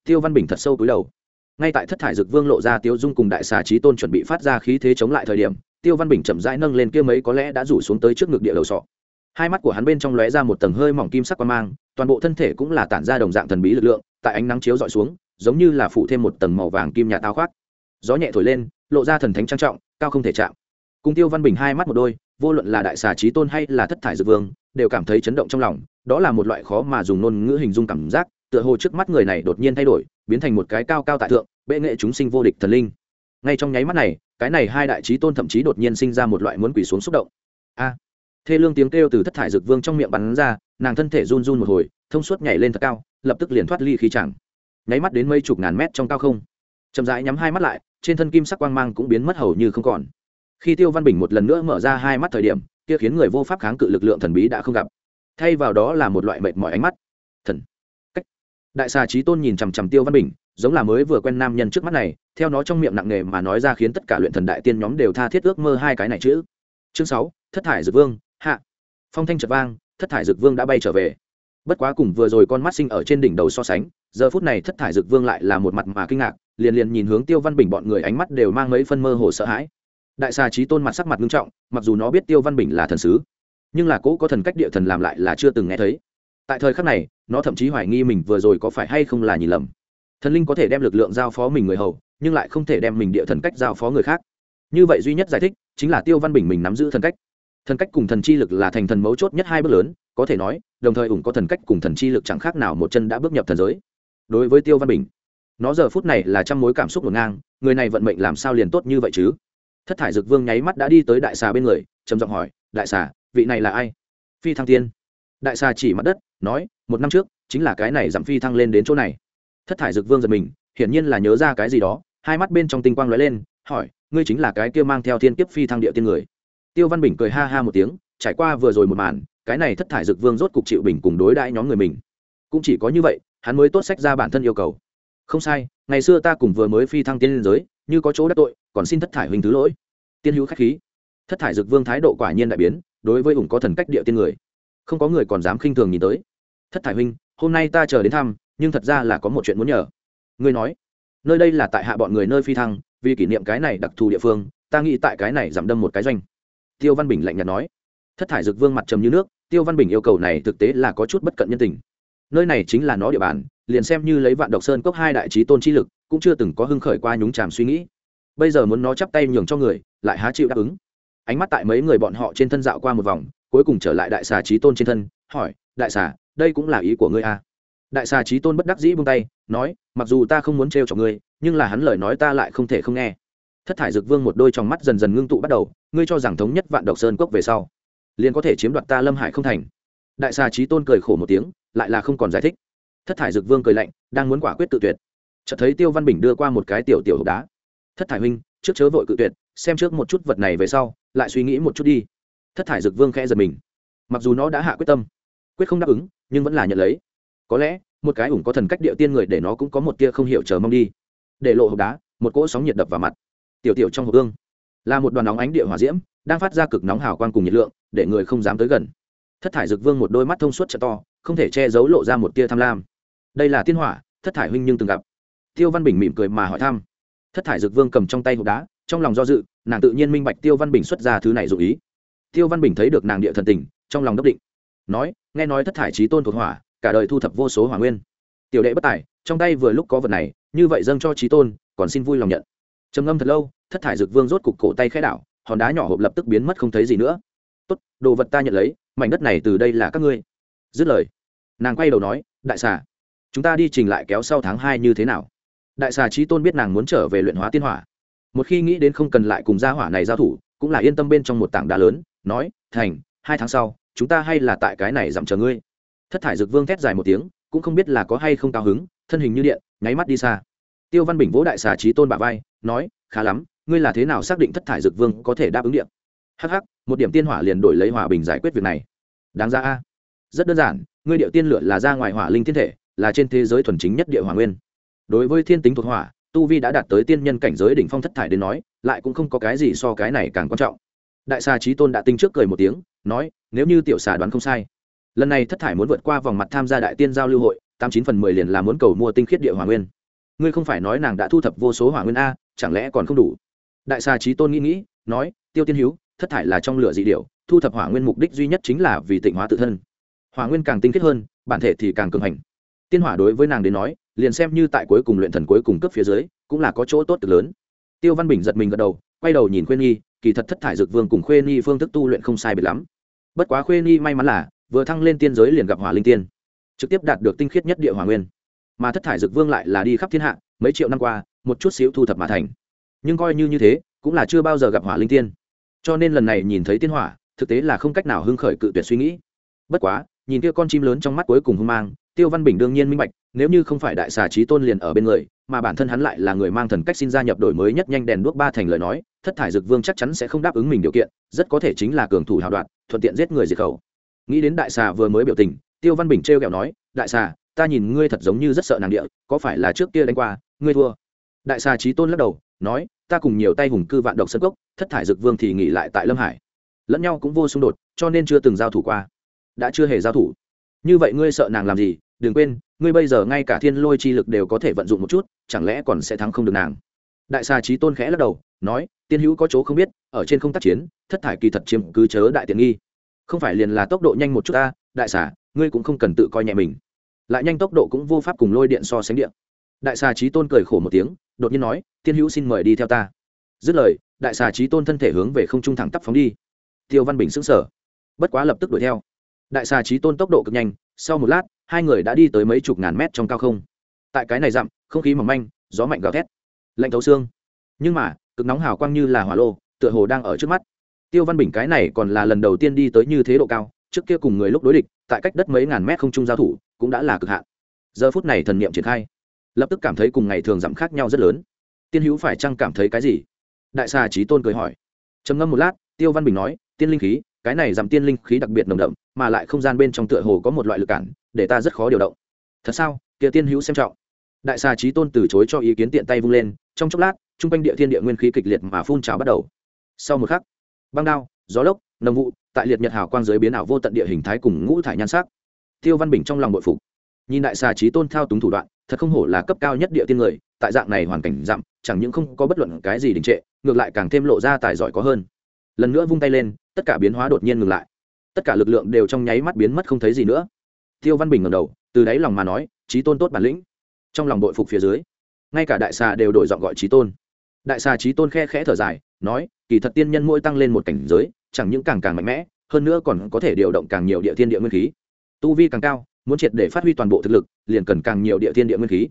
Tiêu văn bình thật sâu cúi đầu ngay tại thất thải dực vương lộ ra tiêu dung cùng đại xà trí tôn chuẩn bị phát ra khí thế chống lại thời điểm, tiêu văn bình chậm rãi nâng lên kia mấy có lẽ đã rủ xuống tới trước ngực địa đầu sọ. Hai mắt của hắn bên trong lóe ra một tầng hơi mỏng kim sắc qua mang, toàn bộ thân thể cũng là tản ra đồng dạng thần bí lực lượng, tại ánh nắng chiếu dọi xuống, giống như là phủ thêm một tầng màu vàng kim nhà tao khoác. Gió nhẹ thổi lên, lộ ra thần thánh trang trọng, cao không thể chạm. Cùng tiêu văn bình hai mắt một đôi, vô luận là đại xà trí tôn hay là thất thải dược vương, đều cảm thấy chấn động trong lòng, đó là một loại khó mà dùng ngôn ngữ hình dung cảm giác tựa hồ trước mắt người này đột nhiên thay đổi, biến thành một cái cao cao tại thượng, bệ nghệ chúng sinh vô địch thần linh. Ngay trong nháy mắt này, cái này hai đại trí tôn thậm chí đột nhiên sinh ra một loại muốn quỷ xuống xúc động. A! Thê lương tiếng kêu từ thất thải dược vương trong miệng bắn ra, nàng thân thể run run một hồi, thông suốt nhảy lên thật cao, lập tức liền thoát ly khí chẳng. Nháy mắt đến mấy chục ngàn mét trong cao không. Chậm rãi nhắm hai mắt lại, trên thân kim sắc quang mang cũng biến mất hầu như không còn. Khi tiêu văn bình một lần nữa mở ra hai mắt thời điểm, kia khiến người vô pháp kháng cự lực lượng thần bí đã không gặp. Thay vào đó là một loại mệt mỏi ánh mắt đại xà trí tôn nhìn chằm chằm tiêu văn bình, giống là mới vừa quen nam nhân trước mắt này, theo nó trong miệng nặng nề mà nói ra khiến tất cả luyện thần đại tiên nhóm đều tha thiết ước mơ hai cái này chữ. Chương sáu, thất thải dược vương, hạ. Phong thanh trật vang, thất thải dược vương đã bay trở về. Bất quá cùng vừa rồi con mắt sinh ở trên đỉnh đầu so sánh, giờ phút này thất thải dược vương lại là một mặt mà kinh ngạc, liền liền nhìn hướng tiêu văn bình bọn người ánh mắt đều mang mấy phân mơ hồ sợ hãi. Đại xà trí tôn mặt sắc mặt nghiêm trọng, mặc dù nó biết tiêu văn bình là thần sứ, nhưng là cố có thần cách địa thần làm lại là chưa từng nghe thấy tại thời khắc này, nó thậm chí hoài nghi mình vừa rồi có phải hay không là nhìn lầm. Thần linh có thể đem lực lượng giao phó mình người hầu, nhưng lại không thể đem mình địa thần cách giao phó người khác. Như vậy duy nhất giải thích chính là tiêu văn bình mình nắm giữ thần cách. Thần cách cùng thần chi lực là thành thần mấu chốt nhất hai bước lớn, có thể nói, đồng thời ủng có thần cách cùng thần chi lực chẳng khác nào một chân đã bước nhập thần giới. Đối với tiêu văn bình, nó giờ phút này là trăm mối cảm xúc ngổn ngang, người này vận mệnh làm sao liền tốt như vậy chứ? Thất thải dực vương nháy mắt đã đi tới đại xà bên người, trầm giọng hỏi, đại xà, vị này là ai? Phi thăng tiên. Đại xà chỉ mặt đất nói, một năm trước, chính là cái này giảm phi thăng lên đến chỗ này. Thất thải dực vương giật mình, hiển nhiên là nhớ ra cái gì đó, hai mắt bên trong tinh quang lóe lên, hỏi, ngươi chính là cái kia mang theo thiên kiếp phi thăng địa tiên người? Tiêu văn bình cười ha ha một tiếng, trải qua vừa rồi một màn, cái này thất thải dực vương rốt cục chịu bình cùng đối đãi nhóm người mình. Cũng chỉ có như vậy, hắn mới tốt sách ra bản thân yêu cầu. Không sai, ngày xưa ta cùng vừa mới phi thăng tiên liên giới, như có chỗ đắc tội, còn xin thất thải huỳnh thứ lỗi. Tiên hữu khách khí. Thất thải dực vương thái độ quả nhiên đại biến, đối với ủng có thần cách địa tiên người, không có người còn dám khinh thường nhìn tới thất thải huynh, hôm nay ta chờ đến thăm, nhưng thật ra là có một chuyện muốn nhờ. Ngươi nói, nơi đây là tại hạ bọn người nơi phi thăng, vì kỷ niệm cái này đặc thù địa phương, ta nghĩ tại cái này giảm đâm một cái doanh. Tiêu văn bình lạnh nhạt nói. Thất thải dực vương mặt trầm như nước, tiêu văn bình yêu cầu này thực tế là có chút bất cận nhân tình. Nơi này chính là nó địa bàn, liền xem như lấy vạn độc sơn cốc hai đại trí tôn chi lực, cũng chưa từng có hưng khởi qua nhúng tràm suy nghĩ. Bây giờ muốn nó chắp tay nhường cho người, lại há chịu đáp ứng. Ánh mắt tại mấy người bọn họ trên thân dạo qua một vòng, cuối cùng trở lại đại xà trí tôn trên thân, hỏi, đại xà đây cũng là ý của ngươi à. đại xà trí tôn bất đắc dĩ buông tay, nói, mặc dù ta không muốn trêu cho ngươi, nhưng là hắn lời nói ta lại không thể không nghe. Thất thải dực vương một đôi trong mắt dần dần ngưng tụ bắt đầu, ngươi cho rằng thống nhất vạn độc sơn cốc về sau, liền có thể chiếm đoạt ta lâm hải không thành. Đại xà trí tôn cười khổ một tiếng, lại là không còn giải thích. Thất thải dực vương cười lạnh, đang muốn quả quyết tự tuyệt. Chợt thấy tiêu văn bình đưa qua một cái tiểu tiểu hộp đá. Thất thải huynh, trước chớ vội cự tuyệt, xem trước một chút vật này về sau, lại suy nghĩ một chút đi. Thất thải dực vương khẽ giật mình. Mặc dù nó đã hạ quyết tâm quyết không đáp ứng, nhưng vẫn là nhận lấy. Có lẽ, một cái ủng có thần cách địa tiên người để nó cũng có một tia không hiểu chờ mong đi. Để lộ hộp đá, một cỗ sóng nhiệt đập vào mặt. Tiểu tiểu trong hộp ương là một đoàn nóng ánh địa hỏa diễm, đang phát ra cực nóng hào quang cùng nhiệt lượng, để người không dám tới gần. Thất thải dực vương một đôi mắt thông suốt chợ to, không thể che giấu lộ ra một tia tham lam. Đây là tiên hỏa, thất thải huynh nhưng từng gặp. Tiêu văn bình mỉm cười mà hỏi thăm. Thất thải dực vương cầm trong tay hộp đá, trong lòng do dự, nàng tự nhiên minh bạch tiêu văn bình xuất ra thứ này dụ ý. Tiêu văn bình thấy được nàng địa thần tình, trong lòng đốc định. Nói nghe nói thất thải trí tôn thuộc hỏa, cả đời thu thập vô số hỏa nguyên. Tiểu đệ bất tài, trong tay vừa lúc có vật này, như vậy dâng cho trí tôn, còn xin vui lòng nhận. Trầm ngâm thật lâu, thất thải dược vương rốt cục cổ tay khẽ đảo, hòn đá nhỏ hộp lập tức biến mất không thấy gì nữa. Tốt, đồ vật ta nhận lấy, mảnh đất này từ đây là các ngươi. Dứt lời, nàng quay đầu nói, đại xà, chúng ta đi trình lại kéo sau tháng hai như thế nào? Đại xà trí tôn biết nàng muốn trở về luyện hóa tiên hỏa. Một khi nghĩ đến không cần lại cùng gia hỏa này giao thủ, cũng là yên tâm bên trong một tảng đá lớn, nói, thành, hai tháng sau chúng ta hay là tại cái này giảm chờ ngươi. Thất thải dực vương thét dài một tiếng, cũng không biết là có hay không cao hứng, thân hình như điện, nháy mắt đi xa. Tiêu văn bình vỗ đại xà trí tôn bà vai, nói, khá lắm, ngươi là thế nào xác định thất thải dực vương có thể đáp ứng điện? Hh một điểm tiên hỏa liền đổi lấy hòa bình giải quyết việc này. Đáng ra a. Rất đơn giản, ngươi điệu tiên lửa là ra ngoài hỏa linh thiên thể, là trên thế giới thuần chính nhất địa hỏa nguyên. Đối với thiên tính thuộc hỏa, tu vi đã đạt tới tiên nhân cảnh giới đỉnh phong thất thải đến nói, lại cũng không có cái gì so cái này càng quan trọng đại xà trí tôn đã tinh trước cười một tiếng, nói, nếu như tiểu xà đoán không sai, lần này thất thải muốn vượt qua vòng mặt tham gia đại tiên giao lưu hội, tám chín phần mười liền là muốn cầu mua tinh khiết địa hòa nguyên. Ngươi không phải nói nàng đã thu thập vô số hỏa nguyên a, chẳng lẽ còn không đủ? Đại xà trí tôn nghĩ nghĩ, nói, tiêu tiên hữu thất thải là trong lửa dị điệu thu thập hỏa nguyên mục đích duy nhất chính là vì tịnh hóa tự thân. Hỏa nguyên càng tinh khiết hơn, bản thể thì càng cường hành. Tiên hỏa đối với nàng đến nói, liền xem như tại cuối cùng luyện thần cuối cùng cấp phía dưới, cũng là có chỗ tốt cực lớn. Tiêu văn bình giật mình gật đầu, quay đầu nhìn khuê nhi kỳ thật thất thải dược vương cùng khuê nhi phương thức tu luyện không sai biệt lắm. Bất quá khuê nhi may mắn là, vừa thăng lên tiên giới liền gặp hỏa linh tiên, trực tiếp đạt được tinh khiết nhất địa hỏa nguyên. Mà thất thải dược vương lại là đi khắp thiên hạ, mấy triệu năm qua, một chút xíu thu thập mà thành. Nhưng coi như như thế, cũng là chưa bao giờ gặp hỏa linh tiên. Cho nên lần này nhìn thấy tiên hỏa, thực tế là không cách nào hưng khởi cự tuyệt suy nghĩ. Bất quá, nhìn kia con chim lớn trong mắt cuối cùng hung mang, tiêu văn bình đương nhiên minh bạch, nếu như không phải đại xà trí tôn liền ở bên người mà bản thân hắn lại là người mang thần cách xin gia nhập đổi mới nhất nhanh đèn đuốc ba thành lời nói, thất thải dược vương chắc chắn sẽ không đáp ứng mình điều kiện, rất có thể chính là cường thủ hào đoạn thuận tiện giết người diệt khẩu. Nghĩ đến đại xà vừa mới biểu tình, tiêu văn bình t r kẹo nói, đại xà, ta nhìn ngươi thật giống như rất sợ nàng địa, có phải là trước kia đánh qua, ngươi thua? Đại xà trí tôn lắc đầu, nói, ta cùng nhiều tay hùng cư vạn độc sân cốc, thất thải dược vương thì nghỉ lại tại lâm hải. Lẫn nhau cũng vô xung đột, cho nên chưa từng giao thủ qua. Đã chưa hề giao thủ. Như vậy ngươi sợ nàng làm gì đừng quên, ngươi bây giờ ngay cả thiên lôi chi lực đều có thể vận dụng một chút, chẳng lẽ còn sẽ thắng không được nàng? Đại xà trí tôn khẽ lắc đầu, nói, tiên hữu có chỗ không biết, ở trên không tác chiến, thất thải kỳ thật chiếm cứ chớ đại tiện nghi. Không phải liền là tốc độ nhanh một chút ta, đại xà, ngươi cũng không cần tự coi nhẹ mình. Lại nhanh tốc độ cũng vô pháp cùng lôi điện so sánh điện đại xà trí tôn cười khổ một tiếng, đột nhiên nói, tiên hữu xin mời đi theo ta. Dứt lời, đại xà trí tôn thân thể hướng về không trung thẳng tắp phóng đi. Tiêu văn bình xứng sở bất quá lập tức đuổi theo. Đại xà trí tôn tốc độ cực nhanh, sau một lát hai người đã đi tới mấy chục ngàn mét trong cao không. Tại cái này dặm, không khí mỏng manh, gió mạnh gào thét, lạnh thấu xương. Nhưng mà, cực nóng hào quang như là hỏa lô, tựa hồ đang ở trước mắt. Tiêu văn bình cái này còn là lần đầu tiên đi tới như thế độ cao, trước kia cùng người lúc đối địch, tại cách đất mấy ngàn mét không trung giao thủ, cũng đã là cực hạn. Giờ phút này thần niệm triển khai, lập tức cảm thấy cùng ngày thường giảm khác nhau rất lớn. Tiên hữu phải chăng cảm thấy cái gì? Đại xà trí tôn cười hỏi. Trầm ngâm một lát, tiêu văn bình nói, tiên linh khí, cái này giảm tiên linh khí đặc biệt nồng đậm, mà lại không gian bên trong tựa hồ có một loại lực cản để ta rất khó điều động. Thật sao? Kia tiên hữu xem trọng. Đại xà trí tôn từ chối cho ý kiến tiện tay vung lên, trong chốc lát t r u n g quanh địa thiên địa nguyên khí kịch liệt mà phun trào bắt đầu. Sau một khắc, băng đao, gió lốc, nồng vụ, tại liệt nhật hào quang giới biến ảo vô tận địa hình thái cùng ngũ thải nhan sắc. Tiêu văn bình trong lòng bội phục. Nhìn đại xà trí tôn thao túng thủ đoạn, thật không hổ là cấp cao nhất địa tiên người, tại dạng này hoàn cảnh dặm, chẳng những không có bất luận cái gì đình trệ, ngược lại càng thêm lộ ra tài giỏi có hơn. Lần nữa vung tay lên, tất cả biến hóa đột nhiên ngừng lại. Tất cả lực lượng đều trong nháy mắt biến mất không thấy gì nữa tiêu văn bình ngầm đầu, từ đáy lòng mà nói trí tôn tốt bản lĩnh. Trong lòng đội phục phía dưới, ngay cả đại xà đều đổi giọng gọi trí tôn. Đại xà trí tôn khe khẽ thở dài, nói, kỳ thật tiên nhân mỗi tăng lên một cảnh giới, chẳng những càng càng mạnh mẽ, hơn nữa còn có thể điều động càng nhiều địa thiên địa nguyên khí. Tu vi càng cao, muốn triệt để phát huy toàn bộ thực lực, liền cần càng nhiều địa thiên địa nguyên khí.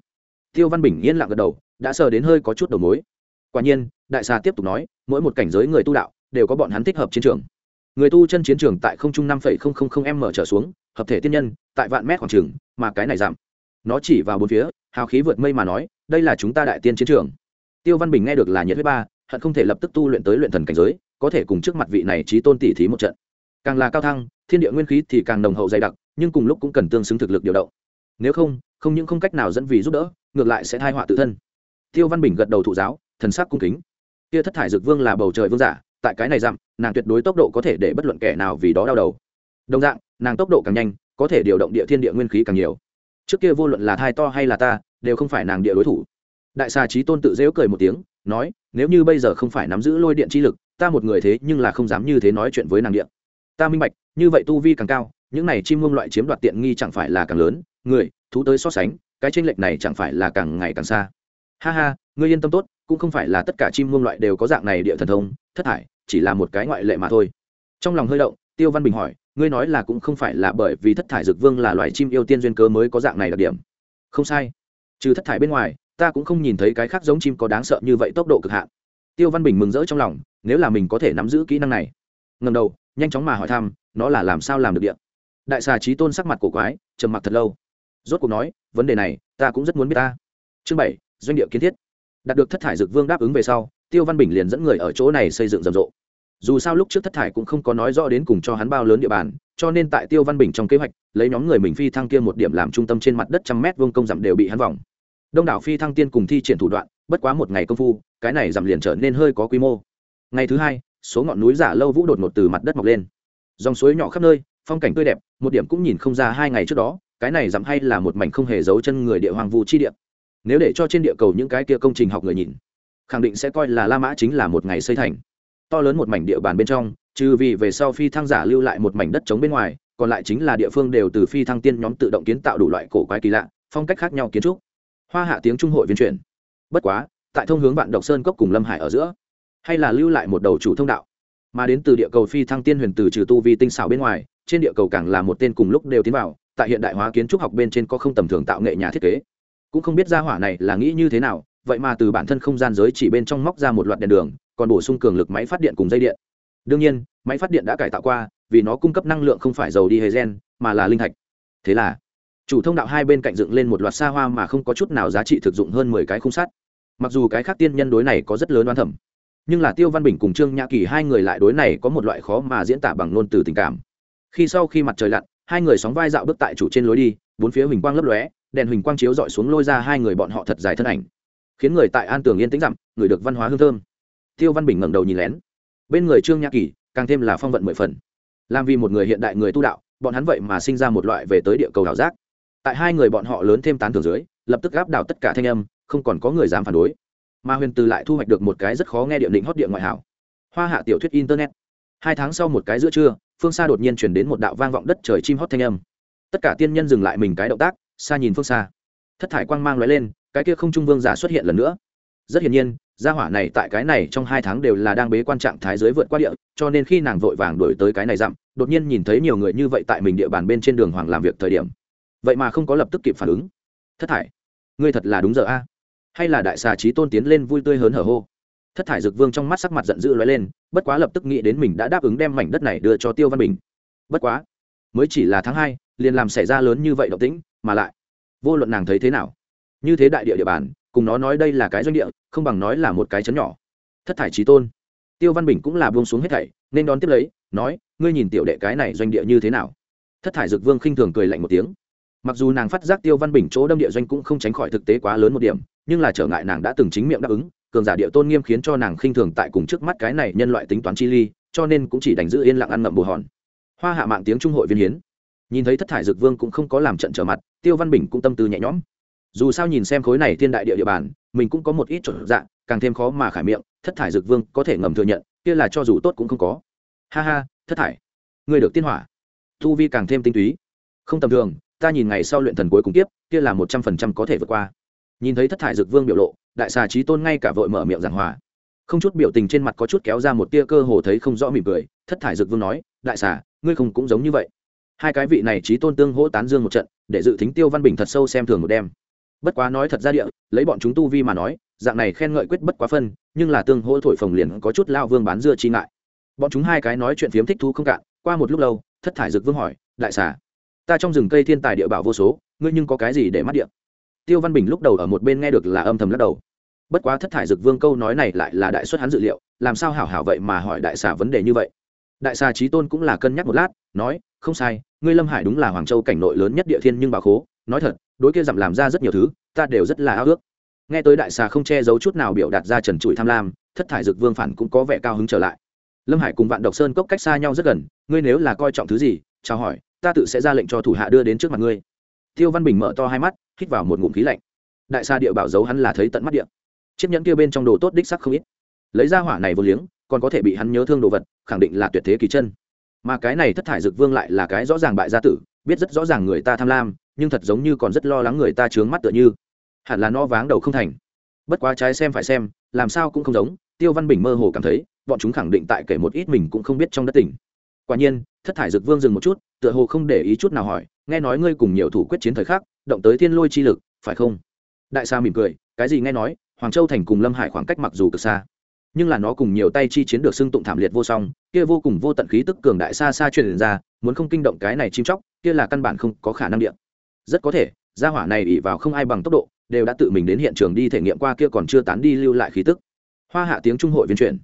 Tiêu văn bình yên lặng gật đầu, đã sờ đến hơi có chút đầu mối. Quả nhiên, đại xà tiếp tục nói, mỗi một cảnh giới người tu đạo, đều có bọn hắn thích hợp chiến trường. Người tu chân chiến trường tại không trung năm m trở xuống hợp thể tiên nhân, tại vạn mét khoảng trường, mà cái này giảm. Nó chỉ vào bốn phía, hào khí vượt mây mà nói, đây là chúng ta đại tiên chiến trường. Tiêu văn bình nghe được là nhiệt huyết ba, hận không thể lập tức tu luyện tới luyện thần cảnh giới, có thể cùng trước mặt vị này trí tôn tỷ thí một trận. Càng là cao thăng, thiên địa nguyên khí thì càng nồng hậu dày đặc, nhưng cùng lúc cũng cần tương xứng thực lực điều động. Nếu không không những không cách nào dẫn vì giúp đỡ, ngược lại sẽ thai họa tự thân. Tiêu văn bình gật đầu thụ giáo, thần sắc cung kính. Kia thất thải dược vương là bầu trời vương giả, tại cái này dặm nàng tuyệt đối tốc độ có thể để bất luận kẻ nào vì đó đau đầu. Đồng dạng nàng tốc độ càng nhanh, có thể điều động địa thiên địa nguyên khí càng nhiều. Trước kia vô luận là thai to hay là ta, đều không phải nàng địa đối thủ. Đại xà trí tôn tự dễu cười một tiếng, nói, nếu như bây giờ không phải nắm giữ lôi điện chi lực, ta một người thế nhưng là không dám như thế nói chuyện với nàng điện ta minh bạch, như vậy tu vi càng cao, những này chim ngông loại chiếm đoạt tiện nghi chẳng phải là càng lớn. Người, thú tới so sánh, cái tranh lệch này chẳng phải là càng ngày càng xa. Ha ha, ngươi yên tâm tốt, cũng không phải là tất cả chim ngông loại đều có dạng này địa thần thông, thất thải chỉ là một cái ngoại lệ mà thôi. Trong lòng hơi động, tiêu văn bình hỏi ngươi nói là cũng không phải là bởi vì thất thải dược vương là loài chim yêu tiên duyên cớ mới có dạng này đặc điểm. Không sai. Trừ thất thải bên ngoài, ta cũng không nhìn thấy cái khác giống chim có đáng sợ như vậy tốc độ cực hạn. Tiêu văn bình mừng rỡ trong lòng, nếu là mình có thể nắm giữ kỹ năng này. Ngầm đầu, nhanh chóng mà hỏi thăm, nó là làm sao làm được điện? Đại xà trí tôn sắc mặt cổ quái, trầm mặc thật lâu. Rốt cuộc nói, vấn đề này, ta cũng rất muốn biết ta. Chương bảy, doanh địa kiến thiết. Đạt được thất thải dược vương đáp ứng về sau, tiêu văn bình liền dẫn người ở chỗ này xây dựng rầm rộ dù sao lúc trước thất thải cũng không có nói rõ đến cùng cho hắn bao lớn địa bàn, cho nên tại tiêu văn bình trong kế hoạch, lấy nhóm người mình phi thăng kia một điểm làm trung tâm trên mặt đất trăm mét vuông công dặm đều bị hắn vòng. Đông đảo phi thăng tiên cùng thi triển thủ đoạn, bất quá một ngày công phu, cái này dặm liền trở nên hơi có quy mô. Ngày thứ hai, số ngọn núi giả lâu vũ đột ngột từ mặt đất mọc lên. Dòng suối nhỏ khắp nơi, phong cảnh tươi đẹp, một điểm cũng nhìn không ra hai ngày trước đó, cái này dặm hay là một mảnh không hề giấu chân người địa hoàng vu chi địa. Nếu để cho trên địa cầu những cái kia công trình học người nhìn, khẳng định sẽ coi là la mã chính là một ngày xây thành to lớn một mảnh địa bàn bên trong, trừ vì về sau phi thăng giả lưu lại một mảnh đất trống bên ngoài, còn lại chính là địa phương đều từ phi thăng tiên nhóm tự động kiến tạo đủ loại cổ quái kỳ lạ, phong cách khác nhau kiến trúc. Hoa hạ tiếng trung hội viên chuyển bất quá, tại thông hướng vạn độc sơn cốc cùng lâm hải ở giữa, hay là lưu lại một đầu chủ thông đạo. Mà đến từ địa cầu phi thăng tiên huyền từ trừ tu vi tinh xảo bên ngoài, trên địa cầu càng là một tên cùng lúc đều tiến vào, tại hiện đại hóa kiến trúc học bên trên có không tầm thường tạo nghệ nhà thiết kế. Cũng không biết ra hỏa này là nghĩ như thế nào, vậy mà từ bản thân không gian giới chỉ bên trong móc ra một loạt đèn đường còn bổ sung cường lực máy phát điện cùng dây điện. Đương nhiên, máy phát điện đã cải tạo qua, vì nó cung cấp năng lượng không phải dầu đi hề gen mà là linh thạch. Thế là, chủ thông đạo hai bên cạnh dựng lên một loạt xa hoa mà không có chút nào giá trị thực dụng hơn mười cái khung sắt. Mặc dù cái khác tiên nhân đối này có rất lớn oan thẩm nhưng là tiêu văn bình cùng trương nhã kỳ hai người lại đối này có một loại khó mà diễn tả bằng ngôn từ tình cảm. Khi sau khi mặt trời lặn, hai người sóng vai dạo bước tại chủ trên lối đi, bốn phía huỳnh quang lấp lóe, đèn huỳnh quang chiếu dọi xuống lôi ra hai người bọn họ thật dài thân ảnh. Khiến người tại an tường yên tĩnh dặm, người được văn hóa hương thơm tiêu văn bình ngẩng đầu nhìn lén. Bên người trương nhã kỳ, càng thêm là phong vận mười phần. Làm vì một người hiện đại người tu đạo, bọn hắn vậy mà sinh ra một loại về tới địa cầu đảo giác. Tại hai người bọn họ lớn thêm tán tường dưới, lập tức gáp đảo tất cả thanh âm, không còn có người dám phản đối. Mà huyền từ lại thu hoạch được một cái rất khó nghe điện định hót điện ngoại hảo. Hoa hạ tiểu thuyết internet. Hai tháng sau một cái giữa trưa, phương xa đột nhiên chuyển đến một đạo vang vọng đất trời chim hót thanh âm. Tất cả tiên nhân dừng lại mình cái động tác, xa nhìn phương xa. Thất thải quang mang l lên, cái kia không trung vương giả xuất hiện lần nữa rất hiển nhiên, gia hỏa này tại cái này trong hai tháng đều là đang bế quan trạng thái giới vượt qua địa, cho nên khi nàng vội vàng đổi tới cái này dặm, đột nhiên nhìn thấy nhiều người như vậy tại mình địa bàn bên trên đường hoàng làm việc thời điểm. Vậy mà không có lập tức kịp phản ứng. Thất thải, ngươi thật là đúng giờ a. Hay là đại xà trí tôn tiến lên vui tươi hớn hở hô. Thất thải dực vương trong mắt sắc mặt giận dữ lóe lên, bất quá lập tức nghĩ đến mình đã đáp ứng đem mảnh đất này đưa cho tiêu văn bình. Bất quá, mới chỉ là tháng hai, liền làm xảy ra lớn như vậy động tĩnh, mà lại, vô luận nàng thấy thế nào, như thế đại địa địa bàn cùng nó nói đây là cái doanh địa, không bằng nói là một cái chấn nhỏ. Thất thải trí tôn. Tiêu văn bình cũng là buông xuống hết thảy, nên đón tiếp lấy, nói, ngươi nhìn tiểu đệ cái này doanh địa như thế nào? Thất thải dực vương khinh thường cười lạnh một tiếng. Mặc dù nàng phát giác tiêu văn bình chỗ đâm địa doanh cũng không tránh khỏi thực tế quá lớn một điểm, nhưng là trở ngại nàng đã từng chính miệng đáp ứng, cường giả địa tôn nghiêm khiến cho nàng khinh thường tại cùng trước mắt cái này nhân loại tính toán chi ly, cho nên cũng chỉ đành giữ yên lặng ăn ngậm bù hòn. Hoa hạ mạng tiếng trung hội viên hiến. Nhìn thấy thất thải dược vương cũng không có làm trận trở mặt, tiêu văn bình cũng tâm tư nhẹ nhõm dù sao nhìn xem khối này thiên đại địa địa bàn, mình cũng có một ít chuẩn dạng, càng thêm khó mà khải miệng, thất thải dược vương có thể ngầm thừa nhận, kia là cho dù tốt cũng không có. Ha ha, thất thải. Người được tiên hỏa. Thu vi càng thêm tinh túy. Không tầm thường, ta nhìn ngày sau luyện thần cuối cùng tiếp kia là một trăm phần trăm có thể vượt qua. Nhìn thấy thất thải dược vương biểu lộ, đại xà trí tôn ngay cả vội mở miệng giảng hòa. Không chút biểu tình trên mặt có chút kéo ra một tia cơ hồ thấy không rõ mỉm cười, thất thải dược vương nói, đại xà, ngươi không cũng giống như vậy. Hai cái vị này trí tôn tương hỗ tán dương một trận, để dự tính tiêu văn bình thật sâu xem thường một đêm bất quá nói thật ra địa, lấy bọn chúng tu vi mà nói, dạng này khen ngợi quyết bất quá phân, nhưng là tương hỗ thổi phồng liền có chút lao vương bán dưa chi ngại. Bọn chúng hai cái nói chuyện phiếm thích thú không cạn, qua một lúc lâu, thất thải dược vương hỏi, đại xà, ta trong rừng cây thiên tài địa bảo vô số, ngươi nhưng có cái gì để mắt địa? Tiêu văn bình lúc đầu ở một bên nghe được là âm thầm lắc đầu. Bất quá thất thải dực vương câu nói này lại là đại xuất hắn dự liệu, làm sao hảo hảo vậy mà hỏi đại xà vấn đề như vậy. Đại xà trí tôn cũng là cân nhắc một lát, nói, không sai, ngươi lâm hải đúng là hoàng châu cảnh nội lớn nhất địa thiên nhưng bà khố nói thật, đối kia dặm làm ra rất nhiều thứ, ta đều rất là ao ước. Nghe tới đại xà không che giấu chút nào biểu đạt ra trần trụi tham lam, thất thải dực vương phản cũng có vẻ cao hứng trở lại. Lâm hải cùng vạn độc sơn cốc cách xa nhau rất gần, ngươi nếu là coi trọng thứ gì, chào hỏi, ta tự sẽ ra lệnh cho thủ hạ đưa đến trước mặt ngươi. Tiêu văn bình mở to hai mắt, hít vào một ngụm khí lạnh. Đại xa địa bảo giấu hắn là thấy tận mắt địa. Chiếc nhẫn kia bên trong đồ tốt đích sắc không ít. Lấy ra hỏa này vô liếng, còn có thể bị hắn nhớ thương đồ vật, khẳng định là tuyệt thế kỳ chân. Mà cái này thất thải dực vương lại là cái rõ ràng bại gia tử, biết rất rõ ràng người ta tham lam nhưng thật giống như còn rất lo lắng người ta trướng mắt tựa như. Hẳn là no váng đầu không thành. Bất quá trái xem phải xem, làm sao cũng không giống, tiêu văn bình mơ hồ cảm thấy, bọn chúng khẳng định tại kể một ít mình cũng không biết trong đất tỉnh. Quả nhiên, thất thải dực vương dừng một chút, tựa hồ không để ý chút nào hỏi, nghe nói ngươi cùng nhiều thủ quyết chiến thời khác động tới thiên lôi chi lực, phải không? Đại sa mỉm cười, cái gì nghe nói, hoàng châu thành cùng lâm hải khoảng cách mặc dù cực xa, nhưng là nó cùng nhiều tay chi chiến được xưng tụng thảm liệt vô song, kia vô cùng vô tận khí tức cường đại xa xa truyền ra, muốn không kinh động cái này chim chóc, kia là căn bản không có khả năng điện rất có thể, gia hỏa này ỉ vào không ai bằng tốc độ, đều đã tự mình đến hiện trường đi thể nghiệm qua kia còn chưa tán đi lưu lại khí tức. Hoa hạ tiếng trung hội viên chuyển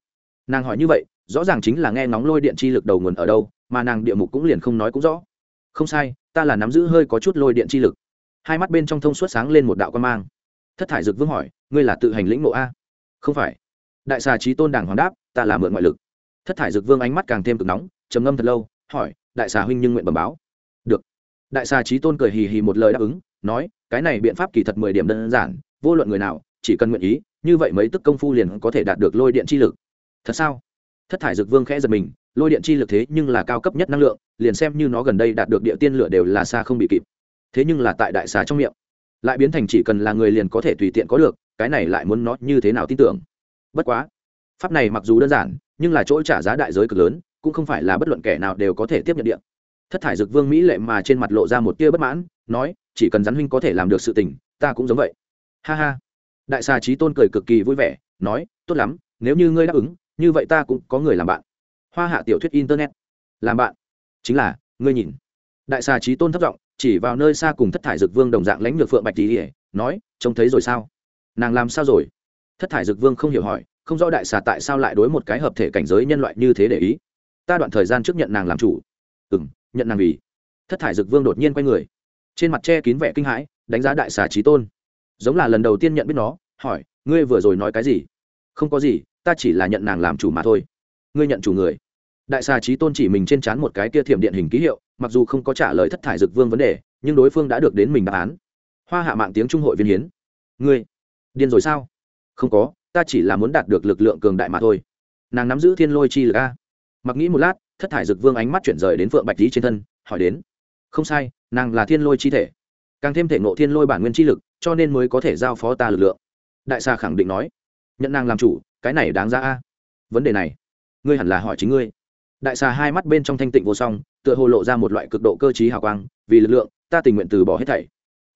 nàng hỏi như vậy, rõ ràng chính là nghe ngóng lôi điện chi lực đầu nguồn ở đâu, mà nàng địa mục cũng liền không nói cũng rõ. Không sai, ta là nắm giữ hơi có chút lôi điện chi lực. Hai mắt bên trong thông suốt sáng lên một đạo quan mang. Thất thải dực vương hỏi, ngươi là tự hành lĩnh nộ a? Không phải. Đại xà trí tôn đảng hoàng đáp, ta là mượn ngoại lực. Thất thải dực vương ánh mắt càng thêm cực nóng, trầm ngâm thật lâu, hỏi, đại xà huynh nhưng nguyện bẩm báo đại xà trí tôn cười hì hì một lời đáp ứng, nói, cái này biện pháp kỳ thật mười điểm đơn giản, vô luận người nào, chỉ cần nguyện ý, như vậy mấy tức công phu liền có thể đạt được lôi điện chi lực. Thật sao? Thất thải dực vương khẽ giật mình, lôi điện chi lực thế nhưng là cao cấp nhất năng lượng, liền xem như nó gần đây đạt được địa tiên lửa đều là xa không bị kịp. Thế nhưng là tại đại xà trong miệng, lại biến thành chỉ cần là người liền có thể tùy tiện có được, cái này lại muốn nó như thế nào tin tưởng? Bất quá, pháp này mặc dù đơn giản, nhưng là chỗ trả giá đại giới cực lớn, cũng không phải là bất luận kẻ nào đều có thể tiếp nhận điện thất thải dực vương mỹ lệ mà trên mặt lộ ra một tia bất mãn, nói, chỉ cần rắn huynh có thể làm được sự tình, ta cũng giống vậy. Ha ha. Đại xà trí tôn cười cực kỳ vui vẻ, nói, tốt lắm, nếu như ngươi đáp ứng, như vậy ta cũng có người làm bạn. Hoa hạ tiểu thuyết internet. Làm bạn. Chính là, ngươi nhìn. Đại xà trí tôn thất giọng, chỉ vào nơi xa cùng thất thải dực vương đồng dạng lãnh lược phượng bạch tỉ nói, trông thấy rồi sao? Nàng làm sao rồi? Thất thải dực vương không hiểu hỏi, không rõ đại xà tại sao lại đối một cái hợp thể cảnh giới nhân loại như thế để ý. Ta đoạn thời gian trước nhận nàng làm chủ. Ừ m nhận nàng vì. Thất thải dực vương đột nhiên quay người. Trên mặt che kín vẻ kinh hãi, đánh giá đại xà trí tôn. Giống là lần đầu tiên nhận biết nó, hỏi, ngươi vừa rồi nói cái gì? Không có gì, ta chỉ là nhận nàng làm chủ mà thôi. Ngươi nhận chủ người. Đại xà trí tôn chỉ mình trên c h á n một cái tia thiểm điện hình ký hiệu, mặc dù không có trả lời thất thải dực vương vấn đề, nhưng đối phương đã được đến mình đáp án. Hoa hạ mạng tiếng trung hội viên hiến. Ngươi, điên rồi sao? Không có, ta chỉ là muốn đạt được lực lượng cường đại mà thôi. Nàng nắm giữ thiên lôi chi lực a. Mặc nghĩ một lát thất thải dực vương ánh mắt chuyển rời đến phượng bạch lý trên thân, hỏi đến, không sai, nàng là thiên lôi chi thể. Càng thêm thể ngộ thiên lôi bản nguyên chi lực, cho nên mới có thể giao phó ta lực lượng. Đại xà khẳng định nói, nhận nàng làm chủ, cái này đáng ra a. Vấn đề này, ngươi hẳn là hỏi chính ngươi. Đại xà hai mắt bên trong thanh tịnh vô song, tựa hồ lộ ra một loại cực độ cơ t hào quang, vì lực lượng, ta tình nguyện từ bỏ hết thảy.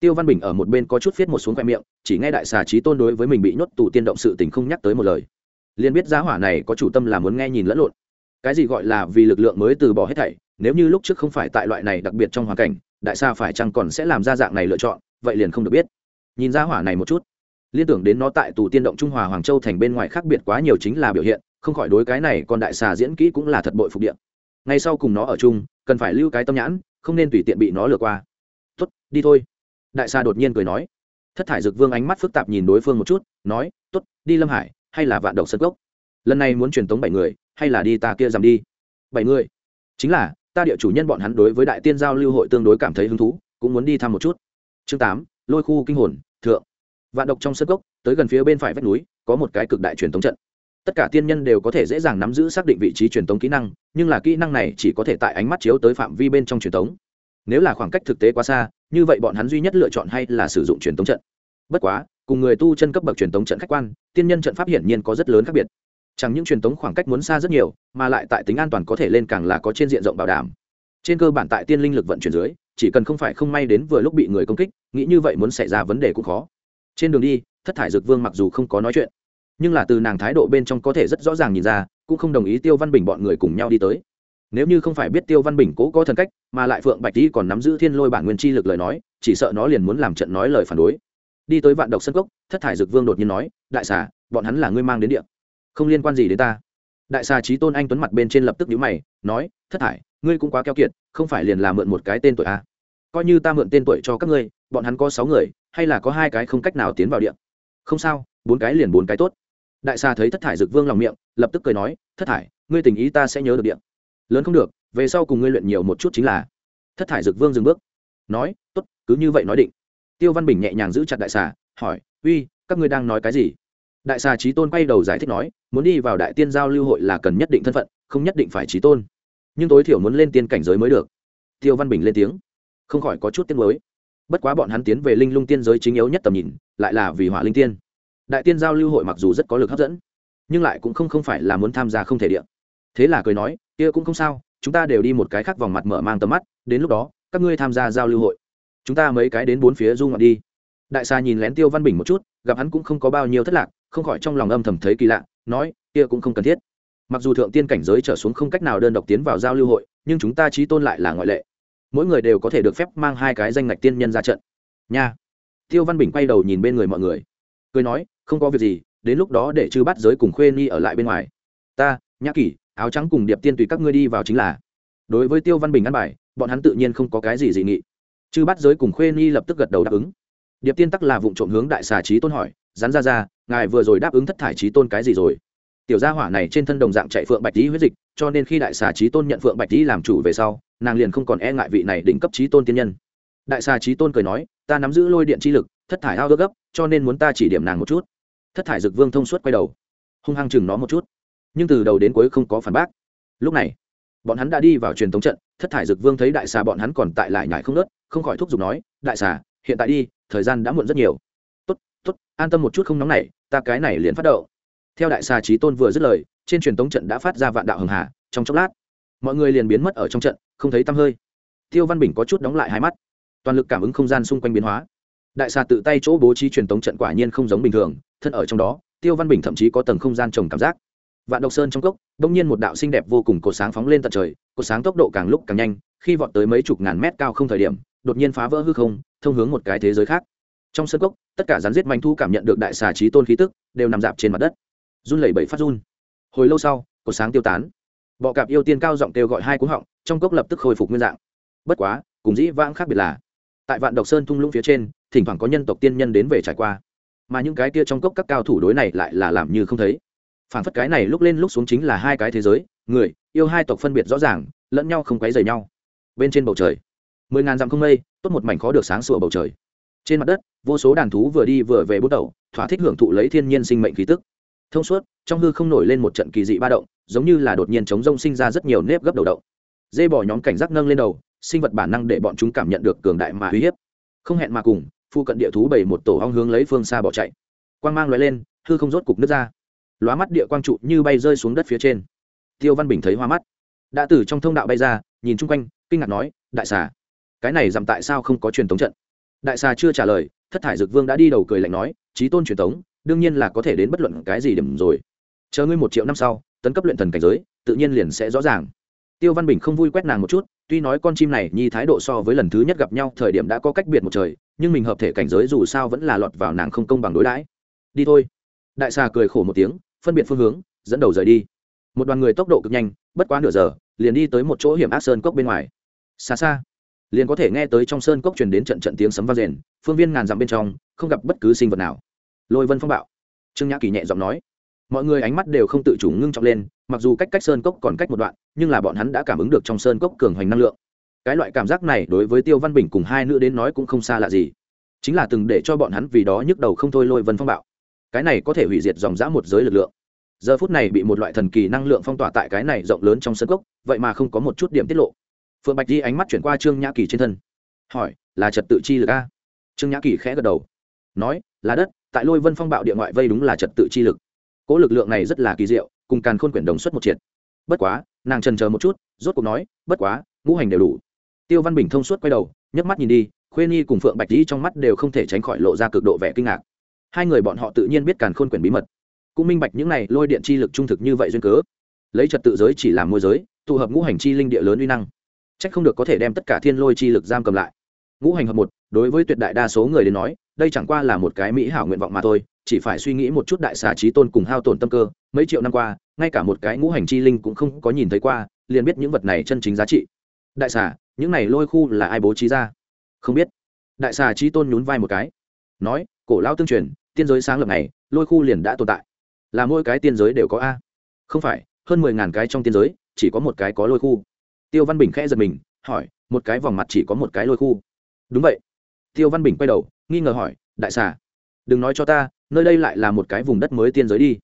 Tiêu văn bình ở một bên có chút viết một xuống khoe miệng, chỉ nghe đại xà trí tôn đối với mình bị nhốt tù tiên động sự tình không nhắc tới một lời. Liền biết giá hỏa này có chủ tâm là muốn nghe nhìn lẫn lộn cái gì gọi là vì lực lượng mới từ bỏ hết thảy, nếu như lúc trước không phải tại loại này đặc biệt trong hoàn cảnh, đại sa phải chăng còn sẽ làm ra dạng này lựa chọn, vậy liền không được biết. Nhìn ra hỏa này một chút, liên tưởng đến nó tại tù tiên động trung hòa hoàng châu thành bên ngoài khác biệt quá nhiều chính là biểu hiện, không khỏi đối cái này còn đại xà diễn kỹ cũng là thật bội phục điện ngay sau cùng nó ở chung, cần phải lưu cái tâm nhãn, không nên tùy tiện bị nó lừa qua. Tuất đi thôi. Đại xà đột nhiên cười nói. Thất thải dực vương ánh mắt phức tạp nhìn đối phương một chút, nói tuất đi lâm hải, hay là vạn độc sân gốc lần này muốn truyền tống bảy người, hay là đi ta kia giảm đi? Bảy người? Chính là, ta địa chủ nhân bọn hắn đối với đại tiên giao lưu hội tương đối cảm thấy hứng thú, cũng muốn đi thăm một chút. Chương tám, lôi khu kinh hồn, thượng. Vạn độc trong sân gốc tới gần phía bên phải vách núi, có một cái cực đại truyền tống trận. Tất cả tiên nhân đều có thể dễ dàng nắm giữ xác định vị trí truyền tống kỹ năng, nhưng là kỹ năng này chỉ có thể tại ánh mắt chiếu tới phạm vi bên trong truyền tống. Nếu là khoảng cách thực tế quá xa, như vậy bọn hắn duy nhất lựa chọn hay là sử dụng truyền tống trận. Bất quá, cùng người tu chân cấp bậc truyền tống trận khách quan, tiên nhân trận pháp hiển nhiên có rất lớn khác biệt chẳng những truyền tống khoảng cách muốn xa rất nhiều, mà lại tại tính an toàn có thể lên càng là có trên diện rộng bảo đảm. Trên cơ bản tại tiên linh lực vận chuyển dưới, chỉ cần không phải không may đến vừa lúc bị người công kích, nghĩ như vậy muốn xảy ra vấn đề cũng khó. Trên đường đi, thất thải dược vương mặc dù không có nói chuyện, nhưng là từ nàng thái độ bên trong có thể rất rõ ràng nhìn ra, cũng không đồng ý tiêu văn bình bọn người cùng nhau đi tới. Nếu như không phải biết tiêu văn bình cố có thần cách, mà lại phượng bạch đi còn nắm giữ thiên lôi bản nguyên chi lực lời nói, chỉ sợ nó liền muốn làm trận nói lời phản đối. Đi tới vạn độc sân cốc, thất thải dược vương đột nhiên nói, đại xà, bọn hắn là ngươi mang đến địa không liên quan gì đến ta. Đại xà trí tôn anh tuấn mặt bên trên lập tức nhíu mày, nói, thất thải ngươi cũng quá keo kiệt, không phải liền là mượn một cái tên tuổi à. coi như ta mượn tên tuổi cho các ngươi, bọn hắn có sáu người, hay là có hai cái không cách nào tiến vào điện không sao, bốn cái liền bốn cái tốt. Đại xà thấy thất thải dực vương lòng miệng, lập tức cười nói, thất thải ngươi tình ý ta sẽ nhớ được điện lớn không được, về sau cùng ngươi luyện nhiều một chút chính là. Thất thải dực vương dừng bước, nói, tốt, cứ như vậy nói định. Tiêu văn bình nhẹ nhàng giữ chặt đại xà, hỏi, uy, các ngươi đang nói cái gì? Đại xà trí tôn quay đầu giải thích nói, muốn đi vào đại tiên giao lưu hội là cần nhất định thân phận, không nhất định phải trí tôn. Nhưng tối thiểu muốn lên tiên cảnh giới mới được. Tiêu văn bình lên tiếng. Không khỏi có chút tiếng mới bất quá bọn hắn tiến về linh lung tiên giới chính yếu nhất tầm nhìn, lại là vì hỏa linh tiên. Đại tiên giao lưu hội mặc dù rất có lực hấp dẫn, nhưng lại cũng không không phải là muốn tham gia không thể điện thế là cười nói, kia cũng không sao, chúng ta đều đi một cái khác vòng mặt mở mang tầm mắt, đến lúc đó, các ngươi tham gia giao lưu hội. Chúng ta mấy cái đến bốn phía du ngoạn đi. Đại xà nhìn lén tiêu văn bình một chút, gặp hắn cũng không có bao nhiêu thất lạc không khỏi trong lòng âm thầm thấy kỳ lạ, nói, kia cũng không cần thiết. Mặc dù thượng tiên cảnh giới trở xuống không cách nào đơn độc tiến vào giao lưu hội, nhưng chúng ta trí tôn lại là ngoại lệ. Mỗi người đều có thể được phép mang hai cái danh ngạch tiên nhân ra trận. Nha. Tiêu văn bình quay đầu nhìn bên người mọi người. Cười nói, không có việc gì, đến lúc đó để chư bắt giới cùng khuê ni ở lại bên ngoài. Ta, nhã kỷ, áo trắng cùng điệp tiên tùy các ngươi đi vào chính là. Đối với tiêu văn bình ăn bài, bọn hắn tự nhiên không có cái gì dị nghị. Chư bắt giới cùng khuê ni lập tức gật đầu đáp ứng. Điệp tiên tắc là vụ trộm hướng đại xà trí tôn hỏi, rắn ra ra ngài vừa rồi đáp ứng thất thải trí tôn cái gì rồi? Tiểu gia hỏa này trên thân đồng dạng chạy phượng bạch lý huyết dịch, cho nên khi đại xà trí tôn nhận phượng bạch lý làm chủ về sau, nàng liền không còn e ngại vị này đỉnh cấp trí tôn tiên nhân. Đại xà trí tôn cười nói, ta nắm giữ lôi điện chi lực, thất thải ao ước gấp, cho nên muốn ta chỉ điểm nàng một chút. Thất thải dực vương thông suốt quay đầu, hung hăng chừng nó một chút. Nhưng từ đầu đến cuối không có phản bác. Lúc này, bọn hắn đã đi vào truyền thống trận, thất thải dực vương thấy đại xà bọn hắn còn tại lại nhải không nớt không khỏi thúc giục nói, đại xà, hiện tại đi, thời gian đã muộn rất nhiều tốt, an tâm một chút không nóng này, ta cái này liền phát động. Theo đại xà trí tôn vừa dứt lời, trên truyền tống trận đã phát ra vạn đạo hường hà, trong chốc lát, mọi người liền biến mất ở trong trận, không thấy tăm hơi. Tiêu văn bình có chút đóng lại hai mắt. Toàn lực cảm ứng không gian xung quanh biến hóa. Đại xà tự tay chỗ bố trí truyền tống trận quả nhiên không giống bình thường, thân ở trong đó, tiêu văn bình thậm chí có tầng không gian trồng cảm giác. Vạn độc sơn trong cốc, đông nhiên một đạo xinh đẹp vô cùng cột sáng phóng lên tận trời cột sáng tốc độ càng lúc càng nhanh, khi vọt tới mấy chục ngàn mét cao không thời điểm, đột nhiên phá vỡ hư không, thông hướng một cái thế giới khác trong sân cốc, tất cả rắn giết manh thu cảm nhận được đại xà trí tôn khí tức, đều nằm dạp trên mặt đất. Run lẩy bẩy phát run. Hồi lâu sau cột sáng tiêu tán. Bọ cạp yêu tiên cao giọng kêu gọi hai cú họng, trong cốc lập tức khôi phục nguyên dạng. Bất quá, cùng dĩ vãng khác biệt là, tại vạn độc sơn thung lũng phía trên, thỉnh thoảng có nhân tộc tiên nhân đến về trải qua. Mà những cái kia trong cốc các cao thủ đối này lại là làm như không thấy. Phản phất cái này lúc lên lúc xuống chính là hai cái thế giới, người, yêu hai tộc phân biệt rõ ràng, lẫn nhau không quấy rầy nhau. Bên trên bầu trời, mười ngàn dặm không mây, tốt một mảnh khó được sáng sủa bầu trời. Trên mặt đất vô số đàn thú vừa đi vừa về bút đầu, thỏa thích hưởng thụ lấy thiên nhiên sinh mệnh khí tức. Thông suốt, trong hư không nổi lên một trận kỳ dị ba động, giống như là đột nhiên chống rông sinh ra rất nhiều nếp gấp đầu động. Dê bỏ nhóm cảnh giác nâng lên đầu, sinh vật bản năng để bọn chúng cảm nhận được cường đại mà uy hiếp. Không hẹn mà cùng, phu cận địa thú bảy một tổ hong hướng lấy phương xa bỏ chạy. Quang mang loại lên, hư không rốt cục nước ra. Lóa mắt địa quang trụ như bay rơi xuống đất phía trên. Tiêu văn bình thấy hoa mắt. Đã từ trong thông đạo bay ra, nhìn chung quanh, kinh ngạc nói, đại xà, cái này dặm tại sao không có truyền thống trận? Đại xà chưa trả lời thất thải dực vương đã đi đầu cười lạnh nói trí tôn truyền thống đương nhiên là có thể đến bất luận cái gì điểm rồi. Chờ ngươi một triệu năm sau, tấn cấp luyện thần cảnh giới, tự nhiên liền sẽ rõ ràng. Tiêu văn bình không vui quét nàng một chút, tuy nói con chim này nhi thái độ so với lần thứ nhất gặp nhau thời điểm đã có cách biệt một trời, nhưng mình hợp thể cảnh giới dù sao vẫn là lọt vào nàng không công bằng đối đãi. Đi thôi. Đại xà cười khổ một tiếng, phân biệt phương hướng, dẫn đầu rời đi. Một đoàn người tốc độ cực nhanh, bất quá nửa giờ, liền đi tới một chỗ hiểm ác sơn cốc bên ngoài. Xa xa liền có thể nghe tới trong sơn cốc truyền đến trận trận tiếng sấm vang rền, phương viên ngàn dặm bên trong, không gặp bất cứ sinh vật nào. Lôi vân phong bạo. Trương nhã kỳ nhẹ giọng nói. Mọi người ánh mắt đều không tự chủ ngưng trọng lên, mặc dù cách cách sơn cốc còn cách một đoạn, nhưng là bọn hắn đã cảm ứng được trong sơn cốc cường hoành năng lượng. Cái loại cảm giác này đối với tiêu văn bình cùng hai nữ đến nói cũng không xa lạ gì. Chính là từng để cho bọn hắn vì đó nhức đầu không thôi lôi vân phong bạo. Cái này có thể hủy diệt dòng dã một giới lực lượng. Giờ phút này bị một loại thần kỳ năng lượng phong tỏa tại cái này rộng lớn trong sân cốc, vậy mà không có một chút điểm tiết lộ phượng bạch di ánh mắt chuyển qua trương nhã kỳ trên thân. Hỏi, là trật tự chi lực a? Trương nhã kỳ khẽ gật đầu. Nói, là đất, tại lôi vân phong bạo địa ngoại vây đúng là trật tự chi lực. Cỗ lực lượng này rất là kỳ diệu, cùng càn khôn quyển đồng xuất một triệt. Bất quá, nàng trần chờ một chút, rốt cuộc nói, bất quá, ngũ hành đều đủ. Tiêu văn bình thông suốt quay đầu, nhấc mắt nhìn đi, khuê nhi cùng phượng bạch di trong mắt đều không thể tránh khỏi lộ ra cực độ vẻ kinh ngạc. Hai người bọn họ tự nhiên biết càn khôn quyển bí mật. Cũng minh bạch những này lôi điện chi lực trung thực như vậy duyên cớ. Lấy trật tự giới chỉ làm môi giới, tụ hợp ngũ hành chi linh địa lớn uy năng chắc không được có thể đem tất cả thiên lôi chi lực giam cầm lại. Ngũ hành hợp một, đối với tuyệt đại đa số người đến nói, đây chẳng qua là một cái mỹ hảo nguyện vọng mà thôi, chỉ phải suy nghĩ một chút đại xà trí tôn cùng hao tổn tâm cơ. Mấy triệu năm qua, ngay cả một cái ngũ hành chi linh cũng không có nhìn thấy qua, liền biết những vật này chân chính giá trị. Đại xà, những này lôi khu là ai bố trí ra? Không biết. Đại xà trí tôn nhún vai một cái. Nói, cổ lao tương truyền, tiên giới sáng lập này lôi khu liền đã tồn tại. Là mỗi cái tiên giới đều có a. Không phải, hơn mười ngàn cái trong tiên giới, chỉ có một cái có lôi khu tiêu văn bình khẽ giật mình, hỏi, một cái vòng mặt chỉ có một cái lôi khu. Đúng vậy. Tiêu văn bình quay đầu, nghi ngờ hỏi, đại xà, đừng nói cho ta, nơi đây lại là một cái vùng đất mới tiên giới đi.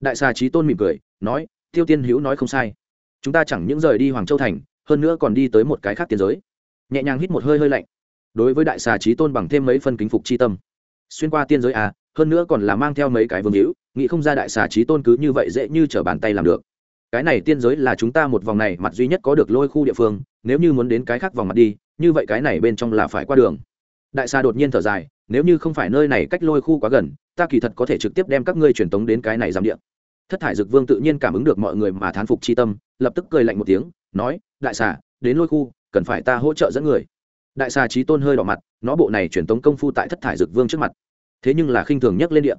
Đại xà trí tôn mỉm cười, nói, tiêu tiên hữu nói không sai. Chúng ta chẳng những rời đi hoàng châu thành, hơn nữa còn đi tới một cái khác tiên giới. Nhẹ nhàng hít một hơi hơi lạnh. Đối với đại xà trí tôn bằng thêm mấy phân kính phục c h i tâm. Xuyên qua tiên giới à hơn nữa còn là mang theo mấy cái vương hữu, nghĩ không ra đại xà trí tôn cứ như vậy dễ như t r ở bàn tay làm được cái này tiên giới là chúng ta một vòng này mặt duy nhất có được lôi khu địa phương, nếu như muốn đến cái khác vòng mặt đi, như vậy cái này bên trong là phải qua đường. Đại xa đột nhiên thở dài, nếu như không phải nơi này cách lôi khu quá gần, ta kỳ thật có thể trực tiếp đem các ngươi truyền tống đến cái này giam điện thất thải dực vương tự nhiên cảm ứng được mọi người mà thán phục chi tâm, lập tức cười lạnh một tiếng, nói, đại xà đến lôi khu, cần phải ta hỗ trợ dẫn người. Đại xà trí tôn hơi đỏ mặt, nó bộ này truyền tống công phu tại thất thải dực vương trước mặt. Thế nhưng là khinh thường nhấc lên điện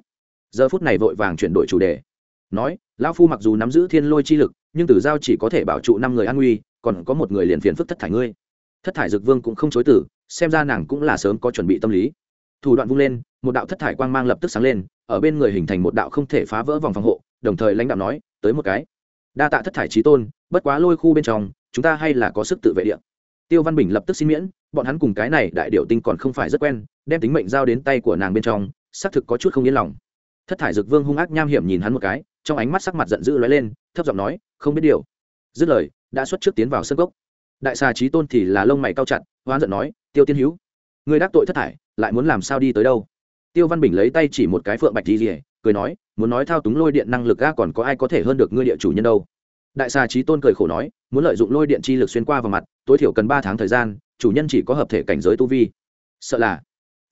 giờ phút này vội vàng chuyển đổi chủ đề nói, lão phu mặc dù nắm giữ thiên lôi chi lực, nhưng tử giao chỉ có thể bảo trụ năm người an nguy, còn có một người liền phiền phức thất thải ngươi. Thất thải dực vương cũng không chối tử xem ra nàng cũng là sớm có chuẩn bị tâm lý. Thủ đoạn vung lên, một đạo thất thải quang mang lập tức sáng lên, ở bên người hình thành một đạo không thể phá vỡ vòng phòng hộ, đồng thời lãnh đạo nói, tới một cái. Đa tạ thất thải trí tôn, bất quá lôi khu bên trong, chúng ta hay là có sức tự vệ địa. Tiêu văn bình lập tức xin miễn, bọn hắn cùng cái này đại điệu tinh còn không phải rất quen, đem tính mệnh giao đến tay của nàng bên trong, xác thực có chút không yên lòng. Thất thải dực vương hung ác nham hiểm nhìn hắn một cái trong ánh mắt sắc mặt giận dữ lóe lên, thấp giọng nói, không biết điều. Dứt lời, đã xuất trước tiến vào sân gốc. Đại xà trí tôn thì là lông mày cao chặt, hoán giận nói, tiêu tiên hữu, người đắc tội thất thải, lại muốn làm sao đi tới đâu? Tiêu văn bình lấy tay chỉ một cái phượng bạch đi rỉa cười nói, muốn nói thao túng lôi điện năng lực ga còn có ai có thể hơn được ngươi địa chủ nhân đâu? Đại xà trí tôn cười khổ nói, muốn lợi dụng lôi điện chi lực xuyên qua vào mặt, tối thiểu cần ba tháng thời gian, chủ nhân chỉ có hợp thể cảnh giới tu vi. Sợ là,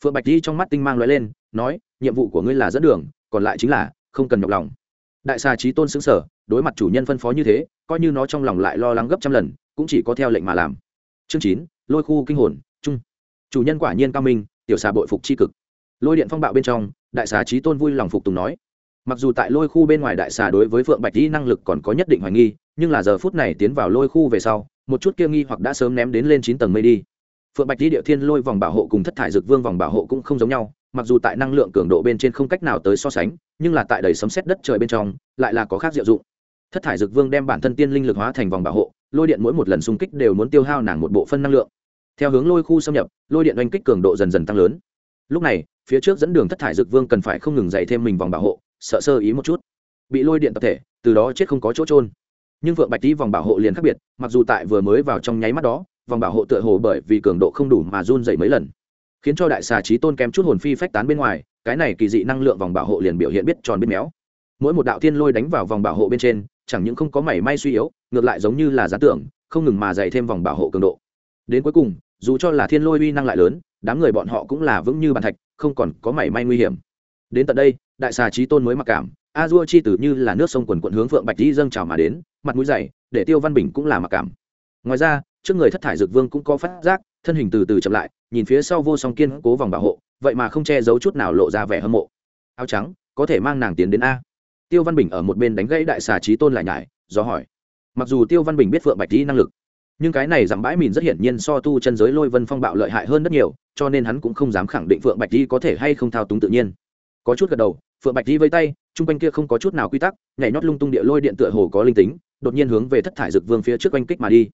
phượng bạch di trong mắt tinh mang l lên, nói, nhiệm vụ của ngươi là dẫn đường, còn lại chính là không cần nhọc lòng đại xà trí tôn xứng sở, đối mặt chủ nhân phân phó như thế, coi như nó trong lòng lại lo lắng gấp trăm lần, cũng chỉ có theo lệnh mà làm. Chương chín, lôi khu kinh hồn, chung. Chủ nhân quả nhiên cao minh, tiểu xà bội phục c h i cực. Lôi điện phong bạo bên trong, đại xà trí tôn vui lòng phục tùng nói. Mặc dù tại lôi khu bên ngoài đại xà đối với phượng bạch di năng lực còn có nhất định hoài nghi, nhưng là giờ phút này tiến vào lôi khu về sau, một chút kia nghi hoặc đã sớm ném đến lên chín tầng mây đi. Phượng bạch di địa thiên lôi vòng bảo hộ cùng thất thải dực vương vòng bảo hộ cũng không giống nhau mặc dù tại năng lượng cường độ bên trên không cách nào tới so sánh, nhưng là tại đầy sấm xét đất trời bên trong, lại là có khác diệu dụng. Thất thải dực vương đem bản thân tiên linh lực hóa thành vòng bảo hộ, lôi điện mỗi một lần xung kích đều muốn tiêu hao nàng một bộ phân năng lượng. Theo hướng lôi khu xâm nhập, lôi điện oanh kích cường độ dần dần tăng lớn. Lúc này, phía trước dẫn đường thất thải dực vương cần phải không ngừng dày thêm mình vòng bảo hộ, sợ sơ ý một chút. Bị lôi điện tập thể, từ đó chết không có chỗ trôn nhưng vượng bạch tý vòng bảo hộ liền khác biệt, mặc dù tại vừa mới vào trong nháy mắt đó, vòng bảo hộ tựa hồ bởi vì cường độ không đủ mà run dày mấy lần khiến cho đại xà trí tôn kém chút hồn phi phách tán bên ngoài, cái này kỳ dị năng lượng vòng bảo hộ liền biểu hiện biết tròn biết méo. Mỗi một đạo thiên lôi đánh vào vòng bảo hộ bên trên, chẳng những không có mảy may suy yếu, ngược lại giống như là giá tưởng, không ngừng mà dày thêm vòng bảo hộ cường độ. Đến cuối cùng, dù cho là thiên lôi uy năng lại lớn, đám người bọn họ cũng là vững như bàn thạch, không còn có mảy may nguy hiểm. Đến tận đây, đại xà trí tôn mới mặc cảm, a dua chi tử như là nước sông quần quận hướng phượng bạch di dâng trào mà đến, mặt mũi dày, để tiêu văn bình cũng là mặc cảm. Ngoài ra trước người thất thải dược vương cũng có phát giác, thân hình từ từ chậm lại, nhìn phía sau vô song kiên cố vòng bảo hộ, vậy mà không che giấu chút nào lộ ra vẻ hâm mộ. Áo trắng, có thể mang nàng tiến đến a. Tiêu văn bình ở một bên đánh gãy đại xà trí tôn lại nhải, do hỏi. Mặc dù tiêu văn bình biết phượng bạch di năng lực, nhưng cái này giảm bãi mìn rất hiển nhiên so tu chân giới lôi vân phong bạo lợi hại hơn rất nhiều, cho nên hắn cũng không dám khẳng định phượng bạch di có thể hay không thao túng tự nhiên. Có chút gật đầu, phượng bạch di vây tay, chung quanh kia không có chút nào quy tắc, nhảy nhót lung tung địa lôi điện tựa hồ có linh tính, đột nhiên hướng về thất thải dực vương phía trước oanh kích mà đi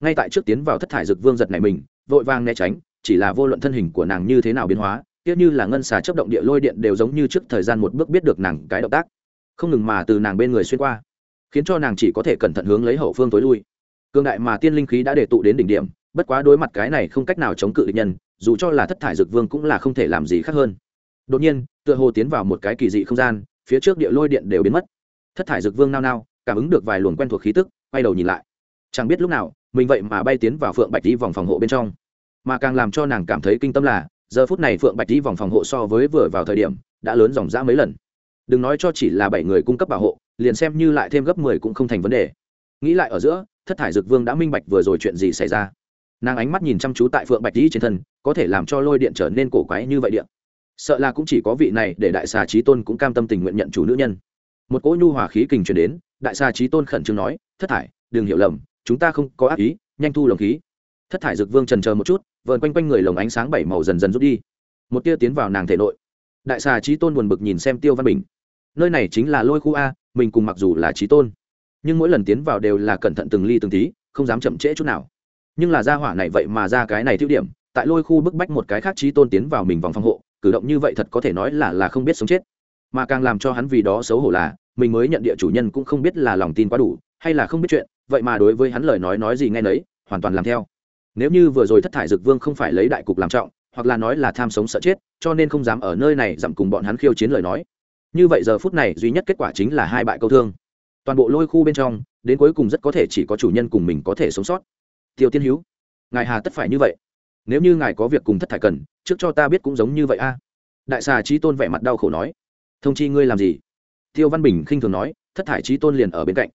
ngay tại trước tiến vào thất thải dực vương giật này mình, vội vàng né tránh, chỉ là vô luận thân hình của nàng như thế nào biến hóa tiếc như là ngân xà chấp động địa lôi điện đều giống như trước thời gian một bước biết được nàng cái động tác. Không ngừng mà từ nàng bên người xuyên qua, khiến cho nàng chỉ có thể cẩn thận hướng lấy hậu phương tối lui. Cương đại mà tiên linh khí đã để tụ đến đỉnh điểm, bất quá đối mặt cái này không cách nào chống cự địch nhân, dù cho là thất thải dực vương cũng là không thể làm gì khác hơn. Đột nhiên, tựa hồ tiến vào một cái kỳ dị không gian, phía trước địa lôi điện đều biến mất. Thất thải dực vương nao nao, cảm ứng được vài luồng quen thuộc khí tức, quay đầu nhìn lại. Chẳng biết lúc nào mình vậy mà bay tiến vào phượng bạch đi vòng phòng hộ bên trong. Mà càng làm cho nàng cảm thấy kinh tâm là, giờ phút này phượng bạch đi vòng phòng hộ so với vừa vào thời điểm, đã lớn dòng dã mấy lần. Đừng nói cho chỉ là bảy người cung cấp bảo hộ, liền xem như lại thêm gấp mười cũng không thành vấn đề. Nghĩ lại ở giữa, thất thải dực vương đã minh bạch vừa rồi chuyện gì xảy ra. Nàng ánh mắt nhìn chăm chú tại phượng bạch đi trên thân, có thể làm cho lôi điện trở nên cổ quái như vậy điện. Sợ là cũng chỉ có vị này để đại xà trí tôn cũng cam tâm tình nguyện nhận chủ nữ nhân. Một cỗ nhu hòa khí kình truyền đến, đại xà trí tôn khẩn trương nói, thất thải, đừng hiểu lầm chúng ta không có ác ý, nhanh thu lồng khí. Thất thải dực vương trần chờ một chút vợn quanh quanh người lồng ánh sáng bảy màu dần dần rút đi. Một tia tiến vào nàng thể nội. Đại xà trí tôn buồn bực nhìn xem tiêu văn bình. Nơi này chính là lôi khu a, mình cùng mặc dù là trí tôn, nhưng mỗi lần tiến vào đều là cẩn thận từng ly từng tí, không dám chậm trễ chút nào. Nhưng là ra hỏa này vậy mà ra cái này thiếu điểm, tại lôi khu bức bách một cái khác trí tôn tiến vào mình vòng phòng hộ, cử động như vậy thật có thể nói là là không biết sống chết. Mà càng làm cho hắn vì đó xấu hổ là, mình mới nhận địa chủ nhân cũng không biết là lòng tin quá đủ, hay là không biết chuyện vậy mà đối với hắn lời nói nói gì nghe nấy, hoàn toàn làm theo. Nếu như vừa rồi thất thải dực vương không phải lấy đại cục làm trọng, hoặc là nói là tham sống sợ chết, cho nên không dám ở nơi này giảm cùng bọn hắn khiêu chiến lời nói. Như vậy giờ phút này, duy nhất kết quả chính là hai bại câu thương. Toàn bộ lôi khu bên trong, đến cuối cùng rất có thể chỉ có chủ nhân cùng mình có thể sống sót. Tiêu tiên hữu ngài hà tất phải như vậy. Nếu như ngài có việc cùng thất thải cần, trước cho ta biết cũng giống như vậy a. Đại xà trí tôn vẻ mặt đau khổ nói. Thông chi ngươi làm gì? Tiêu văn bình khinh thường nói, thất thải trí tôn liền ở bên cạnh.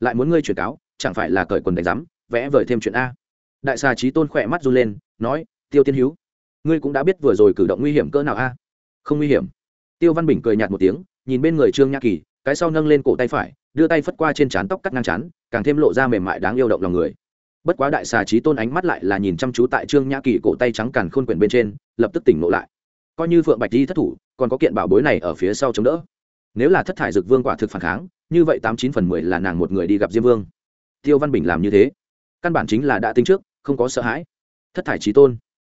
Lại muốn ngươi chuyển cáo chẳng phải là cởi quần đánh rắm vẽ vời thêm chuyện a. Đại xà trí tôn khỏe mắt run lên, nói, tiêu tiên hữu ngươi cũng đã biết vừa rồi cử động nguy hiểm cỡ nào a? Không nguy hiểm. Tiêu văn bình cười nhạt một tiếng, nhìn bên người trương nhã kỳ, cái sau nâng lên cổ tay phải, đưa tay phất qua trên trán tóc cắt ngang chán càng thêm lộ ra mềm mại đáng yêu động lòng người. Bất quá đại xà trí tôn ánh mắt lại là nhìn chăm chú tại trương nhã kỳ cổ tay trắng càn khôn quyển bên trên, lập tức tỉnh ngộ lại. Coi như phượng bạch di thất thủ, còn có kiện bảo bối này ở phía sau chống đỡ. Nếu là thất thải dực vương quả thực phản kháng, như vậy tám chín phần mười là nàng một người đi gặp diêm vương tiêu văn bình làm như thế, căn bản chính là đã tính trước, không có sợ hãi. Thất thải trí tôn.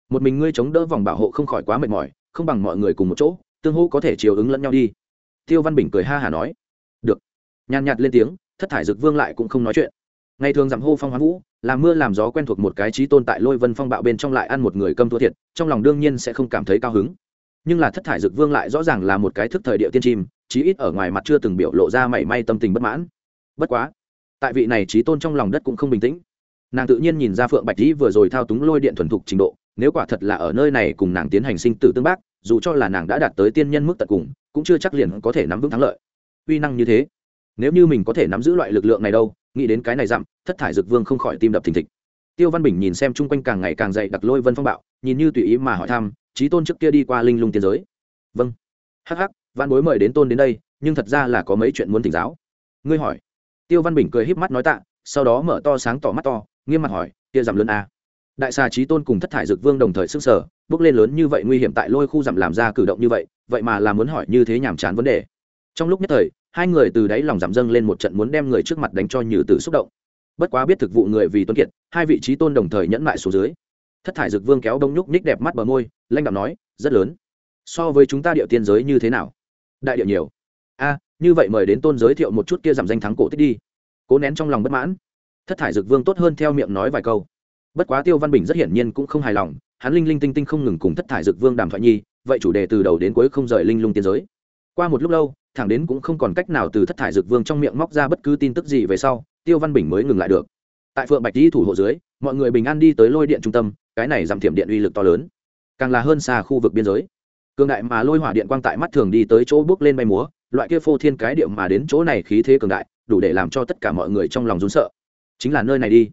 Một mình ngươi chống đỡ vòng bảo hộ không khỏi quá mệt mỏi, không bằng mọi người cùng một chỗ, tương hô có thể chiều ứng lẫn nhau đi. Tiêu văn bình cười ha hả nói. Được. Nhàn nhạt lên tiếng, thất thải dực vương lại cũng không nói chuyện. Ngày thường dặm hô phong hoán vũ, làm mưa làm gió quen thuộc một cái trí tôn tại lôi vân phong bạo bên trong lại ăn một người câm thua thiệt, trong lòng đương nhiên sẽ không cảm thấy cao hứng. Nhưng là thất thải dực vương lại rõ ràng là một cái thức thời địa tiên chim, chí ít ở ngoài mặt chưa từng biểu lộ ra mảy may tâm tình bất mãn. Bất quá tại vị này trí tôn trong lòng đất cũng không bình tĩnh. Nàng tự nhiên nhìn ra phượng bạch dĩ vừa rồi thao túng lôi điện thuần thục trình độ, nếu quả thật là ở nơi này cùng nàng tiến hành sinh tử tương bác, dù cho là nàng đã đạt tới tiên nhân mức tận cùng, cũng chưa chắc liền có thể nắm vững thắng lợi. Uy năng như thế, nếu như mình có thể nắm giữ loại lực lượng này đâu, nghĩ đến cái này dặm, thất thải dực vương không khỏi tim đập thình thịch. Tiêu văn bình nhìn xem chung quanh càng ngày càng dậy đặc lôi vân phong bạo, nhìn như tùy ý mà hỏi thăm trí tôn trước kia đi qua linh lung tiên giới? Vâng. Hắc hắc văn bối mời đến tôn đến đây, nhưng thật ra là có mấy chuyện muốn thỉnh giáo. Ngươi hỏi tiêu văn bình cười híp mắt nói tạ, sau đó mở to sáng tỏ mắt to, nghiêm mặt hỏi, kia giảm lớn a đại xà trí tôn cùng thất thải dực vương đồng thời sức sở bước lên lớn như vậy nguy hiểm tại lôi khu giảm làm ra cử động như vậy vậy mà là muốn hỏi như thế nhàm chán vấn đề. Trong lúc nhất thời, hai người từ đáy lòng giảm dâng lên một trận muốn đem người trước mặt đánh cho như tử xúc động. Bất quá biết thực vụ người vì tuân kiệt, hai vị trí tôn đồng thời nhẫn lại xuống dưới. Thất thải dực vương kéo đông nhúc ních đẹp mắt bờ môi, lanh đạo nói, rất lớn. So với chúng ta điệu tiên giới như thế nào? Đại điệu nhiều. A như vậy mời đến tôn giới thiệu một chút kia giảm danh thắng cổ tích đi. Cố nén trong lòng bất mãn. Thất thải dực vương tốt hơn theo miệng nói vài câu. Bất quá tiêu văn bình rất hiển nhiên cũng không hài lòng, hắn linh linh tinh tinh không ngừng cùng thất thải dực vương đàm thoại nhi, vậy chủ đề từ đầu đến cuối không rời linh lung tiên giới. Qua một lúc lâu, thẳng đến cũng không còn cách nào từ thất thải dực vương trong miệng móc ra bất cứ tin tức gì về sau, tiêu văn bình mới ngừng lại được. Tại phượng bạch di thủ hộ dưới, mọi người bình an đi tới lôi điện trung tâm, cái này giảm thiểm điện uy lực to lớn. Càng là hơn xa khu vực biên giới. Cường đại mà lôi hỏa điện quang tại mắt thường đi tới chỗ bước lên bay múa loại kia phô thiên cái điệu mà đến chỗ này khí thế cường đại, đủ để làm cho tất cả mọi người trong lòng rún sợ. Chính là nơi này đi.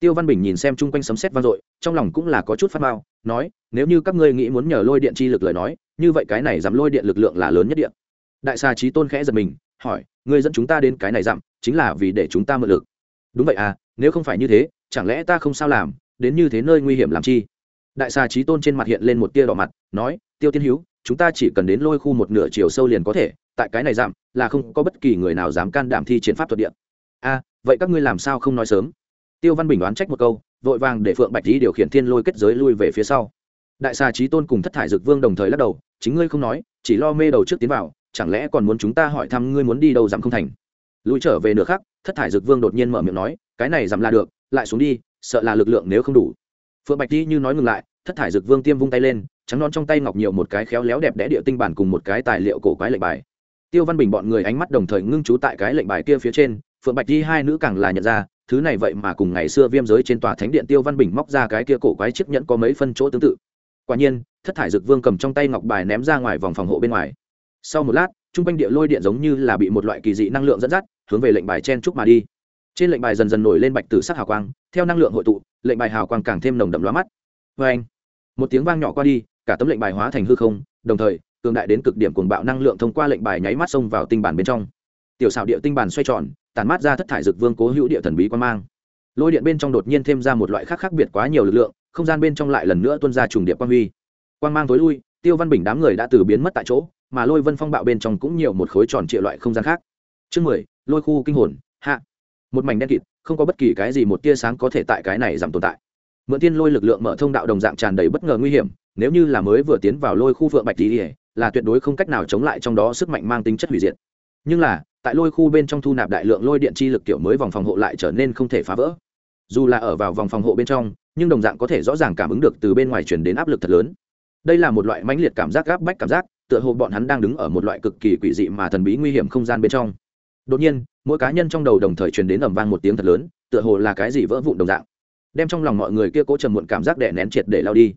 Tiêu văn bình nhìn xem chung quanh sấm sét vang dội, trong lòng cũng là có chút phát mao nói, nếu như các ngươi nghĩ muốn nhờ lôi điện chi lực lời nói, như vậy cái này giảm lôi điện lực lượng là lớn nhất điện. Đại xà trí tôn khẽ giật mình, hỏi, ngươi dẫn chúng ta đến cái này giảm, chính là vì để chúng ta mượn lực. Đúng vậy à nếu không phải như thế, chẳng lẽ ta không sao làm, đến như thế nơi nguy hiểm làm chi? Đại xà trí tôn trên mặt hiện lên một tia đỏ mặt, nói, tiêu tiên hữu chúng ta chỉ cần đến lôi khu một nửa chiều sâu liền có thể tại cái này giảm, là không có bất kỳ người nào dám can đảm thi chiến pháp thuật điện. A, vậy các ngươi làm sao không nói sớm? Tiêu văn bình đoán trách một câu, vội vàng để phượng bạch lý điều khiển thiên lôi kết giới lui về phía sau. Đại xà trí tôn cùng thất thải dực vương đồng thời lắc đầu, chính ngươi không nói, chỉ lo mê đầu trước tiến vào, chẳng lẽ còn muốn chúng ta hỏi thăm ngươi muốn đi đâu giảm không thành? Lui trở về nửa khắc, thất thải dực vương đột nhiên mở miệng nói, cái này giảm là được, lại xuống đi, sợ là lực lượng nếu không đủ. Phượng bạch lý như nói ngừng lại, thất thải dực vương tiêm vung tay lên, trắng non trong tay ngọc nhiều một cái khéo léo đẹp đẽ địa tinh bản cùng một cái tài liệu cổ quái lệnh bài tiêu văn bình bọn người ánh mắt đồng thời ngưng trú tại cái lệnh bài kia phía trên, phượng bạch đi hai nữ càng là nhận ra, thứ này vậy mà cùng ngày xưa viêm giới trên tòa thánh điện tiêu văn bình móc ra cái kia cổ quái chiếc nhẫn có mấy phân chỗ tương tự. Quả nhiên, thất thải dực vương cầm trong tay ngọc bài ném ra ngoài vòng phòng hộ bên ngoài. Sau một lát, trung quanh địa lôi điện giống như là bị một loại kỳ dị năng lượng dẫn dắt, hướng về lệnh bài chen trúc mà đi. Trên lệnh bài dần dần nổi lên bạch tử sắc hào quang, theo năng lượng hội tụ, lệnh bài hào quang càng thêm nồng đậm lóa mắt. Vê anh một tiếng vang nhỏ qua đi, cả tấm lệnh bài hóa thành hư không, đồng thời cường đại đến cực điểm cuồng bạo năng lượng thông qua lệnh bài nháy mắt xông vào tinh bản bên trong. Tiểu xảo địa tinh bản xoay tròn tàn mát ra thất thải dực vương cố hữu địa thần bí quan mang. Lôi điện bên trong đột nhiên thêm ra một loại khác khác biệt quá nhiều lực lượng, không gian bên trong lại lần nữa tuân ra trùng điệp quan huy. Quan mang tối lui, tiêu văn bình đám người đã từ biến mất tại chỗ, mà lôi vân phong bạo bên trong cũng nhiều một khối tròn trịa loại không gian khác. Chương mười, lôi khu kinh hồn, hạ. Một mảnh đen kịt, không có bất kỳ cái gì một tia sáng có thể tại cái này giảm tồn tại. Mượn tiên lôi lực lượng mở thông đạo đồng dạng tràn đầy bất ngờ nguy hiểm, nếu như là mới vừa tiến vào lôi khu phượng bạch tỉ là tuyệt đối không cách nào chống lại trong đó sức mạnh mang tính chất hủy diệt. Nhưng là, tại lôi khu bên trong thu nạp đại lượng lôi điện chi lực kiểu mới vòng phòng hộ lại trở nên không thể phá vỡ. Dù là ở vào vòng phòng hộ bên trong, nhưng đồng dạng có thể rõ ràng cảm ứng được từ bên ngoài chuyển đến áp lực thật lớn. Đây là một loại mãnh liệt cảm giác gáp bách cảm giác, tựa hồ bọn hắn đang đứng ở một loại cực kỳ quỷ dị mà thần bí nguy hiểm không gian bên trong. Đột nhiên, mỗi cá nhân trong đầu đồng thời truyền đến ẩm vang một tiếng thật lớn, tựa hồ là cái gì vỡ vụn đồng dạng. Đem trong lòng mọi người kia cố trầm muộn cảm giác đè nén triệt để lao đi.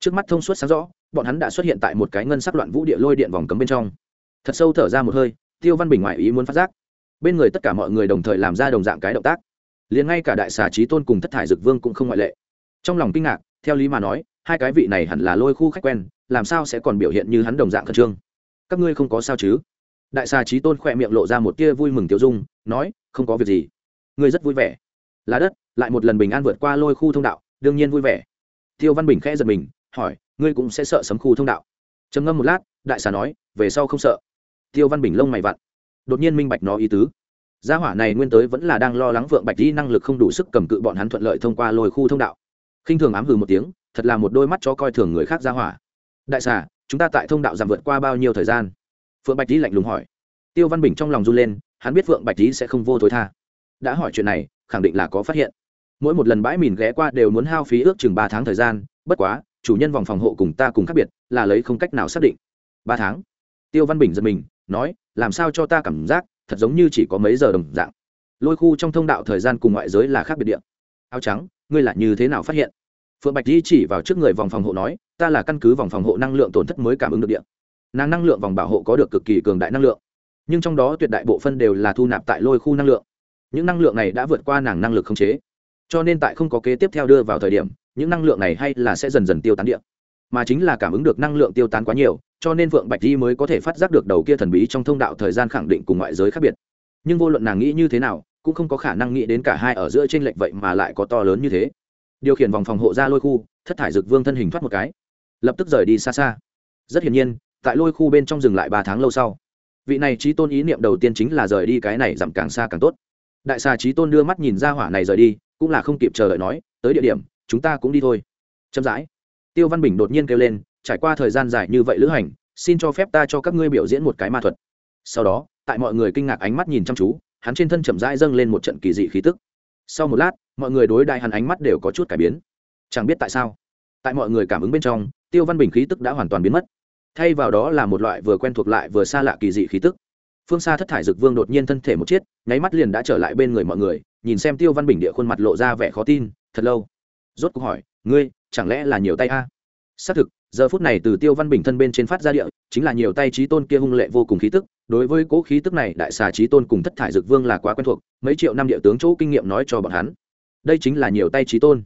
Trước mắt thông suốt sáng rõ bọn hắn đã xuất hiện tại một cái ngân sắc loạn vũ địa lôi điện vòng cấm bên trong. Thật sâu thở ra một hơi, tiêu văn bình ngoại ý muốn phát giác. Bên người tất cả mọi người đồng thời làm ra đồng dạng cái động tác. Liền ngay cả đại xà trí tôn cùng thất thải dực vương cũng không ngoại lệ. Trong lòng kinh ngạc, theo lý mà nói, hai cái vị này hẳn là lôi khu khách quen, làm sao sẽ còn biểu hiện như hắn đồng dạng khẩn trương? Các ngươi không có sao chứ? Đại xà trí tôn khỏe miệng lộ ra một tia vui mừng tiêu dung, nói, không có việc gì. Ngươi rất vui vẻ. Lá đất, lại một lần bình an vượt qua lôi khu thông đạo, đương nhiên vui vẻ. Tiêu văn bình khẽ giật mình, hỏi ngươi cũng sẽ sợ sấm khu thông đạo. Trầm ngâm một lát, đại xà nói, về sau không sợ. Tiêu văn bình lông mày vặn. Đột nhiên minh bạch nó ý tứ. Gia hỏa này nguyên tới vẫn là đang lo lắng vượng bạch di năng lực không đủ sức cầm cự bọn hắn thuận lợi thông qua lôi khu thông đạo. Khinh thường ám hừ một tiếng, thật là một đôi mắt cho coi thường người khác gia hỏa. Đại xà, chúng ta tại thông đạo giảm vượt qua bao nhiêu thời gian? Phượng bạch lý lạnh lùng hỏi. Tiêu văn bình trong lòng run lên, hắn biết phượng bạch lý sẽ không vô thối tha. Đã hỏi chuyện này, khẳng định là có phát hiện. Mỗi một lần bãi mìn ghé qua đều muốn hao phí ước chừng ba tháng thời gian, bất quá chủ nhân vòng phòng hộ cùng ta cùng khác biệt, là lấy không cách nào xác định. Ba tháng. Tiêu văn bình giật mình, nói, làm sao cho ta cảm giác, thật giống như chỉ có mấy giờ đồng dạng. Lôi khu trong thông đạo thời gian cùng ngoại giới là khác biệt địa. Áo trắng, ngươi là như thế nào phát hiện? Phượng bạch di chỉ vào trước người vòng phòng hộ nói, ta là căn cứ vòng phòng hộ năng lượng tổn thất mới cảm ứng được điện nàng năng lượng vòng bảo hộ có được cực kỳ cường đại năng lượng. Nhưng trong đó tuyệt đại bộ phân đều là thu nạp tại lôi khu năng lượng. Những năng lượng này đã vượt qua nàng năng lực khống chế. Cho nên tại không có kế tiếp theo đưa vào thời điểm những năng lượng này hay là sẽ dần dần tiêu tán điện mà chính là cảm ứng được năng lượng tiêu tán quá nhiều, cho nên Vượng bạch di mới có thể phát giác được đầu kia thần bí trong thông đạo thời gian khẳng định cùng ngoại giới khác biệt. Nhưng vô luận nàng nghĩ như thế nào, cũng không có khả năng nghĩ đến cả hai ở giữa t r ê n lệch vậy mà lại có to lớn như thế. Điều khiển vòng phòng hộ ra lôi khu, thất thải dực vương thân hình thoát một cái. Lập tức rời đi xa xa. Rất hiển nhiên, tại lôi khu bên trong dừng lại ba tháng lâu sau. Vị này trí tôn ý niệm đầu tiên chính là rời đi cái này giảm càng xa càng tốt. Đại xà trí tôn đưa mắt nhìn ra hỏa này rời đi, cũng là không kịp chờ đợi nói, tới địa điểm chúng ta cũng đi thôi. Chậm rãi. Tiêu văn bình đột nhiên kêu lên, trải qua thời gian dài như vậy lữ hành, xin cho phép ta cho các ngươi biểu diễn một cái ma thuật. Sau đó, tại mọi người kinh ngạc ánh mắt nhìn chăm chú, hắn trên thân chậm rãi dâng lên một trận kỳ dị khí tức. Sau một lát, mọi người đối đại hắn ánh mắt đều có chút cải biến. Chẳng biết tại sao, tại mọi người cảm ứng bên trong, tiêu văn bình khí tức đã hoàn toàn biến mất. Thay vào đó là một loại vừa quen thuộc lại vừa xa lạ kỳ dị khí tức. Phương xa thất thải dực vương đột nhiên thân thể một chiếc, nháy mắt liền đã trở lại bên người mọi người, nhìn xem tiêu văn bình địa khuôn mặt lộ ra vẻ khó tin, thật lâu rốt cuộc hỏi, ngươi, chẳng lẽ là nhiều tay a? Xác thực, giờ phút này từ tiêu văn bình thân bên trên phát ra địa, chính là nhiều tay trí tôn kia hung lệ vô cùng khí tức. Đối với cố khí tức này, đại xà trí tôn cùng thất thải dực vương là quá quen thuộc, mấy triệu năm địa tướng chỗ kinh nghiệm nói cho bọn hắn. Đây chính là nhiều tay trí tôn.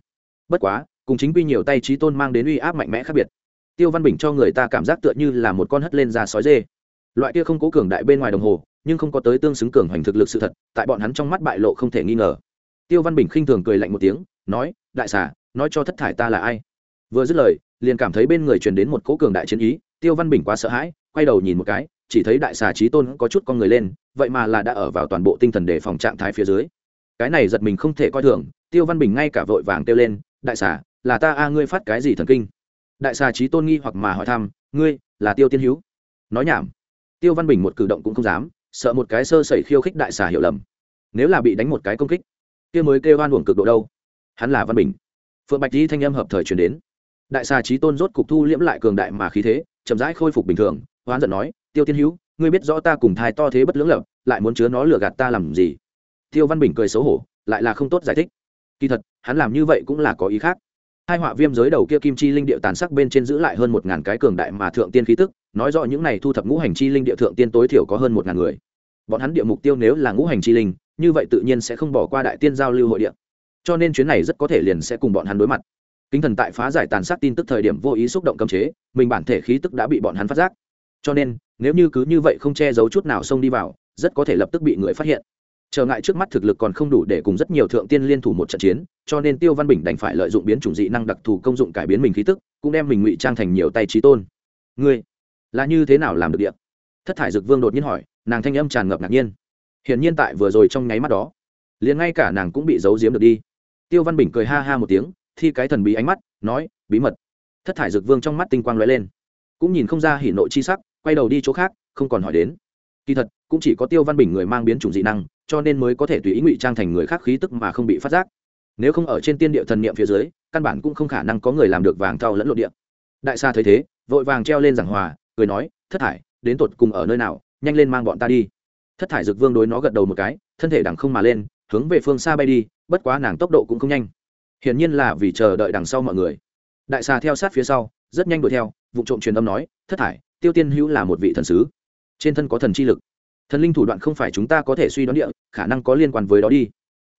Bất quá, cùng chính quy nhiều tay trí tôn mang đến uy áp mạnh mẽ khác biệt. Tiêu văn bình cho người ta cảm giác tựa như là một con hất lên ra sói dê. Loại kia không cố cường đại bên ngoài đồng hồ, nhưng không có tới tương xứng cường hoành thực lực sự thật, tại bọn hắn trong mắt bại lộ không thể nghi ngờ. Tiêu văn bình khinh thường cười lạnh một tiếng, nói đại xà, nói cho thất thải ta là ai. Vừa dứt lời, liền cảm thấy bên người truyền đến một cỗ cường đại chiến ý, tiêu văn bình quá sợ hãi, quay đầu nhìn một cái, chỉ thấy đại xà trí tôn có chút con người lên, vậy mà là đã ở vào toàn bộ tinh thần đề phòng trạng thái phía dưới. Cái này giật mình không thể coi thường, tiêu văn bình ngay cả vội vàng kêu lên, đại xà, là ta a, ngươi phát cái gì thần kinh? Đại xà trí tôn nghi hoặc mà hỏi thăm, ngươi, là tiêu tiên hữu nói nhảm. Tiêu văn bình một cử động cũng không dám, sợ một cái sơ sẩy khiêu khích đại xà hiểu lầm. Nếu là bị đánh một cái công kích, kia mới kêu oan uổng cực độ đâu hắn là văn bình. Phượng bạch di thanh âm hợp thời chuyển đến. Đại xà trí tôn rốt cục thu liễm lại cường đại mà khí thế, chậm rãi khôi phục bình thường, hoán giận nói, tiêu tiên hữu, ngươi biết rõ ta cùng thai to thế bất lưỡng lập, lại muốn chứa nó lừa gạt ta làm gì? Tiêu văn bình cười xấu hổ, lại là không tốt giải thích. Kỳ thật, hắn làm như vậy cũng là có ý khác. Hai họa viêm giới đầu kia kim chi linh địa tàn sắc bên trên giữ lại hơn một ngàn cái cường đại mà thượng tiên khí tức, nói rõ những này thu thập ngũ hành chi linh địa thượng tiên tối thiểu có hơn một ngàn người. Bọn hắn địa mục tiêu nếu là ngũ hành chi linh, như vậy tự nhiên sẽ không bỏ qua đại tiên giao lưu hội địa cho nên chuyến này rất có thể liền sẽ cùng bọn hắn đối mặt. Kính thần tại phá giải tàn sát tin tức thời điểm vô ý xúc động cấm chế, mình bản thể khí tức đã bị bọn hắn phát giác. Cho nên, nếu như cứ như vậy không che giấu chút nào xông đi vào, rất có thể lập tức bị người phát hiện. Trở ngại trước mắt thực lực còn không đủ để cùng rất nhiều thượng tiên liên thủ một trận chiến, cho nên tiêu văn bình đành phải lợi dụng biến chủng dị năng đặc thù công dụng cải biến mình khí tức, cũng đem mình ngụy trang thành nhiều tay trí tôn. Ngươi, là như thế nào làm được điện thất thải dực vương đột nhiên hỏi, nàng thanh âm tràn ngập ngạc nhiên. Hiển nhiên tại vừa rồi trong nháy mắt đó, liền ngay cả nàng cũng bị giấu giếm được đi tiêu văn bình cười ha ha một tiếng, thi cái thần bí ánh mắt, nói, bí mật. Thất thải dực vương trong mắt tinh quang lóe lên. Cũng nhìn không ra hỉ nộ chi sắc, quay đầu đi chỗ khác, không còn hỏi đến. Kỳ thật, cũng chỉ có tiêu văn bình người mang biến chủng dị năng, cho nên mới có thể tùy ý ngụy trang thành người khác khí tức mà không bị phát giác. Nếu không ở trên tiên địa thần niệm phía dưới, căn bản cũng không khả năng có người làm được vàng thau lẫn lộ địa. Đại sa thấy thế, vội vàng treo lên giảng hòa, cười nói, thất thải, đến tột cùng ở nơi nào, nhanh lên mang bọn ta đi. Thất thải dực vương đối nó gật đầu một cái, thân thể đằng không mà lên, hướng về phương xa bay đi bất quá nàng tốc độ cũng không nhanh. Hiển nhiên là vì chờ đợi đằng sau mọi người. Đại xà theo sát phía sau, rất nhanh đuổi theo, vụ trộm truyền âm nói, thất thải tiêu tiên hữu là một vị thần sứ. Trên thân có thần chi lực. Thần linh thủ đoạn không phải chúng ta có thể suy đoán địa, khả năng có liên quan với đó đi.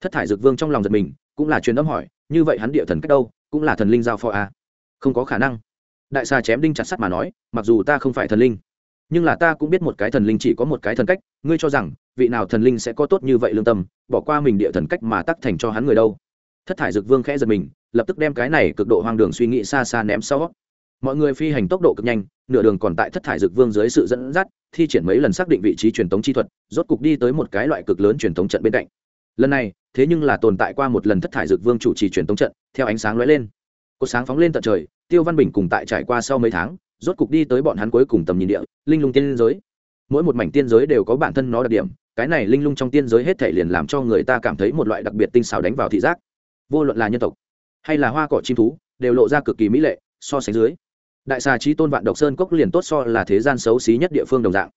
Thất thải dược vương trong lòng giật mình, cũng là truyền âm hỏi, như vậy hắn địa thần cách đâu? Cũng là thần linh giao phó a à? không có khả năng. Đại xà chém đinh chặt sắt mà nói, mặc dù ta không phải thần linh, nhưng là ta cũng biết một cái thần linh chỉ có một cái thần cách, ngươi cho rằng vị nào thần linh sẽ có tốt như vậy lương tâm, bỏ qua mình địa thần cách mà tắc thành cho hắn người đâu. Thất thải Dực vương khẽ giật mình, lập tức đem cái này cực độ hoang đường suy nghĩ xa xa ném sau. Mọi người phi hành tốc độ cực nhanh, nửa đường còn tại thất thải Dực vương dưới sự dẫn dắt, thi triển mấy lần xác định vị trí truyền thống chi thuật, rốt cục đi tới một cái loại cực lớn truyền thống trận bên cạnh. Lần này, thế nhưng là tồn tại qua một lần thất thải Dực vương chủ trì truyền thống trận, theo ánh sáng lóe lên. Có sáng phóng lên tận trời, tiêu văn bình cùng tại trải qua sau mấy tháng, rốt cục đi tới bọn hắn cuối cùng tầm nhìn địa, linh lung tiên giới. Mỗi một mảnh tiên giới đều có bản thân nó đặc điểm cái này linh lung trong tiên giới hết thể liền làm cho người ta cảm thấy một loại đặc biệt tinh xảo đánh vào thị giác. Vô luận là nhân tộc, hay là hoa cỏ chim thú, đều lộ ra cực kỳ mỹ lệ, so sánh dưới, đại xà trí tôn vạn độc sơn cốc liền tốt so là thế gian xấu xí nhất địa phương đồng dạng.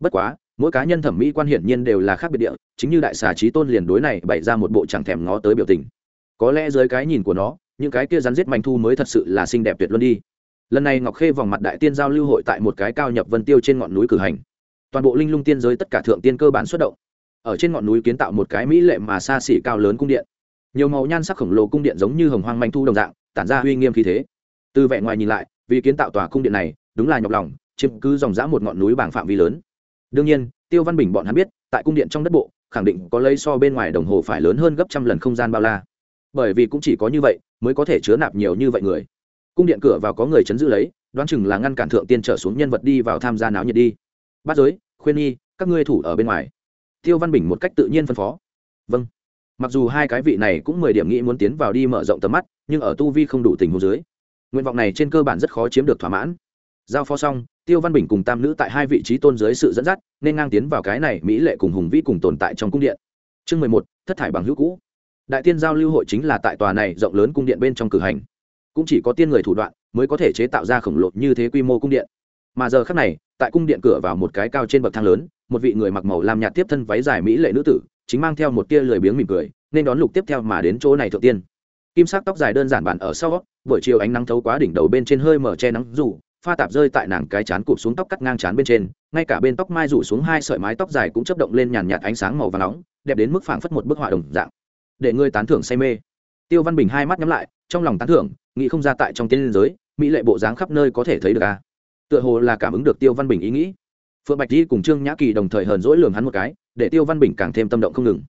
Bất quá, mỗi cá nhân thẩm mỹ quan hiển nhiên đều là khác biệt địa, chính như đại xà trí tôn liền đối này bày ra một bộ chẳng thèm ngó tới biểu tình. Có lẽ dưới cái nhìn của nó, những cái kia rắn giết manh thu mới thật sự là xinh đẹp tuyệt luân đi. Lần này ngọc khê vòng mặt đại tiên giao lưu hội tại một cái cao nhập vân tiêu trên ngọn núi cử hành toàn bộ linh lung tiên giới tất cả thượng tiên cơ bản xuất động. Ở trên ngọn núi kiến tạo một cái mỹ lệ mà xa xỉ cao lớn cung điện. Nhiều màu nhan sắc khổng lồ cung điện giống như hồng hoang manh thu đồng dạng, tản ra uy nghiêm khí thế. Từ vẻ ngoài nhìn lại, vì kiến tạo tòa cung điện này, đúng là nhọc lòng, chiếm cứ dòng dã một ngọn núi bảng phạm vi lớn. Đương nhiên, tiêu văn bình bọn hắn biết, tại cung điện trong đất bộ, khẳng định có lấy so bên ngoài đồng hồ phải lớn hơn gấp trăm lần không gian bao la. Bởi vì cũng chỉ có như vậy, mới có thể chứa nạp nhiều như vậy người. Cung điện cửa vào có người chấn giữ lấy, đoán chừng là ngăn cản thượng tiên trở xuống nhân vật đi vào tham gia náo nhiệt đi bắt giới, khuyên nhi các ngươi thủ ở bên ngoài. Tiêu văn bình một cách tự nhiên phân phó. Vâng. Mặc dù hai cái vị này cũng mười điểm nghĩ muốn tiến vào đi mở rộng tầm mắt, nhưng ở tu vi không đủ tình hồ dưới, nguyện vọng này trên cơ bản rất khó chiếm được thỏa mãn. Giao phó xong, tiêu văn bình cùng tam nữ tại hai vị trí tôn dưới sự dẫn dắt, nên ngang tiến vào cái này mỹ lệ cùng hùng vĩ cùng tồn tại trong cung điện. Chương mười một, thất thải bằng hữu cũ. Đại tiên giao lưu hội chính là tại tòa này rộng lớn cung điện bên trong cử hành. Cũng chỉ có tiên người thủ đoạn mới có thể chế tạo ra khổng lồ như thế quy mô cung điện. Mà giờ khác này tại cung điện cửa vào một cái cao trên bậc thang lớn, một vị người mặc màu làm nhạt tiếp thân váy dài mỹ lệ nữ tử, chính mang theo một tia lười biếng mỉm cười, nên đón lục tiếp theo mà đến chỗ này thượng tiên. Kim sắc tóc dài đơn giản bản ở sau, buổi chiều ánh nắng thấu quá đỉnh đầu bên trên hơi mở che nắng rủ pha tạp rơi tại nàng cái chán cụp xuống tóc cắt ngang chán bên trên, ngay cả bên tóc mai rủ xuống hai sợi mái tóc dài cũng chấp động lên nhàn nhạt ánh sáng màu và nóng, đẹp đến mức phảng phất một bức họa đồng dạng. Để ngươi tán thưởng say mê. Tiêu văn bình hai mắt nhắm lại, trong lòng tán thưởng, nghĩ không ra tại trong tiên giới, mỹ lệ bộ dáng khắp nơi có thể thấy được a. à tựa hồ là cảm ứng được tiêu văn bình ý nghĩ. Phượng bạch di cùng trương nhã kỳ đồng thời hờn dỗi lường hắn một cái, để tiêu văn bình càng thêm tâm động không ngừng.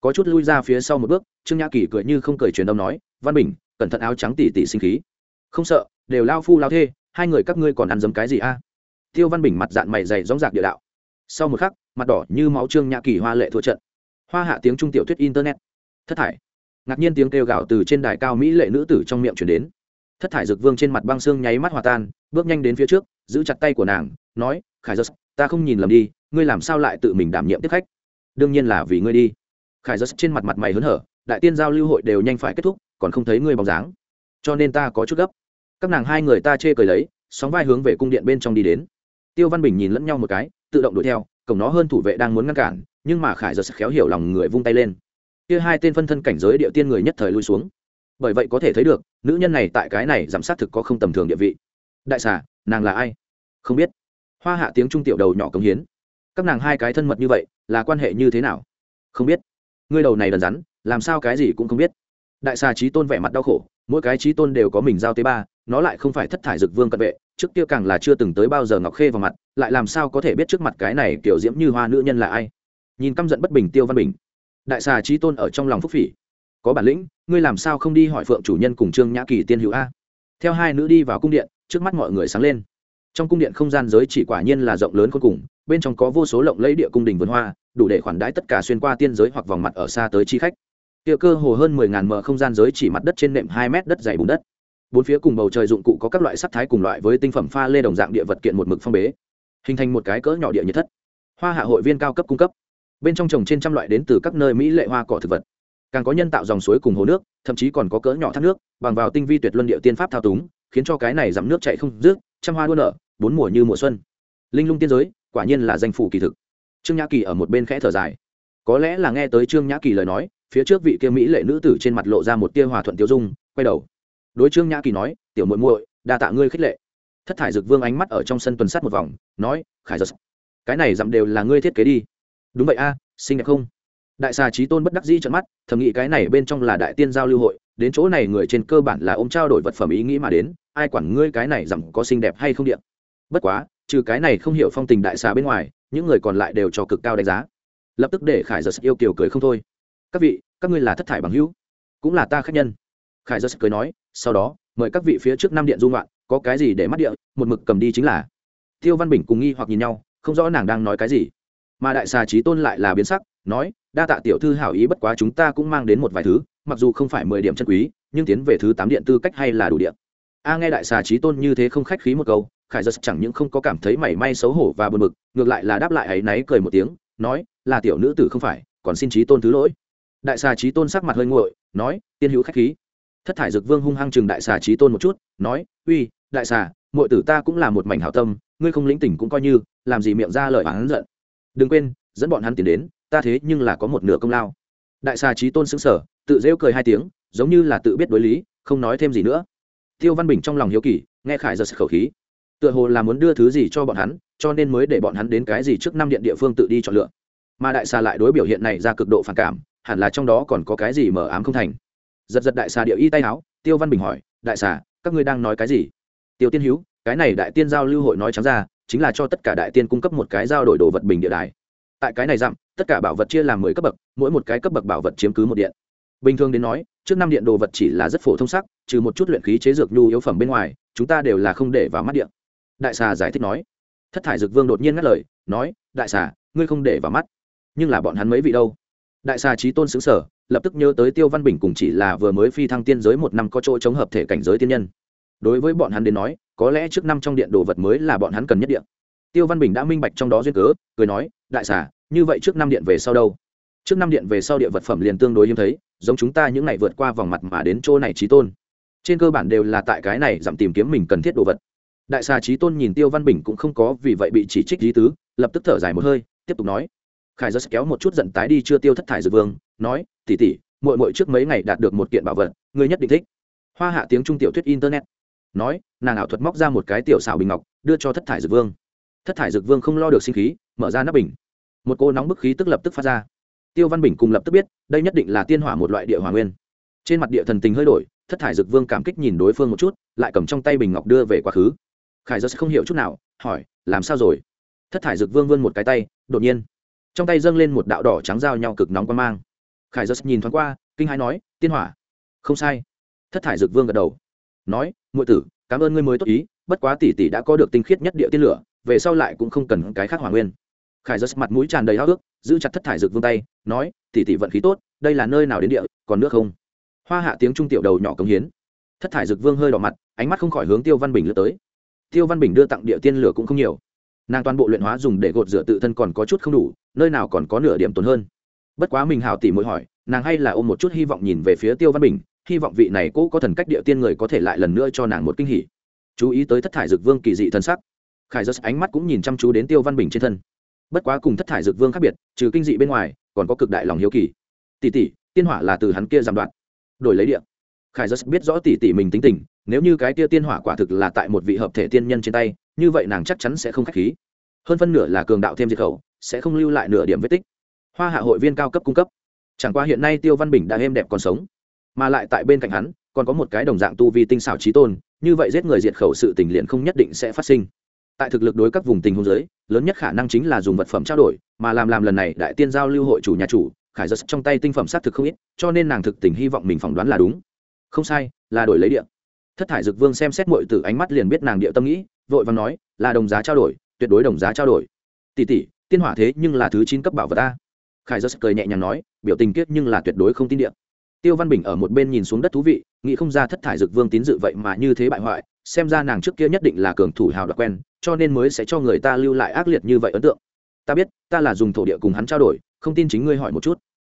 Có chút lui ra phía sau một bước, trương nhã kỳ cười như không cười truyền đông nói, văn bình, cẩn thận áo trắng tỉ tỉ sinh khí. Không sợ, đều lao phu lao thê, hai người các ngươi còn ăn dấm cái gì a? Tiêu văn bình mặt dạng mày dày dóng dạc địa đạo. Sau một khắc, mặt đỏ như máu trương nhã kỳ hoa lệ thua trận. Hoa hạ tiếng trung tiểu thuyết internet. Thất thải. Ngạc nhiên tiếng kêu gào từ trên đài cao mỹ lệ nữ tử trong miệng chuyển đến. Thất thải dực vương trên mặt băng xương nháy mắt hòa tan, bước nhanh đến phía trước giữ chặt tay của nàng, nói, khải giật, ta không nhìn lầm đi, ngươi làm sao lại tự mình đảm nhiệm tiếp khách? Đương nhiên là vì ngươi đi. Khải giật trên mặt mặt mày hớn hở, đại tiên giao lưu hội đều nhanh phải kết thúc, còn không thấy ngươi bóng dáng. Cho nên ta có chút gấp. Các nàng hai người ta chê cười lấy, sóng vai hướng về cung điện bên trong đi đến. Tiêu văn bình nhìn lẫn nhau một cái, tự động đuổi theo, cổng nó hơn thủ vệ đang muốn ngăn cản, nhưng mà khải giật khéo hiểu lòng người vung tay lên. Kia hai tên phân thân cảnh giới địa tiên người nhất thời lui xuống. Bởi vậy có thể thấy được, nữ nhân này tại cái này giảm sát thực có không tầm thường địa vị. Đại xà nàng là ai? Không biết. Hoa hạ tiếng trung tiểu đầu nhỏ cống hiến. Các nàng hai cái thân mật như vậy, là quan hệ như thế nào? Không biết. Ngươi đầu này đần rắn, làm sao cái gì cũng không biết. Đại xà trí tôn vẻ mặt đau khổ, mỗi cái trí tôn đều có mình giao tế ba, nó lại không phải thất thải dực vương cận vệ, trước kia càng là chưa từng tới bao giờ ngọc khê vào mặt, lại làm sao có thể biết trước mặt cái này kiểu diễm như hoa nữ nhân là ai? Nhìn căm giận bất bình tiêu văn bình. Đại xà trí tôn ở trong lòng phúc phỉ. Có bản lĩnh, ngươi làm sao không đi hỏi phượng chủ nhân cùng trương nhã kỳ tiên hữu a? Theo hai nữ đi vào cung điện trước mắt mọi người sáng lên. Trong cung điện không gian giới chỉ quả nhiên là rộng lớn cuối cùng, bên trong có vô số lộng lẫy địa cung đình vườn hoa, đủ để khoản đãi tất cả xuyên qua tiên giới hoặc vòng mặt ở xa tới chi khách. Địa cơ hồ hơn mười ngàn mở không gian giới chỉ mặt đất trên nệm hai mét đất dày bùn đất. Bốn phía cùng bầu trời dụng cụ có các loại sắc thái cùng loại với tinh phẩm pha lê đồng dạng địa vật kiện một mực phong bế, hình thành một cái cỡ nhỏ địa nhiệt thất. Hoa hạ hội viên cao cấp cung cấp. Bên trong trồng trên trăm loại đến từ các nơi mỹ lệ hoa cỏ thực vật. Càng có nhân tạo dòng suối cùng hồ nước, thậm chí còn có cỡ nhỏ thác nước, bằng vào tinh vi tuyệt luân địa tiên pháp thao túng khiến cho cái này giảm nước chạy không rước trăm hoa đua nở, bốn mùa như mùa xuân. Linh lung tiên giới, quả nhiên là danh phủ kỳ thực. Trương nhã kỳ ở một bên khẽ thở dài. Có lẽ là nghe tới trương nhã kỳ lời nói, phía trước vị kia mỹ lệ nữ tử trên mặt lộ ra một tia hòa thuận tiêu dung, quay đầu. Đối trương nhã kỳ nói, tiểu muội muội, đa tạ ngươi khích lệ. Thất thải dực vương ánh mắt ở trong sân tuần sát một vòng, nói, khải giật, cái này dặm đều là ngươi thiết kế đi. Đúng vậy a, xinh đẹp không? Đại xà trí tôn bất đắc dĩ trận mắt, thầm nghĩ cái này bên trong là đại tiên giao lưu hội đến chỗ này người trên cơ bản là ôm trao đổi vật phẩm ý nghĩ mà đến, ai quản ngươi cái này rằng có xinh đẹp hay không điện. Bất quá, trừ cái này không hiểu phong tình đại xà bên ngoài, những người còn lại đều cho cực cao đánh giá. Lập tức để khải giật yêu kiều cười không thôi. Các vị, các ngươi là thất thải bằng hữu, cũng là ta khách nhân. Khải giật cười nói, sau đó, mời các vị phía trước năm điện dung loạn có cái gì để mắt địa, một mực cầm đi chính là. Tiêu văn bình cùng nghi hoặc nhìn nhau, không rõ nàng đang nói cái gì. Mà đại xà trí tôn lại là biến sắc, nói, đa tạ tiểu thư hảo ý bất quá chúng ta cũng mang đến một vài thứ mặc dù không phải mười điểm chân quý, nhưng tiến về thứ tám điện tư cách hay là đủ điện. A nghe đại xà trí tôn như thế không khách khí một câu, khải giật chẳng những không có cảm thấy mảy may xấu hổ và buồn bực, ngược lại là đáp lại áy náy cười một tiếng, nói, là tiểu nữ tử không phải, còn xin trí tôn thứ lỗi. Đại xà trí tôn sắc mặt hơi nguội, nói, tiên hữu khách khí. Thất thải dực vương hung hăng chừng đại xà trí tôn một chút, nói, uy, đại xà mọi tử ta cũng là một mảnh hảo tâm, ngươi không lĩnh tỉnh cũng coi như, làm gì miệng ra lời hắn giận. Đừng quên, dẫn bọn hắn tiến đến, ta thế nhưng là có một nửa công lao. Đại xà trí tôn xứng sở tự rêu cười hai tiếng, giống như là tự biết đối lý, không nói thêm gì nữa. Tiêu văn bình trong lòng hiếu kỳ, nghe khải giật khẩu khí. Tựa hồ là muốn đưa thứ gì cho bọn hắn, cho nên mới để bọn hắn đến cái gì trước năm điện địa phương tự đi chọn lựa. Mà đại xà lại đối biểu hiện này ra cực độ phản cảm, hẳn là trong đó còn có cái gì mờ ám không thành. Giật giật đại xà địa y tay áo, tiêu văn bình hỏi, đại xà, các ngươi đang nói cái gì? Tiêu tiên hữu cái này đại tiên giao lưu hội nói trắng ra, chính là cho tất cả đại tiên cung cấp một cái giao đổi đồ vật bình địa đài. Tại cái này dặm, tất cả bảo vật chia làm mười cấp bậc, mỗi một cái cấp bậc bảo vật chiếm cứ một điện bình thường đến nói, trước năm điện đồ vật chỉ là rất phổ thông sắc, trừ một chút luyện khí chế dược nhu yếu phẩm bên ngoài, chúng ta đều là không để vào mắt điện. Đại xà giải thích nói. Thất thải dược vương đột nhiên ngắt lời, nói, đại xà, ngươi không để vào mắt. Nhưng là bọn hắn mấy vị đâu? Đại xà trí tôn xứng sở lập tức nhớ tới tiêu văn bình cùng chỉ là vừa mới phi thăng tiên giới một năm có chỗ chống hợp thể cảnh giới tiên nhân. Đối với bọn hắn đến nói, có lẽ trước năm trong điện đồ vật mới là bọn hắn cần nhất điện. Tiêu văn bình đã minh bạch trong đó duyên cớ, cười nói, đại xà, như vậy trước năm điện về sau đâu? Trước năm điện về sau địa vật phẩm liền tương đối hiếm thấy, giống chúng ta những ngày vượt qua vòng mặt mà đến chỗ này trí tôn. Trên cơ bản đều là tại cái này giảm tìm kiếm mình cần thiết đồ vật. Đại xà trí tôn nhìn tiêu văn bình cũng không có vì vậy bị chỉ trích lý tứ, lập tức thở dài một hơi, tiếp tục nói. Khải giật kéo một chút giận tái đi chưa tiêu thất thải dược vương, nói tỉ tỉ mội mội trước mấy ngày đạt được một kiện bảo vật người nhất định thích. Hoa hạ tiếng trung tiểu thuyết internet. Nói, nàng ảo thuật móc ra một cái tiểu xảo bình ngọc, đưa cho thất thải dược vương. Thất thải dược vương không lo được sinh khí, mở ra nắp bình. Một cô nóng bức khí tức lập tức phát ra tiêu văn bình cùng lập tức biết, đây nhất định là tiên hỏa một loại địa hỏa nguyên. Trên mặt địa thần tình hơi đổi, thất thải dược vương cảm kích nhìn đối phương một chút, lại cầm trong tay bình ngọc đưa về quá khứ. Khải giật không hiểu chút nào, hỏi, làm sao rồi? Thất thải dược vương vươn một cái tay, đột nhiên. Trong tay dâng lên một đạo đỏ trắng giao nhau cực nóng quan mang. Khải giật nhìn thoáng qua, kinh hãi nói, tiên hỏa? Không sai. Thất thải dược vương gật đầu, nói ngụy tử, cảm ơn ngươi mới tốt ý, bất quá tỷ tỷ đã có được tinh khiết nhất địa tiên lửa, về sau lại cũng không cần cái khác hỏa nguyên khải giật mặt mũi tràn đầy háo ước giữ chặt thất thải dược vương tay, nói, tỷ tỷ vận khí tốt, đây là nơi nào đến địa, còn nước không? Hoa hạ tiếng trung tiểu đầu nhỏ cống hiến. Thất thải dược vương hơi đỏ mặt, ánh mắt không khỏi hướng tiêu văn bình lướt tới. Tiêu văn bình đưa tặng địa tiên lửa cũng không nhiều. Nàng toàn bộ luyện hóa dùng để gột rửa tự thân còn có chút không đủ, nơi nào còn có nửa điểm tốn hơn. Bất quá mình hào tỉ mỗi hỏi, nàng hay là ôm một chút hy vọng nhìn về phía tiêu văn bình, hy vọng vị này cũ có thần cách địa tiên người có thể lại lần nữa cho nàng một kinh hỉ. Chú ý tới thất thải dược vương kỳ dị thân sắc. Khải giật ánh mắt cũng nhìn chăm chú đến tiêu văn bình trên thân bất quá cùng thất thải dược vương khác biệt, trừ kinh dị bên ngoài, còn có cực đại lòng hiếu kỳ. Tỷ tỷ, tiên hỏa là từ hắn kia giảm đoạn. Đổi lấy địa. Khải giật biết rõ tỷ tỷ mình tính tình, nếu như cái tia tiên hỏa quả thực là tại một vị hợp thể tiên nhân trên tay, như vậy nàng chắc chắn sẽ không k h á c h khí. Hơn phân nửa là cường đạo thêm diệt khẩu, sẽ không lưu lại nửa điểm vết tích. Hoa hạ hội viên cao cấp cung cấp. Chẳng qua hiện nay tiêu văn bình đã êm đẹp còn sống. Mà lại tại bên cạnh hắn, còn có một cái đồng dạng tu vi tinh xảo trí tôn, như vậy giết người diệt khẩu sự tình liền không nhất định sẽ phát sinh tại thực lực đối các vùng tình hôn giới lớn nhất khả năng chính là dùng vật phẩm trao đổi, mà làm làm lần này đại tiên giao lưu hội chủ nhà chủ, khải giật trong tay tinh phẩm xác thực không ít, cho nên nàng thực tình hy vọng mình phỏng đoán là đúng không sai, là đổi lấy địa. thất thải dực vương xem xét mọi từ ánh mắt liền biết nàng địa tâm nghĩ, vội và nói, là đồng giá trao đổi, tuyệt đối đồng giá trao đổi tỷ tỷ, tiên hỏa thế nhưng là thứ chín cấp bảo vật ta khải giật cười nhẹ nhàng nói, biểu tình kiết nhưng là tuyệt đối không tin địa. tiêu văn bình ở một bên nhìn xuống đất thú vị, nghĩ không ra thất thải dực vương tín dự vậy mà như thế bại hoại, xem ra nàng trước kia nhất định là cường thủ hào đặc quen cho nên mới sẽ cho người ta lưu lại ác liệt như vậy ấn tượng. Ta biết, ta là dùng thổ địa cùng hắn trao đổi, không tin chính ngươi hỏi một chút.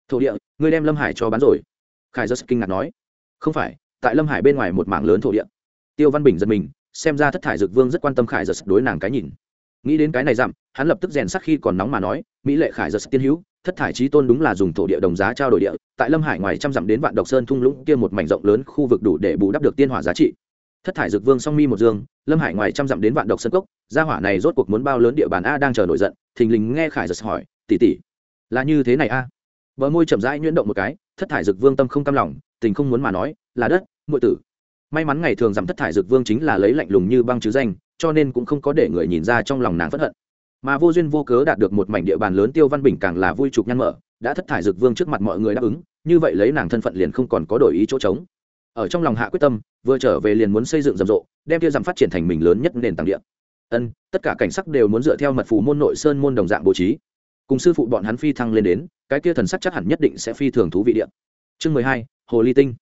Thổ địa, ngươi đem lâm hải cho bán rồi. Khải rất kinh ngạc nói. Không phải, tại lâm hải bên ngoài một mảng lớn thổ địa. Tiêu văn bình giật mình, xem ra thất thải dược vương rất quan tâm khải giật đối nàng cái nhìn. Nghĩ đến cái này dặm, hắn lập tức rèn sắc khi còn nóng mà nói, mỹ lệ khải giật tiên hữu, thất thải trí tôn đúng là dùng thổ địa đồng giá trao đổi địa, tại lâm hải ngoài trăm dặm đến vạn độc sơn thung lũng kia một mảnh rộng lớn khu vực đủ để bù đắp được tiên hỏa giá trị thất thải dược vương song mi một dương, lâm hải ngoài trăm dặm đến vạn độc sân cốc, gia hỏa này rốt cuộc muốn bao lớn địa bàn a đang chờ nổi giận, thình lình nghe khải giật hỏi tỉ tỉ là như thế này a? Bờ môi chậm rãi nhuyễn động một cái, thất thải dực vương tâm không cam lòng, tình không muốn mà nói, là đất, muội tử. May mắn ngày thường giảm thất thải dực vương chính là lấy lạnh lùng như băng chứ danh, cho nên cũng không có để người nhìn ra trong lòng nàng phẫn hận. Mà vô duyên vô cớ đạt được một mảnh địa bàn lớn tiêu văn bình càng là vui trục nhăn mở, đã thất thải dực vương trước mặt mọi người đáp ứng, như vậy lấy nàng thân phận liền không còn có đổi ý chỗ trống ở trong lòng hạ quyết tâm, vừa trở về liền muốn xây dựng rầm rộ, đem kia giảm phát triển thành mình lớn nhất nền tảng địa. Ân, tất cả cảnh sắc đều muốn dựa theo mật phù môn nội sơn môn đồng dạng bố trí. Cùng sư phụ bọn hắn phi thăng lên đến, cái kia thần sắc chắc hẳn nhất định sẽ phi thường thú vị điện. chương mười hai, hồ ly tinh.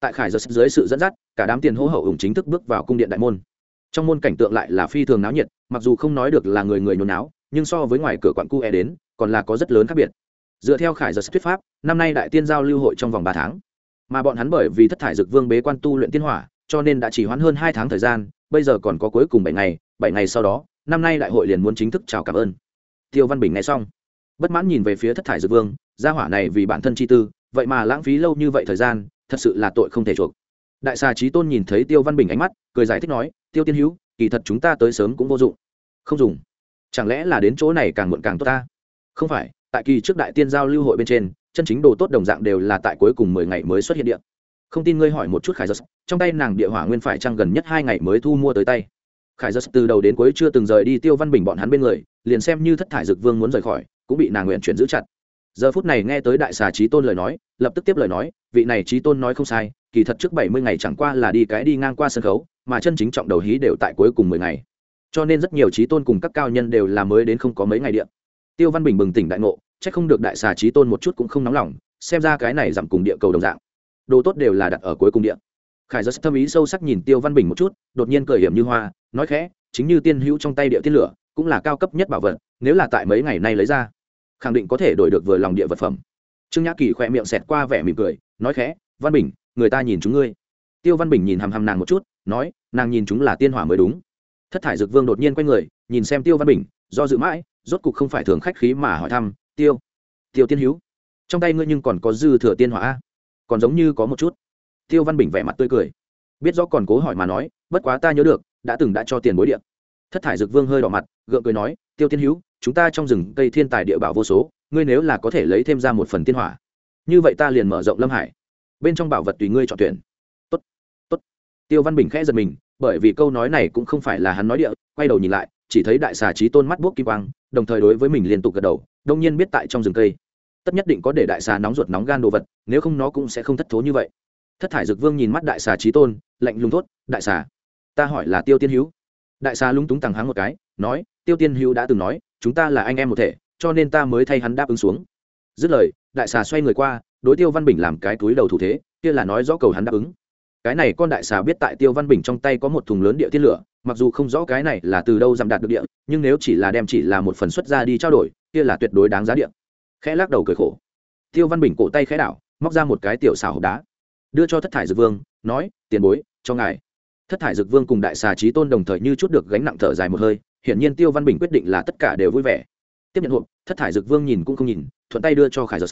Tại khải giật dưới sự dẫn dắt, cả đám tiền hỗ hậu ủng chính thức bước vào cung điện đại môn. Trong môn cảnh tượng lại là phi thường náo nhiệt, mặc dù không nói được là người người nhốn náo, nhưng so với ngoài cửa quặn cu e đến, còn là có rất lớn khác biệt. Dựa theo khải giật thuyết pháp, năm nay đại tiên giao lưu hội trong vòng ba tháng mà bọn hắn bởi vì thất thải dực vương bế quan tu luyện tiên hỏa, cho nên đã chỉ hoãn hơn hai tháng thời gian, bây giờ còn có cuối cùng bảy ngày bảy ngày sau đó, năm nay đại hội liền muốn chính thức chào cảm ơn. Tiêu văn bình nghe xong, bất mãn nhìn về phía thất thải dược vương, gia hỏa này vì bản thân chi tư, vậy mà lãng phí lâu như vậy thời gian, thật sự là tội không thể chuộc. Đại xà trí tôn nhìn thấy tiêu văn bình ánh mắt, cười giải thích nói, tiêu tiên hữu, kỳ thật chúng ta tới sớm cũng vô dụng. Không dùng. Chẳng lẽ là đến chỗ này càng muộn càng tốt ta? Không phải, tại kỳ trước đại tiên giao lưu hội bên trên chân chính đồ tốt đồng dạng đều là tại cuối cùng mười ngày mới xuất hiện điện. Không tin ngươi hỏi một chút khải giật, trong tay nàng địa hỏa nguyên phải trăng gần nhất hai ngày mới thu mua tới tay. Khải giật từ đầu đến cuối chưa từng rời đi tiêu văn bình bọn hắn bên người, liền xem như thất thải dực vương muốn rời khỏi, cũng bị nàng nguyện chuyển giữ chặt. Giờ phút này nghe tới đại xà trí tôn lời nói, lập tức tiếp lời nói, vị này trí tôn nói không sai, kỳ thật trước bảy mươi ngày chẳng qua là đi cái đi ngang qua sân khấu, mà chân chính trọng đầu hí đều tại cuối cùng mười ngày. Cho nên rất nhiều trí tôn cùng các cao nhân đều là mới đến không có mấy ngày điện. Tiêu văn bình bừng tỉnh đại ngộ chắc không được đại xà trí tôn một chút cũng không nóng lòng, xem ra cái này giảm cùng địa cầu đồng dạng. Đồ tốt đều là đặt ở cuối cùng địa. khải giật thâm ý sâu sắc nhìn tiêu văn bình một chút, đột nhiên cười hiểm như hoa, nói khẽ, chính như tiên hữu trong tay địa tiên lửa, cũng là cao cấp nhất bảo vật, nếu là tại mấy ngày nay lấy ra, khẳng định có thể đổi được vừa lòng địa vật phẩm. Trương nhã kỳ khỏe miệng xẹt qua vẻ mỉm cười, nói khẽ, văn bình, người ta nhìn chúng ngươi. Tiêu văn bình nhìn hằm hằm nàng một chút, nói, nàng nhìn chúng là tiên hỏa mới đúng. Thất thải dực vương đột nhiên quay người, nhìn xem tiêu văn bình, do dự mãi, rốt cục không phải thường khách khí mà hỏi thăm tiêu. Tiêu tiên hữu trong tay ngươi nhưng còn có dư thừa tiên hỏa còn giống như có một chút. Tiêu văn bình vẻ mặt tươi cười. Biết rõ còn cố hỏi mà nói, bất quá ta nhớ được, đã từng đã cho tiền bối điện thất thải dực vương hơi đỏ mặt, gượng cười nói, tiêu tiên hữu chúng ta trong rừng cây thiên tài địa bảo vô số, ngươi nếu là có thể lấy thêm ra một phần tiên hỏa, như vậy ta liền mở rộng lâm hải. Bên trong bảo vật tùy ngươi chọn tuyển. Tốt tốt. Tiêu văn bình khẽ giật mình, bởi vì câu nói này cũng không phải là hắn nói địa, quay đầu nhìn lại, chỉ thấy đại xà trí tôn mắt buốc kim quang, đồng thời đối với mình liên tục gật đầu đông nhiên biết tại trong rừng cây. Tất nhất định có để đại xà nóng ruột nóng gan đồ vật, nếu không nó cũng sẽ không thất thố như vậy. Thất thải dực vương nhìn mắt đại xà trí tôn, lạnh lùng thốt, đại xà, ta hỏi là tiêu tiên hữu? Đại xà lúng túng tằng hắng một cái, nói, tiêu tiên hữu đã từng nói, chúng ta là anh em một thể, cho nên ta mới thay hắn đáp ứng xuống. Dứt lời, đại xà xoay người qua, đối tiêu văn bình làm cái túi đầu thủ thế, kia là nói rõ cầu hắn đáp ứng. Cái này con đại xà biết tại tiêu văn bình trong tay có một thùng lớn địa tiên lửa, mặc dù không rõ cái này là từ đâu giảm đạt được địa, nhưng nếu chỉ là đem chỉ là một phần xuất ra đi trao đổi kia là tuyệt đối đáng giá điện, khẽ lắc đầu cười khổ. Tiêu văn bình cổ tay khẽ đảo móc ra một cái tiểu xào hộp đá đưa cho thất thải dược vương nói tiền bối cho ngài. Thất thải dược vương cùng đại xà trí tôn đồng thời như chút được gánh nặng thở dài một hơi hiển nhiên tiêu văn bình quyết định là tất cả đều vui vẻ. Tiếp nhận hộp thất thải dược vương nhìn cũng không nhìn thuận tay đưa cho khải giật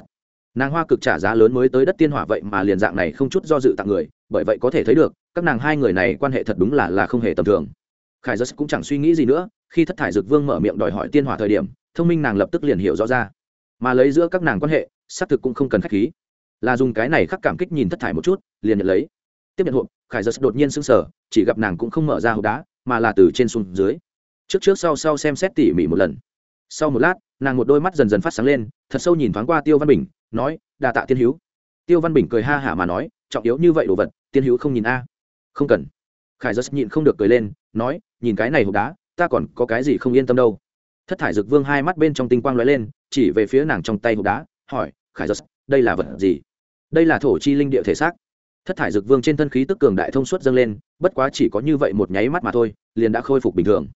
nàng hoa cực trả giá lớn mới tới đất tiên hỏa vậy mà liền dạng này không chút do dự tặng người bởi vậy có thể thấy được các nàng hai người này quan hệ thật đúng là là không hề tầm thường. Khải giật cũng chẳng suy nghĩ gì nữa khi thất thải dược vương mở miệng đòi hỏi tiên hỏa thời điểm thông minh nàng lập tức liền hiểu rõ ra. Mà lấy giữa các nàng quan hệ, xác thực cũng không cần khách khí. Là dùng cái này khắc cảm kích nhìn thất thải một chút, liền nhận lấy. Tiếp nhận hộp, khải giật đột nhiên sững sờ, chỉ gặp nàng cũng không mở ra hộp đá, mà là từ trên xuống dưới. Trước trước sau sau xem xét tỉ mỉ một lần. Sau một lát, nàng một đôi mắt dần dần phát sáng lên, thật sâu nhìn thoáng qua tiêu văn bình, nói đà tạ tiên hữu. Tiêu văn bình cười ha hả mà nói, trọng yếu như vậy đồ vật, tiên hữu không nhìn a. Không cần. Khải giật nhịn không được cười lên, nói, nhìn cái này hộp đá, ta còn có cái gì không yên tâm đâu thất thải dực vương hai mắt bên trong tinh quang lóe lên, chỉ về phía nàng trong tay hộp đá, hỏi, khải giật đây là vật gì? Đây là thổ chi linh địa thể xác. Thất thải dực vương trên thân khí tức cường đại thông suốt dâng lên, bất quá chỉ có như vậy một nháy mắt mà thôi, liền đã khôi phục bình thường.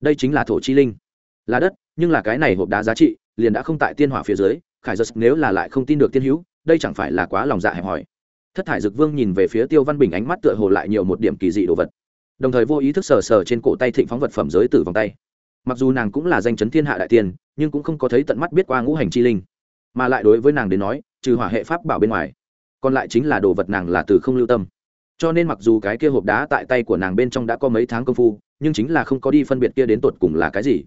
Đây chính là thổ chi linh. Là đất, nhưng là cái này hộp đá giá trị, liền đã không tại tiên hỏa phía dưới. Khải giật nếu là lại không tin được tiên hữu, đây chẳng phải là quá lòng dạ hẹp hòi? Thất thải dực vương nhìn về phía tiêu văn bình ánh mắt tựa hồ lại nhiều một điểm kỳ dị đồ vật, đồng thời vô ý thức sờ sờ trên cổ tay thịnh phóng vật phẩm giới tử vòng tay mặc dù nàng cũng là danh chấn thiên hạ đại tiên, nhưng cũng không có thấy tận mắt biết qua ngũ hành chi linh. Mà lại đối với nàng đến nói, trừ hỏa hệ pháp bảo bên ngoài, còn lại chính là đồ vật nàng là từ không lưu tâm. Cho nên mặc dù cái kia hộp đá tại tay của nàng bên trong đã có mấy tháng công phu, nhưng chính là không có đi phân biệt kia đến tột cùng là cái gì.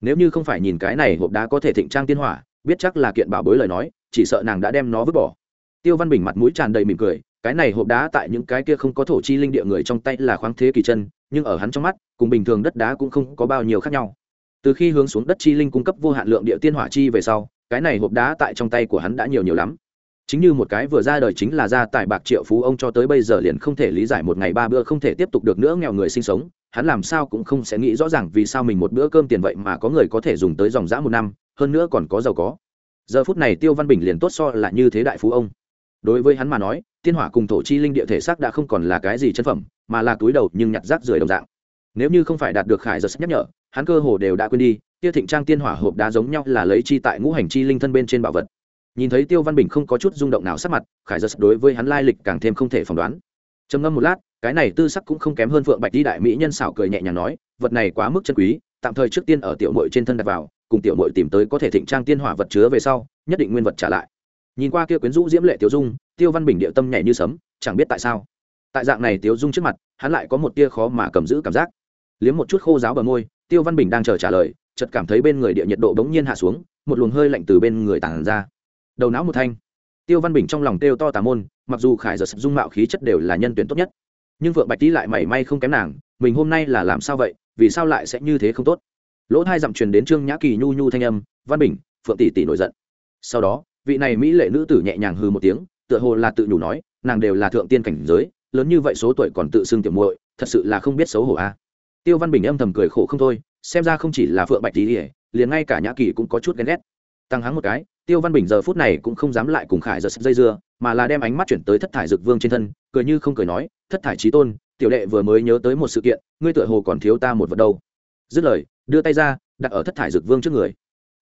Nếu như không phải nhìn cái này hộp đá có thể thịnh trang tiên hỏa, biết chắc là kiện bảo bối lời nói, chỉ sợ nàng đã đem nó vứt bỏ. Tiêu văn bình mặt mũi tràn đầy mỉm cười, cái này hộp đá tại những cái kia không có thổ chi linh địa người trong tay là khoáng thế kỳ chân, nhưng ở hắn trong mắt cùng bình thường đất đá cũng không có bao nhiêu khác nhau. Từ khi hướng xuống đất chi linh cung cấp vô hạn lượng địa tiên hỏa chi về sau, cái này hộp đá tại trong tay của hắn đã nhiều nhiều lắm. Chính như một cái vừa ra đời chính là gia tài bạc triệu phú ông cho tới bây giờ liền không thể lý giải một ngày ba bữa không thể tiếp tục được nữa nghèo người sinh sống, hắn làm sao cũng không sẽ nghĩ rõ ràng vì sao mình một bữa cơm tiền vậy mà có người có thể dùng tới dòng dã một năm, hơn nữa còn có giàu có. Giờ phút này tiêu văn bình liền tốt so là như thế đại phú ông. Đối với hắn mà nói, tiên hỏa cùng thổ chi linh địa thể xác đã không còn là cái gì chân phẩm, mà là túi đầu nhưng nhặt rác rưởi đồng dạng nếu như không phải đạt được khải giật nhắc nhở, hắn cơ hồ đều đã quên đi Tiêu thịnh trang tiên hỏa hộp đá giống nhau là lấy chi tại ngũ hành chi linh thân bên trên bảo vật. Nhìn thấy tiêu văn bình không có chút rung động nào sắc mặt, khải giật đối với hắn lai lịch càng thêm không thể phỏng đoán. Trầm ngâm một lát, cái này tư sắc cũng không kém hơn phượng bạch đi đại mỹ nhân xảo cười nhẹ nhàng nói, vật này quá mức chân quý, tạm thời trước tiên ở tiểu mội trên thân đặt vào, cùng tiểu mội tìm tới có thể thịnh trang tiên hỏa vật chứa về sau, nhất định nguyên vật trả lại. Nhìn qua kia quyến rũ diễm lệ tiểu dung, tiêu văn bình địa tâm nhảy như sấm, chẳng biết tại sao. Tại dạng này tiểu dung trước mặt, hắn lại có một tia khó mà cầm giữ cảm giác liếm một chút khô giáo bờ môi, tiêu văn bình đang chờ trả lời, chợt cảm thấy bên người địa nhiệt độ bỗng nhiên hạ xuống, một luồng hơi lạnh từ bên người tản ra. Đầu não một thanh. Tiêu văn bình trong lòng kêu to tà môn, mặc dù khải giật dung mạo khí chất đều là nhân tuyển tốt nhất, nhưng vượng bạch tý lại mảy may không kém nàng, mình hôm nay là làm sao vậy, vì sao lại sẽ như thế không tốt? Lỗ thai dặm truyền đến trương nhã kỳ nhu nhu thanh âm, văn bình, phượng tỷ tỷ nổi giận. Sau đó, vị này mỹ lệ nữ tử nhẹ nhàng hư một tiếng, tựa hồ là tự nhủ nói, nàng đều là thượng tiên cảnh giới, lớn như vậy số tuổi còn tự xưng tiểu muội, thật sự là không biết xấu hổ a tiêu văn bình âm thầm cười khổ không thôi, xem ra không chỉ là phượng bạch tý liền ngay cả nhã kỳ cũng có chút ghen ghét. Tăng hắng một cái, tiêu văn bình giờ phút này cũng không dám lại cùng khải giật dây dưa, mà là đem ánh mắt chuyển tới thất thải dực vương trên thân, cười như không cười nói, thất thải trí tôn, tiểu đệ vừa mới nhớ tới một sự kiện, ngươi tựa hồ còn thiếu ta một vật đâu. Dứt lời, đưa tay ra, đặt ở thất thải dực vương trước người.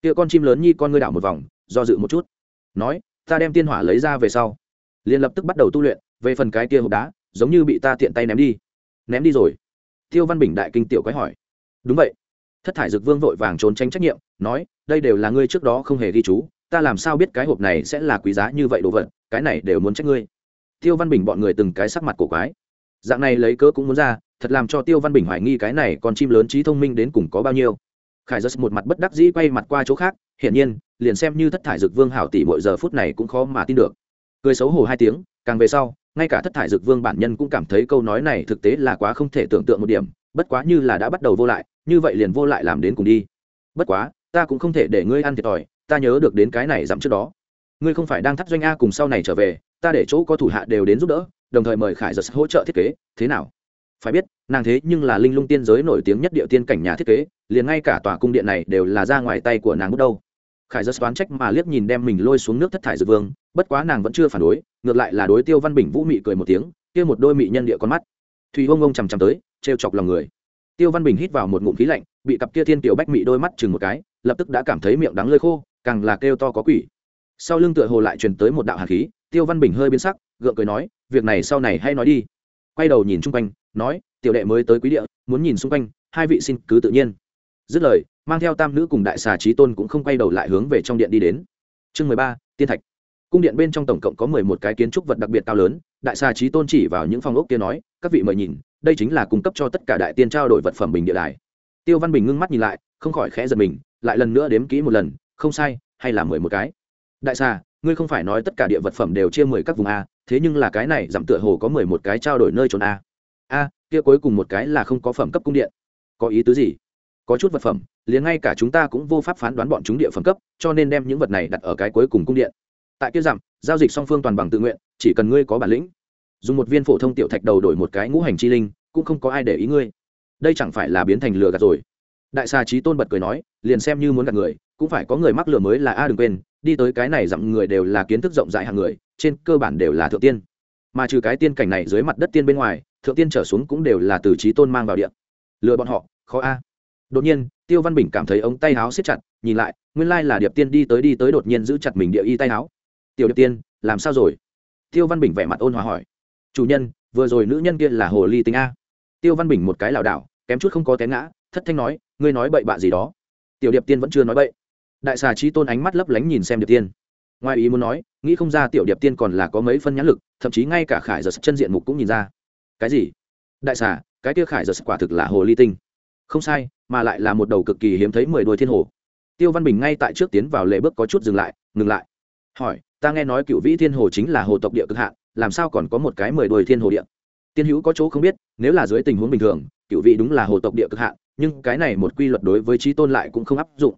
Kia con chim lớn nhi con ngươi đảo một vòng, do dự một chút, nói, ta đem tiên hỏa lấy ra về sau. Liền lập tức bắt đầu tu luyện, về phần cái kia hộp đá, giống như bị ta tiện tay ném đi. Ném đi rồi tiêu văn bình đại kinh tiểu quái hỏi. Đúng vậy. Thất thải dực vương vội vàng trốn tránh trách nhiệm, nói, đây đều là ngươi trước đó không hề ghi chú, ta làm sao biết cái hộp này sẽ là quý giá như vậy đồ vật, cái này đều muốn trách ngươi. Tiêu văn bình bọn người từng cái sắc mặt cổ quái. Dạng này lấy cớ cũng muốn ra, thật làm cho tiêu văn bình hoài nghi cái này con chim lớn trí thông minh đến cùng có bao nhiêu. Khải giật một mặt bất đắc dĩ quay mặt qua chỗ khác, hiển nhiên, liền xem như thất thải dực vương hảo tỷ mỗi giờ phút này cũng khó mà tin được. Cười xấu hổ hai tiếng, càng về sau ngay cả thất thải dược vương bản nhân cũng cảm thấy câu nói này thực tế là quá không thể tưởng tượng một điểm, bất quá như là đã bắt đầu vô lại, như vậy liền vô lại làm đến cùng đi. Bất quá, ta cũng không thể để ngươi ăn thiệt thòi, ta nhớ được đến cái này dặm trước đó. Ngươi không phải đang thắt doanh a cùng sau này trở về, ta để chỗ có thủ hạ đều đến giúp đỡ, đồng thời mời khải giật hỗ trợ thiết kế, thế nào? Phải biết, nàng thế nhưng là linh lung tiên giới nổi tiếng nhất địa tiên cảnh nhà thiết kế, liền ngay cả tòa cung điện này đều là ra ngoài tay của nàng bước đâu khải giật đoán trách mà liếc nhìn đem mình lôi xuống nước thất thải dược vương, bất quá nàng vẫn chưa phản đối, ngược lại là đối tiêu văn bình vũ mị cười một tiếng, kia một đôi mị nhân địa con mắt. Thùy ông ông chằm chằm tới, trêu chọc lòng người. Tiêu văn bình hít vào một ngụm khí lạnh, bị cặp kia thiên tiểu bách mị đôi mắt chừng một cái, lập tức đã cảm thấy miệng đắng lơi khô, càng là kêu to có quỷ. Sau lưng tựa hồ lại truyền tới một đạo hạt khí, tiêu văn bình hơi biến sắc, gượng cười nói, việc này sau này hay nói đi. Quay đầu nhìn chung quanh, nói, tiểu đệ mới tới quý địa, muốn nhìn xung quanh, hai vị xin cứ tự nhiên. Dứt lời mang theo tam nữ cùng đại xà trí tôn cũng không quay đầu lại hướng về trong điện đi đến. Chương mười ba, tiên thạch. Cung điện bên trong tổng cộng có mười một cái kiến trúc vật đặc biệt cao lớn, đại xà trí tôn chỉ vào những phòng ốc kia nói, các vị mời nhìn, đây chính là cung cấp cho tất cả đại tiên trao đổi vật phẩm bình địa đài. Tiêu văn bình ngưng mắt nhìn lại, không khỏi khẽ giật mình, lại lần nữa đếm kỹ một lần, không sai, hay là mười một cái? Đại xà, ngươi không phải nói tất cả địa vật phẩm đều chia mười các vùng a, thế nhưng là cái này giảm tựa hồ có mười một cái trao đổi nơi trốn a. A, kia cuối cùng một cái là không có phẩm cấp cung điện. Có ý tứ gì? Có chút vật phẩm, liền ngay cả chúng ta cũng vô pháp phán đoán bọn chúng địa phẩm cấp, cho nên đem những vật này đặt ở cái cuối cùng cung điện. Tại kia giảm giao dịch song phương toàn bằng tự nguyện, chỉ cần ngươi có bản lĩnh. Dùng một viên phổ thông tiểu thạch đầu đổi một cái ngũ hành chi linh, cũng không có ai để ý ngươi. Đây chẳng phải là biến thành lừa gạt rồi. Đại xà trí tôn bật cười nói, liền xem như muốn gạt người, cũng phải có người mắc lừa mới là a, đừng quên, đi tới cái này dặm người đều là kiến thức rộng rãi hàng người, trên cơ bản đều là thượng tiên. Mà trừ cái tiên cảnh này dưới mặt đất tiên bên ngoài, thượng tiên trở xuống cũng đều là từ trí tôn mang vào điện lừa bọn họ, khó a đột nhiên, tiêu văn bình cảm thấy ống tay áo siết chặt, nhìn lại, nguyên lai là điệp tiên đi tới đi tới đột nhiên giữ chặt mình địa y tay áo. Tiểu điệp tiên, làm sao rồi? Tiêu văn bình vẻ mặt ôn hòa hỏi. Chủ nhân, vừa rồi nữ nhân kia là hồ ly tính a. Tiêu văn bình một cái lảo đảo, kém chút không có té ngã, thất thanh nói, ngươi nói bậy bạ gì đó? Tiểu điệp tiên vẫn chưa nói bậy. Đại xà trí tôn ánh mắt lấp lánh nhìn xem điệp tiên. Ngoài ý muốn nói, nghĩ không ra tiểu điệp tiên còn là có mấy phân nhãn lực, thậm chí ngay cả khải giật chân diện mục cũng nhìn ra. Cái gì? Đại xà, cái kia khải giật quả thực là hồ ly tinh. Không sai mà lại là một đầu cực kỳ hiếm thấy mười đuôi thiên hồ. Tiêu văn bình ngay tại trước tiến vào lệ bước có chút dừng lại, ngừng lại. Hỏi, ta nghe nói cựu vĩ thiên hồ chính là hồ tộc địa cực hạn, làm sao còn có một cái mười đôi thiên hồ địa? Tiên hữu có chỗ không biết, nếu là dưới tình huống bình thường, cựu vị đúng là hồ tộc địa cực hạn, nhưng cái này một quy luật đối với trí tôn lại cũng không áp dụng.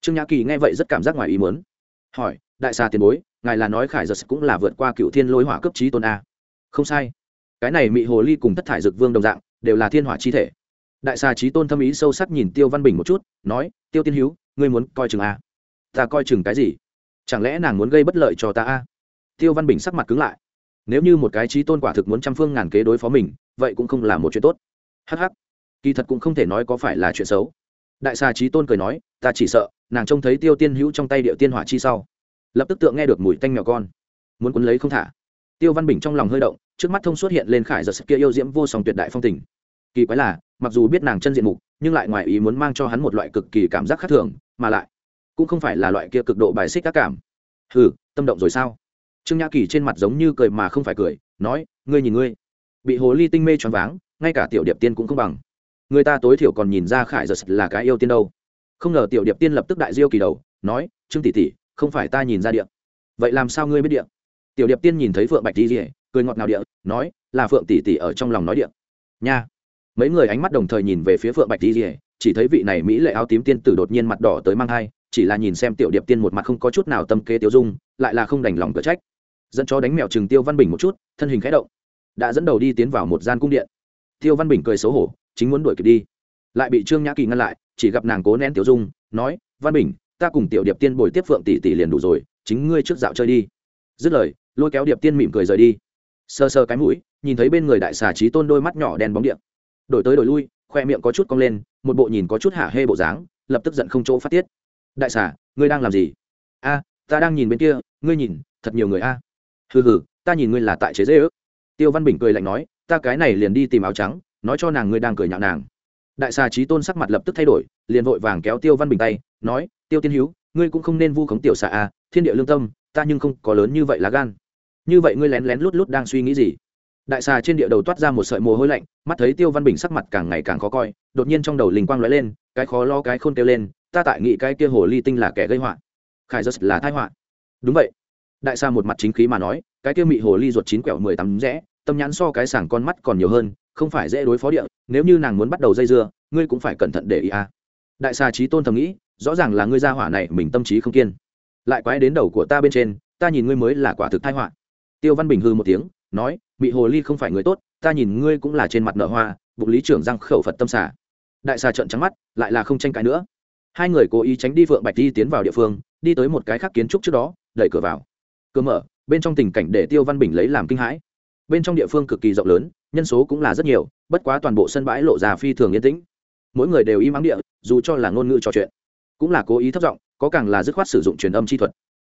Trương nhã kỳ nghe vậy rất cảm giác ngoài ý muốn. Hỏi, đại xa tiền bối, ngài là nói khải giật cũng là vượt qua cựu thiên lôi hỏa cấp trí tôn a? Không sai. Cái này mị hồ ly cùng tất thải dực vương đồng dạng, đều là thiên hỏa chi thể đại xà trí tôn thâm ý sâu sắc nhìn tiêu văn bình một chút, nói, tiêu tiên hữu ngươi muốn coi chừng a ta coi chừng cái gì? Chẳng lẽ nàng muốn gây bất lợi cho ta a tiêu văn bình sắc mặt cứng lại. Nếu như một cái trí tôn quả thực muốn trăm phương ngàn kế đối phó mình, vậy cũng không là một chuyện tốt. Hh kỳ thật cũng không thể nói có phải là chuyện xấu. Đại xà trí tôn cười nói, ta chỉ sợ, nàng trông thấy tiêu tiên hữu trong tay điệu tiên hỏa chi sau. Lập tức tượng nghe được mùi tanh mèo con. Muốn quấn lấy không thả? Tiêu văn bình trong lòng hơi động, trước mắt thông xuất hiện lên khải giật kia yêu diễm vô song tuyệt đại phong tình. Kỳ quái là mặc dù biết nàng chân diện mục, nhưng lại ngoài ý muốn mang cho hắn một loại cực kỳ cảm giác khác thường, mà lại cũng không phải là loại kia cực độ bài xích các cảm. Hừ, tâm động rồi sao? Trương nhã kỳ trên mặt giống như cười mà không phải cười, nói, ngươi nhìn ngươi. Bị hồ ly tinh mê choáng váng, ngay cả tiểu điệp tiên cũng không bằng. Người ta tối thiểu còn nhìn ra khải giật là cái yêu tiên đâu. Không ngờ tiểu điệp tiên lập tức đại diêu kỳ đầu, nói, trương tỷ tỷ, không phải ta nhìn ra điệp vậy làm sao ngươi biết điệp tiểu điệp tiên nhìn thấy phượng bạch đi rỉa cười ngọt ngào điệp nói, là phượng tỷ tỷ ở trong lòng nói điệp nha mấy người ánh mắt đồng thời nhìn về phía phượng bạch di chỉ thấy vị này mỹ lệ áo tím tiên tử đột nhiên mặt đỏ tới mang thai chỉ là nhìn xem tiểu điệp tiên một mặt không có chút nào tâm kế tiêu dung, lại là không đành lòng cửa trách. Dẫn cho đánh mèo chừng tiêu văn bình một chút, thân hình khẽ động, đã dẫn đầu đi tiến vào một gian cung điện. Tiêu văn bình cười xấu hổ, chính muốn đuổi kịp đi. Lại bị trương nhã kỳ ngăn lại, chỉ gặp nàng cố nén tiểu dung, nói, văn bình, ta cùng tiểu điệp tiên bồi tiếp phượng tỷ tỷ liền đủ rồi, chính ngươi trước dạo chơi đi. Dứt lời, lôi kéo điệp tiên mỉm cười rời đi. Sơ sơ cái mũi, nhìn thấy bên người đại xà trí tôn đôi mắt nhỏ đen bóng điện đổi tới đổi lui, khoe miệng có chút cong lên, một bộ nhìn có chút hả hê bộ dáng, lập tức giận không chỗ phát tiết. Đại xà, ngươi đang làm gì? A, ta đang nhìn bên kia, ngươi nhìn, thật nhiều người a. Hừ hừ, ta nhìn ngươi là tại chế dễ ước. Tiêu văn bình cười lạnh nói, ta cái này liền đi tìm áo trắng, nói cho nàng ngươi đang cười nhạo nàng. Đại xà trí tôn sắc mặt lập tức thay đổi, liền vội vàng kéo tiêu văn bình tay, nói, tiêu tiên hữu ngươi cũng không nên vu khống tiểu xà a, thiên địa lương tâm, ta nhưng không có lớn như vậy là gan. Như vậy ngươi lén lén lút lút đang suy nghĩ gì? Đại xà trên địa đầu toát ra một sợi mồ hôi lạnh, mắt thấy tiêu văn bình sắc mặt càng ngày càng khó coi, đột nhiên trong đầu linh quang lóe lên, cái khó lo cái khôn kêu lên, ta tại nghĩ cái kia hồ ly tinh là kẻ gây họa. Khải giật là thái họa. Đúng vậy. Đại xà một mặt chính khí mà nói, cái kia mị hồ ly ruột chín quẹo mười tắm rẽ, tâm nhãn so cái sảng con mắt còn nhiều hơn, không phải dễ đối phó địa, nếu như nàng muốn bắt đầu dây dưa, ngươi cũng phải cẩn thận để ý a. Đại xà trí tôn thầm nghĩ, rõ ràng là ngươi gia hỏa này, mình tâm trí không kiên. Lại quái đến đầu của ta bên trên, ta nhìn ngươi mới là quả thực thai họa. Tiêu văn bình hư một tiếng, nói bị hồ ly không phải người tốt, ta nhìn ngươi cũng là trên mặt nợ hoa, bụng lý trưởng răng khẩu phật tâm xả. Đại xà trợn trắng mắt, lại là không tranh cãi nữa. Hai người cố ý tránh đi phượng bạch đi tiến vào địa phương, đi tới một cái khác kiến trúc trước đó, đẩy cửa vào. Cửa mở, bên trong tình cảnh để tiêu văn bình lấy làm kinh hãi. Bên trong địa phương cực kỳ rộng lớn, nhân số cũng là rất nhiều, bất quá toàn bộ sân bãi lộ ra phi thường yên tĩnh. Mỗi người đều im ắng địa, dù cho là ngôn ngữ trò chuyện, cũng là cố ý thất giọng, có càng là dứt khoát sử dụng truyền âm chi thuật.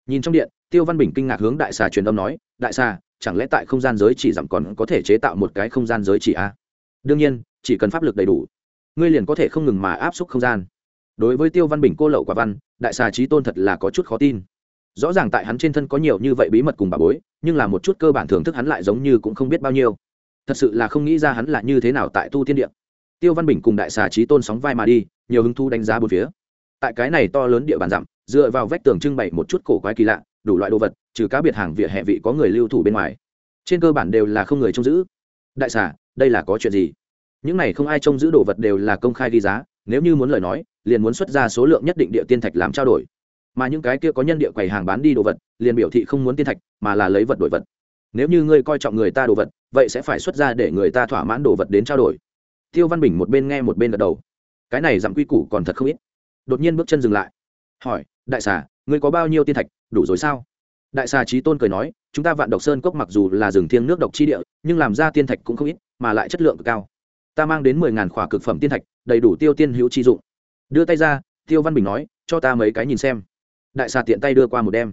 Nhìn trong điện, tiêu văn bình kinh ngạc hướng đại xà truyền âm nói, đại xà chẳng lẽ tại không gian giới chỉ giảm còn có thể chế tạo một cái không gian giới chỉ a? À? đương nhiên, chỉ cần pháp lực đầy đủ, ngươi liền có thể không ngừng mà áp suất không gian. Đối với tiêu văn bình cô lậu quả văn, đại xà trí tôn thật là có chút khó tin. Rõ ràng tại hắn trên thân có nhiều như vậy bí mật cùng bà bối, nhưng là một chút cơ bản thưởng thức hắn lại giống như cũng không biết bao nhiêu. Thật sự là không nghĩ ra hắn là như thế nào tại tu tiên điện tiêu văn bình cùng đại xà trí tôn sóng vai mà đi, nhiều hứng thu đánh giá bốn phía. Tại cái này to lớn địa bàn dặm dựa vào vách tường trưng bày một chút cổ quái kỳ lạ đủ loại đồ vật, trừ cá biệt hàng vỉa hè vị có người lưu thủ bên ngoài. Trên cơ bản đều là không người trông giữ. Đại xà, đây là có chuyện gì? Những này không ai trông giữ đồ vật đều là công khai ghi giá, nếu như muốn lời nói, liền muốn xuất ra số lượng nhất định địa tiên thạch làm trao đổi. Mà những cái kia có nhân địa quầy hàng bán đi đồ vật, liền biểu thị không muốn tiên thạch, mà là lấy vật đổi vật. Nếu như ngươi coi trọng người ta đồ vật, vậy sẽ phải xuất ra để người ta thỏa mãn đồ vật đến trao đổi. Tiêu văn bình một bên nghe một bên gật đầu. Cái này dặm quy củ còn thật không ít. Đột nhiên bước chân dừng lại. Hỏi, đại xà ngươi có bao nhiêu tiên thạch, đủ rồi sao? Đại xà trí tôn cười nói, chúng ta vạn độc sơn cốc mặc dù là rừng thiêng nước độc chi địa, nhưng làm ra tiên thạch cũng không ít, mà lại chất lượng cực cao. Ta mang đến mười ngàn khỏa cực phẩm tiên thạch, đầy đủ tiêu tiên hữu chi dụng. Đưa tay ra, tiêu văn bình nói, cho ta mấy cái nhìn xem. Đại xà tiện tay đưa qua một đem.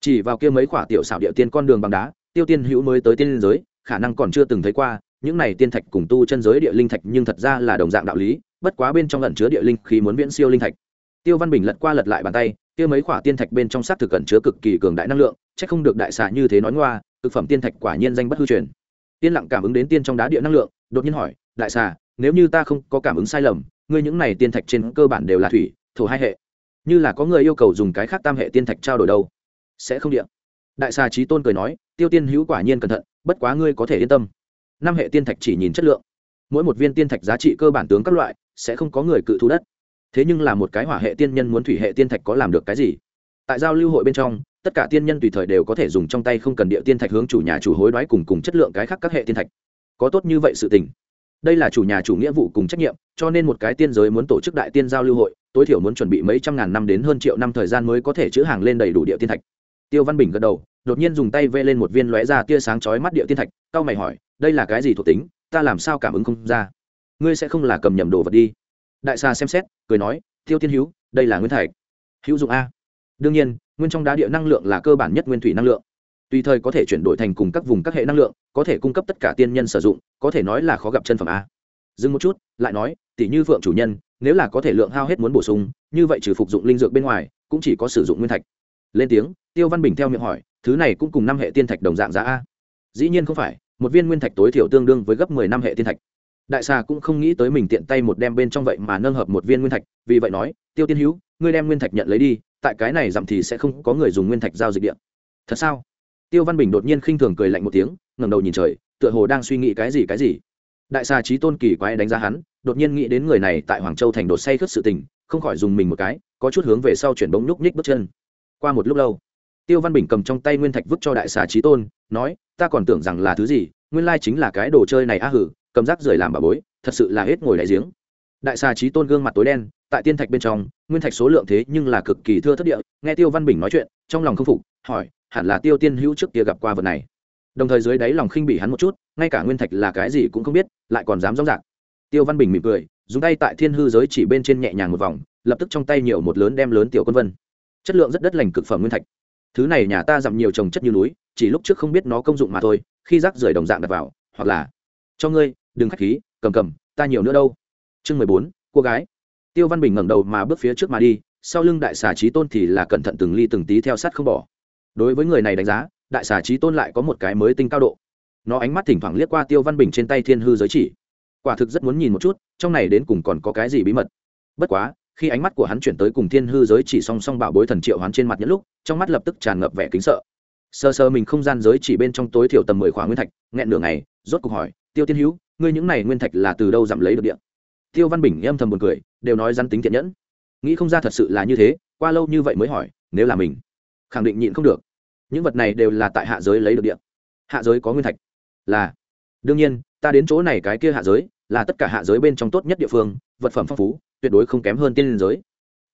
Chỉ vào kia mấy khỏa tiểu xảo địa tiên con đường bằng đá, tiêu tiên hữu mới tới tiên giới, khả năng còn chưa từng thấy qua, những này tiên thạch cùng tu chân giới địa linh thạch nhưng thật ra là đồng dạng đạo lý, bất quá bên trong lẩn chứa địa linh khí muốn viễn siêu linh thạch. Tiêu văn bình lật qua lật lại bàn tay kia mấy khỏa tiên thạch bên trong sát thực cẩn chứa cực kỳ cường đại năng lượng, chắc không được đại xà như thế nói ngoa thực phẩm tiên thạch quả nhiên danh bất hư truyền. Tiên lặng cảm ứng đến tiên trong đá địa năng lượng, đột nhiên hỏi, đại xà nếu như ta không có cảm ứng sai lầm, ngươi những này tiên thạch trên cơ bản đều là thủy, thổ hai hệ. Như là có người yêu cầu dùng cái khác tam hệ tiên thạch trao đổi đâu? Sẽ không điện đại xà trí tôn cười nói, tiêu tiên hữu quả nhiên cẩn thận, bất quá ngươi có thể yên tâm. Năm hệ tiên thạch chỉ nhìn chất lượng. Mỗi một viên tiên thạch giá trị cơ bản tướng các loại, sẽ không có người cự thu đất thế nhưng là một cái hỏa hệ tiên nhân muốn thủy hệ tiên thạch có làm được cái gì? Tại giao lưu hội bên trong, tất cả tiên nhân tùy thời đều có thể dùng trong tay không cần địa tiên thạch hướng chủ nhà chủ hối đoái cùng cùng chất lượng cái khác các hệ tiên thạch. Có tốt như vậy sự tình. Đây là chủ nhà chủ nghĩa vụ cùng trách nhiệm, cho nên một cái tiên giới muốn tổ chức đại tiên giao lưu hội, tối thiểu muốn chuẩn bị mấy trăm ngàn năm đến hơn triệu năm thời gian mới có thể chữ hàng lên đầy đủ địa tiên thạch. Tiêu văn bình gật đầu, đột nhiên dùng tay vê lên một viên lóe ra tia sáng chói mắt địa tiên thạch cao mày hỏi, đây là cái gì thuộc tính? Ta làm sao cảm ứng không ra? Ngươi sẽ không là cầm nhầm đồ vật đi? Đại xà xem xét, cười nói, tiêu tiên hữu, đây là nguyên thạch. Hữu dụng a. Đương nhiên, nguyên trong đá địa năng lượng là cơ bản nhất nguyên thủy năng lượng. Tùy thời có thể chuyển đổi thành cùng các vùng các hệ năng lượng, có thể cung cấp tất cả tiên nhân sử dụng, có thể nói là khó gặp chân phẩm a. Dừng một chút, lại nói, tỷ như phượng chủ nhân, nếu là có thể lượng hao hết muốn bổ sung, như vậy trừ phục dụng linh dược bên ngoài, cũng chỉ có sử dụng nguyên thạch. Lên tiếng, tiêu văn bình theo miệng hỏi, thứ này cũng cùng năm hệ tiên thạch đồng dạng giá a? Dĩ nhiên không phải, một viên nguyên thạch tối thiểu tương đương với gấp mười năm hệ tiên thạch đại xà cũng không nghĩ tới mình tiện tay một đem bên trong vậy mà nâng hợp một viên nguyên thạch, vì vậy nói, tiêu tiên hữu ngươi đem nguyên thạch nhận lấy đi, tại cái này dặm thì sẽ không có người dùng nguyên thạch giao dịch điện thật sao? Tiêu văn bình đột nhiên khinh thường cười lạnh một tiếng, ngẩng đầu nhìn trời, tựa hồ đang suy nghĩ cái gì cái gì. Đại xà trí tôn kỳ quái đánh giá hắn, đột nhiên nghĩ đến người này tại hoàng châu thành đột say khất sự tình, không khỏi dùng mình một cái, có chút hướng về sau chuyển bóng nhúc nhích bước chân. Qua một lúc lâu, tiêu văn bình cầm trong tay nguyên thạch vứt cho đại xà trí tôn, nói, ta còn tưởng rằng là thứ gì, nguyên lai chính là cái đồ chơi này á hử cầm rác rời làm bà bối, thật sự là hết ngồi đại giếng. Đại xà trí tôn gương mặt tối đen, tại tiên thạch bên trong, nguyên thạch số lượng thế nhưng là cực kỳ thưa thất địa, nghe tiêu văn bình nói chuyện, trong lòng không phục, hỏi, hẳn là tiêu tiên hữu trước kia gặp qua vật này. Đồng thời dưới đáy lòng khinh bỉ hắn một chút, ngay cả nguyên thạch là cái gì cũng không biết, lại còn dám rõ rạc tiêu văn bình mỉm cười, dùng tay tại thiên hư giới chỉ bên trên nhẹ nhàng một vòng, lập tức trong tay nhiều một lớn đem lớn tiểu quân vân. Chất lượng rất đất lành cực phẩm nguyên thạch. Thứ này nhà ta dặm nhiều trồng chất như núi, chỉ lúc trước không biết nó công dụng mà thôi, khi rác rưởi đồng dạng đặt vào, hoặc là cho ngươi đừng khách khí, cầm cầm, ta nhiều nữa đâu. Chương mười bốn, cô gái. Tiêu văn bình ngẩng đầu mà bước phía trước mà đi, sau lưng đại xà trí tôn thì là cẩn thận từng ly từng tí theo sát không bỏ. Đối với người này đánh giá, đại xà trí tôn lại có một cái mới tinh cao độ. Nó ánh mắt thỉnh thoảng liếc qua tiêu văn bình trên tay thiên hư giới chỉ. Quả thực rất muốn nhìn một chút, trong này đến cùng còn có cái gì bí mật. Bất quá, khi ánh mắt của hắn chuyển tới cùng thiên hư giới chỉ song song bảo bối thần triệu hoán trên mặt nhất lúc, trong mắt lập tức tràn ngập vẻ kính sợ. Sơ sơ mình không gian giới chỉ bên trong tối thiểu tầm mười khoảng nguyên thạch, nghẹn nửa ngày, rốt cuộc hỏi, tiêu tiên hữu ngươi những này nguyên thạch là từ đâu giảm lấy được điện tiêu văn bình âm thầm buồn cười, đều nói rắn tính thiện nhẫn. Nghĩ không ra thật sự là như thế, qua lâu như vậy mới hỏi, nếu là mình, khẳng định nhịn không được. Những vật này đều là tại hạ giới lấy được điện hạ giới có nguyên thạch. Là. Đương nhiên, ta đến chỗ này cái kia hạ giới, là tất cả hạ giới bên trong tốt nhất địa phương, vật phẩm phong phú, tuyệt đối không kém hơn tiên liên giới.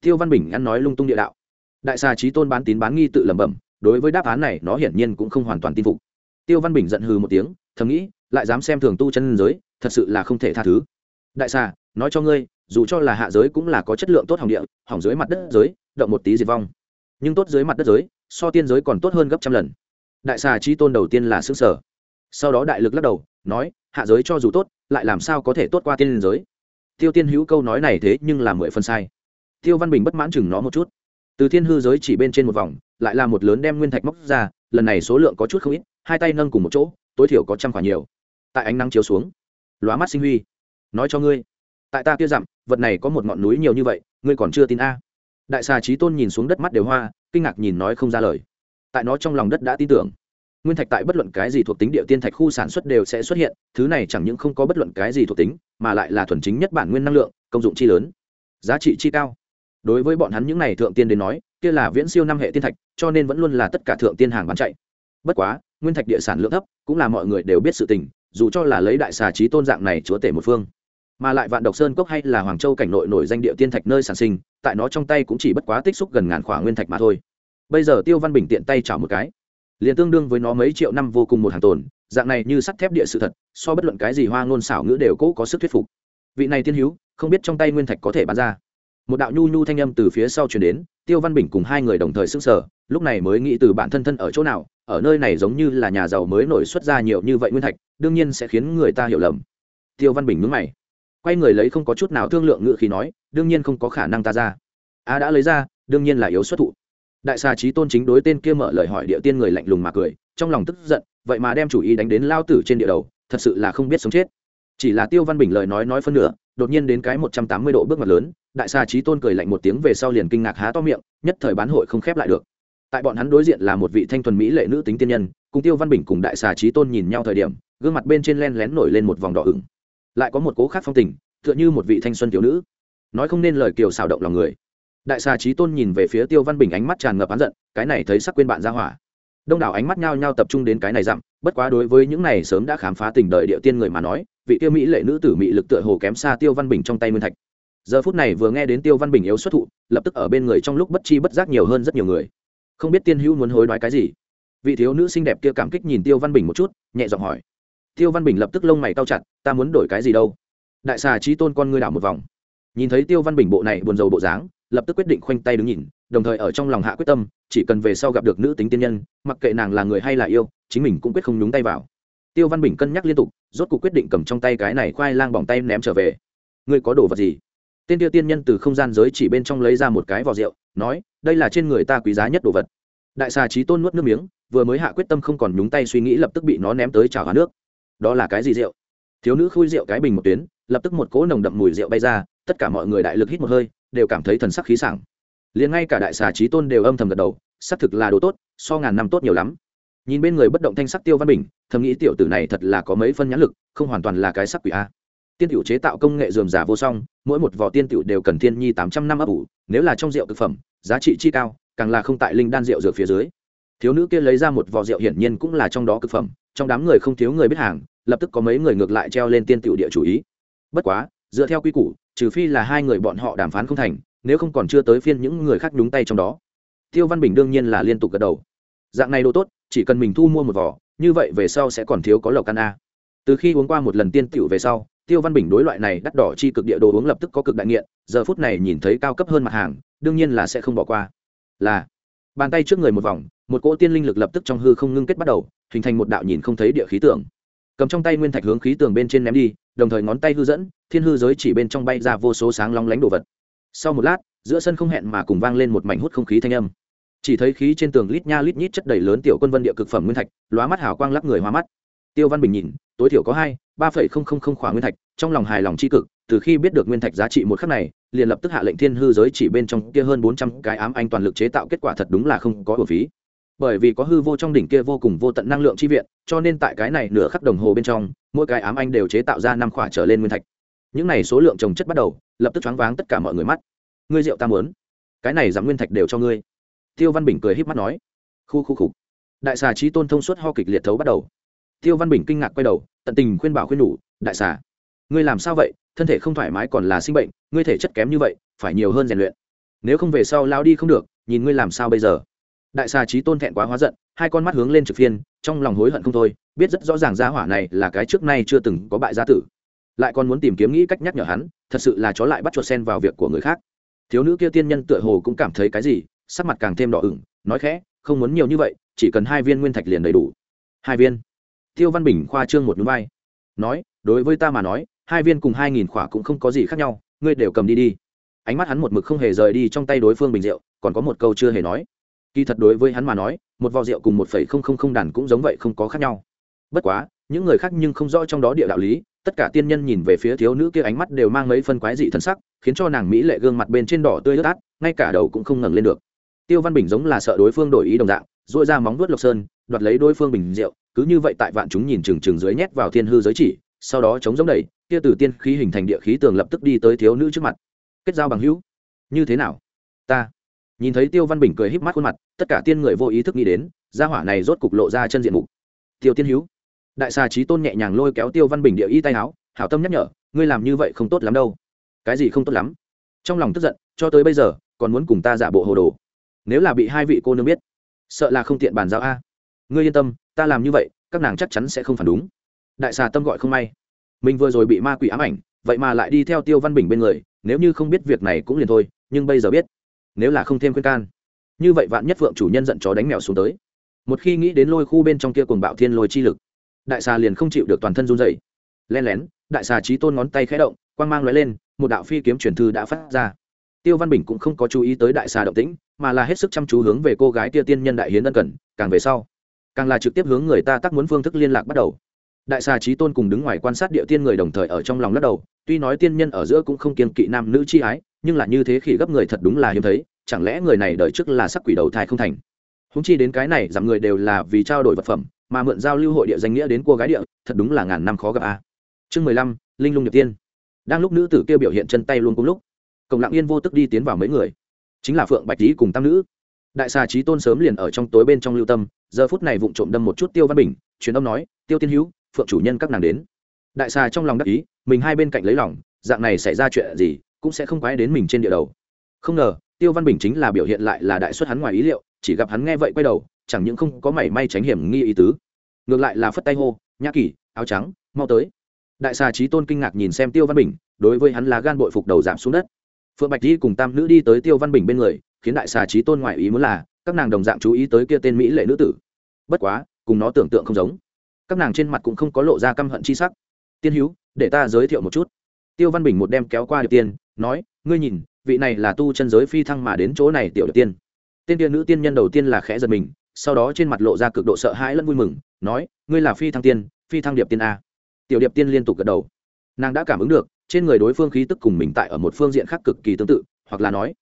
Tiêu văn bình ăn nói lung tung địa đạo. Đại xà trí tôn bán tín bán nghi tự lẩm bẩm, đối với đáp án này nó hiển nhiên cũng không hoàn toàn tin phục. Tiêu văn bình giận hừ một tiếng, thầm nghĩ lại dám xem thường tu chân giới, thật sự là không thể tha thứ. Đại xà, nói cho ngươi, dù cho là hạ giới cũng là có chất lượng tốt hỏng địa, hỏng dưới mặt đất giới, động một tí diệt vong. Nhưng tốt dưới mặt đất giới, so tiên giới còn tốt hơn gấp trăm lần. Đại xà chi tôn đầu tiên là xứ sở sau đó đại lực lắc đầu, nói, hạ giới cho dù tốt, lại làm sao có thể tốt qua tiên giới? Tiêu tiên hữu câu nói này thế nhưng là mười phần sai. Tiêu văn bình bất mãn chừng nó một chút. Từ thiên hư giới chỉ bên trên một vòng, lại là một lớn đem nguyên thạch móc ra, lần này số lượng có chút không ít, hai tay nâng cùng một chỗ, tối thiểu có trăm khoản nhiều tại ánh nắng chiếu xuống. Lóa mắt sinh huy. Nói cho ngươi, tại ta kia dặm, vật này có một ngọn núi nhiều như vậy, ngươi còn chưa tin a? Đại xà trí tôn nhìn xuống đất mắt đều hoa, kinh ngạc nhìn nói không ra lời. Tại nó trong lòng đất đã tin tưởng. Nguyên thạch tại bất luận cái gì thuộc tính địa tiên thạch khu sản xuất đều sẽ xuất hiện, thứ này chẳng những không có bất luận cái gì thuộc tính, mà lại là thuần chính nhất bản nguyên năng lượng, công dụng chi lớn. Giá trị chi cao. Đối với bọn hắn những này thượng tiên đến nói, kia là viễn siêu năm hệ tiên thạch, cho nên vẫn luôn là tất cả thượng tiên hàng bán chạy. Bất quá, nguyên thạch địa sản lượng thấp, cũng là mọi người đều biết sự tình dù cho là lấy đại xà trí tôn dạng này chúa tể một phương, mà lại vạn độc sơn cốc hay là hoàng châu cảnh nội nổi danh địa tiên thạch nơi sản sinh, tại nó trong tay cũng chỉ bất quá tích xúc gần ngàn khỏa nguyên thạch mà thôi. Bây giờ tiêu văn bình tiện tay chảo một cái, liền tương đương với nó mấy triệu năm vô cùng một hàng tồn, dạng này như sắt thép địa sự thật, so bất luận cái gì hoa ngôn xảo ngữ đều cố có sức thuyết phục. Vị này tiên hữu không biết trong tay nguyên thạch có thể bán ra. Một đạo nhu nhu thanh âm từ phía sau chuyển đến, tiêu văn bình cùng hai người đồng thời s ư n g sở lúc này mới nghĩ từ bản thân thân ở chỗ nào ở nơi này giống như là nhà giàu mới nổi xuất ra nhiều như vậy nguyên thạch, đương nhiên sẽ khiến người ta hiểu lầm. Tiêu văn bình mướn mày. Quay người lấy không có chút nào thương lượng ngự khí nói, đương nhiên không có khả năng ta ra. A đã lấy ra, đương nhiên là yếu xuất thụ. Đại xà trí tôn chính đối tên kia mở lời hỏi địa tiên người lạnh lùng mà cười, trong lòng tức giận, vậy mà đem chủ ý đánh đến lao tử trên địa đầu, thật sự là không biết sống chết. Chỉ là tiêu văn bình lời nói nói phân nửa, đột nhiên đến cái một trăm tám mươi độ bước mặt lớn, đại xà trí tôn cười lạnh một tiếng về sau liền kinh ngạc há to miệng, nhất thời bán hội không khép lại được tại bọn hắn đối diện là một vị thanh thuần mỹ lệ nữ tính tiên nhân, cùng tiêu văn bình cùng đại xà trí tôn nhìn nhau thời điểm, gương mặt bên trên len lén nổi lên một vòng đỏ ửng. Lại có một cố khác phong tình, tựa như một vị thanh xuân tiểu nữ. Nói không nên lời kiều xào động lòng người. Đại xà trí tôn nhìn về phía tiêu văn bình ánh mắt tràn ngập án giận, cái này thấy sắc quên bạn ra hỏa. Đông đảo ánh mắt nhao nhao tập trung đến cái này dặm, bất quá đối với những này sớm đã khám phá tình đời địa tiên người mà nói, vị tiêu mỹ lệ nữ tử mỹ lực tựa hồ kém xa tiêu văn bình trong tay nguyên thạch. Giờ phút này vừa nghe đến tiêu văn bình yếu xuất thụ, lập tức ở bên người trong lúc bất chi bất giác nhiều hơn rất nhiều người không biết tiên hữu muốn hối đoái cái gì. Vị thiếu nữ xinh đẹp kia cảm kích nhìn tiêu văn bình một chút, nhẹ giọng hỏi. Tiêu văn bình lập tức lông mày cao chặt, ta muốn đổi cái gì đâu? Đại xà trí tôn con ngươi đảo một vòng. Nhìn thấy tiêu văn bình bộ này buồn rầu bộ dáng, lập tức quyết định khoanh tay đứng nhìn, đồng thời ở trong lòng hạ quyết tâm, chỉ cần về sau gặp được nữ tính tiên nhân, mặc kệ nàng là người hay là yêu, chính mình cũng quyết không nhúng tay vào. Tiêu văn bình cân nhắc liên tục, rốt cuộc quyết định cầm trong tay cái này khoai lang bỏng tay ném trở về. Ngươi có đồ vật gì? Tên tiêu tiên nhân từ không gian giới chỉ bên trong lấy ra một cái vò rượu, nói đây là trên người ta quý giá nhất đồ vật. Đại xà trí tôn nuốt nước miếng, vừa mới hạ quyết tâm không còn nhúng tay suy nghĩ lập tức bị nó ném tới chảo hóa nước. Đó là cái gì rượu? Thiếu nữ khui rượu cái bình một tuyến, lập tức một cỗ nồng đậm mùi rượu bay ra, tất cả mọi người đại lực hít một hơi, đều cảm thấy thần sắc khí sảng. Liền ngay cả đại xà trí tôn đều âm thầm gật đầu, xác thực là đồ tốt, so ngàn năm tốt nhiều lắm. Nhìn bên người bất động thanh sắc tiêu văn bình, thầm nghĩ tiểu tử này thật là có mấy phân nhãn lực, không hoàn toàn là cái sắc quỷ a. Tiên tiểu chế tạo công nghệ dườm giả vô song, mỗi một vỏ tiên tiểu đều cần thiên nhi tám trăm năm ấp ủ, nếu là trong rượu thực phẩm giá trị chi cao, càng là không tại linh đan rượu dược phía dưới. Thiếu nữ kia lấy ra một vò rượu hiển nhiên cũng là trong đó cực phẩm, trong đám người không thiếu người biết hàng, lập tức có mấy người ngược lại treo lên tiên tiểu địa chủ ý. Bất quá, dựa theo quy củ, trừ phi là hai người bọn họ đàm phán không thành, nếu không còn chưa tới phiên những người khác nhúng tay trong đó. Tiêu văn bình đương nhiên là liên tục gật đầu. Dạng này đồ tốt, chỉ cần mình thu mua một vỏ như vậy về sau sẽ còn thiếu có lộc căn a. Từ khi uống qua một lần tiên tiểu về sau tiêu văn bình đối loại này đắt đỏ chi cực địa đồ uống lập tức có cực đại nghiện, giờ phút này nhìn thấy cao cấp hơn mặt hàng, đương nhiên là sẽ không bỏ qua. Là, bàn tay trước người một vòng, một cỗ tiên linh lực lập tức trong hư không ngưng kết bắt đầu, hình thành một đạo nhìn không thấy địa khí tượng. Cầm trong tay nguyên thạch hướng khí tường bên trên ném đi, đồng thời ngón tay hư dẫn, thiên hư giới chỉ bên trong bay ra vô số sáng long lánh đồ vật. Sau một lát, giữa sân không hẹn mà cùng vang lên một mảnh hút không khí thanh âm. Chỉ thấy khí trên tường lít nha lít nhít chất đầy lớn tiểu quân vân địa cực phẩm nguyên thạch, lóa mắt hào quang lắc người hoa mắt tiêu văn bình nhìn, tối thiểu có hai, ba phẩy không không không khỏa nguyên thạch, trong lòng hài lòng c h i cực, từ khi biết được nguyên thạch giá trị một khắc này, liền lập tức hạ lệnh thiên hư giới chỉ bên trong kia hơn bốn trăm cái ám anh toàn lực chế tạo kết quả thật đúng là không có bổ phí. Bởi vì có hư vô trong đỉnh kia vô cùng vô tận năng lượng chi viện, cho nên tại cái này nửa khắc đồng hồ bên trong, mỗi cái ám anh đều chế tạo ra năm khỏa trở lên nguyên thạch. Những này số lượng trồng chất bắt đầu, lập tức choáng váng tất cả mọi người mắt. Ngươi rượu ta muốn. Cái này giảm nguyên thạch đều cho ngươi. Tiêu văn bình cười híp mắt nói. Khu khu khục đại xà trí tôn thông suốt ho kịch liệt thấu bắt đầu tiêu văn bình kinh ngạc quay đầu, tận tình khuyên bảo khuyên nhủ, đại xà, ngươi làm sao vậy? Thân thể không thoải mái còn là sinh bệnh, ngươi thể chất kém như vậy, phải nhiều hơn rèn luyện. Nếu không về sau lao đi không được, nhìn ngươi làm sao bây giờ? Đại xà trí tôn thẹn quá hóa giận, hai con mắt hướng lên trực phiên, trong lòng hối hận không thôi, biết rất rõ ràng gia hỏa này là cái trước nay chưa từng có bại gia tử. Lại còn muốn tìm kiếm nghĩ cách nhắc nhở hắn, thật sự là chó lại bắt chuột sen vào việc của người khác. Thiếu nữ kia tiên nhân tựa hồ cũng cảm thấy cái gì, sắc mặt càng thêm đỏ ửng, nói khẽ, không muốn nhiều như vậy, chỉ cần hai viên nguyên thạch liền đầy đủ. Hai viên? Tiêu văn bình khoa trương một núi vai. Nói, đối với ta mà nói, hai viên cùng hai nghìn khỏa cũng không có gì khác nhau, ngươi đều cầm đi đi. Ánh mắt hắn một mực không hề rời đi trong tay đối phương bình rượu, còn có một câu chưa hề nói. Kỳ thật đối với hắn mà nói, một vò rượu cùng một phẩy không không không đàn cũng giống vậy không có khác nhau. Bất quá, những người khác nhưng không rõ trong đó địa đạo lý, tất cả tiên nhân nhìn về phía thiếu nữ kia ánh mắt đều mang mấy phân quái dị thân sắc, khiến cho nàng mỹ lệ gương mặt bên trên đỏ tươi ướt át, ngay cả đầu cũng không ngẩng lên được. Tiêu văn bình giống là sợ đối phương đổi ý đồng dạng dội ra móng vuốt lộc sơn, đoạt lấy đối phương bình rượu cứ như vậy tại vạn chúng nhìn chừng chừng dưới nhét vào thiên hư giới chỉ, sau đó chống giống đẩy kia từ tiên khí hình thành địa khí tường lập tức đi tới thiếu nữ trước mặt. Kết giao bằng hữu. Như thế nào? Ta. Nhìn thấy tiêu văn bình cười híp mắt khuôn mặt, tất cả tiên người vô ý thức nghĩ đến, gia hỏa này rốt cục lộ ra chân diện mục. Tiêu tiên hữu đại xà trí tôn nhẹ nhàng lôi kéo tiêu văn bình địa y tay áo, hảo tâm nhắc nhở, ngươi làm như vậy không tốt lắm đâu. Cái gì không tốt lắm? Trong lòng tức giận, cho tới bây giờ, còn muốn cùng ta giả bộ hồ đồ. Nếu là bị hai vị cô nương biết, sợ là không tiện bàn giao a ngươi yên tâm, ta làm như vậy, các nàng chắc chắn sẽ không phản đúng. Đại xà tâm gọi không may. Mình vừa rồi bị ma quỷ ám ảnh, vậy mà lại đi theo tiêu văn bình bên người, nếu như không biết việc này cũng liền thôi, nhưng bây giờ biết, nếu là không thêm khuyên can. Như vậy vạn nhất vượng chủ nhân giận chó đánh mèo xuống tới. Một khi nghĩ đến lôi khu bên trong kia cuồng bạo thiên lôi chi lực, đại xà liền không chịu được toàn thân run dày len lén, đại xà trí tôn ngón tay khẽ động, quang mang l lên, một đạo phi kiếm truyền thư đã phát ra. Tiêu văn bình cũng không có chú ý tới đại xà động tĩnh, mà là hết sức chăm chú hướng về cô gái tia tiên nhân đại hiến ân cần, càng về sau càng là trực tiếp hướng người ta tác muốn phương thức liên lạc bắt đầu. Đại xà trí tôn cùng đứng ngoài quan sát địa tiên người đồng thời ở trong lòng lắc đầu, tuy nói tiên nhân ở giữa cũng không kiên kỵ nam nữ chi ái, nhưng là như thế khi gấp người thật đúng là hiếm thấy, chẳng lẽ người này đợi trước là sắc quỷ đầu thai không thành? Húng chi đến cái này, giảm người đều là vì trao đổi vật phẩm, mà mượn giao lưu hội địa danh nghĩa đến cô gái địa, thật đúng là ngàn năm khó gặp a. Chương mười lăm, linh lung nhập tiên. Đang lúc nữ tử kêu biểu hiện chân tay luôn cùng lúc, cổng lặng yên vô tức đi tiến vào mấy người. Chính là phượng bạch lý cùng tam nữ đại xà trí tôn sớm liền ở trong tối bên trong lưu tâm, giờ phút này vụng trộm đâm một chút tiêu văn bình, truyền âm nói, tiêu tiên hữu, phượng chủ nhân các nàng đến. Đại xà trong lòng đắc ý, mình hai bên cạnh lấy lòng, dạng này xảy ra chuyện gì, cũng sẽ không quái đến mình trên địa đầu. Không ngờ, tiêu văn bình chính là biểu hiện lại là đại xuất hắn ngoài ý liệu, chỉ gặp hắn nghe vậy quay đầu, chẳng những không có mảy may tránh hiểm nghi ý tứ, ngược lại là phất tay hô, nhã kỳ, áo trắng, mau tới. Đại xà trí tôn kinh ngạc nhìn xem tiêu văn bình, đối với hắn là gan bội phục đầu giảm xuống đất. Phượng bạch đi cùng tam nữ đi tới tiêu văn bình bên người khiến đại xà trí tôn ngoại ý muốn là, các nàng đồng dạng chú ý tới kia tên mỹ lệ nữ tử. Bất quá, cùng nó tưởng tượng không giống. Các nàng trên mặt cũng không có lộ ra căm hận chi sắc. Tiên hữu để ta giới thiệu một chút. Tiêu văn bình một đem kéo qua điệp tiên, nói, ngươi nhìn, vị này là tu chân giới phi thăng mà đến chỗ này tiểu điệp tiên. Tên tiên nữ tiên nhân đầu tiên là khẽ giật mình, sau đó trên mặt lộ ra cực độ sợ hãi lẫn vui mừng, nói, ngươi là phi thăng tiên, phi thăng điệp tiên a. Tiểu điệp tiên liên tục gật đầu. Nàng đã cảm ứng được, trên người đối phương khí tức cùng mình tại ở một phương diện khác cực kỳ tương tự, hoặc là nói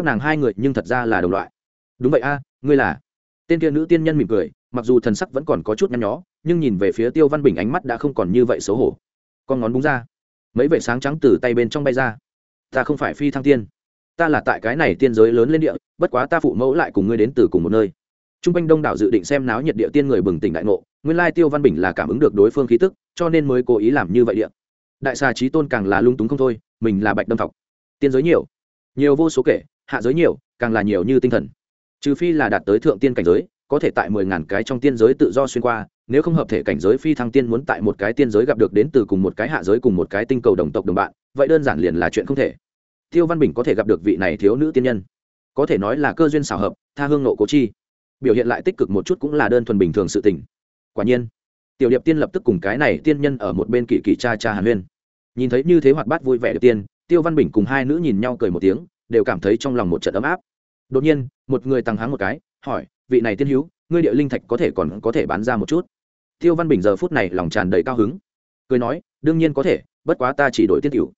các nàng hai người nhưng thật ra là đồng loại. Đúng vậy a, ngươi là. Tên kia nữ tiên nhân mỉm cười, mặc dù thần sắc vẫn còn có chút nhăn nhó, nhưng nhìn về phía tiêu văn bình ánh mắt đã không còn như vậy xấu hổ. Con ngón búng ra. Mấy vệ sáng trắng từ tay bên trong bay ra. Ta không phải phi thăng tiên. Ta là tại cái này tiên giới lớn lên địa, bất quá ta phụ mẫu lại cùng ngươi đến từ cùng một nơi. T r u n g quanh đông đảo dự định xem náo nhiệt địa tiên người bừng tỉnh đại ngộ, nguyên lai tiêu văn bình là cảm ứng được đối phương khí tức, cho nên mới cố ý làm như vậy địa. Đại xà trí tôn càng là lung túng không thôi, mình là bạch đâm thọc. Tiên giới nhiều nhiều vô số kể hạ giới nhiều, càng là nhiều như tinh thần. Trừ phi là đạt tới thượng tiên cảnh giới, có thể tại mười ngàn cái trong tiên giới tự do xuyên qua, nếu không hợp thể cảnh giới phi thăng tiên muốn tại một cái tiên giới gặp được đến từ cùng một cái hạ giới cùng một cái tinh cầu đồng tộc đồng bạn, vậy đơn giản liền là chuyện không thể. Tiêu văn bình có thể gặp được vị này thiếu nữ tiên nhân. Có thể nói là cơ duyên xảo hợp, tha hương nộ cố chi. Biểu hiện lại tích cực một chút cũng là đơn thuần bình thường sự tình. Quả nhiên, tiểu điệp tiên lập tức cùng cái này tiên nhân ở một bên kỵ kỵ cha cha hàn huyên. Nhìn thấy như thế hoạt bát vui vẻ điệp tiên, tiêu văn bình cùng hai nữ nhìn nhau cười một tiếng đều cảm thấy trong lòng một trận ấm áp. Đột nhiên, một người tăng háng một cái, hỏi, vị này tiên hữu, ngươi địa linh thạch có thể còn có thể bán ra một chút? Tiêu văn bình giờ phút này lòng tràn đầy cao hứng. Cười nói, đương nhiên có thể, bất quá ta chỉ đổi tiên cửu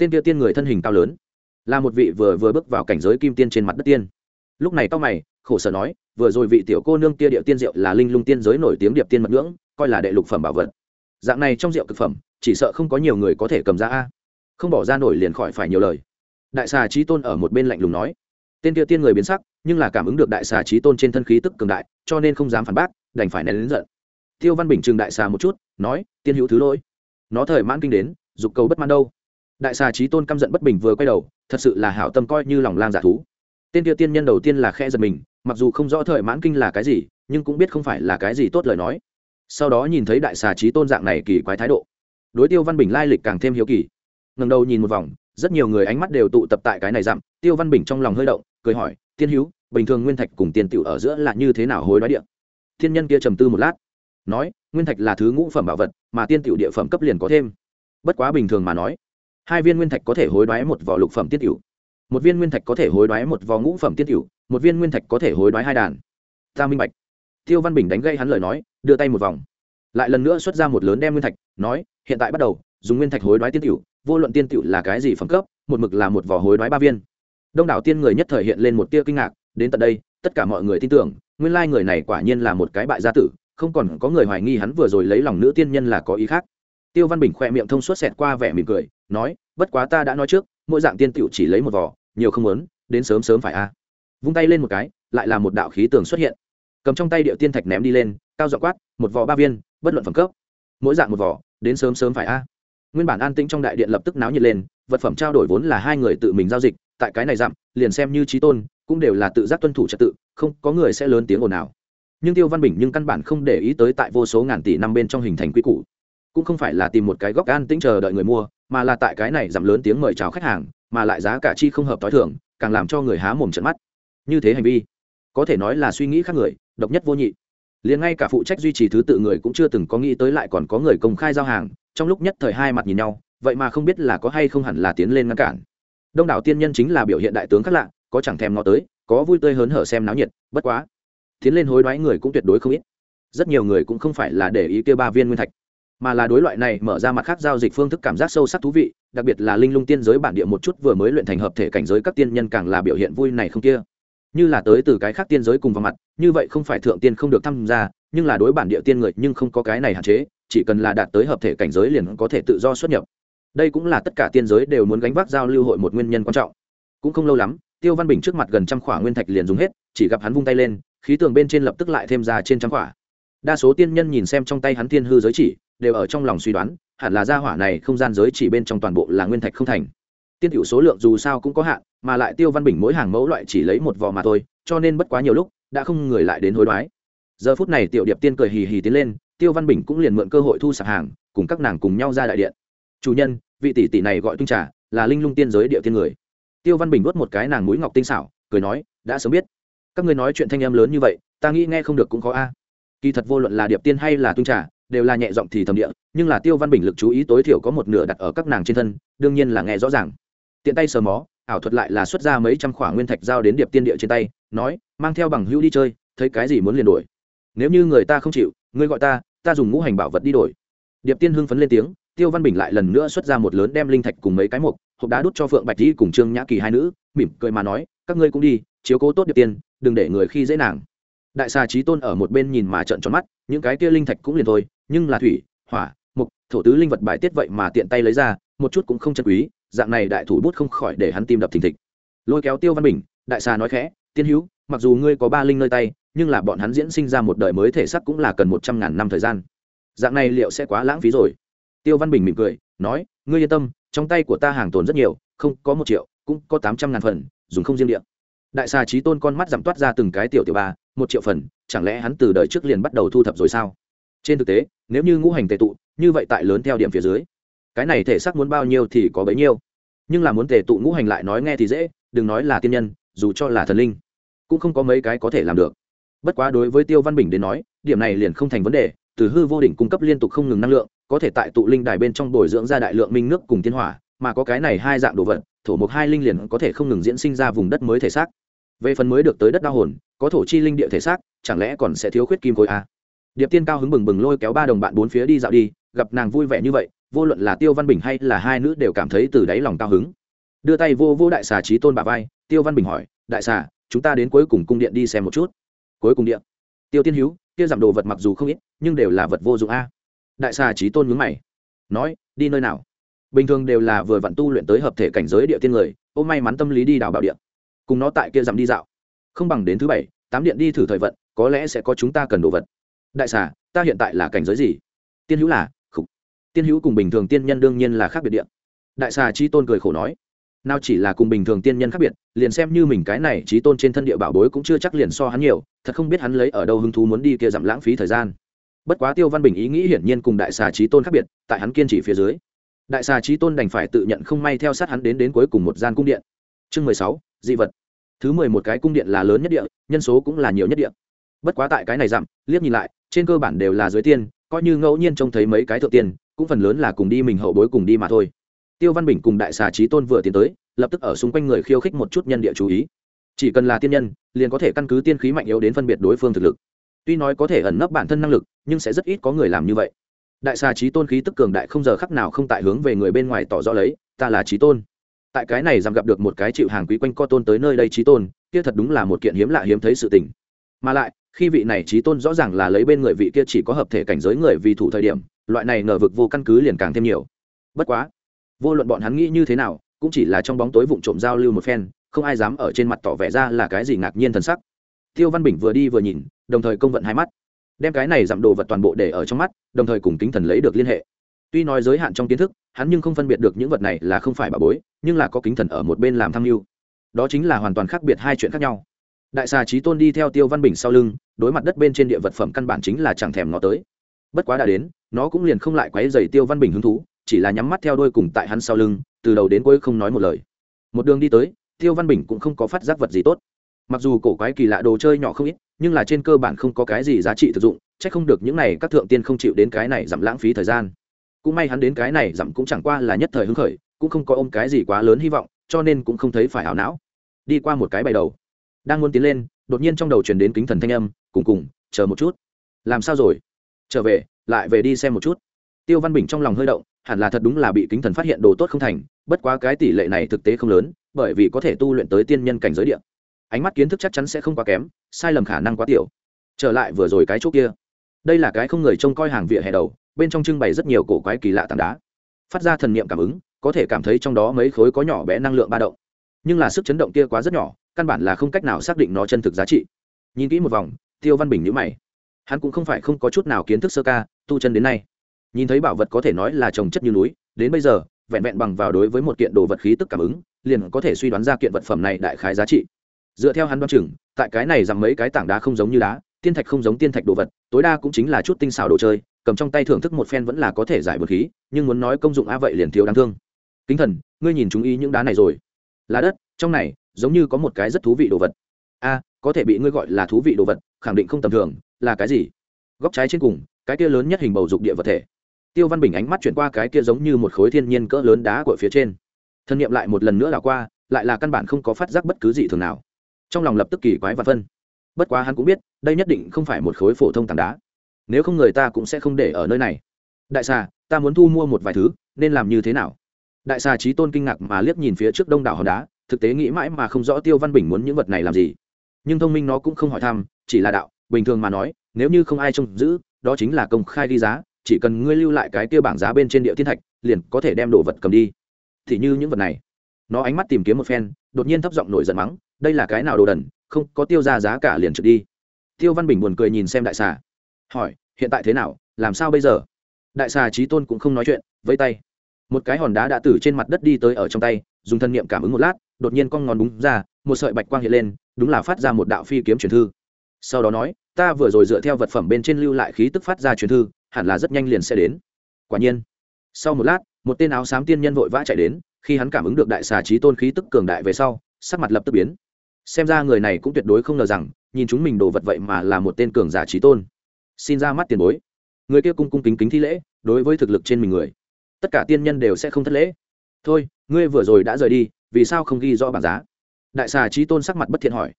thiên kia tiên người thân hình cao lớn, là một vị vừa vừa bước vào cảnh giới kim tiên trên mặt đất tiên. Lúc này cao mày, khổ sở nói, vừa rồi vị tiểu cô nương kia địa tiên diệu là linh lung tiên giới nổi tiếng điệp tiên mật ngưỡng, coi là đệ lục phẩm bảo vật. Dạng này trong rượu cực phẩm, chỉ sợ không có nhiều người có thể cầm ra a. Không bỏ ra nổi liền khỏi phải nhiều lời đại xà trí tôn ở một bên lạnh lùng nói. Tên kia tiên người biến sắc, nhưng là cảm ứng được đại xà trí tôn trên thân khí tức cường đại, cho nên không dám phản bác, đành phải nén lớn giận. Tiêu văn bình trừng đại xà một chút, nói, tiên hữu thứ lỗi. Nó thời mãn kinh đến, dục cầu bất mãn đâu. Đại xà trí tôn căm giận bất bình vừa quay đầu, thật sự là hảo tâm coi như lòng lang giả thú. Tên kia tiên nhân đầu tiên là khe giật mình, mặc dù không rõ thời mãn kinh là cái gì, nhưng cũng biết không phải là cái gì tốt lời nói. Sau đó nhìn thấy đại xà trí tôn dạng này kỳ quái thái độ. Đối tiêu văn bình lai lịch càng thêm hiếu kỳ. Ngần đầu nhìn một vòng rất nhiều người ánh mắt đều tụ tập tại cái này dặm, tiêu văn bình trong lòng hơi động, cười hỏi, tiên hữu bình thường nguyên thạch cùng tiền tiểu ở giữa là như thế nào hối đoái địa? Thiên nhân kia trầm tư một lát, nói, nguyên thạch là thứ ngũ phẩm bảo vật, mà tiên tiểu địa phẩm cấp liền có thêm. Bất quá bình thường mà nói, hai viên nguyên thạch có thể hối đoái một vỏ lục phẩm tiên tiểu. Một viên nguyên thạch có thể hối đoái một vỏ ngũ phẩm tiên tiểu, một viên nguyên thạch có thể hối đoái hai đàn. Ta minh bạch. Tiêu văn bình đánh gây hắn lời nói, đưa tay một vòng, lại lần nữa xuất ra một lớn đem nguyên thạch, nói, hiện tại bắt đầu, dùng nguyên thạch hối đoái tiên tiểu vô luận tiên tiểu là cái gì phẩm cấp, một mực là một vỏ hối đoái ba viên. Đông đảo tiên người nhất thời hiện lên một tia kinh ngạc, đến tận đây, tất cả mọi người tin tưởng, nguyên lai người này quả nhiên là một cái bại gia tử, không còn có người hoài nghi hắn vừa rồi lấy lòng nữ tiên nhân là có ý khác. Tiêu văn bình khoe miệng thông suốt xẹt qua vẻ mỉm cười, nói, bất quá ta đã nói trước, mỗi dạng tiên tiểu chỉ lấy một vỏ nhiều không muốn, đến sớm sớm phải a. Vung tay lên một cái, lại là một đạo khí tường xuất hiện. Cầm trong tay điệu tiên thạch ném đi lên, cao dọ quát, một vỏ ba viên, bất luận phẩm cấp. Mỗi dạng một vỏ đến sớm sớm phải a nguyên bản an tĩnh trong đại điện lập tức náo nhiệt lên, vật phẩm trao đổi vốn là hai người tự mình giao dịch, tại cái này dặm, liền xem như trí tôn, cũng đều là tự giác tuân thủ trật tự, không có người sẽ lớn tiếng ồn nào nhưng tiêu văn bình nhưng căn bản không để ý tới tại vô số ngàn tỷ năm bên trong hình thành quy củ. Cũng không phải là tìm một cái góc an tĩnh chờ đợi người mua, mà là tại cái này giảm lớn tiếng mời chào khách hàng, mà lại giá cả chi không hợp t h i thường, càng làm cho người há mồm trận mắt. Như thế hành vi, có thể nói là suy nghĩ khác người, độc nhất vô nhị. Liền ngay cả phụ trách duy trì thứ tự người cũng chưa từng có nghĩ tới lại còn có người công khai giao hàng trong lúc nhất thời hai mặt nhìn nhau, vậy mà không biết là có hay không hẳn là tiến lên ngăn cản. Đông đảo tiên nhân chính là biểu hiện đại tướng khác lạ, có chẳng thèm ngó tới, có vui tươi hớn hở xem náo nhiệt, bất quá, tiến lên hối đoái người cũng tuyệt đối không ít. Rất nhiều người cũng không phải là để ý kêu ba viên nguyên thạch, mà là đối loại này mở ra mặt khác giao dịch phương thức cảm giác sâu sắc thú vị, đặc biệt là linh lung tiên giới bản địa một chút vừa mới luyện thành hợp thể cảnh giới các tiên nhân càng là biểu hiện vui này không kia. Như là tới từ cái khác tiên giới cùng vào mặt, như vậy không phải thượng tiên không được tham gia, nhưng là đối bản địa tiên người nhưng không có cái này hạn chế chỉ cần là đạt tới hợp thể cảnh giới liền có thể tự do xuất nhập. Đây cũng là tất cả tiên giới đều muốn gánh vác giao lưu hội một nguyên nhân quan trọng. Cũng không lâu lắm, tiêu văn bình trước mặt gần trăm khỏa nguyên thạch liền dùng hết, chỉ gặp hắn vung tay lên, khí tường bên trên lập tức lại thêm ra trên trăm khỏa. Đa số tiên nhân nhìn xem trong tay hắn tiên hư giới chỉ, đều ở trong lòng suy đoán, hẳn là gia hỏa này không gian giới chỉ bên trong toàn bộ là nguyên thạch không thành. Tiên hữu số lượng dù sao cũng có hạn, mà lại tiêu văn bình mỗi hàng mẫu loại chỉ lấy một vò mà thôi, cho nên bất quá nhiều lúc, đã không người lại đến hối đoái. Giờ phút này tiểu điệp tiên cười hì hì tiến lên tiêu văn bình cũng liền mượn cơ hội thu sạp hàng, cùng các nàng cùng nhau ra đại điện. Chủ nhân, vị tỷ tỷ này gọi tung trà, là linh lung tiên giới địa tiên người. Tiêu văn bình vuốt một cái nàng mũi ngọc tinh xảo, cười nói, đã sớm biết. Các ngươi nói chuyện thanh em lớn như vậy, ta nghĩ nghe không được cũng có a. Kỳ thật vô luận là điệp tiên hay là tung trà, đều là nhẹ giọng thì thầm địa, nhưng là tiêu văn bình lực chú ý tối thiểu có một nửa đặt ở các nàng trên thân, đương nhiên là nghe rõ ràng. Tiện tay sờ mó, ảo thuật lại là xuất ra mấy trăm khỏa nguyên thạch giao đến điệp tiên địa trên tay, nói, mang theo bằng hữu đi chơi, thấy cái gì muốn liền đổi nếu như người ta không chịu, ngươi gọi ta ta dùng ngũ hành bảo vật đi đổi. Điệp tiên hưng phấn lên tiếng, tiêu văn bình lại lần nữa xuất ra một lớn đem linh thạch cùng mấy cái mục, hộp đá đút cho phượng bạch di cùng trương nhã kỳ hai nữ, mỉm cười mà nói, các ngươi cũng đi, chiếu cố tốt điệp tiên, đừng để người khi dễ nàng. Đại xà trí tôn ở một bên nhìn mà trợn tròn mắt, những cái kia linh thạch cũng liền thôi, nhưng là thủy, hỏa, mục, thổ tứ linh vật bài tiết vậy mà tiện tay lấy ra, một chút cũng không chân quý, dạng này đại thủ bút không khỏi để hắn tim đập thình thịch. Lôi kéo tiêu văn bình, đại xà nói khẽ, tiên hữu, mặc dù ngươi có ba linh nơi tay nhưng là bọn hắn diễn sinh ra một đời mới thể sắc cũng là cần một trăm ngàn năm thời gian. Dạng này liệu sẽ quá lãng phí rồi? Tiêu văn bình mỉm cười, nói, ngươi yên tâm, trong tay của ta hàng tồn rất nhiều, không có một triệu, cũng có tám trăm ngàn phần, dùng không riêng điện đại xà trí tôn con mắt giảm toát ra từng cái tiểu tiểu ba một triệu phần, chẳng lẽ hắn từ đời trước liền bắt đầu thu thập rồi sao? Trên thực tế, nếu như ngũ hành tệ tụ, như vậy tại lớn theo điểm phía dưới, cái này thể xác muốn bao nhiêu thì có bấy nhiêu. Nhưng là muốn tề tụ ngũ hành lại nói nghe thì dễ, đừng nói là tiên nhân, dù cho là thần linh, cũng không có mấy cái có thể làm được bất quá đối với tiêu văn bình đến nói, điểm này liền không thành vấn đề, từ hư vô đỉnh cung cấp liên tục không ngừng năng lượng, có thể tại tụ linh đài bên trong bồi dưỡng ra đại lượng minh nước cùng tiên hỏa, mà có cái này hai dạng đồ vật, thổ mục hai linh liền có thể không ngừng diễn sinh ra vùng đất mới thể xác. Về phần mới được tới đất đa hồn, có thổ chi linh địa thể xác, chẳng lẽ còn sẽ thiếu khuyết kim khối a điệp tiên cao hứng bừng bừng lôi kéo ba đồng bạn bốn phía đi dạo đi, gặp nàng vui vẻ như vậy, vô luận là tiêu văn bình hay là hai nữ đều cảm thấy từ đáy lòng cao hứng. Đưa tay vô vô đại xà trí tôn bà vai, tiêu văn bình hỏi, đại xà, chúng ta đến cuối cùng cung điện đi xem một chút cuối cùng điện tiêu tiên hữu kia giảm đồ vật mặc dù không ít, nhưng đều là vật vô dụng a. Đại xà trí tôn nhướng mày, nói, đi nơi nào? Bình thường đều là vừa vặn tu luyện tới hợp thể cảnh giới địa tiên người, ô may mắn tâm lý đi đào bảo điện cùng nó tại kia giảm đi dạo. Không bằng đến thứ bảy, tám điện đi thử thời vận, có lẽ sẽ có chúng ta cần đồ vật. Đại xà, ta hiện tại là cảnh giới gì? Tiên hữu là, khục. Tiên hữu cùng bình thường tiên nhân đương nhiên là khác biệt điện đại xà chi tôn cười khổ nói nào chỉ là cùng bình thường tiên nhân khác biệt, liền xem như mình cái này trí tôn trên thân địa bảo bối cũng chưa chắc liền so hắn nhiều, thật không biết hắn lấy ở đâu hứng thú muốn đi kia giảm lãng phí thời gian. Bất quá tiêu văn bình ý nghĩ hiển nhiên cùng đại xà trí tôn khác biệt, tại hắn kiên trì phía dưới. Đại xà trí tôn đành phải tự nhận không may theo sát hắn đến đến cuối cùng một gian cung điện. Chương mười sáu, dị vật. Thứ mười một cái cung điện là lớn nhất địa, nhân số cũng là nhiều nhất địa. Bất quá tại cái này dặm, liếc nhìn lại, trên cơ bản đều là dưới tiên, coi như ngẫu nhiên trông thấy mấy cái thượng tiên, cũng phần lớn là cùng đi mình hậu bối cùng đi mà thôi tiêu văn bình cùng đại xà trí tôn vừa tiến tới, lập tức ở xung quanh người khiêu khích một chút nhân địa chú ý. Chỉ cần là tiên nhân, liền có thể căn cứ tiên khí mạnh yếu đến phân biệt đối phương thực lực. Tuy nói có thể ẩn nấp bản thân năng lực, nhưng sẽ rất ít có người làm như vậy. Đại xà trí tôn khí tức cường đại không giờ khắc nào không tại hướng về người bên ngoài tỏ rõ lấy, ta là trí tôn. Tại cái này giảm gặp được một cái chịu hàng quý quanh co tôn tới nơi đây trí tôn, kia thật đúng là một kiện hiếm lạ hiếm thấy sự tình. Mà lại, khi vị này trí tôn rõ ràng là lấy bên người vị kia chỉ có hợp thể cảnh giới người vì thủ thời điểm, loại này ngờ vực vô căn cứ liền càng thêm nhiều. Bất quá vô luận bọn hắn nghĩ như thế nào, cũng chỉ là trong bóng tối vụng trộm giao lưu một phen, không ai dám ở trên mặt tỏ vẻ ra là cái gì ngạc nhiên thần sắc. Tiêu văn bình vừa đi vừa nhìn, đồng thời công vận hai mắt. Đem cái này giảm đồ vật toàn bộ để ở trong mắt, đồng thời cùng kính thần lấy được liên hệ. Tuy nói giới hạn trong kiến thức, hắn nhưng không phân biệt được những vật này là không phải bà bối, nhưng là có kính thần ở một bên làm tham mưu. Đó chính là hoàn toàn khác biệt hai chuyện khác nhau. Đại xà trí tôn đi theo tiêu văn bình sau lưng, đối mặt đất bên trên địa vật phẩm căn bản chính là chẳng thèm nó tới. Bất quá đã đến, nó cũng liền không lại quấy dày tiêu văn bình hứng thú chỉ là nhắm mắt theo đôi cùng tại hắn sau lưng, từ đầu đến cuối không nói một lời. Một đường đi tới, tiêu văn bình cũng không có phát giác vật gì tốt. Mặc dù cổ quái kỳ lạ đồ chơi nhỏ không ít, nhưng là trên cơ bản không có cái gì giá trị thực dụng c h ắ c không được những này các thượng tiên không chịu đến cái này giảm lãng phí thời gian. Cũng may hắn đến cái này giảm cũng chẳng qua là nhất thời hứng khởi, cũng không có ôm cái gì quá lớn hy vọng, cho nên cũng không thấy phải ảo não. Đi qua một cái bày đầu, đang muốn tiến lên, đột nhiên trong đầu chuyển đến kính thần thanh âm, cùng cùng, chờ một chút. Làm sao rồi? Trở về, lại về đi xem một chút. Tiêu văn bình trong lòng hơi động hẳn là thật đúng là bị kính thần phát hiện đồ tốt không thành, bất quá cái tỷ lệ này thực tế không lớn, bởi vì có thể tu luyện tới tiên nhân cảnh giới địa. Ánh mắt kiến thức chắc chắn sẽ không quá kém, sai lầm khả năng quá tiểu. Trở lại vừa rồi cái chỗ kia. Đây là cái không người trông coi hàng vỉa hè đầu, bên trong trưng bày rất nhiều cổ quái kỳ lạ tảng đá. Phát ra thần niệm cảm ứng, có thể cảm thấy trong đó mấy khối có nhỏ bé năng lượng ba động. Nhưng là sức chấn động kia quá rất nhỏ, căn bản là không cách nào xác định nó chân thực giá trị. Nhìn kỹ một vòng, tiêu văn bình nhữ mày. Hắn cũng không phải không có chút nào kiến thức sơ ca, tu chân đến nay nhìn thấy bảo vật có thể nói là trồng chất như núi, đến bây giờ, vẹn vẹn bằng vào đối với một kiện đồ vật khí tức cảm ứng, liền có thể suy đoán ra kiện vật phẩm này đại khái giá trị. Dựa theo hắn đoán chừng, tại cái này rằng mấy cái tảng đá không giống như đá, tiên thạch không giống tiên thạch đồ vật, tối đa cũng chính là chút tinh xảo đồ chơi, cầm trong tay thưởng thức một phen vẫn là có thể giải bột khí, nhưng muốn nói công dụng a vậy liền thiếu đáng thương. Kính thần, ngươi nhìn chúng ý những đá này rồi. Là đất, trong này, giống như có một cái rất thú vị đồ vật. A, có thể bị ngươi gọi là thú vị đồ vật, khẳng định không tầm thường, là cái gì? Góc trái trên cùng, cái kia lớn nhất hình bầu dục địa vật thể tiêu văn bình ánh mắt chuyển qua cái kia giống như một khối thiên nhiên cỡ lớn đá của phía trên. Thân nhiệm lại một lần nữa đảo qua, lại là căn bản không có phát giác bất cứ gì thường nào. Trong lòng lập tức kỳ quái và phân. Bất quá hắn cũng biết, đây nhất định không phải một khối phổ thông tảng đá. Nếu không người ta cũng sẽ không để ở nơi này. Đại xà, ta muốn thu mua một vài thứ, nên làm như thế nào? Đại xà trí tôn kinh ngạc mà liếc nhìn phía trước đông đảo hòn đá, thực tế nghĩ mãi mà không rõ tiêu văn bình muốn những vật này làm gì. Nhưng thông minh nó cũng không hỏi thăm, chỉ là đạo, bình thường mà nói, nếu như không ai trông giữ, đó chính là công khai đi giá chỉ cần ngươi lưu lại cái kia bảng giá bên trên địa thiên thạch, liền có thể đem đồ vật cầm đi. Thì như những vật này. Nó ánh mắt tìm kiếm một phen, đột nhiên thấp giọng nổi giận mắng, đây là cái nào đồ đần, không, có tiêu ra giá cả liền trượt đi. Tiêu văn bình buồn cười nhìn xem đại xà. Hỏi, hiện tại thế nào, làm sao bây giờ? Đại xà trí tôn cũng không nói chuyện, vẫy tay. Một cái hòn đá đã từ trên mặt đất đi tới ở trong tay, dùng thân niệm cảm ứng một lát, đột nhiên con ngón đúng ra, một sợi bạch quang hiện lên, đúng là phát ra một đạo phi kiếm truyền thư. Sau đó nói, ta vừa rồi dựa theo vật phẩm bên trên lưu lại khí tức phát ra truyền thư hẳn là rất nhanh liền sẽ đến. Quả nhiên, sau một lát, một tên áo xám tiên nhân vội vã chạy đến, khi hắn cảm ứng được đại xà trí tôn khí tức cường đại về sau, sắc mặt lập tức biến. Xem ra người này cũng tuyệt đối không ngờ rằng, nhìn chúng mình đồ vật vậy mà là một tên cường giả trí tôn. Xin ra mắt tiền bối. Người kia cung cung kính kính thi lễ, đối với thực lực trên mình người. Tất cả tiên nhân đều sẽ không thất lễ. Thôi, ngươi vừa rồi đã rời đi, vì sao không ghi rõ bảng giá? Đại xà trí tôn sắc mặt bất thiện hỏi.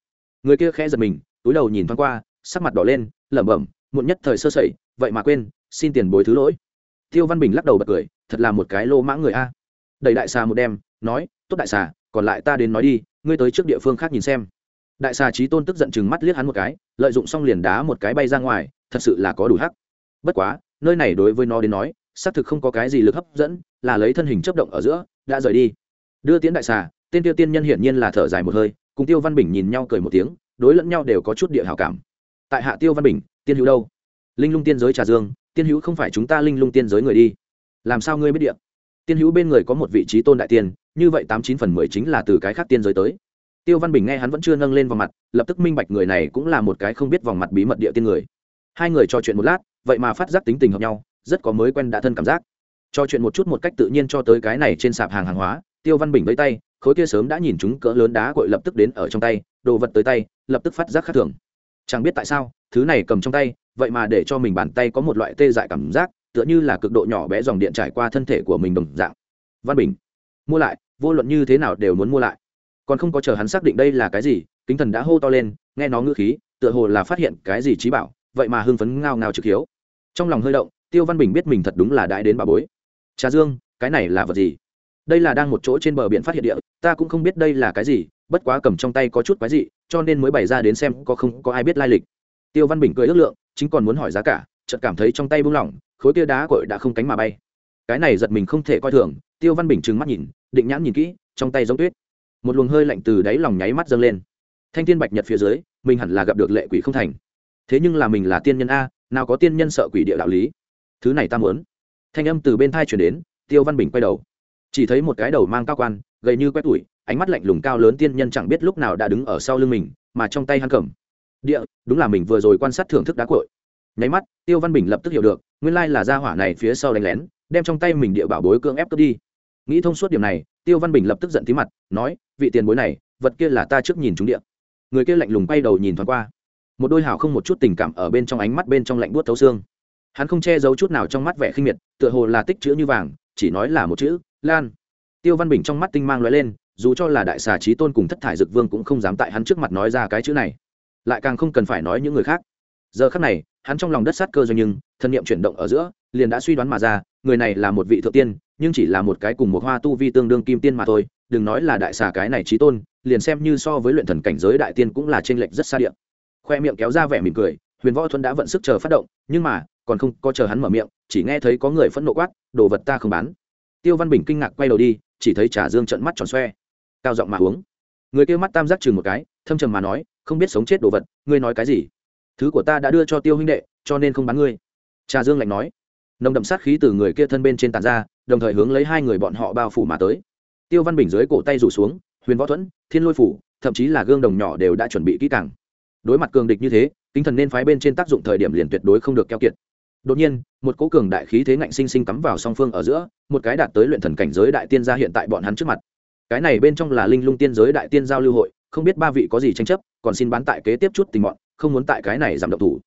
Người kia khẽ giật mình, túi đầu nhìn thoáng qua, sắc mặt đỏ lên, lẩm bẩm, muộn nhất thời sơ sẩy, vậy mà quên xin tiền bối thứ lỗi. Tiêu văn bình lắc đầu bật cười, thật là một cái lô mã người a. Đẩy đại xà một đêm nói, tốt đại xà, còn lại ta đến nói đi, ngươi tới trước địa phương khác nhìn xem. Đại xà trí tôn tức giận chừng mắt liếc hắn một cái, lợi dụng xong liền đá một cái bay ra ngoài, thật sự là có đủ hắc. Bất quá, nơi này đối với nó đến nói, xác thực không có cái gì lực hấp dẫn, là lấy thân hình chấp động ở giữa, đã rời đi. Đưa tiến đại xà, tên tiêu tiên nhân hiển nhiên là thở dài một hơi, cùng tiêu văn bình nhìn nhau cười một tiếng, đối lẫn nhau đều có chút địa hảo cảm. Tại hạ tiêu văn bình, tiên hữu đâu? Linh lung tiên giới trà dương tiên hữu không phải chúng ta linh lung tiên giới người đi. Làm sao ngươi biết địa? Tiên hữu bên người có một vị trí tôn đại tiên, như vậy tám chín phần mười chính là từ cái khác tiên giới tới. Tiêu văn bình nghe hắn vẫn chưa nâng lên vào mặt, lập tức minh bạch người này cũng là một cái không biết vòng mặt bí mật địa tiên người. Hai người trò chuyện một lát, vậy mà phát giác tính tình hợp nhau, rất có mới quen đã thân cảm giác. Trò chuyện một chút một cách tự nhiên cho tới cái này trên sạp hàng hàng hóa, tiêu văn bình với tay, khối kia sớm đã nhìn chúng cỡ lớn đá cội lập tức đến ở trong tay, đồ vật tới tay, lập tức phát giác khác thường. Chẳng biết tại sao thứ này cầm trong tay, vậy mà để cho mình bàn tay có một loại tê dại cảm giác, tựa như là cực độ nhỏ bé dòng điện trải qua thân thể của mình đồng dạng. Văn bình, mua lại, vô luận như thế nào đều muốn mua lại. Còn không có chờ hắn xác định đây là cái gì, kính thần đã hô to lên, nghe nó ngữ khí, tựa hồ là phát hiện cái gì trí bảo, vậy mà hưng phấn ngao ngao trực hiếu. Trong lòng hơi động, tiêu văn bình biết mình thật đúng là đãi đến bà bối. Trà dương, cái này là vật gì? Đây là đang một chỗ trên bờ biển phát hiện địa, ta cũng không biết đây là cái gì, bất quá cầm trong tay có chút quái dị, cho nên mới bày ra đến xem có không có ai biết lai lịch tiêu văn bình cười ước lượng, chính còn muốn hỏi giá cả, chợt cảm thấy trong tay buông lỏng, khối kia đá cội đã không cánh mà bay. Cái này giật mình không thể coi thường, tiêu văn bình trừng mắt nhìn, định nhãn nhìn kỹ, trong tay giống tuyết. Một luồng hơi lạnh từ đáy lòng nháy mắt dâng lên. Thanh thiên bạch nhật phía dưới, mình hẳn là gặp được lệ quỷ không thành. Thế nhưng là mình là tiên nhân a, nào có tiên nhân sợ quỷ địa đạo lý? Thứ này ta muốn. Thanh âm từ bên thai chuyển đến, tiêu văn bình quay đầu. Chỉ thấy một cái đầu mang cao quan, gầy như quét tủi, ánh mắt lạnh lùng cao lớn tiên nhân chẳng biết lúc nào đã đứng ở sau lưng mình, mà trong tay hắn cầm địa, đúng là mình vừa rồi quan sát thưởng thức đá cội. Nháy mắt, tiêu văn bình lập tức hiểu được, nguyên lai là gia hỏa này phía sau đánh lén, đem trong tay mình địa bảo bối cưỡng ép cướp đi. Nghĩ thông suốt điểm này, tiêu văn bình lập tức giận tí mặt, nói, vị tiền bối này, vật kia là ta trước nhìn chúng địa. Người kia lạnh lùng quay đầu nhìn thoáng qua. Một đôi hào không một chút tình cảm ở bên trong ánh mắt bên trong lạnh buốt thấu xương. Hắn không che giấu chút nào trong mắt vẻ khinh miệt, tựa hồ là tích chữ như vàng, chỉ nói là một chữ, lan. Tiêu văn bình trong mắt tinh mang lóe lên, dù cho là đại xà trí tôn cùng thất thải dực vương cũng không dám tại hắn trước mặt nói ra cái chữ này lại càng không cần phải nói những người khác. Giờ khắc này, hắn trong lòng đất sát cơ doanh nhưng thân nhiệm chuyển động ở giữa, liền đã suy đoán mà ra, người này là một vị thượng tiên, nhưng chỉ là một cái cùng một hoa tu vi tương đương kim tiên mà thôi, đừng nói là đại xà cái này trí tôn, liền xem như so với luyện thần cảnh giới đại tiên cũng là t r ê n lệch rất xa điện khoe miệng kéo ra vẻ mỉm cười, huyền võ thuẫn đã vận sức chờ phát động, nhưng mà, còn không có chờ hắn mở miệng, chỉ nghe thấy có người phẫn nộ quát, đồ vật ta không bán. Tiêu văn bình kinh ngạc quay đầu đi, chỉ thấy trà dương trận mắt tròn xoe, cao giọng mà uống. Người kêu mắt tam giác chừng một cái, thâm trầm mà nói không biết sống chết đồ vật, ngươi nói cái gì? Thứ của ta đã đưa cho tiêu huynh đệ, cho nên không bán ngươi. Trà dương lạnh nói. Nồng đậm sát khí từ người kia thân bên trên tàn ra, đồng thời hướng lấy hai người bọn họ bao phủ mà tới. Tiêu văn bình dưới cổ tay rủ xuống, huyền võ thuẫn, thiên lôi phủ, thậm chí là gương đồng nhỏ đều đã chuẩn bị kỹ càng. Đối mặt cường địch như thế tinh thần nên phái bên trên tác dụng thời điểm liền tuyệt đối không được keo kiệt. Đột nhiên, một cỗ cường đại khí thế ngạnh sinh sinh cắm vào song phương ở giữa, một cái đạt tới luyện thần cảnh giới đại tiên gia hiện tại bọn hắn trước mặt. Cái này bên trong là linh lung tiên giới đại tiên giao lưu hội không biết ba vị có gì tranh chấp, còn xin bán tại kế tiếp chút tình bọn không muốn tại cái này giảm động thủ.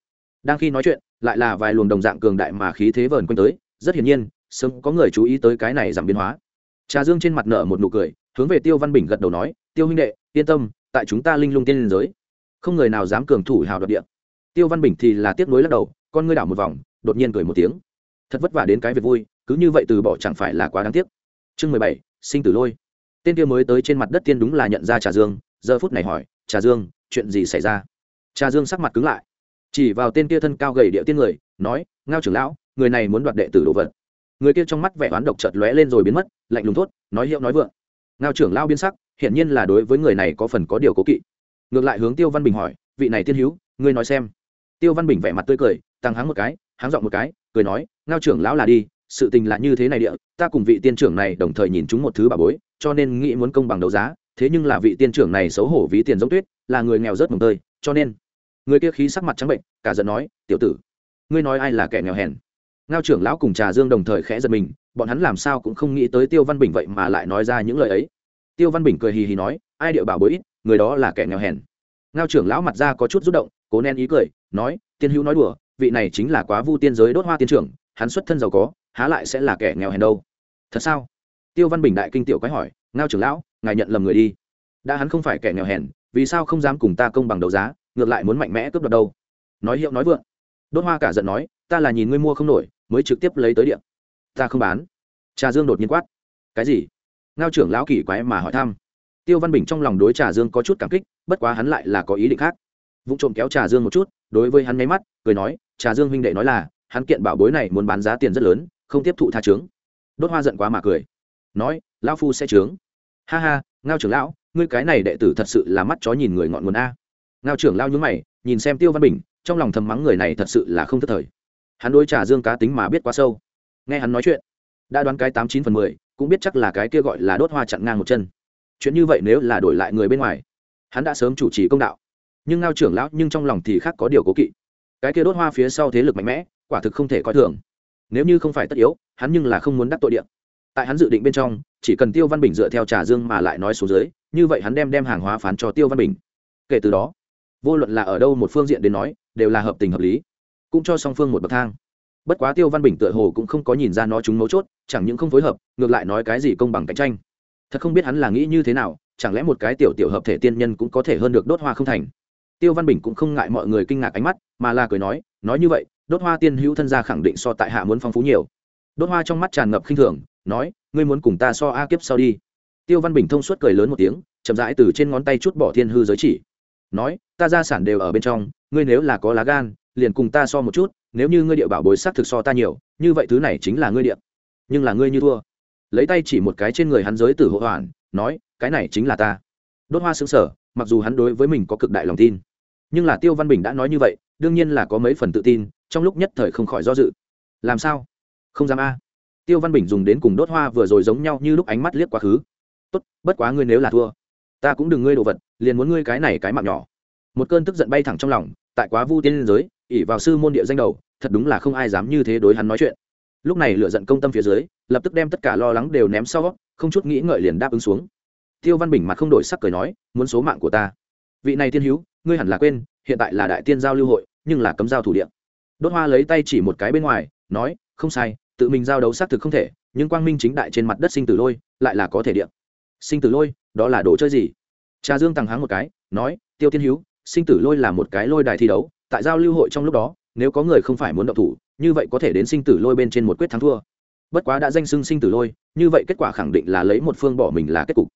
Đang khi nói chuyện, lại là vài luồng đồng dạng cường đại mà khí thế vờn quanh tới, rất hiển nhiên, sớm có người chú ý tới cái này giảm biến hóa. Trà dương trên mặt nở một nụ cười, hướng về tiêu văn bình gật đầu nói, tiêu huynh đệ, yên tâm, tại chúng ta linh lung tiên liên giới, không người nào dám cường thủ hào đoạt địa. Tiêu văn bình thì là tiếp nối lắc đầu, con ngươi đảo một vòng, đột nhiên cười một tiếng. Thật vất vả đến cái việc vui, cứ như vậy từ bỏ chẳng phải là quá đáng tiếc. Chương mười bảy, sinh tử lôi. Tên kia mới tới trên mặt đất tiên đúng là nhận ra trà dương giờ phút này hỏi, trà dương, chuyện gì xảy ra? Trà dương sắc mặt cứng lại, chỉ vào tên kia thân cao gầy địa tiên người, nói, ngao trưởng lão, người này muốn đoạt đệ tử đồ vật. Người kia trong mắt vẻ oán độc chợt lóe lên rồi biến mất, lạnh lùng thốt, nói hiệu nói vượng. Ngao trưởng lão biến sắc, hiển nhiên là đối với người này có phần có điều cố kỵ. Ngược lại hướng tiêu văn bình hỏi, vị này tiên hữu, ngươi nói xem. Tiêu văn bình vẻ mặt tươi cười, tăng háng một cái, háng giọng một cái, cười nói, ngao trưởng lão là đi, sự tình là như thế này địa, ta cùng vị tiên trưởng này đồng thời nhìn chúng một thứ bà bối, cho nên nghĩ muốn công bằng đấu giá thế nhưng là vị tiên trưởng này xấu hổ ví tiền giống tuyết, là người nghèo rớt mồng tơi, cho nên, người kia khí sắc mặt trắng bệnh, cả giận nói, tiểu tử, ngươi nói ai là kẻ nghèo hèn? Ngao trưởng lão cùng trà dương đồng thời khẽ giật mình, bọn hắn làm sao cũng không nghĩ tới tiêu văn bình vậy mà lại nói ra những lời ấy. Tiêu văn bình cười hì hì nói, ai điệu bảo bối ít, người đó là kẻ nghèo hèn. Ngao trưởng lão mặt ra có chút rút động, cố nén ý cười, nói, tiên hữu nói đùa, vị này chính là quá vu tiên giới đốt hoa tiên trưởng, hắn xuất thân giàu có, há lại sẽ là kẻ nghèo hèn đâu. Thật sao? Tiêu văn bình đại kinh tiểu quái hỏi, ngao trưởng lão ngài nhận lầm người đi. Đã hắn không phải kẻ nghèo hèn, vì sao không dám cùng ta công bằng đấu giá, ngược lại muốn mạnh mẽ cướp đoạt đâu? Nói hiệu nói vượng. Đốt hoa cả giận nói, ta là nhìn ngươi mua không nổi, mới trực tiếp lấy tới điện. Ta không bán. Trà dương đột nhiên quát, cái gì? Ngao trưởng lão kỳ quái mà hỏi thăm. Tiêu văn bình trong lòng đối trà dương có chút cảm kích, bất quá hắn lại là có ý định khác. Vụ trộm kéo trà dương một chút, đối với hắn nháy mắt, cười nói, trà dương huynh đệ nói là, hắn kiện bảo bối này muốn bán giá tiền rất lớn, không tiếp thụ tha trướng đốt hoa giận quá mà cười, nói, lão phu sẽ trướng ha ha, ngao trưởng lão, ngươi cái này đệ tử thật sự là mắt chó nhìn người ngọn nguồn a. Ngao trưởng lao nhúng mày, nhìn xem tiêu văn bình, trong lòng thầm mắng người này thật sự là không thất thời. Hắn đối trà dương cá tính mà biết quá sâu. Nghe hắn nói chuyện, đã đoán cái tám chín phần mười, cũng biết chắc là cái kia gọi là đốt hoa chặn ngang một chân. Chuyện như vậy nếu là đổi lại người bên ngoài, hắn đã sớm chủ trì công đạo. Nhưng ngao trưởng lão nhưng trong lòng thì khác có điều cố kỵ. Cái kia đốt hoa phía sau thế lực mạnh mẽ, quả thực không thể coi thường. Nếu như không phải tất yếu, hắn nhưng là không muốn đắc tội điện tại hắn dự định bên trong, chỉ cần tiêu văn bình dựa theo trà dương mà lại nói số dưới, như vậy hắn đem đem hàng hóa phán cho tiêu văn bình. Kể từ đó, vô luận là ở đâu một phương diện đến nói, đều là hợp tình hợp lý, cũng cho song phương một bậc thang. Bất quá tiêu văn bình tựa hồ cũng không có nhìn ra nó chúng mấu chốt, chẳng những không phối hợp, ngược lại nói cái gì công bằng cạnh tranh. Thật không biết hắn là nghĩ như thế nào, chẳng lẽ một cái tiểu tiểu hợp thể tiên nhân cũng có thể hơn được đốt hoa không thành? Tiêu văn bình cũng không ngại mọi người kinh ngạc ánh mắt, mà là cười nói nói như vậy, đốt hoa tiên hữu thân gia khẳng định so tại hạ muốn phong phú nhiều. Đốt hoa trong mắt tràn ngập khinh thường nói, ngươi muốn cùng ta so a kiếp sau đi. Tiêu văn bình thông suốt cười lớn một tiếng, chậm rãi từ trên ngón tay chút bỏ thiên hư giới chỉ. Nói, ta gia sản đều ở bên trong, ngươi nếu là có lá gan, liền cùng ta so một chút, nếu như ngươi địa bảo bối xác thực so ta nhiều, như vậy thứ này chính là ngươi địa. Nhưng là ngươi như thua. Lấy tay chỉ một cái trên người hắn giới tử hộ hoàn, nói, cái này chính là ta. Đốt hoa xứng sở mặc dù hắn đối với mình có cực đại lòng tin, nhưng là tiêu văn bình đã nói như vậy, đương nhiên là có mấy phần tự tin, trong lúc nhất thời không khỏi do dự. Làm sao? Không dám a? Tiêu văn bình dùng đến cùng đốt hoa vừa rồi giống nhau như lúc ánh mắt liếc quá khứ. Tốt, bất quá ngươi nếu là thua, ta cũng đừng ngươi đồ vật, liền muốn ngươi cái này cái mạng nhỏ. Một cơn tức giận bay thẳng trong lòng, tại quá vu tiên liên giới ỉ vào sư môn địa danh đầu, thật đúng là không ai dám như thế đối hắn nói chuyện. Lúc này lựa giận công tâm phía dưới, lập tức đem tất cả lo lắng đều ném sau, không chút nghĩ ngợi liền đáp ứng xuống. Tiêu văn bình mặt không đổi sắc cười nói, muốn số mạng của ta. Vị này tiên hữu, ngươi hẳn là quên, hiện tại là đại tiên giao lưu hội, nhưng là cấm giao thủ điện đốt hoa lấy tay chỉ một cái bên ngoài, nói, không sai tự mình giao đấu xác thực không thể nhưng quang minh chính đại trên mặt đất sinh tử lôi lại là có thể điện. Sinh tử lôi đó là đồ chơi gì? Trà dương tằng háng một cái nói tiêu tiên hữu sinh tử lôi là một cái lôi đài thi đấu tại giao lưu hội trong lúc đó nếu có người không phải muốn động thủ như vậy có thể đến sinh tử lôi bên trên một quyết thắng thua. Bất quá đã danh xưng sinh tử lôi như vậy kết quả khẳng định là lấy một phương bỏ mình là kết cục.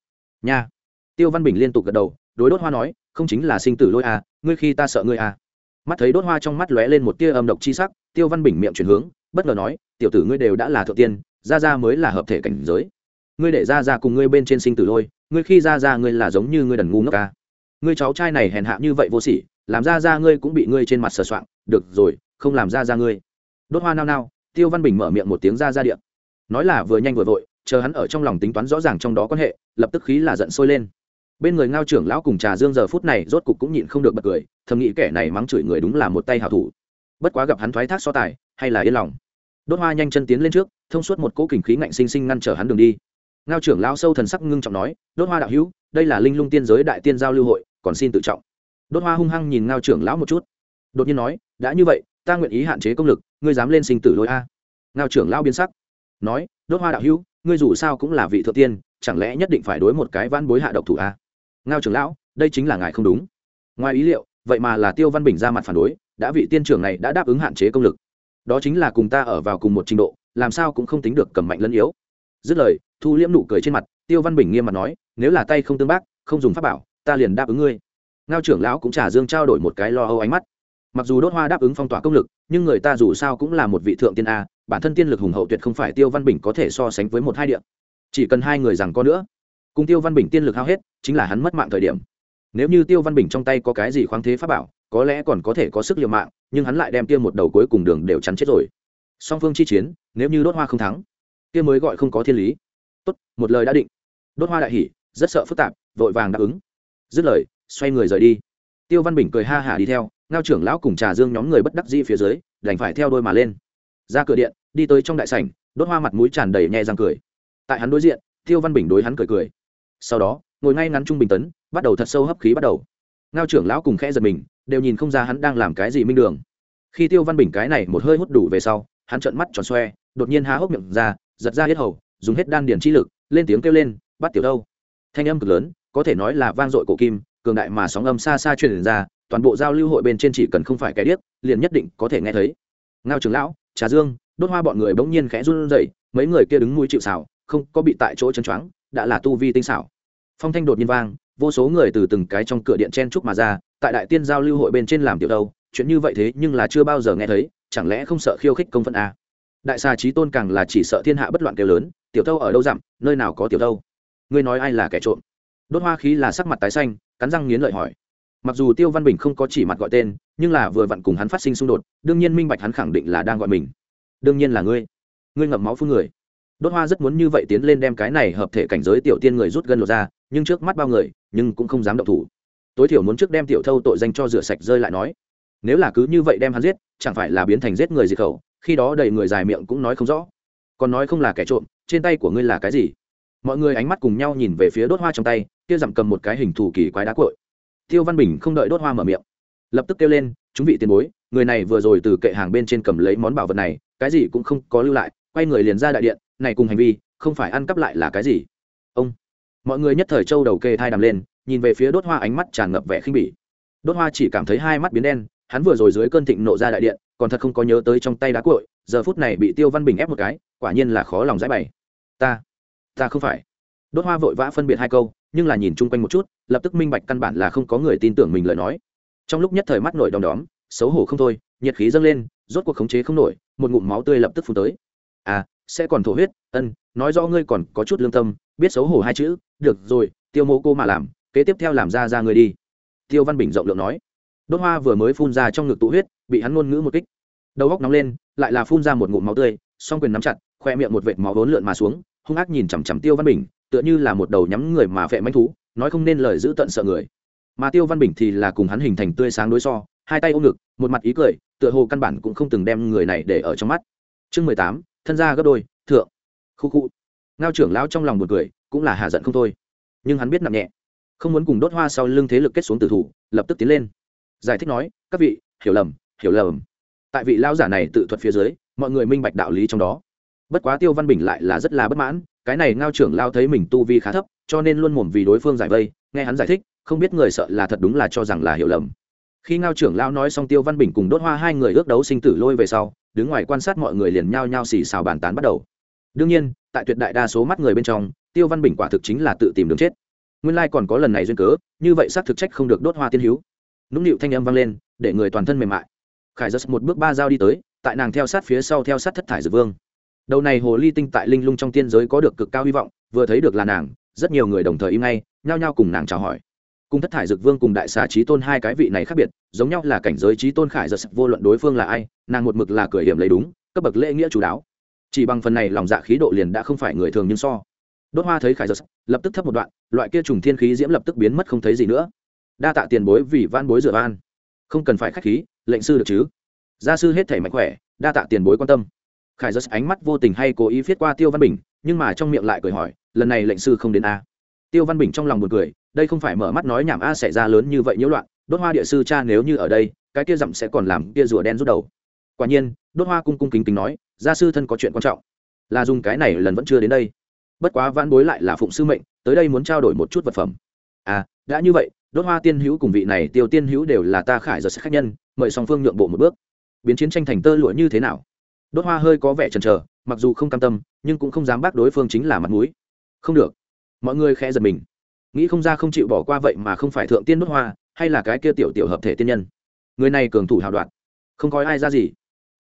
Nha. Tiêu văn bình liên tục gật đầu đối đốt hoa nói không chính là sinh tử lôi à, ngươi khi ta sợ ngươi à. mắt thấy đốt hoa trong mắt lóe lên một tia âm độc chi sắc tiêu văn bình miệng chuyển hướng bất ngờ nói, tiểu tử ngươi đều đã là thượng tiên ra ra mới là hợp thể cảnh giới. Ngươi để ra ra cùng ngươi bên trên sinh tử lôi, ngươi khi ra ra ngươi là giống như ngươi đần ngu ngốc ca. Ngươi cháu trai này hèn hạ như vậy vô sỉ, làm ra ra ngươi cũng bị ngươi trên mặt sờ soạng. Được rồi, không làm ra ra ngươi. Đốt hoa nao nao, tiêu văn bình mở miệng một tiếng ra ra điện nói là vừa nhanh vừa vội, chờ hắn ở trong lòng tính toán rõ ràng trong đó quan hệ, lập tức khí là giận sôi lên. Bên người ngao trưởng lão cùng trà dương giờ phút này rốt cục cũng nhịn không được bật cười, thầm nghĩ kẻ này mắng chửi người đúng là một tay hảo thủ. Bất quá gặp hắn thoái thác so tài hay là yên lòng. Đốt hoa nhanh chân tiến lên trước, thông suốt một cỗ kình khí ngạnh sinh sinh ngăn trở hắn đường đi. Ngao trưởng lão sâu thần sắc ngưng trọng nói, đốt hoa đạo hữu, đây là linh lung tiên giới đại tiên giao lưu hội, còn xin tự trọng. Đốt hoa hung hăng nhìn ngao trưởng lão một chút. Đột nhiên nói, đã như vậy, ta nguyện ý hạn chế công lực, ngươi dám lên sinh tử lôi a. Ngao trưởng lão biến sắc, nói, đốt hoa đạo hữu, ngươi dù sao cũng là vị thượng tiên, chẳng lẽ nhất định phải đối một cái vãn bối hạ độc thủ a? Ngao trưởng lão, đây chính là ngài không đúng. Ngoài ý liệu, vậy mà là tiêu văn bình ra mặt phản đối, đã vị tiên trưởng này đã đáp ứng hạn chế công lực đó chính là cùng ta ở vào cùng một trình độ, làm sao cũng không tính được cầm mạnh lẫn yếu. Dứt lời, thu liễm nụ cười trên mặt, tiêu văn bình nghiêm mặt nói, nếu là tay không tương bác, không dùng pháp bảo, ta liền đáp ứng ngươi. Ngao trưởng lão cũng trả dương trao đổi một cái lo âu ánh mắt. Mặc dù đốt hoa đáp ứng phong tỏa công lực, nhưng người ta dù sao cũng là một vị thượng tiên a, bản thân tiên lực hùng hậu tuyệt không phải tiêu văn bình có thể so sánh với một hai điện chỉ cần hai người rằng có nữa, cùng tiêu văn bình tiên lực hao hết, chính là hắn mất mạng thời điểm. Nếu như tiêu văn bình trong tay có cái gì khoáng thế pháp bảo có lẽ còn có thể có sức liều mạng, nhưng hắn lại đem tiêu một đầu cuối cùng đường đều chắn chết rồi. Song phương chi chiến, nếu như đốt hoa không thắng tiêu mới gọi không có thiên lý. Tốt, một lời đã định. Đốt hoa đại hỉ, rất sợ phức tạp, vội vàng đáp ứng. Dứt lời, xoay người rời đi. Tiêu văn bình cười ha hả đi theo, ngao trưởng lão cùng trà dương nhóm người bất đắc di phía dưới, đành phải theo đôi mà lên. Ra cửa điện, đi tới trong đại sảnh, đốt hoa mặt mũi tràn đầy nhẹ răng cười. Tại hắn đối diện, tiêu văn bình đối hắn cười cười. Sau đó, ngồi ngay ngắn trung bình tấn, bắt đầu thật sâu hấp khí bắt đầu. Ngao trưởng lão cùng khẽ giật mình đều nhìn không ra hắn đang làm cái gì minh đường. Khi tiêu văn bình cái này một hơi hút đủ về sau, hắn trợn mắt tròn xoe, đột nhiên há hốc miệng ra, giật ra hết hầu, dùng hết đan điền chi lực, lên tiếng kêu lên, bắt tiểu đâu? Thanh âm cực lớn, có thể nói là vang dội cổ kim, cường đại mà sóng âm xa xa truyền ra, toàn bộ giao lưu hội bên trên chỉ cần không phải cái điếc, liền nhất định có thể nghe thấy. Ngao trưởng lão, trà dương, đốt hoa bọn người bỗng nhiên khẽ run rẩy, mấy người kia đứng mũi chịu xảo không có bị tại chỗ chân choáng, đã là tu vi tinh xảo. Phong thanh đột nhiên vang, vô số người từ từng cái trong cửa điện chen trúc mà ra tại đại tiên giao lưu hội bên trên làm tiểu đâu, chuyện như vậy thế nhưng là chưa bao giờ nghe thấy, chẳng lẽ không sợ khiêu khích công phận a à? đại xà trí tôn càng là chỉ sợ thiên hạ bất loạn kêu lớn, tiểu thâu ở đâu dặm, nơi nào có tiểu thâu? Ngươi nói ai là kẻ trộm? Đốt hoa khí là sắc mặt tái xanh, cắn răng nghiến lợi hỏi. Mặc dù tiêu văn bình không có chỉ mặt gọi tên, nhưng là vừa vặn cùng hắn phát sinh xung đột, đương nhiên minh bạch hắn khẳng định là đang gọi mình. Đương nhiên là ngươi. Ngươi ngậm máu phun người. Đốt hoa rất muốn như vậy tiến lên đem cái này hợp thể cảnh giới tiểu tiên người rút gân lột ra, nhưng trước mắt bao người, nhưng cũng không dám động thủ tối thiểu muốn trước đem tiểu thâu tội danh cho rửa sạch rơi lại nói. Nếu là cứ như vậy đem hắn giết, chẳng phải là biến thành giết người diệt khẩu, khi đó đầy người dài miệng cũng nói không rõ. Còn nói không là kẻ trộm, trên tay của ngươi là cái gì? Mọi người ánh mắt cùng nhau nhìn về phía đốt hoa trong tay, kia giảm cầm một cái hình thù kỳ quái đá cội tiêu văn bình không đợi đốt hoa mở miệng, lập tức kêu lên, chúng vị tiền bối, người này vừa rồi từ kệ hàng bên trên cầm lấy món bảo vật này, cái gì cũng không có lưu lại, quay người liền ra đại điện, này cùng hành vi, không phải ăn cắp lại là cái gì? Ông, mọi người nhất thời châu đầu kê thai đàm lên nhìn về phía đốt hoa ánh mắt tràn ngập vẻ khinh bỉ. Đốt hoa chỉ cảm thấy hai mắt biến đen, hắn vừa rồi dưới cơn thịnh nộ ra đại điện, còn thật không có nhớ tới trong tay đá cội giờ phút này bị tiêu văn bình ép một cái, quả nhiên là khó lòng giải bày. Ta ta không phải. Đốt hoa vội vã phân biệt hai câu, nhưng là nhìn chung quanh một chút, lập tức minh bạch căn bản là không có người tin tưởng mình lời nói. Trong lúc nhất thời mắt nổi đom đóm, xấu hổ không thôi, nhiệt khí dâng lên, rốt cuộc khống chế không nổi, một ngụm máu tươi lập tức phun tới. À sẽ còn thổ huyết, ân, nói rõ ngươi còn có chút lương tâm, biết xấu hổ hai chữ, được rồi, tiêu mô cô mà làm kế tiếp theo làm ra ra người đi. Tiêu văn bình rộng lượng nói. Đốt hoa vừa mới phun ra trong ngực tụ huyết, bị hắn ngôn ngữ một kích. Đầu góc nóng lên, lại là phun ra một ngụm máu tươi, song quyền nắm chặt, khoe miệng một vệt máu vốn lượn mà xuống, hung ác nhìn chằm chằm tiêu văn bình, tựa như là một đầu nhắm người mà phệ manh thú, nói không nên lời giữ tận sợ người. Mà tiêu văn bình thì là cùng hắn hình thành tươi sáng đối so, hai tay ôm ngực, một mặt ý cười, tựa hồ căn bản cũng không từng đem người này để ở trong mắt. Chương mười tám, thân gia gấp đôi, thượng. Khu khu. Ngao trưởng lão trong lòng một cười, cũng là hạ giận không thôi. Nhưng hắn biết nặng nhẹ không muốn cùng đốt hoa sau lưng thế lực kết xuống tử thủ, lập tức tiến lên. Giải thích nói, các vị, hiểu lầm hiểu lầm. Tại vị lão giả này tự thuật phía dưới, mọi người minh bạch đạo lý trong đó. Bất quá tiêu văn bình lại là rất là bất mãn, cái này ngao trưởng lao thấy mình tu vi khá thấp, cho nên luôn mồm vì đối phương giải vây, nghe hắn giải thích, không biết người sợ là thật đúng là cho rằng là hiểu lầm. Khi ngao trưởng lao nói xong tiêu văn bình cùng đốt hoa hai người ước đấu sinh tử lôi về sau, đứng ngoài quan sát mọi người liền nhao nhao xì xào bàn tán bắt đầu. Đương nhiên, tại tuyệt đại đa số mắt người bên trong, tiêu văn bình quả thực chính là tự tìm đường chết nguyên lai còn có lần này duyên cớ, như vậy xác thực trách không được đốt hoa tiên hữu nũng nịu thanh âm vang lên, để người toàn thân mềm mại. Khải giật một bước ba dao đi tới, tại nàng theo sát phía sau theo sát thất thải dược vương. Đầu này hồ ly tinh tại linh lung trong tiên giới có được cực cao hy vọng, vừa thấy được là nàng, rất nhiều người đồng thời im ngay, nhao nhao cùng nàng chào hỏi. Cùng thất thải dược vương cùng đại xà trí tôn hai cái vị này khác biệt, giống nhau là cảnh giới trí tôn khải giật vô luận đối phương là ai, nàng một mực là cười hiểm lấy đúng, cấp bậc lễ nghĩa chú đáo chỉ bằng phần này lòng dạ khí độ liền đã không phải người thường nhưng so đốt hoa thấy khải giật, lập tức thấp một đoạn, loại kia trùng thiên khí diễm lập tức biến mất không thấy gì nữa. Đa tạ tiền bối vì van bối rửa van. Không cần phải khách khí, lệnh sư được chứ? Gia sư hết thể mạnh khỏe, đa tạ tiền bối quan tâm. Khải giật ánh mắt vô tình hay cố ý viết qua tiêu văn bình, nhưng mà trong miệng lại cười hỏi, lần này lệnh sư không đến a. Tiêu văn bình trong lòng một cười, đây không phải mở mắt nói nhảm a xảy ra lớn như vậy nhiễu loạn, đốt hoa địa sư cha nếu như ở đây, cái kia dặm sẽ còn làm kia rùa đen rút đầu. Quả nhiên, đốt hoa cung cung kính kính nói, gia sư thân có chuyện quan trọng. Là dùng cái này lần vẫn chưa đến đây bất quá vãn bối lại là phụng sư mệnh, tới đây muốn trao đổi một chút vật phẩm. À đã như vậy, đốt hoa tiên hữu cùng vị này tiêu tiên hữu đều là ta khải giật khách nhân, mời song phương nhượng bộ một bước. Biến chiến tranh thành tơ lụa như thế nào? Đốt hoa hơi có vẻ chần chờ, mặc dù không cam tâm, nhưng cũng không dám bác đối phương chính là mặt mũi. Không được. Mọi người khẽ giật mình. Nghĩ không ra không chịu bỏ qua vậy mà không phải thượng tiên đốt hoa, hay là cái kia tiểu tiểu hợp thể tiên nhân. Người này cường thủ hào đoạn không coi ai ra gì.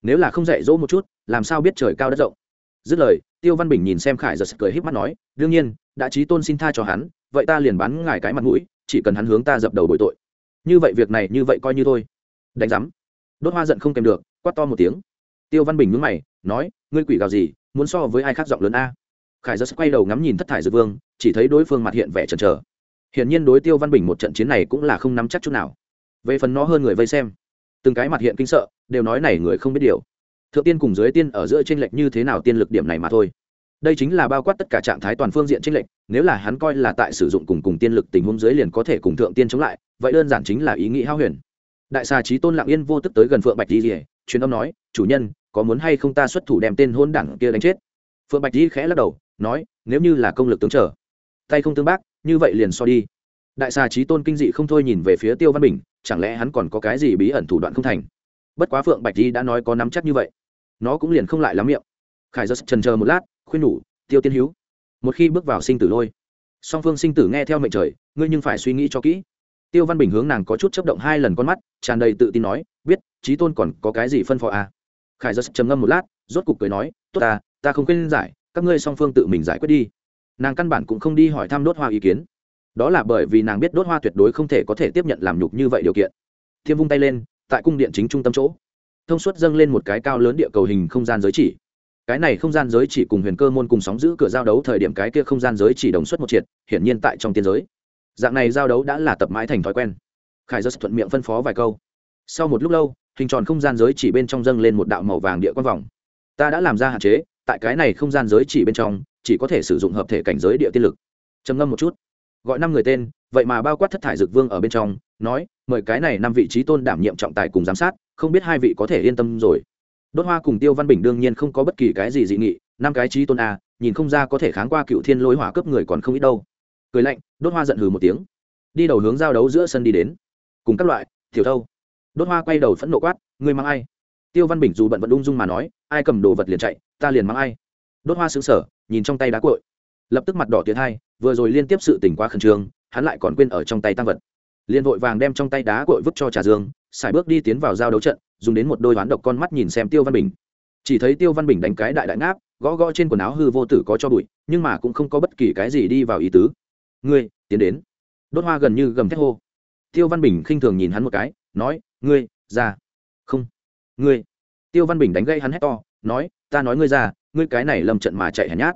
Nếu là không dạy dỗ một chút, làm sao biết trời cao đất rộng? Dứt lời, tiêu văn bình nhìn xem khải giật cười híp mắt nói, đương nhiên, đã trí tôn xin tha cho hắn, vậy ta liền bán ngài cái mặt mũi, chỉ cần hắn hướng ta dập đầu bội tội. Như vậy việc này, như vậy coi như thôi. Đánh giám. Đốt hoa giận không kèm được, quát to một tiếng. Tiêu văn bình nhướng mày, nói, ngươi quỷ gào gì, muốn so với ai khác giọng lớn a? Khải giật quay đầu ngắm nhìn thất thải dược vương, chỉ thấy đối phương mặt hiện vẻ chần chờ. Hiển nhiên đối tiêu văn bình một trận chiến này cũng là không nắm chắc chút nào. Về phần nó hơn người vây xem, từng cái mặt hiện kinh sợ, đều nói này người không biết điều thượng tiên cùng dưới tiên ở giữa tranh lệch như thế nào tiên lực điểm này mà thôi. Đây chính là bao quát tất cả trạng thái toàn phương diện tranh lệch, nếu là hắn coi là tại sử dụng cùng cùng tiên lực tình huống dưới liền có thể cùng thượng tiên chống lại, vậy đơn giản chính là ý nghĩ hao huyền. Đại xà trí tôn lặng yên vô tức tới gần phượng bạch di rỉa truyền âm nói, chủ nhân, có muốn hay không ta xuất thủ đem tên hôn đảng kia đánh chết? Phượng bạch di khẽ lắc đầu, nói, nếu như là công lực tướng trở, tay không tương bác, như vậy liền so đi. Đại xà trí tôn kinh dị không thôi nhìn về phía tiêu văn bình, chẳng lẽ hắn còn có cái gì bí ẩn thủ đoạn không thành? Bất quá phượng bạch di đã nói có nắm chắc như vậy, nó cũng liền không lại lắm miệng. Khải giật trần chờ một lát, khuyên nhủ, tiêu tiên hữu một khi bước vào sinh tử lôi, song phương sinh tử nghe theo mệnh trời, ngươi nhưng phải suy nghĩ cho kỹ. Tiêu văn bình hướng nàng có chút chấp động hai lần con mắt, tràn đầy tự tin nói, biết trí tôn còn có cái gì phân phó à. khải giật trầm ngâm một lát, rốt cục cười nói, tốt ta ta không quên giải, các ngươi song phương tự mình giải quyết đi. Nàng căn bản cũng không đi hỏi thăm đốt hoa ý kiến. Đó là bởi vì nàng biết đốt hoa tuyệt đối không thể có thể tiếp nhận làm nhục như vậy điều kiện. Thiêm vung tay lên tại cung điện chính trung tâm chỗ. Thông suốt dâng lên một cái cao lớn địa cầu hình không gian giới chỉ. Cái này không gian giới chỉ cùng huyền cơ môn cùng sóng giữ cửa giao đấu thời điểm cái kia không gian giới chỉ đồng xuất một triệt, hiển nhiên tại trong tiên giới. Dạng này giao đấu đã là tập mãi thành thói quen. Khải giơ thuận miệng phân phó vài câu. Sau một lúc lâu, hình tròn không gian giới chỉ bên trong dâng lên một đạo màu vàng địa quan vòng. Ta đã làm ra hạn chế, tại cái này không gian giới chỉ bên trong, chỉ có thể sử dụng hợp thể cảnh giới địa tiên lực. Trầm ngâm một chút. Gọi năm người tên vậy mà bao quát thất thải dược vương ở bên trong, nói, mời cái này năm vị trí tôn đảm nhiệm trọng tài cùng giám sát, không biết hai vị có thể yên tâm rồi. Đốt hoa cùng tiêu văn bình đương nhiên không có bất kỳ cái gì dị nghị, năm cái trí tôn a, nhìn không ra có thể kháng qua cựu thiên lôi hỏa cướp người còn không ít đâu. Cười lạnh, đốt hoa giận hừ một tiếng. Đi đầu hướng giao đấu giữa sân đi đến. Cùng các loại thiểu thâu. Đốt hoa quay đầu phẫn nộ quát, ngươi mang ai? Tiêu văn bình dù bận vẫn ung dung mà nói, ai cầm đồ vật liền chạy, ta liền mang ai. Đốt hoa xứng sở nhìn trong tay đá cội lập tức mặt đỏ tiến hai, vừa rồi liên tiếp sự tỉnh quá khẩn trương hắn lại còn quên ở trong tay tăng vật. Liền vội vàng đem trong tay đá cội vứt cho trà dương, xài bước đi tiến vào giao đấu trận, dùng đến một đôi đoán độc con mắt nhìn xem tiêu văn bình. Chỉ thấy tiêu văn bình đánh cái đại đại ngáp, gõ gõ trên quần áo hư vô tử có cho bụi, nhưng mà cũng không có bất kỳ cái gì đi vào ý tứ. Ngươi, tiến đến. Đốt hoa gần như gầm thét hô. Tiêu văn bình khinh thường nhìn hắn một cái, nói, ngươi, ra. Không. Ngươi. Tiêu văn bình đánh gây hắn hét to, nói, ta nói ngươi ra, ngươi cái này lầm trận mà chạy hèn nhát.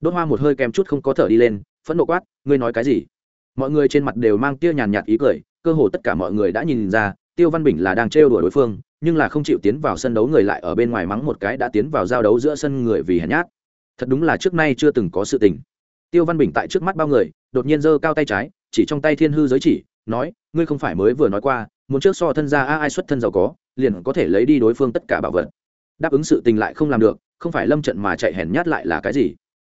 Đốt hoa một hơi kèm chút không có thở đi lên, phẫn nộ quát, ngươi nói cái gì? Mọi người trên mặt đều mang tia nhàn nhạt ý cười, cơ hồ tất cả mọi người đã nhìn ra, tiêu văn bình là đang trêu đuổi đối phương, nhưng là không chịu tiến vào sân đấu người lại ở bên ngoài mắng một cái đã tiến vào giao đấu giữa sân người vì hèn nhát. Thật đúng là trước nay chưa từng có sự tình. Tiêu văn bình tại trước mắt bao người, đột nhiên giơ cao tay trái, chỉ trong tay thiên hư giới chỉ, nói, ngươi không phải mới vừa nói qua, muốn trước so thân ra a, ai xuất thân giàu có, liền có thể lấy đi đối phương tất cả bảo vật. Đáp ứng sự tình lại không làm được, không phải lâm trận mà chạy hèn nhát lại là cái gì?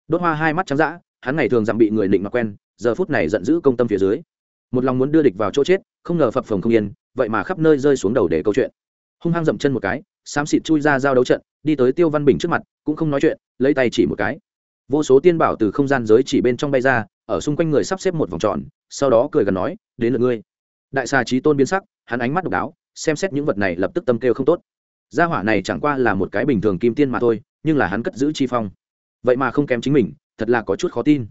Đốt hoa hai mắt trắng dã, hắn ngày thường dặm bị người định mà quen giờ phút này giận dữ công tâm phía dưới. Một lòng muốn đưa địch vào chỗ chết, không ngờ phập phồng không yên, vậy mà khắp nơi rơi xuống đầu để câu chuyện. Hung hăng dậm chân một cái, xám xịt chui ra giao đấu trận, đi tới tiêu văn bình trước mặt, cũng không nói chuyện, lấy tay chỉ một cái. Vô số tiên bảo từ không gian giới chỉ bên trong bay ra, ở xung quanh người sắp xếp một vòng tròn, sau đó cười gần nói, đến lượt ngươi. Đại xà trí tôn biến sắc, hắn ánh mắt độc đáo, xem xét những vật này lập tức tâm kêu không tốt. Gia hỏa này chẳng qua là một cái bình thường kim tiên mà thôi, nhưng là hắn cất giữ chi phong. Vậy mà không kém chính mình, thật là có chút khó tin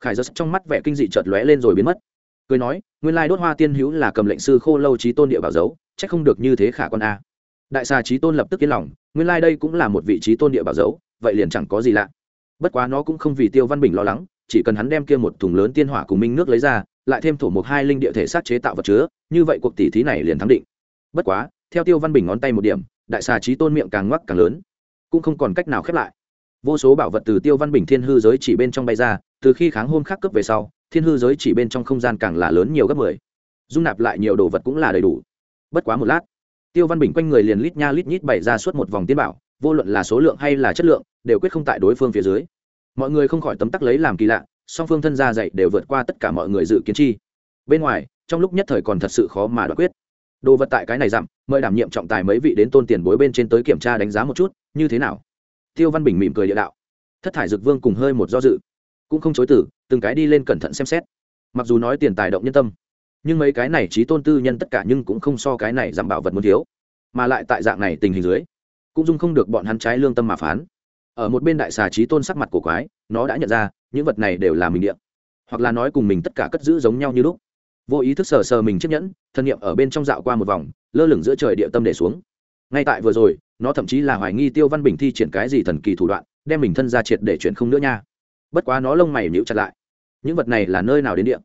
khải giật trong mắt vẻ kinh dị chợt lóe lên rồi biến mất. Cười nói, nguyên lai đốt hoa tiên hữu là cầm lệnh sư khô lâu trí tôn địa bảo dấu c h ắ c không được như thế khả con a. Đại xà trí tôn lập tức yên lòng, nguyên lai đây cũng là một vị trí tôn địa bảo dấu vậy liền chẳng có gì lạ. Bất quá nó cũng không vì tiêu văn bình lo lắng, chỉ cần hắn đem kia một thùng lớn tiên hỏa cùng minh nước lấy ra, lại thêm thổ một hai linh địa thể sát chế tạo vật chứa, như vậy cuộc tỷ thí này liền thắng định. Bất quá, theo tiêu văn bình ngón tay một điểm, đại xà trí tôn miệng càng ngoắc càng lớn, cũng không còn cách nào khép lại. Vô số bảo vật từ tiêu văn bình thiên hư giới chỉ bên trong bay ra từ khi kháng hôn khắc cấp về sau, thiên hư giới chỉ bên trong không gian càng là lớn nhiều gấp mười. Dung nạp lại nhiều đồ vật cũng là đầy đủ. Bất quá một lát, tiêu văn bình quanh người liền lít nha lít nhít bày ra suốt một vòng tiên bảo, vô luận là số lượng hay là chất lượng, đều quyết không tại đối phương phía dưới. Mọi người không khỏi tấm tắc lấy làm kỳ lạ, song phương thân gia dạy đều vượt qua tất cả mọi người dự kiến chi. Bên ngoài, trong lúc nhất thời còn thật sự khó mà đoạt quyết. Đồ vật tại cái này dặm mời đảm nhiệm trọng tài mấy vị đến tôn tiền bối bên trên tới kiểm tra đánh giá một chút, như thế nào? Tiêu văn bình mỉm cười địa đạo. Thất thải dực vương cùng hơi một do dự cũng không chối từ, từng cái đi lên cẩn thận xem xét. Mặc dù nói tiền tài động nhân tâm nhưng mấy cái này trí tôn tư nhân tất cả nhưng cũng không so cái này giảm bảo vật muốn thiếu. Mà lại tại dạng này tình hình dưới cũng dung không được bọn hắn trái lương tâm mà phán. Ở một bên đại xà trí tôn sắc mặt của quái nó đã nhận ra những vật này đều là mình điện hoặc là nói cùng mình tất cả cất giữ giống nhau như lúc. Vô ý thức sờ sờ mình chiếc nhẫn thân nhiệm ở bên trong dạo qua một vòng lơ lửng giữa trời địa tâm để xuống. Ngay tại vừa rồi nó thậm chí là hoài nghi tiêu văn bình thi triển cái gì thần kỳ thủ đoạn đem mình thân ra triệt để chuyển không nữa nha bất quá nó lông mày nhíu chặt lại. Những vật này là nơi nào đến địa?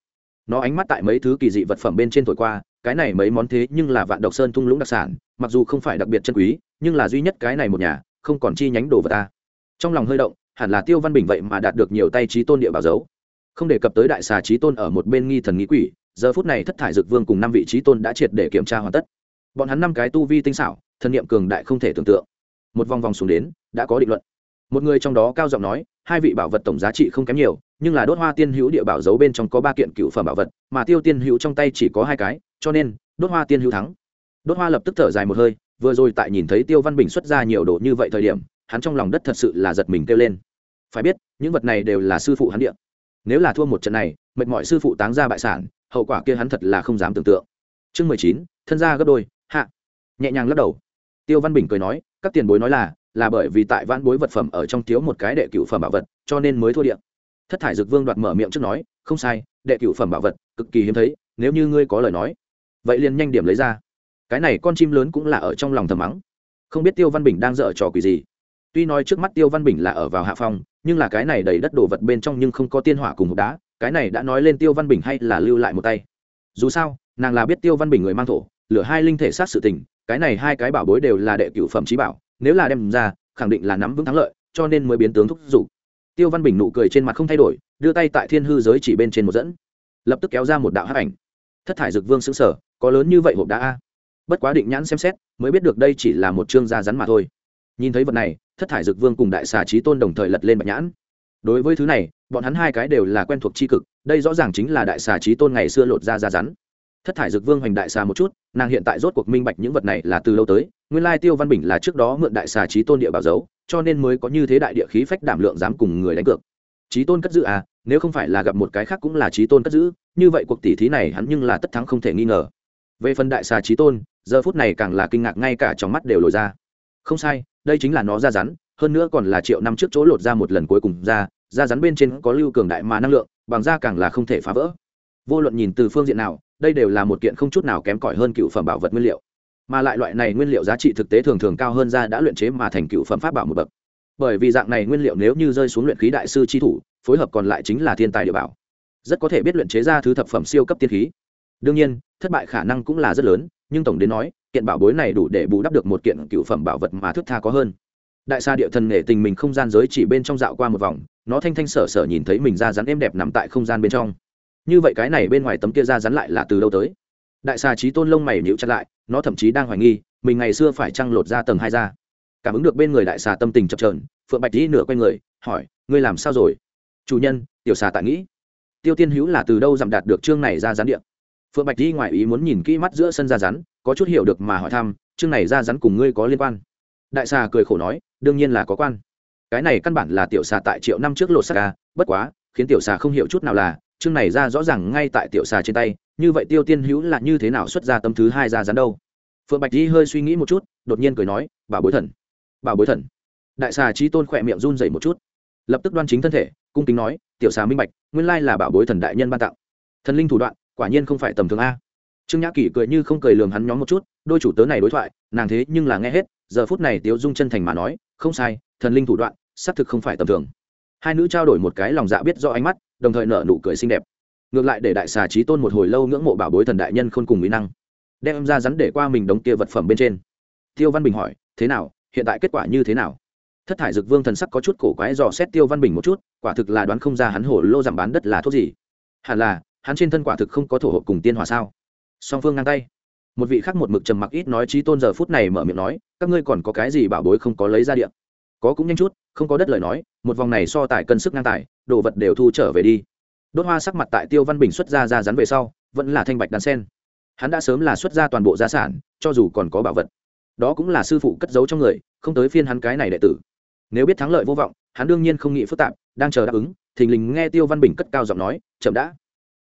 Nó ánh mắt tại mấy thứ kỳ dị vật phẩm bên trên thổi qua, cái này mấy món thế nhưng là vạn độc sơn thung lũng đặc sản, mặc dù không phải đặc biệt chân quý, nhưng là duy nhất cái này một nhà, không còn chi nhánh đồ vật ta. Trong lòng hơi động, hẳn là tiêu văn bình vậy mà đạt được nhiều tay trí tôn địa bảo dấu. Không đề cập tới đại xà trí tôn ở một bên nghi thần nghĩ quỷ, giờ phút này thất thải dược vương cùng năm vị trí tôn đã triệt để kiểm tra hoàn tất. Bọn hắn năm cái tu vi tinh xảo, thân nhiệm cường đại không thể tưởng tượng. Một vòng vòng xuống đến, đã có định luận. Một người trong đó cao giọng nói hai vị bảo vật tổng giá trị không kém nhiều, nhưng là đốt hoa tiên hữu địa bảo giấu bên trong có ba kiện cựu phẩm bảo vật, mà tiêu tiên hữu trong tay chỉ có hai cái, cho nên, đốt hoa tiên hữu thắng. Đốt hoa lập tức thở dài một hơi, vừa rồi tại nhìn thấy tiêu văn bình xuất ra nhiều đồ như vậy thời điểm, hắn trong lòng đất thật sự là giật mình kêu lên. Phải biết, những vật này đều là sư phụ hắn điện nếu là thua một trận này, mệt mỏi sư phụ táng ra bại sản, hậu quả kia hắn thật là không dám tưởng tượng. Chương mười chín, thân gia gấp đôi, hạ. Nhẹ nhàng lắc đầu. Tiêu văn bình cười nói, các tiền bối nói là là bởi vì tại vãn bối vật phẩm ở trong thiếu một cái đệ cửu phẩm bảo vật cho nên mới thua điện thất thải dược vương đoạt mở miệng trước nói không sai đệ cửu phẩm bảo vật cực kỳ hiếm thấy nếu như ngươi có lời nói. Vậy liền nhanh điểm lấy ra. Cái này con chim lớn cũng là ở trong lòng thầm mắng. Không biết tiêu văn bình đang dở trò quỷ gì. Tuy nói trước mắt tiêu văn bình là ở vào hạ phòng, nhưng là cái này đầy đất đồ vật bên trong nhưng không có tiên hỏa cùng hộp đá cái này đã nói lên tiêu văn bình hay là lưu lại một tay. Dù sao nàng là biết tiêu văn bình người mang thổ lửa hai linh thể sát sự tình cái này hai cái bảo bối đều là đệ cửu phẩm trí bảo nếu là đem ra, khẳng định là nắm vững thắng lợi, cho nên mới biến tướng thúc giục. Tiêu văn bình nụ cười trên mặt không thay đổi, đưa tay tại thiên hư giới chỉ bên trên một dẫn. Lập tức kéo ra một đạo hắc ảnh. Thất thải dực vương xứng sở có lớn như vậy hộp đá a? Bất quá định nhãn xem xét, mới biết được đây chỉ là một chương da rắn mà thôi. Nhìn thấy vật này, thất thải dực vương cùng đại xà trí tôn đồng thời lật lên bạch nhãn. Đối với thứ này, bọn hắn hai cái đều là quen thuộc c h i cực, đây rõ ràng chính là đại xà trí tôn ngày xưa lột ra da rắn. Thất thải dực vương hoành đại xà một chút, nàng hiện tại rốt cuộc minh bạch những vật này là từ lâu tới nguyên lai tiêu văn bình là trước đó mượn đại xà trí tôn địa bảo dấu cho nên mới có như thế đại địa khí phách đảm lượng dám cùng người đánh cược. Trí tôn cất giữ à nếu không phải là gặp một cái khác cũng là trí tôn cất giữ, như vậy cuộc tỷ thí này hắn nhưng là tất thắng không thể nghi ngờ. Về phần đại xà trí tôn, giờ phút này càng là kinh ngạc ngay cả trong mắt đều lồi ra. Không sai, đây chính là nó ra rắn, hơn nữa còn là triệu năm trước chỗ lột ra một lần cuối cùng ra Ra rắn bên trên có lưu cường đại mà năng lượng, bằng da càng là không thể phá vỡ. Vô luận nhìn từ phương diện nào, đây đều là một kiện không chút nào kém cỏi hơn cựu phẩm bảo vật nguyên liệu mà lại loại này nguyên liệu giá trị thực tế thường thường cao hơn ra đã luyện chế mà thành cựu phẩm pháp bảo một bậc. Bởi vì dạng này nguyên liệu nếu như rơi xuống luyện khí đại sư chi thủ, phối hợp còn lại chính là thiên tài địa bảo. Rất có thể biết luyện chế ra thứ thập phẩm siêu cấp tiên khí. Đương nhiên, thất bại khả năng cũng là rất lớn, nhưng tổng đến nói, kiện bảo bối này đủ để bù đắp được một kiện cựu phẩm bảo vật mà thức tha có hơn. Đại sa địa thần nể tình mình không gian giới chỉ bên trong dạo qua một vòng, nó thanh thanh sở sở nhìn thấy mình ra rắn êm đẹp nằm tại không gian bên trong. Như vậy cái này bên ngoài tấm kia ra rắn lại là từ đâu tới? Đại xà trí tôn lông mày nhịu chặt lại nó thậm chí đang hoài nghi, mình ngày xưa phải trăng lột ra tầng hai ra. Cảm ứng được bên người đại xà tâm tình chập trờn phượng bạch dĩ nửa q u a người, hỏi, ngươi làm sao rồi? Chủ nhân, tiểu xà tại nghĩ. Tiêu tiên hữu là từ đâu giảm đạt được chương này ra gián điện? Phượng bạch dĩ ngoài ý muốn nhìn kỹ mắt giữa sân ra rắn, có chút hiểu được mà hỏi thăm, chương này ra rắn cùng ngươi có liên quan? Đại xà cười khổ nói, đương nhiên là có quan. Cái này căn bản là tiểu xà tại triệu năm trước lột xác ca bất quá, khiến tiểu xà không hiểu chút nào là, chương này ra rõ ràng ngay tại tiểu xà trên tay như vậy tiêu tiên hữu là như thế nào xuất ra tâm thứ hai ra rắn đâu? Phượng bạch di hơi suy nghĩ một chút, đột nhiên cười nói bảo bối thần bảo bối thần. Đại xà trí tôn khỏe miệng run dậy một chút, lập tức đoan chính thân thể, cung kính nói, tiểu xà minh bạch, nguyên lai là bảo bối thần đại nhân ban tặng. Thần linh thủ đoạn, quả nhiên không phải tầm thường a. Trương nhã kỷ cười như không cười lường hắn nhóm một chút, đôi chủ tớ này đối thoại, nàng thế nhưng là nghe hết, giờ phút này tiếu dung chân thành mà nói, không sai, thần linh thủ đoạn, xác thực không phải tầm thường. Hai nữ trao đổi một cái lòng dạ biết do ánh mắt, đồng thời nở nụ cười xinh đẹp ngược lại để đại xà trí tôn một hồi lâu ngưỡng mộ bảo bối thần đại nhân khôn cùng mỹ năng, đem ra rắn để qua mình đống kia vật phẩm bên trên. Tiêu văn bình hỏi, thế nào? Hiện tại kết quả như thế nào? Thất thải dực vương thần sắc có chút cổ quái dò xét tiêu văn bình một chút, quả thực là đoán không ra hắn hổ lô giảm bán đất là thuốc gì. Hẳn là, hắn trên thân quả thực không có thổ hộp cùng tiên hòa sao? Song phương ngang tay. Một vị khác một mực trầm mặc ít nói trí tôn giờ phút này mở miệng nói, các ngươi còn có cái gì bảo bối không có lấy ra điện có cũng nhanh chút, không có đất lời nói, một vòng này so tài cân sức ngang tài, đồ vật đều thu trở về đi đốt hoa sắc mặt tại tiêu văn bình xuất ra ra rắn về sau, vẫn là thanh bạch đàn sen. Hắn đã sớm là xuất ra toàn bộ gia sản, cho dù còn có bảo vật. Đó cũng là sư phụ cất giấu trong người, không tới phiên hắn cái này đệ tử. Nếu biết thắng lợi vô vọng, hắn đương nhiên không nghĩ phức tạp, đang chờ đáp ứng, thình lình nghe tiêu văn bình cất cao giọng nói, chậm đã.